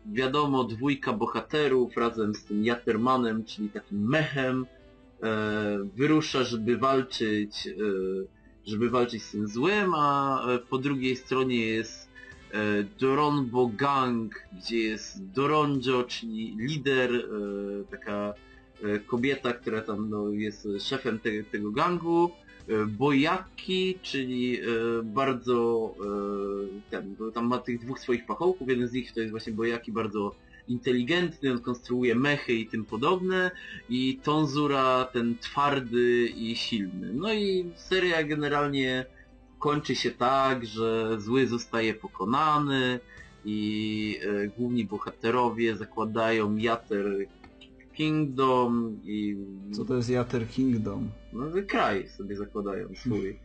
wiadomo, dwójka bohaterów razem z tym Jatermanem, czyli takim mechem, e, wyrusza, żeby walczyć, żeby walczyć z tym złym, a po drugiej stronie jest Doronbo Gang, gdzie jest Doronjo, czyli lider, taka kobieta, która tam no, jest szefem te, tego gangu, Bojaki, czyli e, bardzo e, ten, tam ma tych dwóch swoich pachołków, jeden z nich to jest właśnie Bojaki bardzo inteligentny, on konstruuje mechy i tym podobne i Tonzura ten twardy i silny. No i seria generalnie kończy się tak, że zły zostaje pokonany i e, główni bohaterowie zakładają Jater Kingdom i Co to jest Jater Kingdom? no, kraj sobie zakładają swój.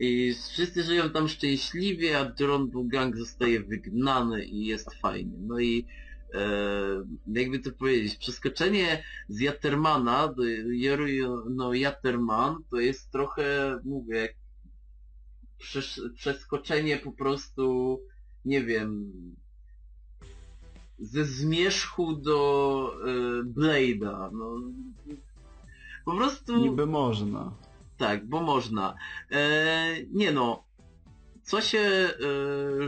I wszyscy żyją tam szczęśliwie, a Drone Gang zostaje wygnany i jest fajnie. No i e, jakby to powiedzieć, przeskoczenie z Jatermana do Joru, no Jaterman to jest trochę, mówię, jak przesz, przeskoczenie po prostu, nie wiem, ze zmierzchu do e, Blade'a. No, po prostu... Niby można. Tak, bo można. E, nie no, co się e,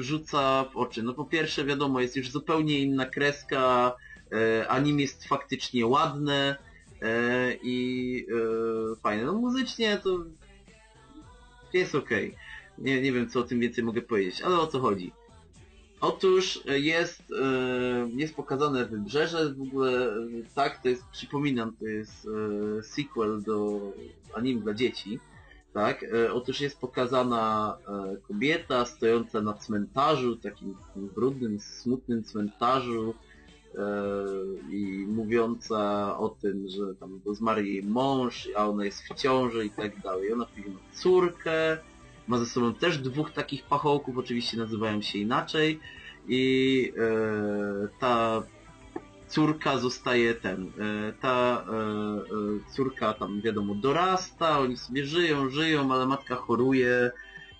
rzuca w oczy? No po pierwsze wiadomo, jest już zupełnie inna kreska, e, anim jest faktycznie ładne e, i e, fajne. No muzycznie to jest okej. Nie, nie wiem co o tym więcej mogę powiedzieć, ale o co chodzi? Otóż e, jest, e, jest pokazane wybrzeże, w ogóle e, tak, to jest, przypominam, to jest sequel do anime dla dzieci, tak, otóż jest pokazana kobieta stojąca na cmentarzu, takim brudnym, smutnym cmentarzu i mówiąca o tym, że tam zmarł jej mąż, a ona jest w ciąży i tak dalej. Ona później ma córkę, ma ze sobą też dwóch takich pachołków, oczywiście nazywają się inaczej. I e, ta córka zostaje ten, e, ta e, e, córka tam wiadomo dorasta, oni sobie żyją, żyją, ale matka choruje.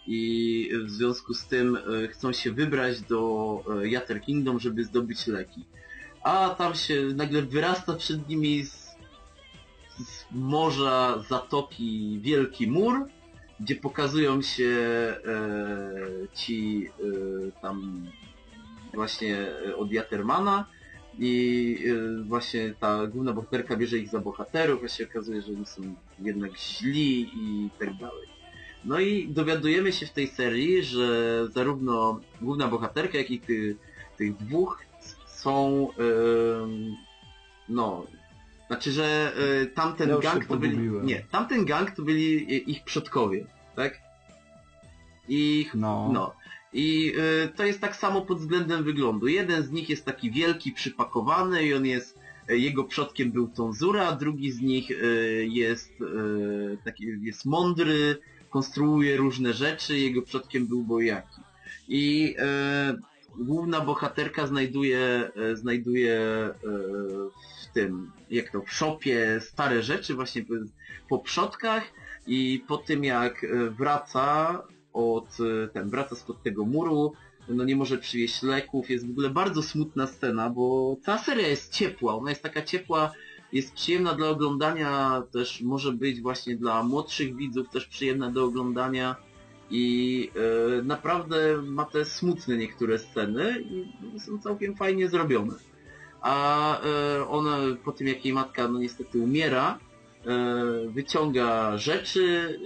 I w związku z tym e, chcą się wybrać do e, Yater Kingdom, żeby zdobyć leki. A tam się nagle wyrasta przed nimi z, z morza, zatoki wielki mur, gdzie pokazują się e, ci e, tam właśnie e, od Jatermana i e, właśnie ta główna bohaterka bierze ich za bohaterów, a się okazuje, że oni są jednak źli i tak dalej. No i dowiadujemy się w tej serii, że zarówno główna bohaterka, jak i ty, tych dwóch są no znaczy, że e, tamten Ja gang to byli. Nie, tamten gang to byli ich przodkowie, tak? Ich No. no. I y, to jest tak samo pod względem wyglądu. Jeden z nich jest taki wielki, przypakowany i on jest, y, jego przodkiem był Tonzura, a drugi z nich y, jest y, taki, jest mądry, konstruuje różne rzeczy, jego przodkiem był Bojaki. I y, główna bohaterka znajduje, y, znajduje y, tym, jak to, w szopie stare rzeczy właśnie po, przodkach i po tym jak y, wraca od e, ten wraca spod tego muru, no nie może przywieźć leków, jest w ogóle bardzo smutna scena, bo ta seria jest ciepła, ona jest taka ciepła, jest przyjemna do oglądania, też może być właśnie dla młodszych widzów też przyjemna do oglądania i e, naprawdę ma te smutne niektóre sceny i są całkiem fajnie zrobione. A e, ona po tym jak jej matka no niestety umiera, e, wyciąga rzeczy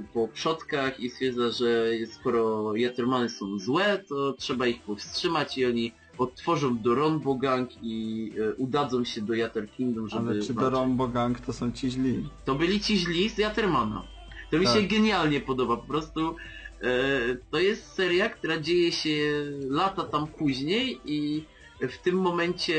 e, po przodkach i stwierdza, że skoro Jatermany są złe, to trzeba ich powstrzymać i oni odtworzą Doronbo Gang i udadzą się do Yater Kingdom, żeby Ale czy. Dorombo Gang to są ci źli? To byli ci źli z Jatermana. To mi Tak. się genialnie podoba, po prostu to jest seria, która dzieje się lata tam później i w tym momencie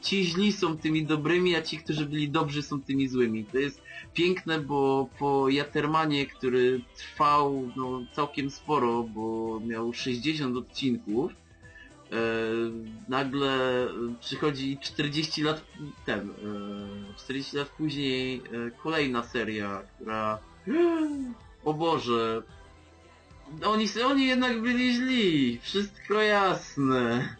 ci źli są tymi dobrymi, a ci, którzy byli dobrzy są tymi złymi. To jest piękne, bo po Jatermanie, który trwał no, całkiem sporo, bo miał 60 odcinków, e, nagle przychodzi 40 lat ten, e, 40 lat później e, kolejna seria, która o Boże oni, oni jednak byli źli, wszystko jasne.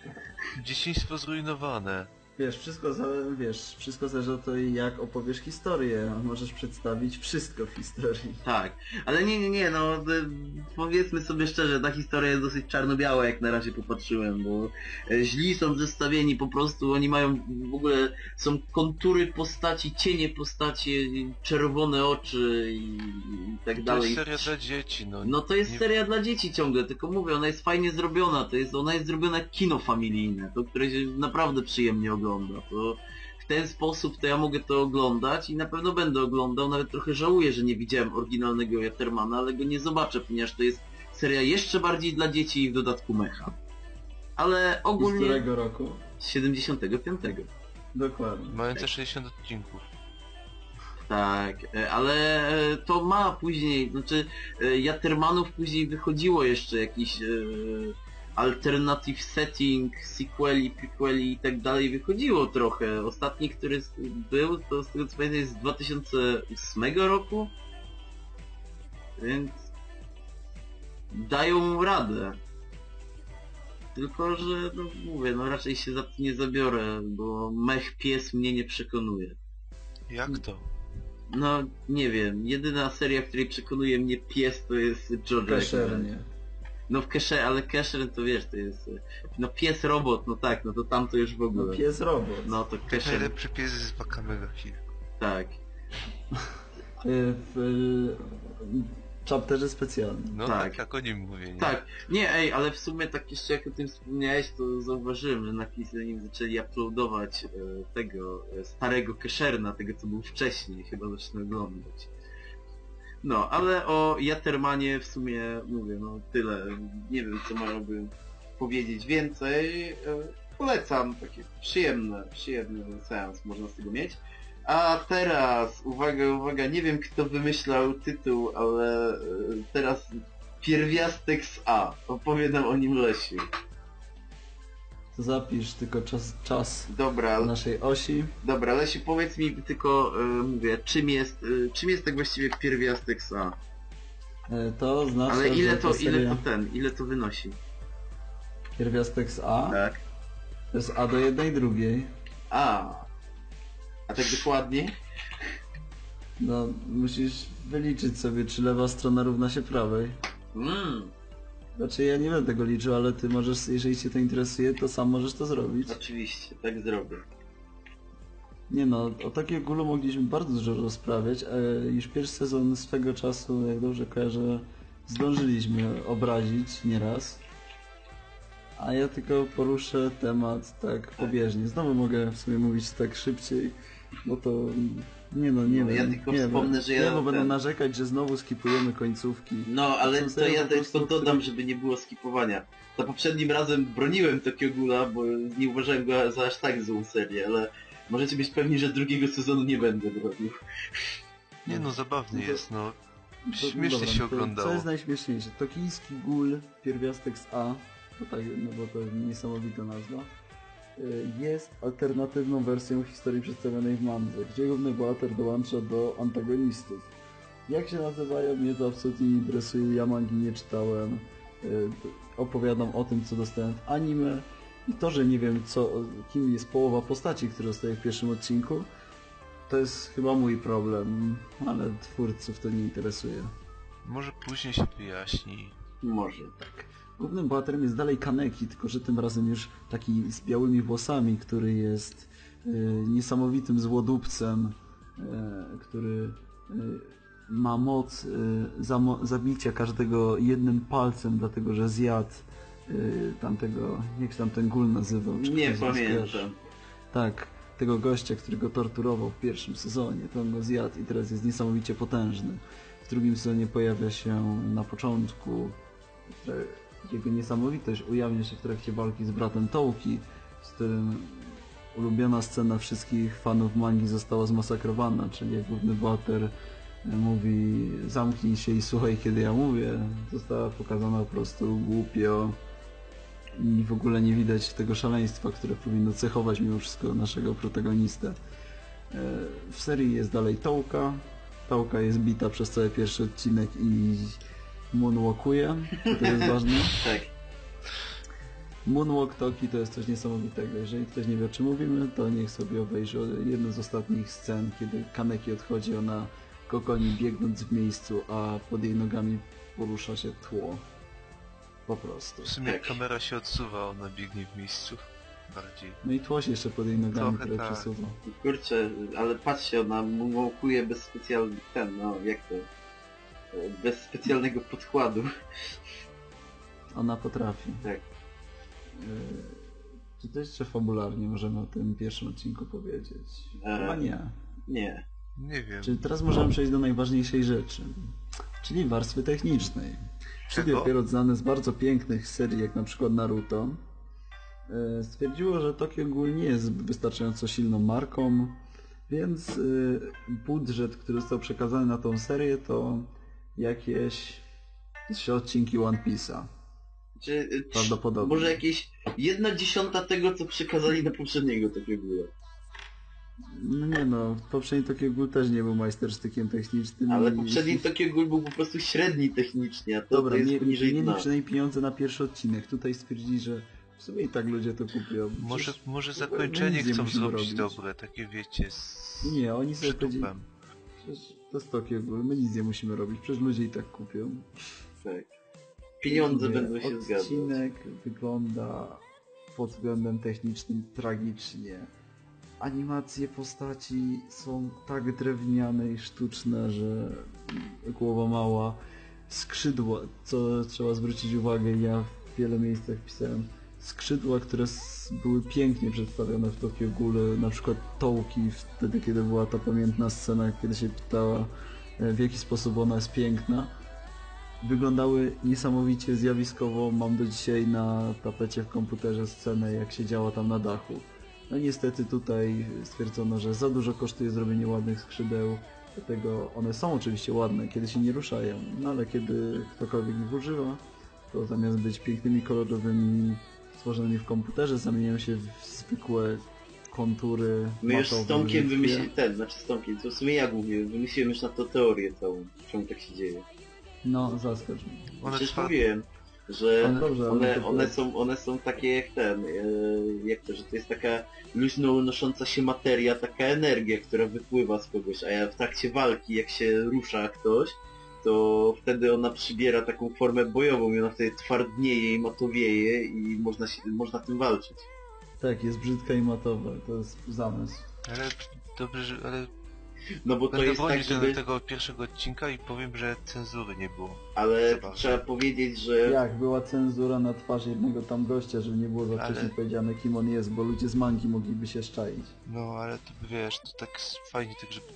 Dzieciństwo zrujnowane. Wiesz, wszystko, za, wiesz, wszystko zależy od tego, jak opowiesz historię. Możesz przedstawić wszystko w historii. Tak, ale nie, nie, nie, no e, powiedzmy sobie szczerze, ta historia jest dosyć czarno-biała, jak na razie popatrzyłem, bo e, źli są zestawieni po prostu, oni mają w ogóle, są kontury postaci, cienie postaci, czerwone oczy i, i tak To dalej. jest seria dla dzieci, no. No to jest Nie- seria dla dzieci ciągle, tylko mówię, ona jest fajnie zrobiona, to jest, ona jest zrobiona kino familijne, to które się naprawdę przyjemnie ogląda. To w ten sposób to ja mogę to oglądać i na pewno będę oglądał, nawet trochę żałuję, że nie widziałem oryginalnego Jatermana, ale go nie zobaczę, ponieważ to jest seria jeszcze bardziej dla dzieci i w dodatku mecha. Ale I z ogólnie którego roku? z 75. Dokładnie. Mające 60 odcinków. Tak, e, ale e, to ma później, znaczy e, Jatermanów później wychodziło jeszcze jakiś e, alternative setting, sequeli, prequeli i tak dalej, wychodziło trochę. Ostatni, który był, to z tego co pamiętam jest z 2008 roku, więc dają radę. Tylko, że no mówię, no raczej się za to nie zabiorę, bo mech pies mnie nie przekonuje. Jak to? No, nie wiem. Jedyna seria, w której przekonuje mnie pies, to jest George Kaszernie. No w Kesher, ale Kesher to wiesz, to jest... e, No pies robot, no tak, no to tam to już w No ogóle. pies robot. No to Kesher, Najlepszy pies z Bakamega Hill. tak. Y, W y, chapterze specjalnym. No Tak. tak, jak o nim mówię, nie? Tak, nie, ej, ale w sumie tak jeszcze jak o tym wspomniałeś, to zauważyłem, że na zanim zaczęli uploadować e, tego e, starego Kesherna, tego co był wcześniej, chyba zacznę oglądać. No, ale o Jatermanie w sumie mówię, no tyle. Nie wiem co miałbym powiedzieć więcej. E, Polecam, takie przyjemne, przyjemny seans można z tego mieć. A teraz, uwaga, uwaga, nie wiem kto wymyślał tytuł, ale e, teraz pierwiastek z A. Opowiadam o nim Lesiu. Zapisz tylko czas, czas Dobra, naszej osi. dobra, Lesiu, powiedz mi tylko, e, mówię, czym jest, e, czym jest tak właściwie pierwiastek z A? Y, To znaczy, Ale ile to, ile to ten, ile to wynosi? pierwiastek z A Tak. to jest A do jednej drugiej. A. A tak dokładnie? No, musisz wyliczyć sobie, czy lewa strona równa się prawej. Mmm, Znaczy ja nie będę tego liczył, ale ty możesz, jeżeli cię to interesuje, to sam możesz to zrobić. oczywiście, tak zrobię. Nie no, o takiego gulu mogliśmy bardzo dużo rozprawiać. E, już pierwszy sezon swego czasu, jak dobrze kojarzę, zdążyliśmy obrazić nieraz. A ja tylko poruszę temat tak pobieżnie. Znowu mogę w sumie mówić tak szybciej, bo to... Nie no, nie No, ja tylko nie wspomnę, że ja Nie, bo będą ten- narzekać, że znowu skipujemy końcówki. No, ale to serie ja tylko dodam, żeby nie było skipowania. Za poprzednim razem broniłem Tokyo Ghoula, bo nie uważałem go za aż tak złą serię, ale możecie być pewni, że drugiego sezonu nie będę bronił. Nie no, zabawny No to- jest, no. To- Śmiesznie dobra, się no to oglądało. Co jest najśmieszniejsze? Tokijski gul, pierwiastek z A, no tak, no bo to niesamowita nazwa, jest alternatywną wersją historii przedstawionej w Mandze, gdzie główny bohater dołącza do antagonistów. Jak się nazywają, mnie to absolutnie nie interesuje, ja mangi nie czytałem, y, opowiadam o tym, co dostałem w anime i to, że nie wiem, co, kim jest połowa postaci, które dostaję w pierwszym odcinku, to jest chyba mój problem, ale twórców to nie interesuje. Może później się wyjaśni. Może. Głównym bohaterem jest dalej Kaneki, tylko że tym razem już taki z białymi włosami, który jest y, niesamowitym złodupcem, y, który y, ma moc zamo- zabicia każdego jednym palcem, dlatego że zjadł tamtego, jak się tam ten gul nazywał? czy Nie pamiętam. Tak, tego gościa, który go torturował w pierwszym sezonie, to on go zjadł i teraz jest niesamowicie potężny. W drugim sezonie pojawia się na początku jego niesamowitość ujawnia się w trakcie walki z bratem Touki, z którym ulubiona scena wszystkich fanów mangi została zmasakrowana, czyli jak główny bohater e, mówi zamknij się i słuchaj kiedy ja mówię, została pokazana po prostu głupio i w ogóle nie widać tego szaleństwa, które powinno cechować mimo wszystko naszego protagonistę. E, W serii jest dalej Tołka. Tołka jest bita przez cały pierwszy odcinek i moonwalkuje, to jest ważne. Tak. Moonwalk Toki to jest coś niesamowitego. Jeżeli ktoś nie wie o czym mówimy, to niech sobie obejrzy jedną z ostatnich scen, kiedy Kaneki odchodzi, ona kokoni biegnąc w miejscu, a pod jej nogami porusza się tło. Po prostu. W sumie kamera się odsuwa, ona biegnie w miejscu. Bardziej. No i tło się jeszcze pod jej nogami, Trochę które tak. przesuwa. Kurczę, ale patrzcie, ona moonwalkuje bez specjalnych, ten, no, jak to, bez specjalnego podkładu. Ona potrafi. Tak. Yy, Czy to jeszcze fabularnie możemy o tym pierwszym odcinku powiedzieć? Eee. Chyba nie. Nie. Nie wiem. Czyli teraz możemy przejść do najważniejszej rzeczy, czyli warstwy technicznej. Studio? Pierrot znane z bardzo pięknych serii, jak na przykład Naruto, e, stwierdziło, że Tokyo Ghoul nie jest wystarczająco silną marką, więc e, budżet, który został przekazany na tą serię to jakieś trzy odcinki One Piece'a. Czy, e, Prawdopodobnie. Może jakieś jedna dziesiąta tego, co przekazali na poprzedniego takiego było. No nie no, poprzedni Tokyo Ghoul też nie był majstersztykiem technicznym. Ale i- poprzedni Tokyo Ghoul był po prostu średni technicznie, a to, Dobra, to jest nie, poniżej mieli dna. przynajmniej pieniądze na pierwszy odcinek. Tutaj stwierdzili, że w sumie i tak ludzie to kupią. Może, Przecież może ogóle zakończenie chcą zrobić robić. dobre, takie wiecie, z Nie, oni sobie powiedzieli. Przecież to jest Tokio Ghoul, my nic nie musimy robić, przecież ludzie i tak kupią. Tak. Pieniądze będą się zgadzać. Odcinek wygląda pod względem technicznym tragicznie. Animacje postaci są tak drewniane i sztuczne, że głowa mała. Skrzydła, co trzeba zwrócić uwagę, ja w wiele miejscach pisałem. Skrzydła, które były pięknie przedstawione w Tokio Ghoul, na przykład Tołki, wtedy kiedy była ta pamiętna scena, kiedy się pytała e, w jaki sposób ona jest piękna wyglądały niesamowicie zjawiskowo. Mam do dzisiaj na tapecie w komputerze scenę, jak się działa tam na dachu. No niestety tutaj stwierdzono, że za dużo kosztuje zrobienie ładnych skrzydeł, dlatego one są oczywiście ładne, kiedy się nie ruszają, no ale kiedy ktokolwiek ich używa, to zamiast być pięknymi, kolorowymi, stworzonymi w komputerze, zamieniają się w zwykłe kontury My już z Tomkiem wymyśliliśmy, ten, znaczy z Tomkiem, to w sumie ja głównie, wymyśliłem już na to teorię całą, czemu tak się dzieje. No, zaskocz mnie. One Przecież trwa... mówiłem, że Ale dobrze, one, one, są, one są takie jak ten, e, jak to, że to jest taka luźno unosząca się materia, taka energia, która wypływa z kogoś, a ja w trakcie walki, jak się rusza ktoś, to wtedy ona przybiera taką formę bojową i ona wtedy twardnieje i matowieje i można, się, można tym walczyć. Tak, jest brzydka i matowa, to jest zamysł. Ale dobrze, że- ale No bo to Będę jest tak, się żeby... do tego pierwszego odcinka i powiem, że cenzury nie było. Ale trzeba powiedzieć, że... Jak była cenzura na twarz jednego tam gościa, żeby nie było za Ale- wcześnie powiedziane kim on jest, bo ludzie z mangi mogliby się szczaić. No ale to wiesz, to tak s- fajnie tak, żeby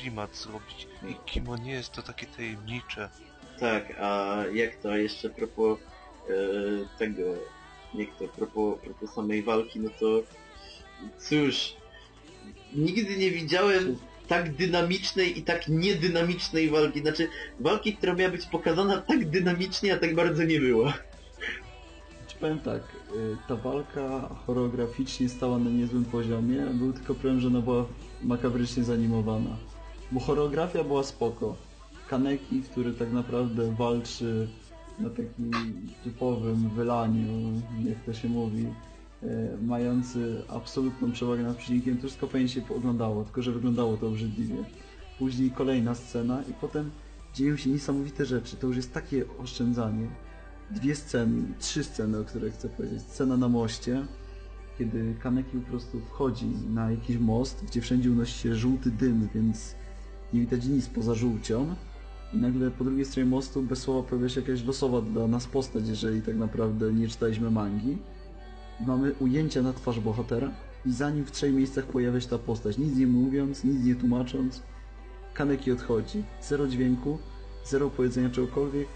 klimat zrobić. I kim on jest, to takie tajemnicze. Tak, a jak to jeszcze propos e, tego, jak to, propos, propos samej walki, no to cóż, nigdy nie widziałem tak dynamicznej i tak niedynamicznej walki, znaczy walki, która miała być pokazana tak dynamicznie, a tak bardzo nie była. Ci powiem tak, y, ta walka choreograficznie stała na niezłym poziomie, był tylko problem, że ona była makabrycznie zanimowana. Bo choreografia była spoko. Kaneki, który tak naprawdę walczy na takim typowym wylaniu, jak to się mówi, y, mający absolutną przewagę nad przeciwnikiem, to wszystko fajnie się oglądało, tylko że wyglądało to obrzydliwie. Później kolejna scena i potem dzieją się niesamowite rzeczy. To już jest takie oszczędzanie dwie sceny, trzy sceny, o których chcę powiedzieć. Scena na moście, kiedy Kaneki po prostu wchodzi na jakiś most, gdzie wszędzie unosi się żółty dym, więc nie widać nic poza żółcią. I nagle po drugiej stronie mostu bez słowa pojawia się jakaś losowa dla nas postać, jeżeli tak naprawdę nie czytaliśmy mangi. Mamy ujęcia na twarz bohatera i zanim w trzech miejscach pojawia się ta postać, nic nie mówiąc, nic nie tłumacząc, Kaneki odchodzi. Zero dźwięku, zero powiedzenia czegokolwiek,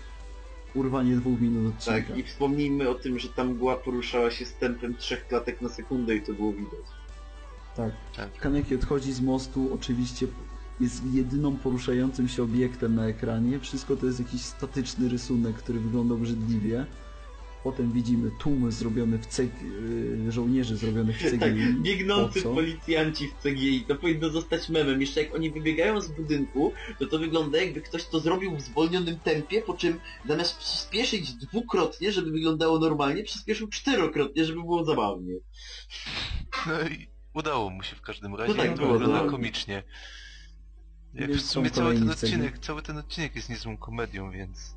urwanie dwóch minut odcinka. Tak, i wspomnijmy o tym, że ta mgła poruszała się z tempem trzech klatek na sekundę i to było widać. tak. Tak. Kaneki odchodzi z mostu, oczywiście jest jedyną poruszającym się obiektem na ekranie. Wszystko to jest jakiś statyczny rysunek, który wygląda obrzydliwie. Potem widzimy tłumy zrobione w ceg... y, żołnierzy zrobionych w Tak, CGI. biegnący Po policjanci w CGI, to powinno zostać memem. Jeszcze jak oni wybiegają z budynku, to to wygląda jakby ktoś to zrobił w zwolnionym tempie, po czym zamiast przyspieszyć dwukrotnie, żeby wyglądało normalnie, przyspieszył czterokrotnie, żeby było zabawnie. No i udało mu się w każdym razie. tak i to było, wygląda no. komicznie. Więc w sumie cały ten odcinek, cały ten odcinek jest niezłą komedią, więc...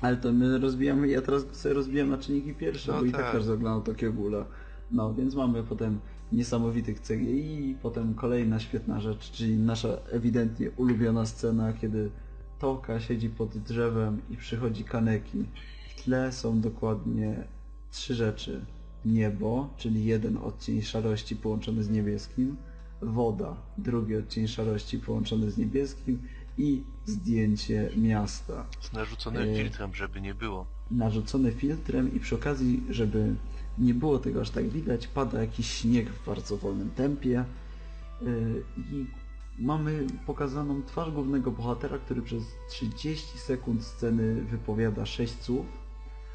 Ale to my rozbijamy, ja teraz sobie rozbijam na czynniki pierwsze, No bo i tak tak. każdy oglądał Tokio Ghoula. No, więc mamy potem niesamowitych CGI i potem kolejna świetna rzecz, czyli nasza ewidentnie ulubiona scena, kiedy Toka siedzi pod drzewem i przychodzi Kaneki. W tle są dokładnie trzy rzeczy. Niebo, czyli jeden odcień szarości połączony z niebieskim, woda, drugi odcień szarości połączony z niebieskim i zdjęcie miasta Z narzuconym Yy. filtrem, żeby nie było. narzucone filtrem i przy okazji, żeby nie było tego aż tak widać, pada jakiś śnieg w bardzo wolnym tempie yy, i mamy pokazaną twarz głównego bohatera, który przez 30 sekund sceny wypowiada 6 słów.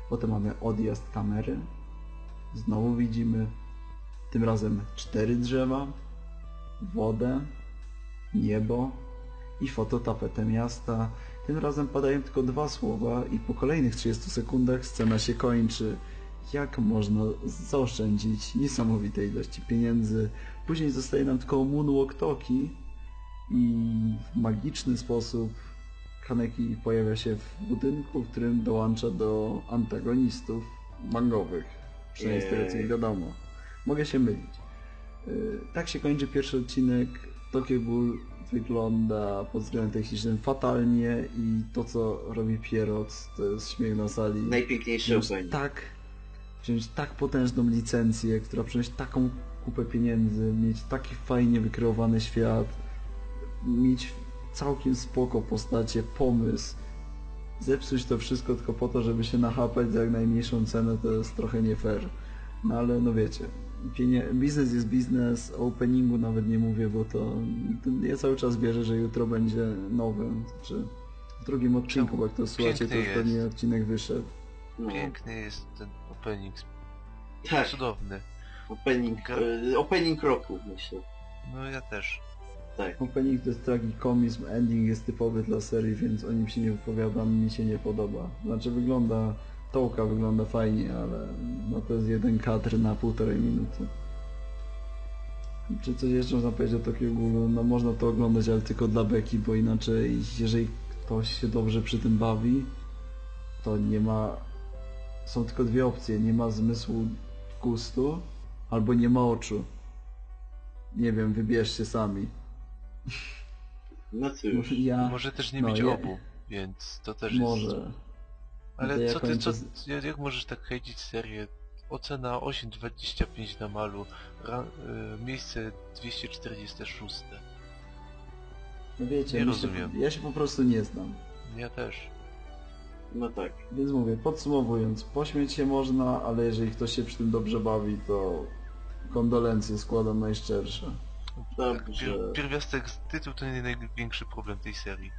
Potem mamy odjazd kamery. Znowu widzimy tym razem cztery drzewa, wodę, niebo i fototapetę miasta. Tym razem padają tylko dwa słowa i po kolejnych 30 sekundach scena się kończy. Jak można zaoszczędzić niesamowite ilości pieniędzy. Później zostaje nam tylko moonwalk Toki i w magiczny sposób Kaneki pojawia się w budynku, w którym dołącza do antagonistów mangowych. Przynajmniej z tego co wiadomo. Mogę się mylić. Yy, Tak się kończy pierwszy odcinek. Tokyo Ghoul wygląda pod względem technicznym fatalnie i to co robi Pierrot to jest śmiech na sali. Najpiękniejszy Wziąć opening. tak, wziąć tak potężną licencję, która przynosi taką kupę pieniędzy, mieć taki fajnie wykreowany świat, mieć całkiem spoko postacie, pomysł, zepsuć to wszystko tylko po to, żeby się nachapać za jak najmniejszą cenę, to jest trochę nie fair. No ale no wiecie. Biznes jest biznes, o openingu nawet nie mówię, bo to, ja cały czas wierzę, że jutro będzie nowy, czy w drugim odcinku, bo jak to słuchacie, to już jest. pewnie odcinek wyszedł. No, Piękny jest ten opening. tak, Cudowny. opening, e, opening roku myślę. No ja też. Tak. Opening to jest tragikomizm, ending jest typowy dla serii, więc o nim się nie wypowiadam, mi się nie podoba. Znaczy wygląda, tołka wygląda fajnie, ale no to jest jeden kadr na półtorej minuty. Czy coś jeszcze można powiedzieć o Tokyo Ghoulu? No można to oglądać, ale tylko dla beki, bo inaczej jeżeli ktoś się dobrze przy tym bawi, to nie ma... Są tylko dwie opcje, nie ma zmysłu gustu, albo nie ma oczu. Nie wiem, wybierzcie sami. No cóż. Może ja... Może też nie no, mieć ja- obu, więc to też jest... Może. Ale co ty, co, jak, jak możesz tak hejcić serię? Ocena 8,25 na malu, ra, y, miejsce 246. No wiecie, Nie rozumiem. ja się po prostu nie znam. Ja też. No tak. Więc mówię, podsumowując, pośmieć się można, ale jeżeli ktoś się przy tym dobrze bawi, to kondolencje składam najszczersze. Tak, Dobrze. pier, pierwiastek, tytuł to nie największy problem tej serii.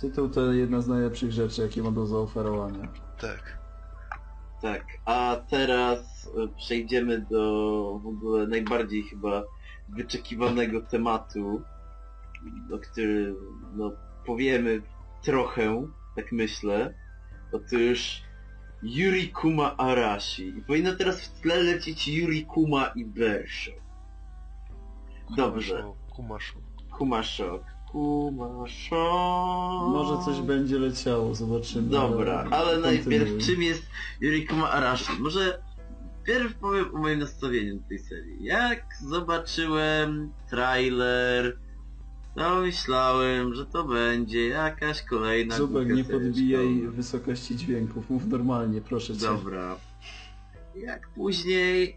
Tytuł to jedna z najlepszych rzeczy, jakie ma do zaoferowania. Tak. Tak, a teraz e, przejdziemy do w ogóle najbardziej chyba wyczekiwanego tematu, o którym no, powiemy trochę, tak myślę. Otóż Yuri Kuma Arashi. I powinno teraz w tle lecieć Yuri Kuma i Bersho. Dobrze. Kumaszo, Kumaszo. Może coś będzie leciało, zobaczymy. Dobra, ale kontynuuj. najpierw czym jest Yurikuma Arashi? Może pierw powiem o moim nastawieniu do tej serii. Jak zobaczyłem trailer, to myślałem, że to będzie jakaś kolejna Zubek, nie podbijaj wysokości dźwięków, mów normalnie, proszę cię. Dobra. Jak później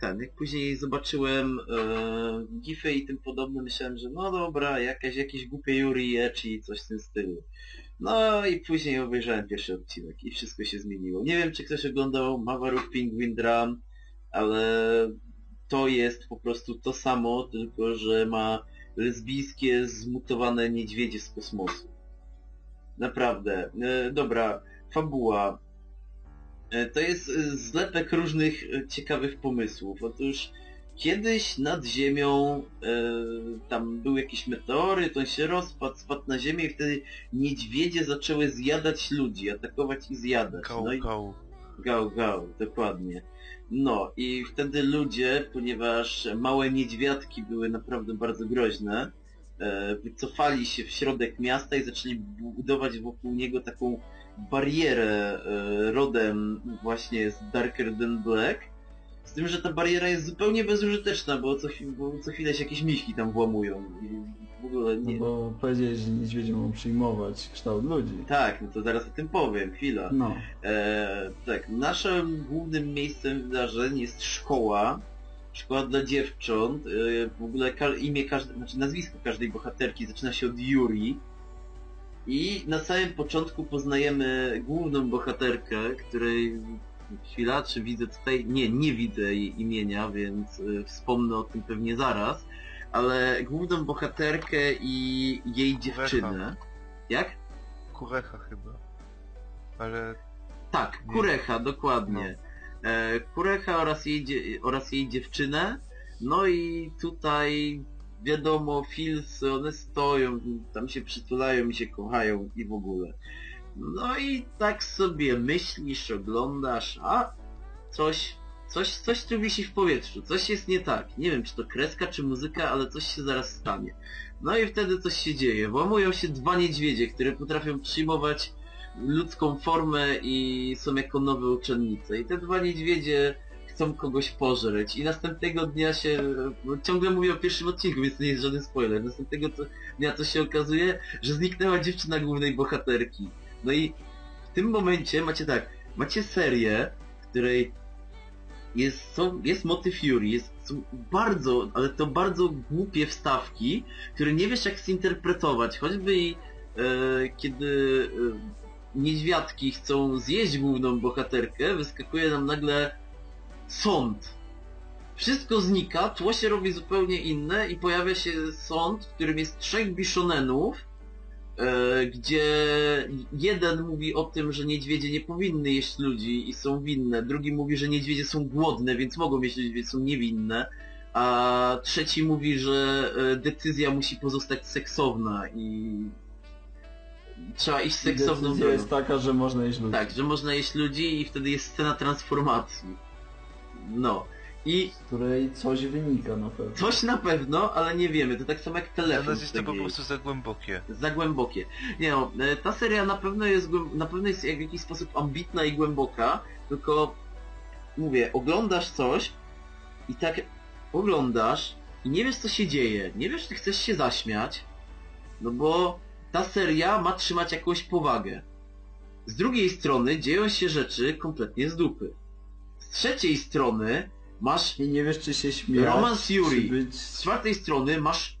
ten, jak później zobaczyłem e, gify i tym podobne, myślałem, że no dobra, jakaś, jakieś głupie Yuri czy coś w tym stylu. No i później obejrzałem pierwszy odcinek i wszystko się zmieniło. Nie wiem, czy ktoś oglądał Mavaruk Penguin Drum, ale to jest po prostu to samo, tylko że ma lesbijskie, zmutowane niedźwiedzie z kosmosu. Naprawdę. E, dobra, fabuła. E, To jest e, zlepek różnych e, ciekawych pomysłów. Otóż kiedyś nad Ziemią e, tam był jakiś meteoryt, on się rozpadł, spadł na Ziemię i wtedy niedźwiedzie zaczęły zjadać ludzi, atakować i zjadać. Gał, No i gał. Gał, gał, dokładnie. No i wtedy ludzie, ponieważ małe niedźwiadki były naprawdę bardzo groźne, wycofali się w środek miasta i zaczęli budować wokół niego taką barierę e, rodem właśnie z Darker Than Black. Z tym, że ta bariera jest zupełnie bezużyteczna, bo co, bo co chwilę się jakieś miśki tam włamują i w ogóle No nie... bo powiedziałeś, że niedźwiedzie mogą przyjmować kształt ludzi. Tak, no to zaraz o tym powiem, chwila. No, E, tak, naszym głównym miejscem wydarzeń jest szkoła. Szkoła dla dziewcząt. E, w ogóle imię każde, znaczy nazwisko każdej bohaterki zaczyna się od Yuri. I na samym początku poznajemy główną bohaterkę, której chwila, czy widzę tutaj, nie, nie widzę jej imienia, więc e, wspomnę o tym pewnie zaraz, ale główną bohaterkę i jej dziewczynę. Jak? Kurecha chyba. Ale Tak, Nie. Kurecha, dokładnie. E, Kurecha oraz jej, oraz jej dziewczynę. No i tutaj wiadomo, Filsy, one stoją, tam się przytulają i się kochają i w ogóle. No i tak sobie myślisz, oglądasz, a coś, coś, coś tu wisi w powietrzu, coś jest nie tak. Nie wiem, czy to kreska, czy muzyka, ale coś się zaraz stanie. No i wtedy coś się dzieje. Włamują się dwa niedźwiedzie, które potrafią przyjmować ludzką formę i są jako nowe uczennice. I te dwa niedźwiedzie chcą kogoś pożreć. I następnego dnia się... bo Ciągle mówię o pierwszym odcinku, więc to nie jest żaden spoiler. Następnego dnia to się okazuje, że zniknęła dziewczyna głównej bohaterki. No i w tym momencie macie tak, macie serię, w której jest, są, jest motyw Fury, jest, są bardzo, ale to bardzo głupie wstawki, które nie wiesz jak zinterpretować, choćby i e, kiedy e, niedźwiadki chcą zjeść główną bohaterkę, wyskakuje nam nagle sąd. Wszystko znika, tło się robi zupełnie inne i pojawia się sąd, w którym jest trzech biszonenów, e, gdzie jeden mówi o tym, że niedźwiedzie nie powinny jeść ludzi i są winne, drugi mówi, że niedźwiedzie są głodne, więc mogą jeść ludzi, więc są niewinne, a trzeci mówi, że e, decyzja musi pozostać seksowna i trzeba iść seksowną decyzja drogą. jest taka, że można jeść ludzi. Tak, że można jeść ludzi i wtedy jest scena transformacji. No. I Z której coś wynika na pewno. coś na pewno, ale nie wiemy. To tak samo jak telefon. nas jest to po prostu za głębokie. za głębokie. Nie no, e, ta seria na pewno jest, na pewno jest w jakiś sposób ambitna i głęboka, tylko mówię, oglądasz coś i tak oglądasz i nie wiesz co się dzieje, nie wiesz czy chcesz się zaśmiać, no bo ta seria ma trzymać jakąś powagę. Z drugiej strony dzieją się rzeczy kompletnie z dupy. Z trzeciej strony masz I nie wiesz, czy się śmiać, Romans Yuri. być... z czwartej strony masz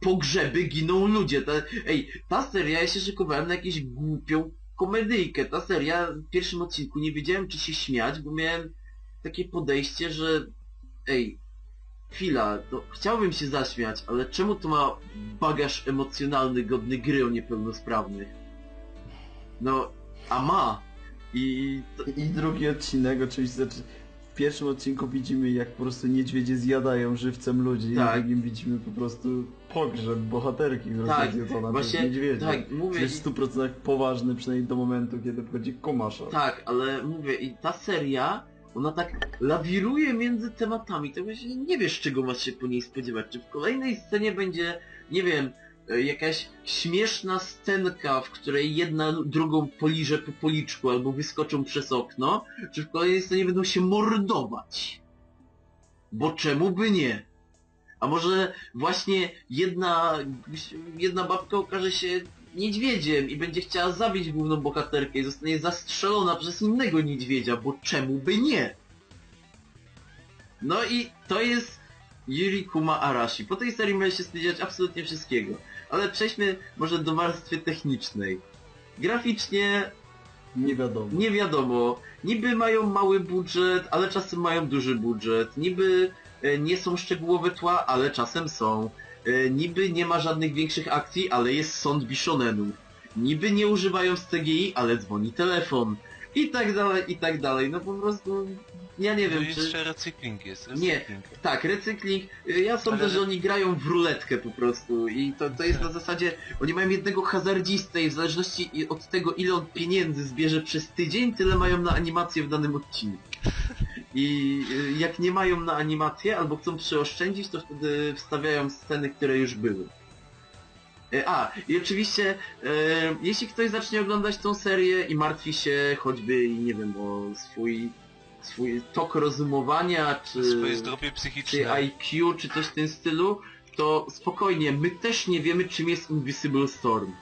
pogrzeby, giną ludzie. Ta, ej, ta seria, ja się szykowałem na jakąś głupią komedyjkę. Ta seria w pierwszym odcinku nie wiedziałem czy się śmiać, bo miałem takie podejście, że ej, chwila, to chciałbym się zaśmiać, ale czemu to ma bagaż emocjonalny godny gry o niepełnosprawnych? No, a ma. I I drugi odcinek oczywiście, znaczy w pierwszym odcinku widzimy jak po prostu niedźwiedzie zjadają żywcem ludzi, Tak. w drugim widzimy po prostu pogrzeb bohaterki, która Tak, zjedzona właśnie, przez niedźwiedzia. tak, mówię To jest w 100% poważny, przynajmniej do momentu, kiedy wchodzi komasza. Tak, ale mówię, i ta seria, ona tak lawiruje między tematami, to właśnie nie wiesz czego masz się po niej spodziewać. Czy w kolejnej scenie będzie, nie wiem, e, jakaś śmieszna scenka, w której jedna drugą poliże po policzku albo wyskoczą przez okno, czy w kolejnej scenie będą się mordować. Bo czemu by nie? A może właśnie jedna, jedna babka okaże się niedźwiedziem i będzie chciała zabić główną bohaterkę i zostanie zastrzelona przez innego niedźwiedzia, bo czemu by nie? No i to jest Yuri Kuma Arashi. Po tej serii możesz się spodziewać absolutnie wszystkiego. Ale przejdźmy może do warstwy technicznej. Graficznie Nie wiadomo. nie wiadomo. Niby mają mały budżet, ale czasem mają duży budżet. Niby e, nie są szczegółowe tła, ale czasem są. E, Niby nie ma żadnych większych akcji, ale jest sąd Bishonenów. Niby nie używają CGI, ale dzwoni telefon. I tak dalej, i tak dalej. No po prostu... Ja nie No wiem, i czy... jeszcze recykling jest, Nie. recykling. Tak, recykling. Y, Ja sądzę, Ale- że oni grają w ruletkę po prostu i to, to jest na zasadzie, oni mają jednego hazardzistę i w zależności od tego, ile on pieniędzy zbierze przez tydzień, tyle mają na animację w danym odcinku. I y, jak nie mają na animację albo chcą przeoszczędzić, to wtedy wstawiają sceny, które już były. Y, A, i oczywiście, e, jeśli ktoś zacznie oglądać tą serię i martwi się choćby, nie wiem, o swój, swój tok rozumowania, czy Swoje zdrowie czy psychiczne. IQ, czy coś w tym stylu, to spokojnie, my też nie wiemy czym jest Invisible Storm.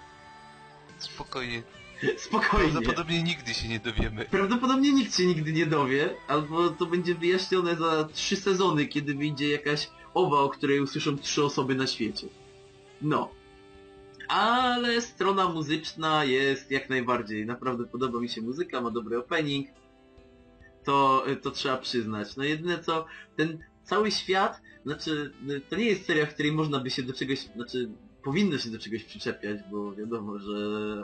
Spokojnie. Spokojnie. Prawdopodobnie nigdy się nie dowiemy. Prawdopodobnie nikt się nigdy nie dowie, albo to będzie wyjaśnione za trzy sezony, kiedy wyjdzie jakaś owa, o której usłyszą trzy osoby na świecie. No. Ale strona muzyczna jest jak najbardziej. Naprawdę podoba mi się muzyka, ma dobry opening. To, to trzeba przyznać. No jedyne co, ten cały świat, znaczy, to nie jest seria, w której można by się do czegoś, znaczy, powinno się do czegoś przyczepiać, bo wiadomo, że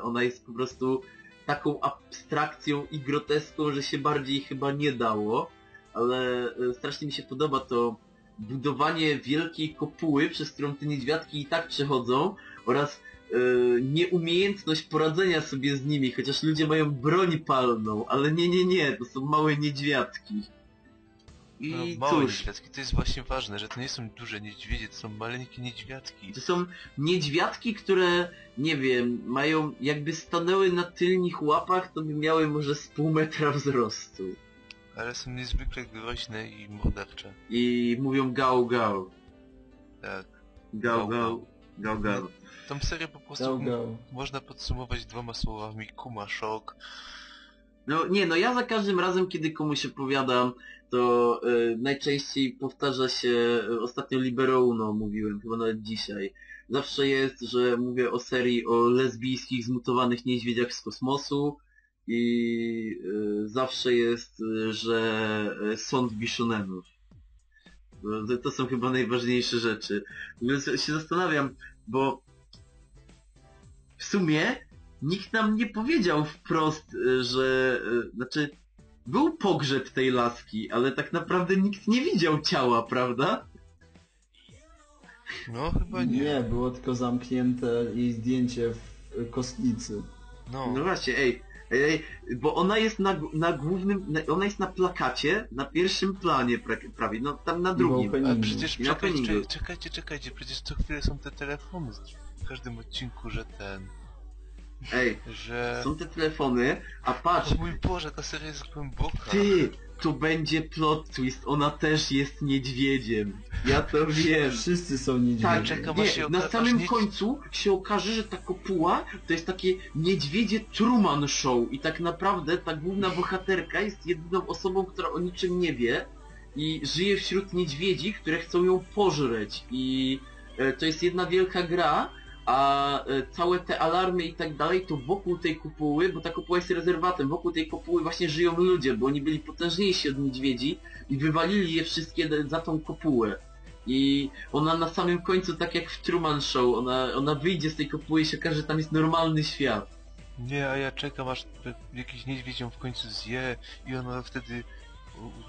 ona jest po prostu taką abstrakcją i groteską, że się bardziej chyba nie dało, ale e, strasznie mi się podoba to budowanie wielkiej kopuły, przez którą te niedźwiadki i tak przechodzą oraz e, nieumiejętność poradzenia sobie z nimi, chociaż ludzie mają broń palną, ale nie, nie, nie, to są małe niedźwiadki. I No, małe cóż, niedźwiadki, to jest właśnie ważne, że to nie są duże niedźwiedzie, to są maleńkie niedźwiadki. To są niedźwiadki, które, nie wiem, mają, jakby stanęły na tylnych łapach, to by miały może z pół metra wzrostu. Ale są niezwykle groźne i mordercze. I mówią gał gał. Tak. Gał Gał, gał. Gał. Tą serię po prostu można podsumować dwoma słowami. Kuma szok. No nie, no ja za każdym razem, kiedy komuś opowiadam, to y, najczęściej powtarza się, y, ostatnio Libero Uno mówiłem, chyba nawet dzisiaj. Zawsze jest, że mówię o serii o lesbijskich zmutowanych niedźwiedziach z kosmosu i y, zawsze jest, że sąd Bishonenów. No, To, to są chyba najważniejsze rzeczy. Więc się zastanawiam, bo w sumie nikt nam nie powiedział wprost, że... Znaczy, był pogrzeb tej laski, ale tak naprawdę nikt nie widział ciała, prawda? No chyba nie. Nie, było tylko zamknięte jej zdjęcie w kostnicy. No. No właśnie, ej, ej, ej bo ona jest na, na głównym, na, ona jest na plakacie, na pierwszym planie pra, prawie, no tam na drugim. Był Ale przecież czekajcie, czekajcie, czekajcie, przecież co chwilę są te telefony w każdym odcinku, że ten, Ej, że... są te telefony, a patrz, O mój Boże, ta seria jest głęboka. ty, to będzie plot twist, ona też jest niedźwiedziem. Ja to wiem. Wszyscy są niedźwiedzie. Tak, czekam, nie, się na samym nie- końcu się okaże, że ta kopuła to jest takie niedźwiedzie Truman Show i tak naprawdę ta główna bohaterka jest jedyną osobą, która o niczym nie wie i żyje wśród niedźwiedzi, które chcą ją pożreć i e, to jest jedna wielka gra, a e, całe te alarmy i tak dalej to wokół tej kopuły, bo ta kopuła jest rezerwatem, wokół tej kopuły właśnie żyją ludzie, bo oni byli potężniejsi od niedźwiedzi i wywalili je wszystkie za tą kopułę. I ona na samym końcu, tak jak w Truman Show, ona, ona wyjdzie z tej kopuły i się okaże, że tam jest normalny świat. Nie, a ja czekam aż jakiś niedźwiedź ją w końcu zje i ona wtedy,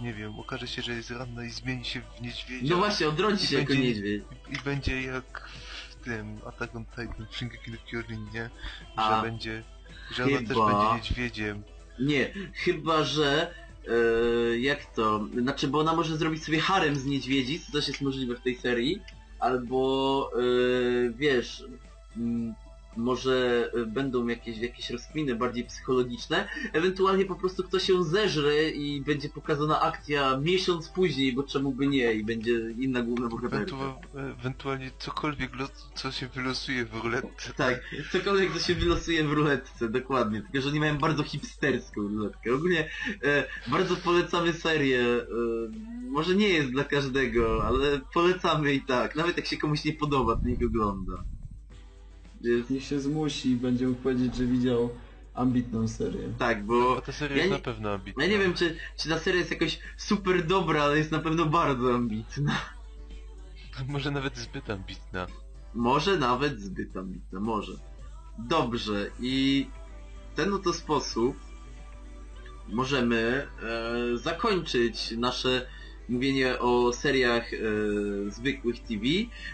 nie wiem, okaże się, że jest ranna i zmieni się w niedźwiedzia. No właśnie, odrodzi się jako niedźwiedź. I, I będzie jak w tym Attack on Titan, Shingeki no Kyojin, nie? A, Że będzie, że ona też chyba- będzie niedźwiedziem. Nie, chyba że... E, jak to? Znaczy, bo ona może zrobić sobie harem z niedźwiedzi, co też jest możliwe w tej serii, albo e, wiesz... może e, będą jakieś, jakieś rozkminy bardziej psychologiczne, ewentualnie po prostu ktoś ją zeżre i będzie pokazana akcja miesiąc później, bo czemu by nie, i będzie inna główna bohaterka. Ewentu ewentualnie cokolwiek, co się wylosuje w ruletce. Tak, cokolwiek co się wylosuje w ruletce, dokładnie. Tylko, że oni mają bardzo hipsterską ruletkę. Ogólnie e, bardzo polecamy serię. E, może nie jest dla każdego, ale polecamy i tak. Nawet jak się komuś nie podoba, to niech ogląda. Niech się zmusi i będzie mógł powiedzieć, że widział ambitną serię. tak, Bo bo ta seria ja jest nie- na pewno ambitna. ja nie wiem, czy, czy ta seria jest jakoś super dobra, ale jest na pewno bardzo ambitna. Może nawet zbyt ambitna. Może nawet zbyt ambitna, może. Dobrze, i w ten oto sposób możemy e, zakończyć nasze mówienie o seriach e, zwykłych TV,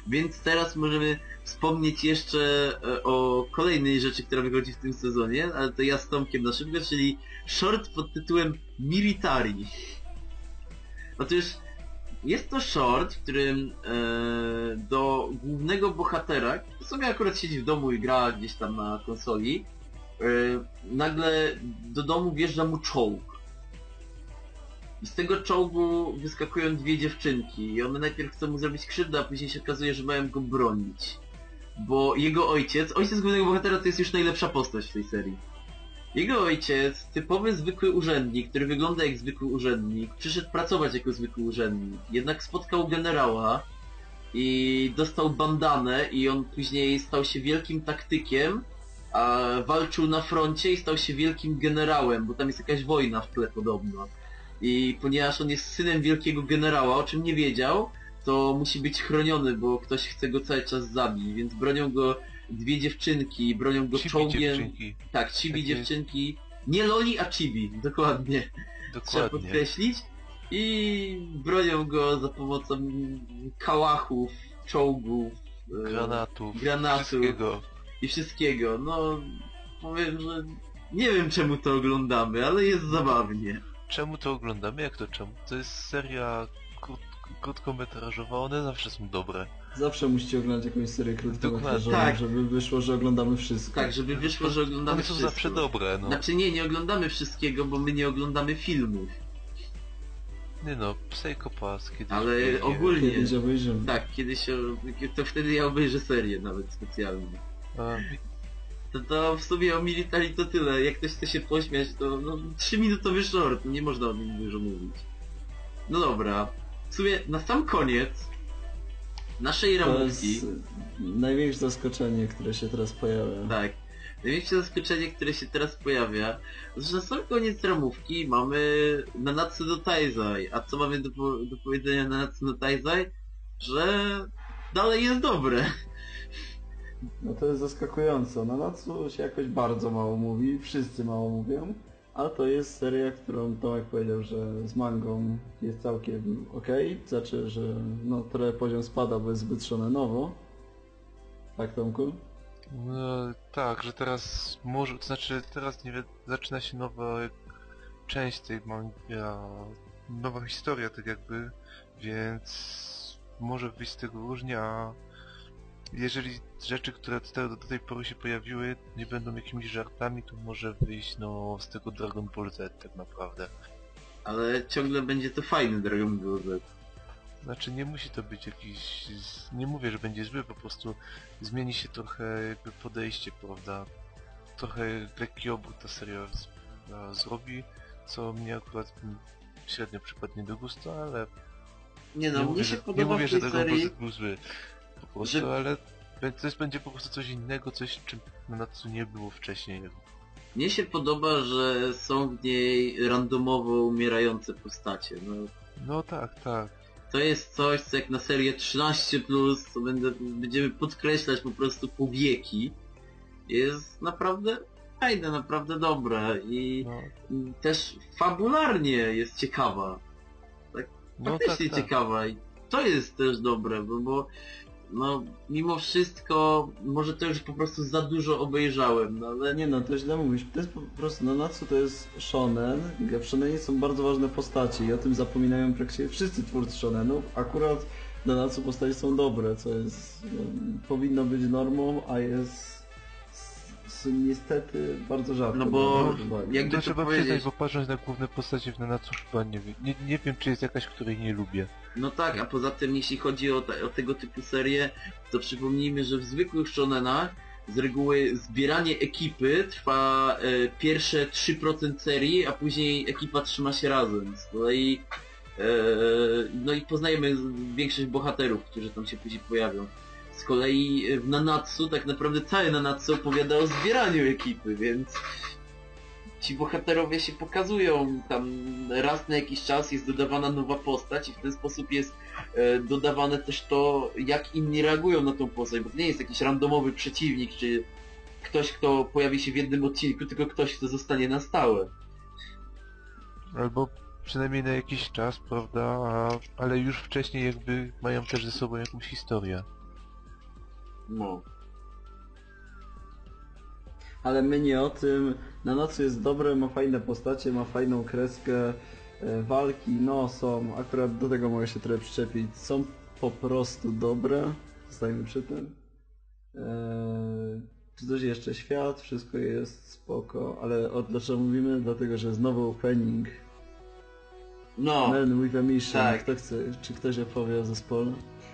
więc teraz możemy wspomnieć jeszcze e, o kolejnej rzeczy, która wychodzi w tym sezonie, ale to ja z Tomkiem na szybko, czyli short pod tytułem Military. Otóż jest to short, w którym e, do głównego bohatera, który sobie akurat siedzi w domu i gra gdzieś tam na konsoli, e, nagle do domu wjeżdża mu czołg. I z tego czołgu wyskakują dwie dziewczynki i one najpierw chcą mu zrobić krzywdę, a później się okazuje, że mają go bronić. Bo jego ojciec, ojciec głównego bohatera to jest już najlepsza postać w tej serii. Jego ojciec, typowy zwykły urzędnik, który wygląda jak zwykły urzędnik, przyszedł pracować jako zwykły urzędnik, jednak spotkał generała i dostał bandanę i on później stał się wielkim taktykiem, a walczył na froncie i stał się wielkim generałem, bo tam jest jakaś wojna w tle podobno. I ponieważ on jest synem wielkiego generała, o czym nie wiedział, to musi być chroniony, bo ktoś chce go cały czas zabić, więc bronią go dwie dziewczynki, bronią go Chibi czołgiem. dziewczynki. Tak, chibi Takie- dziewczynki. Nie loli, a chibi, dokładnie. Trzeba Dokładnie. podkreślić. I bronią go za pomocą kałachów, czołgów, e, Granatów. granatów. Wszystkiego. i wszystkiego. No, powiem, że nie wiem czemu to oglądamy, ale jest zabawnie. Czemu to oglądamy? Jak to czemu? To jest seria krót, krótkometrażowa, one zawsze są dobre. Zawsze musicie oglądać jakąś serię krótkometrażową, Tak. żeby wyszło, że oglądamy wszystko. Tak, żeby wyszło, że oglądamy One są wszystko. zawsze dobre, no. Znaczy nie, nie oglądamy wszystkiego, bo my nie oglądamy filmów. Nie no, Psycho Pass kiedyś Ale ogólnie- Kiedyś obejrzymy. Tak, kiedyś, to wtedy ja obejrzę serię nawet specjalnie. A, To, to w sumie o Military to tyle. Jak ktoś chce się pośmiać, to no, 3 minutowy short, nie można o nim dużo mówić. No dobra. W sumie na sam koniec naszej ramówki, największe zaskoczenie, które się teraz pojawia. tak, największe zaskoczenie, które się teraz pojawia, że na sam koniec ramówki mamy Nanatsu no Taizai. A co mamy do, do powiedzenia Nanatsu no Taizai? Że dalej jest dobre. No to jest zaskakujące. Na Natsu się jakoś bardzo mało mówi, wszyscy mało mówią, a to jest seria, którą Tomek powiedział, że z mangą jest całkiem okej. Znaczy, że no trochę poziom spada, bo jest zbyt nowo. Tak Tomku? no, tak, że teraz może, to znaczy teraz nie zaczyna się nowa część tej mangi, nowa historia tak jakby, więc może wyjść z tego różnie, a jeżeli rzeczy, które do, te- do tej pory się pojawiły nie będą jakimiś żartami, to może wyjść no z tego Dragon Ball Z tak naprawdę. ale ciągle będzie to fajny Dragon Ball Z. Znaczy nie musi to być jakiś... Nie mówię, że będzie zły, po prostu zmieni się trochę jakby podejście, prawda? Trochę lekki obrót ta seria z, a, zrobi, co mnie akurat średnio przypadnie do gustu, ale Nie no, nie mnie mówię, się że, nie podoba mówię, w że tej Dragon Ball serii... Z był zły. Po prostu, że- ale to jest, będzie po prostu coś innego, coś czym na co nie było wcześniej. Mnie się podoba, że są w niej randomowo umierające postacie. No, No tak, tak. to jest coś, co jak na serię 13+, co będę, będziemy podkreślać po prostu po wieki, jest naprawdę fajne, naprawdę dobre i No, też fabularnie jest ciekawa. no Faktycznie tak, tak. ciekawa i to jest też dobre, bo, bo no mimo wszystko może to już po prostu za dużo obejrzałem, no ale Nie no, to źle mówisz. To jest po prostu, no Natsu to jest shonen, w shonenie są bardzo ważne postacie i o tym zapominają praktycznie wszyscy twórcy shonenów. Akurat dla Natsu postacie są dobre, co jest, no, powinno być normą, a jest niestety bardzo rzadko. No bo bardzo rzadko. jakby To to trzeba powiedzieć- przyznać, bo patrząc na główne postacie w Nanatsu chyba nie wiem. Nie, nie wiem, czy jest jakaś, której nie lubię. No tak, a poza tym jeśli chodzi o, te, o tego typu serie, to przypomnijmy, że w zwykłych shonenach z reguły zbieranie ekipy trwa e, pierwsze 3% serii, a później ekipa trzyma się razem. Z kolei e, no i poznajemy większość bohaterów, którzy tam się później pojawią. Z kolei e, w Nanatsu tak naprawdę całe Nanatsu opowiada o zbieraniu ekipy, więc ci bohaterowie się pokazują tam raz na jakiś czas jest dodawana nowa postać i w ten sposób jest e, dodawane też to, jak inni reagują na tą postać, bo to nie jest jakiś randomowy przeciwnik, czy ktoś, kto pojawi się w jednym odcinku, tylko ktoś, kto zostanie na stałe. Albo przynajmniej na jakiś czas, prawda? Ale już wcześniej jakby mają też ze sobą jakąś historię. No. Ale my nie o tym. Na nocy jest dobre, ma fajne postacie, ma fajną kreskę. e, Walki, no są, akurat do tego mogę się trochę przyczepić, są po prostu dobre. Zostajmy przy tym. Eee, czy coś jeszcze świat, wszystko jest spoko, ale o dlaczego mówimy? Dlatego, że znowu opening. No, Men with a Mission. tak. Kto chce, czy ktoś opowie o zespole?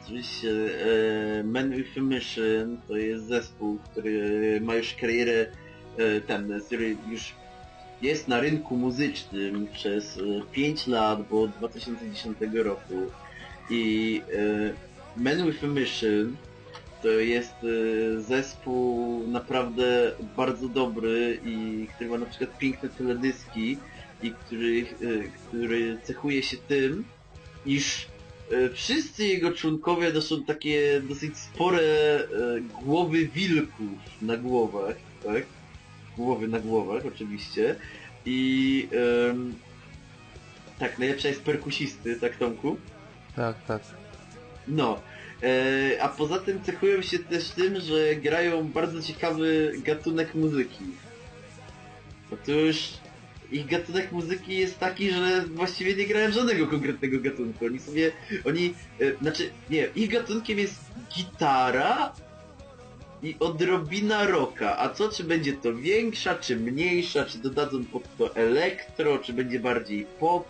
Oczywiście e, Men with a Mission to jest zespół, który ma już karierę e, ten, który już jest na rynku muzycznym przez e, 5 lat, bo od 2010 roku. I e, Men with a Mission to jest e, zespół naprawdę bardzo dobry i który ma na przykład piękne teledyski i który, e, który cechuje się tym, iż e, wszyscy jego członkowie to są takie dosyć spore e, głowy wilków na głowach, tak? Głowy na głowach oczywiście. I tak, najlepsza jest perkusisty, tak Tomku? Tak, tak. No. E, a poza tym cechują się też tym, że grają bardzo ciekawy gatunek muzyki. Otóż ich gatunek muzyki jest taki, że właściwie nie grają żadnego konkretnego gatunku. Oni sobie, oni, e, znaczy, nie, ich gatunkiem jest gitara i odrobina rocka. A co, czy będzie to większa, czy mniejsza, czy dodadzą pod to elektro, czy będzie bardziej pop,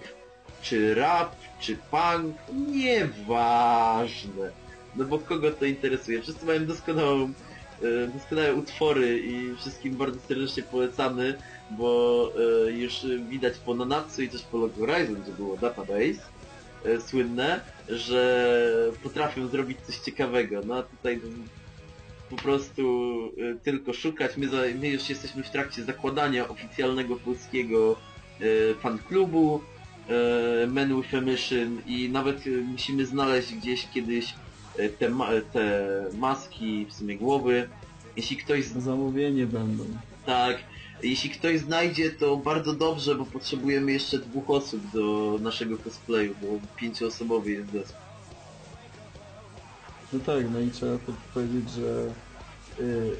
czy rap, czy punk, nieważne. No bo kogo to interesuje? Wszyscy mają doskonałą, e, doskonałe utwory i wszystkim bardzo serdecznie polecamy, bo e, już widać po Nanatsu i też po Log Horizon, gdzie było database e, słynne, że potrafią zrobić coś ciekawego. No a tutaj po prostu e, tylko szukać. My, za, my już jesteśmy w trakcie zakładania oficjalnego polskiego e, fanklubu e, Men with a Mission i nawet musimy znaleźć gdzieś kiedyś e, te, ma te maski, w sumie głowy. Jeśli ktoś. Zamówienie będą. tak, jeśli ktoś znajdzie to bardzo dobrze, bo potrzebujemy jeszcze dwóch osób do naszego cosplayu, bo pięcioosobowy jest zespół. No tak, no i trzeba powiedzieć, że y,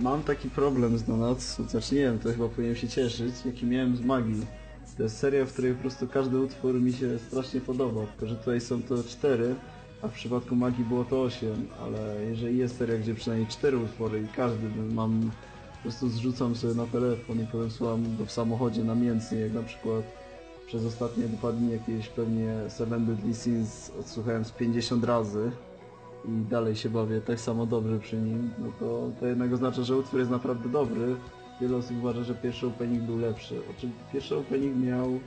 mam taki problem z Nanatsu, znaczy nie wiem, to chyba powinienem się cieszyć, jaki miałem z Magii. To jest seria, w której po prostu każdy utwór mi się strasznie podoba, tylko że tutaj są to cztery, a w przypadku Magii było to osiem, ale jeżeli jest seria, gdzie przynajmniej cztery utwory i każdy mam, po prostu zrzucam sobie na telefon i potem słucham go w samochodzie namiętnie, jak na przykład przez ostatnie dwa dni jakieś pewnie Seven Deadly Sins odsłuchałem z 50 razy i dalej się bawię tak samo dobrze przy nim, no to, to jednak oznacza, że utwór jest naprawdę dobry. Wiele osób uważa, że pierwszy opening był lepszy. Znaczy, pierwszy opening miał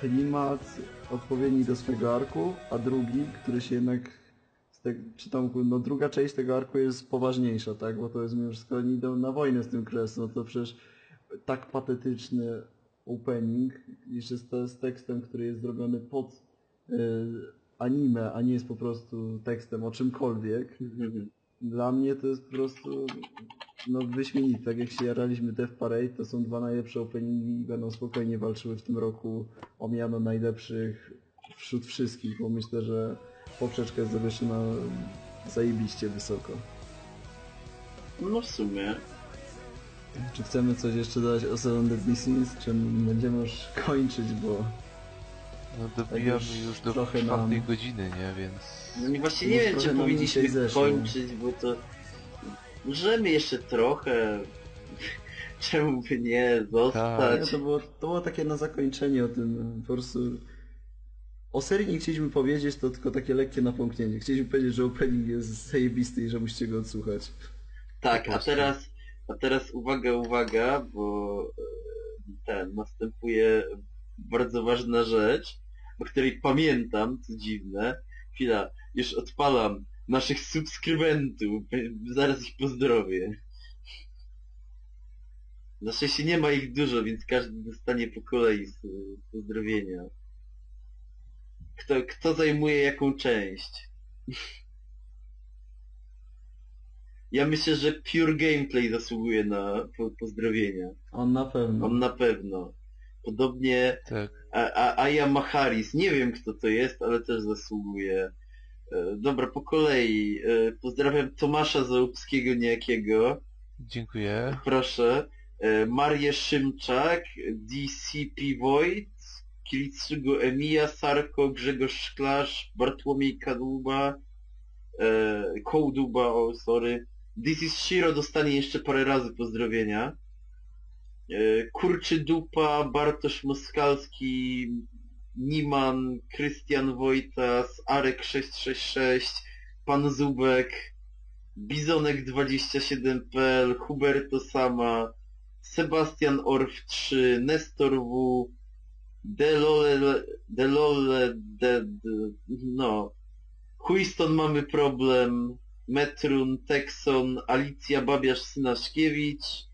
klimat odpowiedni do swego arku, a drugi, który się jednak te, czy no druga część tego arku jest poważniejsza, tak, bo to jest mimo wszystko, oni idą na wojnę z tym kres, no to przecież tak patetyczny opening, jeszcze z, z tekstem, który jest zrobiony pod y, anime, a nie jest po prostu tekstem o czymkolwiek, dla mnie to jest po prostu no wyśmienite. Tak jak się jaraliśmy Death Parade, to są dwa najlepsze openingi i będą spokojnie walczyły w tym roku o miano najlepszych wśród wszystkich, bo myślę, że poprzeczka jest zawieszona zajebiście wysoko. No w sumie. Czy chcemy coś jeszcze dodać o Seven Deadly Sins, czy będziemy już kończyć, bo No dobijamy już już do czwartej nam- godziny, nie? Więc... No i właśnie nie wiem, czy powinniśmy kończyć, bo to... Możemy jeszcze trochę... Czemu by nie Nie, zostać? to, było, to było takie na zakończenie o tym, po prostu o serii nie chcieliśmy powiedzieć, to tylko takie lekkie napomknienie. Chcieliśmy powiedzieć, że opening jest zajebisty i że musicie go odsłuchać. Tak, a teraz, a teraz uwaga, uwaga, bo e, ten, następuje bardzo ważna rzecz, o której pamiętam, co dziwne. Chwila, już odpalam naszych subskrybentów, e, zaraz ich pozdrowię. Na szczęście nie ma ich dużo, więc każdy dostanie po kolei pozdrowienia. Kto, kto zajmuje jaką część? Ja myślę, że Pure Gameplay zasługuje na po pozdrowienia. On na pewno. On na pewno. Podobnie Tak. a, a, Aya Maharis. Nie wiem kto to jest, ale też zasługuje. E, Dobra, po kolei. E, Pozdrawiam Tomasza Załupskiego niejakiego. Dziękuję. Proszę. E, Marię Szymczak, DCP Void, Kiritsugo Emiya, Sarko, Grzegorz Szklarz, Bartłomiej Kadłuba, e, Kołduba, o sorry. This is Shiro dostanie jeszcze parę razy pozdrowienia. E, Kurczy Dupa, Bartosz Moskalski, Niman, Krystian Wojtas, Arek 666, Pan Zubek, Bizonek27.pl, Huberto Sama, Sebastian Orf 3, Nestor W, Delole, Delole, de, de, no, Huiston mamy problem, Metrun, Texon, Alicja Babiarz-Synaszkiewicz,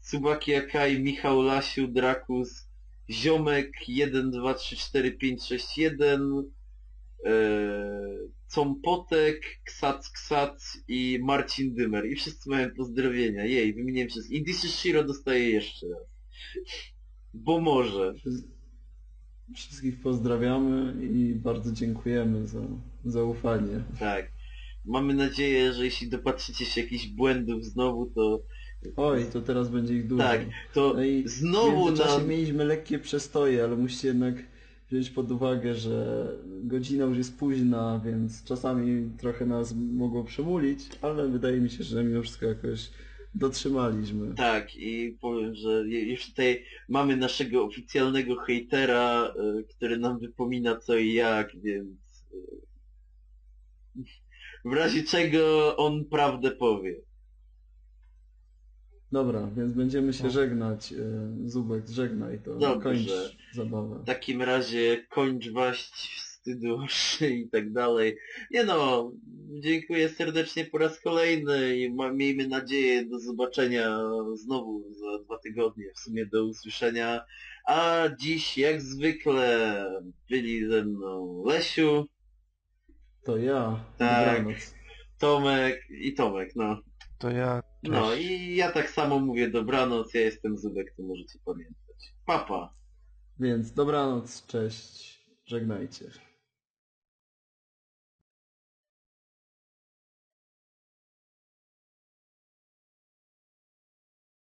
Subaki Akai, Michał Lasiu, Drakus, Ziomek 1, 2, 3, 4, 5, 6, 1, e, Compotek, Ksac Ksac i Marcin Dymer. I wszyscy mają pozdrowienia. Jej, wymieniłem wszystkich. I This is Shiro dostaje jeszcze raz. Bo może. Wszystkich pozdrawiamy i bardzo dziękujemy za zaufanie. Tak. Mamy nadzieję, że jeśli dopatrzycie się jakichś błędów znowu, to... Oj, to teraz będzie ich dużo. Tak, to No i znowu w nam... mieliśmy lekkie przestoje, ale musicie jednak wziąć pod uwagę, że godzina już jest późna, więc czasami trochę nas mogło przemulić, ale wydaje mi się, że mimo wszystko jakoś dotrzymaliśmy. Tak, i powiem, że już tutaj mamy naszego oficjalnego hejtera, y, który nam wypomina co i jak, więc y, w razie czego on prawdę powie. Dobra, więc będziemy się No. żegnać. E, Zubek, żegnaj to. Dobrze. Kończ zabawę. W takim razie kończ waść wstydu i tak dalej. Nie no, dziękuję serdecznie po raz kolejny i ma, miejmy nadzieję do zobaczenia znowu za dwa tygodnie, w sumie do usłyszenia. A dziś jak zwykle byli ze mną Lesiu, To ja. Tak. Dobranoc. Tomek i Tomek, no. To ja... Cześć. No i ja tak samo mówię dobranoc, ja jestem Zubek, to możecie pamiętać. Papa. Więc dobranoc, cześć, żegnajcie.